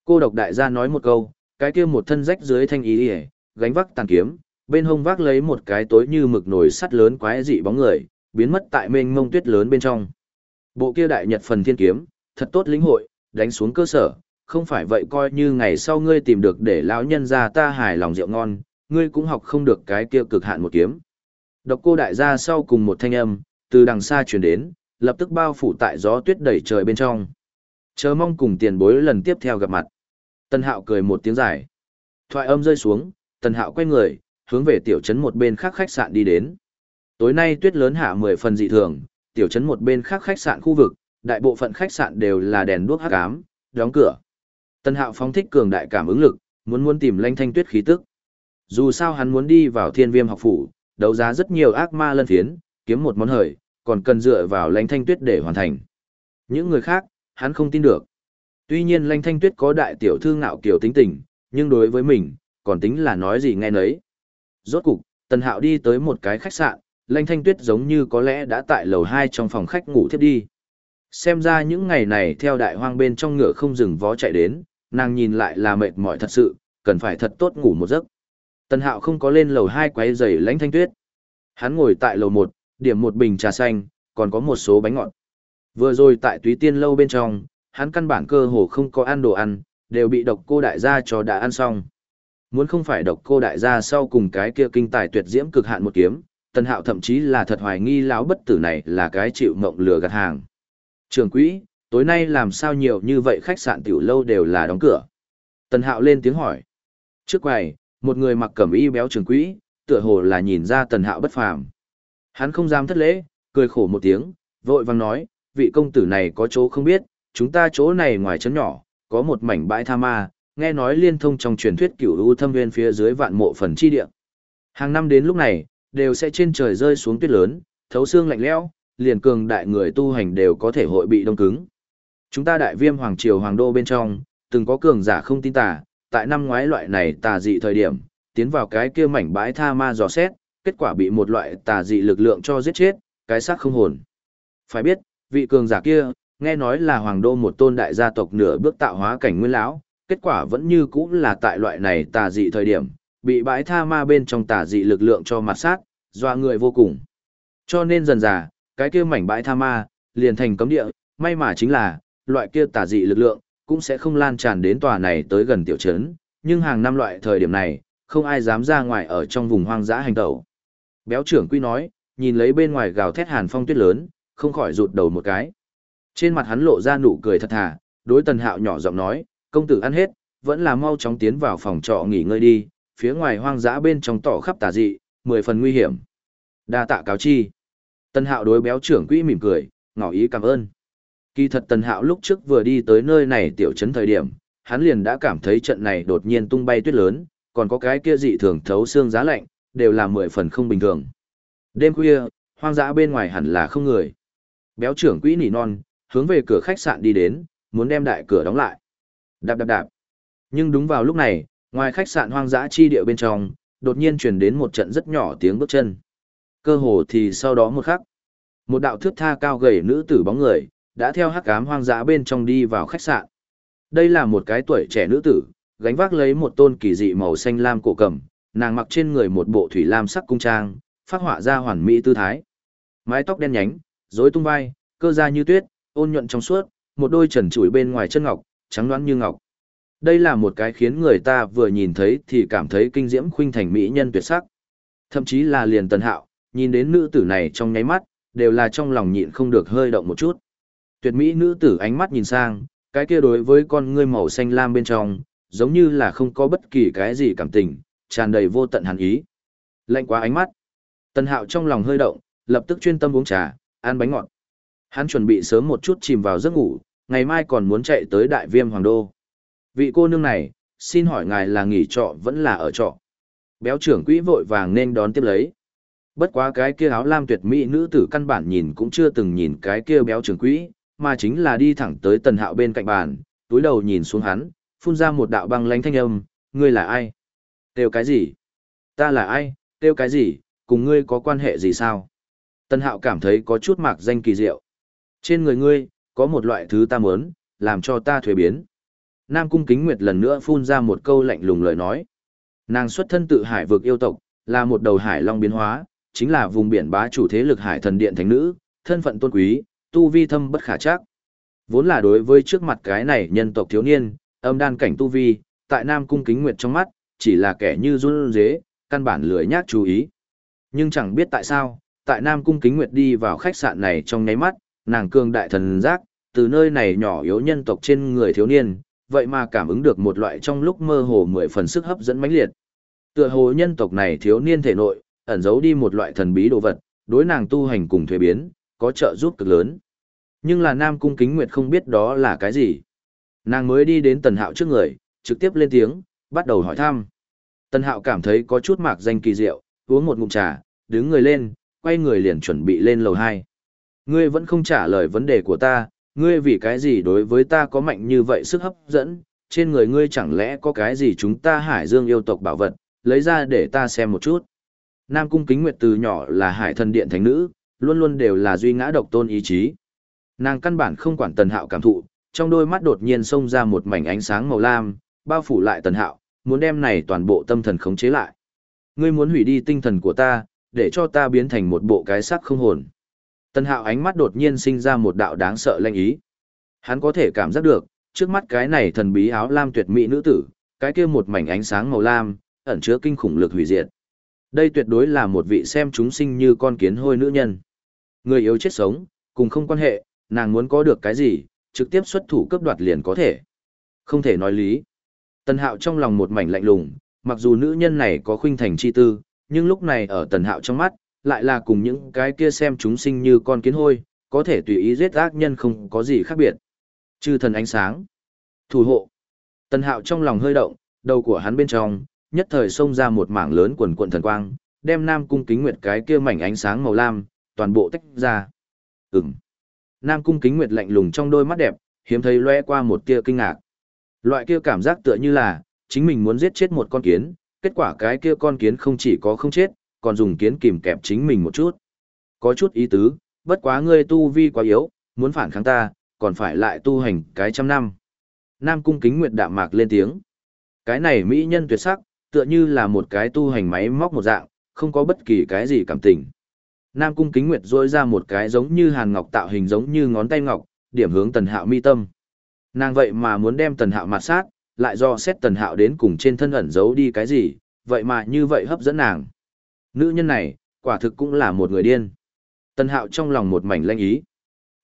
Cô độc đại gia nói một câu, cái kia một thân rách dưới thanh ý ỉa, gánh vác tàn kiếm, bên hông vác lấy một cái tối như mực nổi sắt lớn quái dị bóng người, biến mất tại mênh mông tuyết lớn bên trong. Bộ kia đại nhật phần thiên kiếm, thật tốt lĩnh hội, đánh xuống cơ sở, không phải vậy coi như ngày sau ngươi tìm được để lão nhân ra ta hài lòng rượu ngon, ngươi cũng học không được cái kia cực hạn một kiếm. Độc cô đại gia sau cùng một thanh âm, từ đằng xa truyền đến, lập tức bao phủ tại gió tuyết đầy trời bên trong. Chờ mong cùng tiền bối lần tiếp theo gặp mặt. Tân hạo cười một tiếng dài. Thoại âm rơi xuống, tần hạo quay người, hướng về tiểu trấn một bên khác khách sạn đi đến. Tối nay tuyết lớn hạ 10 phần dị thường, tiểu trấn một bên khác khách sạn khu vực, đại bộ phận khách sạn đều là đèn đuốc hắc ám, đóng cửa. Tân hạo phóng thích cường đại cảm ứng lực, muốn muốn tìm lanh thanh tuyết khí tức. Dù sao hắn muốn đi vào thiên viêm học phủ, đấu giá rất nhiều ác ma lân phiến, kiếm một món hời, còn cần dựa vào lãnh thanh tuyết để hoàn thành. Những người khác, hắn không tin được. Tuy nhiên lãnh thanh tuyết có đại tiểu thư ngạo kiểu tính tình, nhưng đối với mình, còn tính là nói gì nghe nấy. Rốt cục, Tần Hạo đi tới một cái khách sạn, lãnh thanh tuyết giống như có lẽ đã tại lầu 2 trong phòng khách ngủ thiếp đi. Xem ra những ngày này theo đại hoang bên trong ngựa không dừng vó chạy đến, nàng nhìn lại là mệt mỏi thật sự, cần phải thật tốt ngủ một giấc. Tần Hạo không có lên lầu 2 quấy giày lãnh thanh tuyết. Hắn ngồi tại lầu 1, điểm một bình trà xanh, còn có một số bánh ngọt. Vừa rồi tại túy tiên lâu bên trong, hắn căn bản cơ hồ không có ăn đồ ăn, đều bị độc cô đại gia cho đã ăn xong. Muốn không phải độc cô đại gia sau cùng cái kia kinh tài tuyệt diễm cực hạn một kiếm, tần hạo thậm chí là thật hoài nghi lão bất tử này là cái chịu mộng lừa gạt hàng. Trường quỹ, tối nay làm sao nhiều như vậy khách sạn tiểu lâu đều là đóng cửa. Tần hạo lên tiếng hỏi. Trước quầy, một người mặc cẩm y béo trường quỹ, tựa hồ là nhìn ra tần hạo bất phàm. Hắn không dám thất lễ, cười khổ một tiếng, vội vàng nói, vị công tử này có chỗ không biết, chúng ta chỗ này ngoài trấn nhỏ, có một mảnh bãi tha ma, nghe nói liên thông trong truyền thuyết cửu u thâm viên phía dưới vạn mộ phần chi địa. Hàng năm đến lúc này, đều sẽ trên trời rơi xuống tuyết lớn, thấu xương lạnh lẽo, liền cường đại người tu hành đều có thể hội bị đông cứng. Chúng ta đại viêm hoàng triều hoàng đô bên trong, từng có cường giả không tin tà, tại năm ngoái loại này tà dị thời điểm, tiến vào cái kia mảnh bãi tha ma dò xét, kết quả bị một loại tà dị lực lượng cho giết chết, cái xác không hồn. Phải biết, vị cường giả kia, nghe nói là hoàng đô một tôn đại gia tộc nửa bước tạo hóa cảnh nguyên lão, kết quả vẫn như cũ là tại loại này tà dị thời điểm, bị bãi tha ma bên trong tà dị lực lượng cho mặt sát, doa người vô cùng. Cho nên dần dà, cái kia mảnh bãi tha ma, liền thành cấm địa, may mà chính là, loại kia tà dị lực lượng, cũng sẽ không lan tràn đến tòa này tới gần tiểu trấn, nhưng hàng năm loại thời điểm này, không ai dám ra ngoài ở trong vùng hoang dã hành tẩu. Béo trưởng quy nói, nhìn lấy bên ngoài gào thét hàn phong tuyết lớn, không khỏi rụt đầu một cái. Trên mặt hắn lộ ra nụ cười thật thà, đối tần hạo nhỏ giọng nói, công tử ăn hết, vẫn là mau chóng tiến vào phòng trọ nghỉ ngơi đi, phía ngoài hoang dã bên trong tỏ khắp tà dị, mười phần nguy hiểm. Đa tạ cáo chi. Tần hạo đối béo trưởng quỹ mỉm cười, ngỏ ý cảm ơn. Kỳ thật tần hạo lúc trước vừa đi tới nơi này tiểu trấn thời điểm, hắn liền đã cảm thấy trận này đột nhiên tung bay tuyết lớn, còn có cái kia dị thường thấu xương giá lạnh, đều là mười phần không bình thường. Đêm khuya, hoang dã bên ngoài hẳn là không người. Béo trưởng quỹ nỉ non, hướng về cửa khách sạn đi đến, muốn đem đại cửa đóng lại. Đạp đạp đạp. Nhưng đúng vào lúc này, ngoài khách sạn hoang dã chi địa bên trong, đột nhiên truyền đến một trận rất nhỏ tiếng bước chân. Cơ hồ thì sau đó một khắc, một đạo thước tha cao gầy nữ tử bóng người, đã theo hắc ám hoang dã bên trong đi vào khách sạn. Đây là một cái tuổi trẻ nữ tử, gánh vác lấy một tôn kỳ dị màu xanh lam cổ cầm, nàng mặc trên người một bộ thủy lam sắc cung trang, phát họa ra hoàn mỹ tư thái. Mái tóc đen nhánh, rối tung vai, cơ da như tuyết, ôn nhuận trong suốt, một đôi trần trụi bên ngoài chân ngọc, trắng loáng như ngọc. Đây là một cái khiến người ta vừa nhìn thấy thì cảm thấy kinh diễm khuynh thành mỹ nhân tuyệt sắc. Thậm chí là liền tần hạo, nhìn đến nữ tử này trong nháy mắt, đều là trong lòng nhịn không được hơi động một chút. Tuyệt mỹ nữ tử ánh mắt nhìn sang, cái kia đối với con ngươi màu xanh lam bên trong, giống như là không có bất kỳ cái gì cảm tình, tràn đầy vô tận hàn ý. Lạnh quá ánh mắt. Tần Hạo trong lòng hơi động, lập tức chuyên tâm uống trà, ăn bánh ngọt. Hắn chuẩn bị sớm một chút chìm vào giấc ngủ, ngày mai còn muốn chạy tới Đại Viêm Hoàng đô. Vị cô nương này, xin hỏi ngài là nghỉ trọ vẫn là ở trọ? Béo trưởng quỹ vội vàng nên đón tiếp lấy. Bất quá cái kia áo lam tuyệt mỹ nữ tử căn bản nhìn cũng chưa từng nhìn cái kia béo trưởng quỹ, mà chính là đi thẳng tới tần hạo bên cạnh bàn, túi đầu nhìn xuống hắn, phun ra một đạo băng lánh thanh âm, ngươi là ai? Têu cái gì? Ta là ai? Têu cái gì? Cùng ngươi có quan hệ gì sao? Tần hạo cảm thấy có chút mạc danh kỳ diệu. Trên người ngươi, có một loại thứ ta mớn, làm cho ta thuế biến. Nam Cung Kính Nguyệt lần nữa phun ra một câu lạnh lùng lời nói. Nàng xuất thân tự hải vực yêu tộc, là một đầu hải long biến hóa, chính là vùng biển bá chủ thế lực hải thần điện thánh nữ, thân phận tôn quý, tu vi thâm bất khả chắc. Vốn là đối với trước mặt cái này nhân tộc thiếu niên, âm đan cảnh tu vi, tại Nam Cung Kính Nguyệt trong mắt, chỉ là kẻ như run dế, căn bản lười nhác chú ý. Nhưng chẳng biết tại sao, tại Nam Cung Kính Nguyệt đi vào khách sạn này trong nháy mắt, nàng cương đại thần giác, từ nơi này nhỏ yếu nhân tộc trên người thiếu niên, vậy mà cảm ứng được một loại trong lúc mơ hồ mười phần sức hấp dẫn mãnh liệt. Tựa hồ nhân tộc này thiếu niên thể nội, ẩn giấu đi một loại thần bí đồ vật, đối nàng tu hành cùng thuế biến, có trợ giúp cực lớn. Nhưng là Nam Cung Kính Nguyệt không biết đó là cái gì. Nàng mới đi đến Tần Hạo trước người, trực tiếp lên tiếng, bắt đầu hỏi thăm. Tần Hạo cảm thấy có chút mạc danh kỳ diệu, uống một ngụm trà, đứng người lên, quay người liền chuẩn bị lên lầu 2. Ngươi vẫn không trả lời vấn đề của ta, ngươi vì cái gì đối với ta có mạnh như vậy sức hấp dẫn, trên người ngươi chẳng lẽ có cái gì chúng ta hải dương yêu tộc bảo vật, lấy ra để ta xem một chút. Nam Cung Kính Nguyệt từ nhỏ là hải thần điện thánh nữ, luôn luôn đều là duy ngã độc tôn ý chí. Nàng căn bản không quản tần hạo cảm thụ, trong đôi mắt đột nhiên xông ra một mảnh ánh sáng màu lam, bao phủ lại tần hạo, muốn đem này toàn bộ tâm thần khống chế lại. Ngươi muốn hủy đi tinh thần của ta, để cho ta biến thành một bộ cái sắc không hồn. Tần hạo ánh mắt đột nhiên sinh ra một đạo đáng sợ lanh ý. Hắn có thể cảm giác được, trước mắt cái này thần bí áo lam tuyệt mỹ nữ tử, cái kia một mảnh ánh sáng màu lam, ẩn chứa kinh khủng lực hủy diệt. Đây tuyệt đối là một vị xem chúng sinh như con kiến hôi nữ nhân. Người yếu chết sống, cùng không quan hệ, nàng muốn có được cái gì, trực tiếp xuất thủ cấp đoạt liền có thể. Không thể nói lý. Tần Hạo trong lòng một mảnh lạnh lùng, mặc dù nữ nhân này có khuynh thành chi tư, nhưng lúc này ở Tần Hạo trong mắt, lại là cùng những cái kia xem chúng sinh như con kiến hôi, có thể tùy ý giết ác nhân không có gì khác biệt. Chư thần ánh sáng. Thủ hộ. Tần Hạo trong lòng hơi động, đầu của hắn bên trong, nhất thời xông ra một mảng lớn quần quần thần quang, đem Nam Cung Kính Nguyệt cái kia mảnh ánh sáng màu lam, toàn bộ tách ra. Ừm. Nam Cung Kính Nguyệt lạnh lùng trong đôi mắt đẹp, hiếm thấy lóe qua một tia kinh ngạc. Loại kia cảm giác tựa như là, chính mình muốn giết chết một con kiến, kết quả cái kia con kiến không chỉ có không chết, còn dùng kiến kìm kẹp chính mình một chút. Có chút ý tứ, bất quá ngươi tu vi quá yếu, muốn phản kháng ta, còn phải lại tu hành cái trăm năm. Nam Cung Kính Nguyệt đạm mạc lên tiếng. Cái này mỹ nhân tuyệt sắc, tựa như là một cái tu hành máy móc một dạng, không có bất kỳ cái gì cảm tình. Nam Cung Kính Nguyệt rỗi ra một cái giống như hàn ngọc tạo hình giống như ngón tay ngọc, điểm hướng Tần Hạo mi tâm. Nàng vậy mà muốn đem Tần Hạo mặt sát, lại do xét Tần Hạo đến cùng trên thân ẩn giấu đi cái gì, vậy mà như vậy hấp dẫn nàng. Nữ nhân này, quả thực cũng là một người điên. Tần Hạo trong lòng một mảnh lanh ý.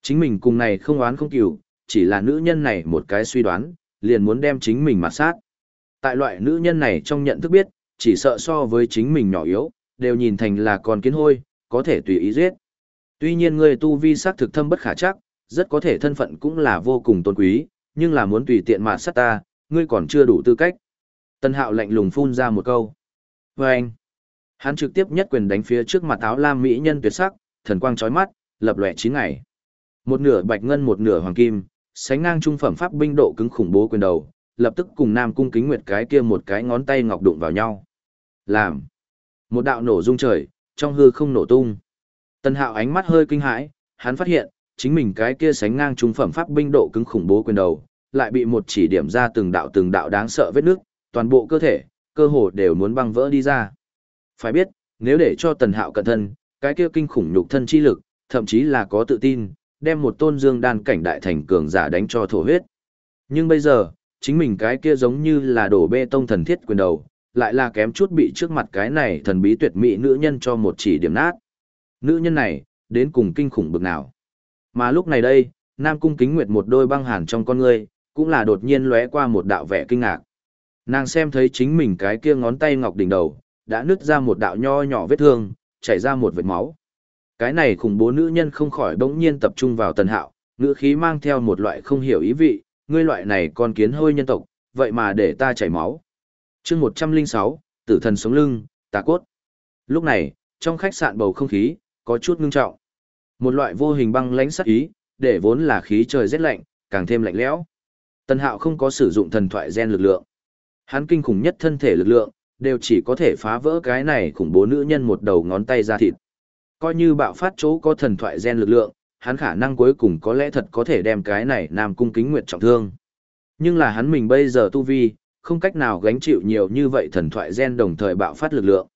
Chính mình cùng này không oán không cừu, chỉ là nữ nhân này một cái suy đoán, liền muốn đem chính mình mặt sát. Tại loại nữ nhân này trong nhận thức biết, chỉ sợ so với chính mình nhỏ yếu, đều nhìn thành là con kiến hôi, có thể tùy ý giết. Tuy nhiên người tu vi sắc thực thâm bất khả chắc, rất có thể thân phận cũng là vô cùng tôn quý, nhưng là muốn tùy tiện mà sát ta, ngươi còn chưa đủ tư cách. Tân hạo lạnh lùng phun ra một câu. Và anh, hắn trực tiếp nhất quyền đánh phía trước mặt áo lam mỹ nhân tuyệt sắc, thần quang chói mắt, lập lòe chín ngày. Một nửa bạch ngân một nửa hoàng kim, sánh ngang trung phẩm pháp binh độ cứng khủng bố quyền đầu, lập tức cùng Nam Cung Kính Nguyệt cái kia một cái ngón tay ngọc đụng vào nhau. Làm. Một đạo nổ rung trời, trong hư không nổ tung. Tân Hạo ánh mắt hơi kinh hãi, hắn phát hiện, chính mình cái kia sánh ngang trung phẩm pháp binh độ cứng khủng bố quyền đầu, lại bị một chỉ điểm ra từng đạo từng đạo đáng sợ vết nước, toàn bộ cơ thể, cơ hồ đều muốn băng vỡ đi ra. Phải biết, nếu để cho tần hạo cẩn thân, cái kia kinh khủng nhục thân chi lực, thậm chí là có tự tin, đem một tôn dương đan cảnh đại thành cường giả đánh cho thổ huyết. Nhưng bây giờ, chính mình cái kia giống như là đổ bê tông thần thiết quyền đầu, lại là kém chút bị trước mặt cái này thần bí tuyệt mỹ nữ nhân cho một chỉ điểm nát. Nữ nhân này, đến cùng kinh khủng bực nào. Mà lúc này đây, Nam Cung Kính Nguyệt một đôi băng hàn trong con ngươi, cũng là đột nhiên lóe qua một đạo vẻ kinh ngạc. Nàng xem thấy chính mình cái kia ngón tay ngọc đỉnh đầu, đã nứt ra một đạo nho nhỏ vết thương, chảy ra một vệt máu. Cái này khủng bố nữ nhân không khỏi bỗng nhiên tập trung vào tần hạo, ngữ khí mang theo một loại không hiểu ý vị, ngươi loại này con kiến hôi nhân tộc, vậy mà để ta chảy máu. chương 106, tử thần sống lưng, tà cốt. Lúc này, trong khách sạn bầu không khí, có chút ngưng trọng. Một loại vô hình băng lãnh sắc ý, để vốn là khí trời rét lạnh, càng thêm lạnh lẽo. Tần Hạo không có sử dụng thần thoại gen lực lượng. Hắn kinh khủng nhất thân thể lực lượng, đều chỉ có thể phá vỡ cái này khủng bố nữ nhân một đầu ngón tay ra thịt. Coi như bạo phát chỗ có thần thoại gen lực lượng, hắn khả năng cuối cùng có lẽ thật có thể đem cái này nam cung kính nguyệt trọng thương. Nhưng là hắn mình bây giờ tu vi, không cách nào gánh chịu nhiều như vậy thần thoại gen đồng thời bạo phát lực lượng.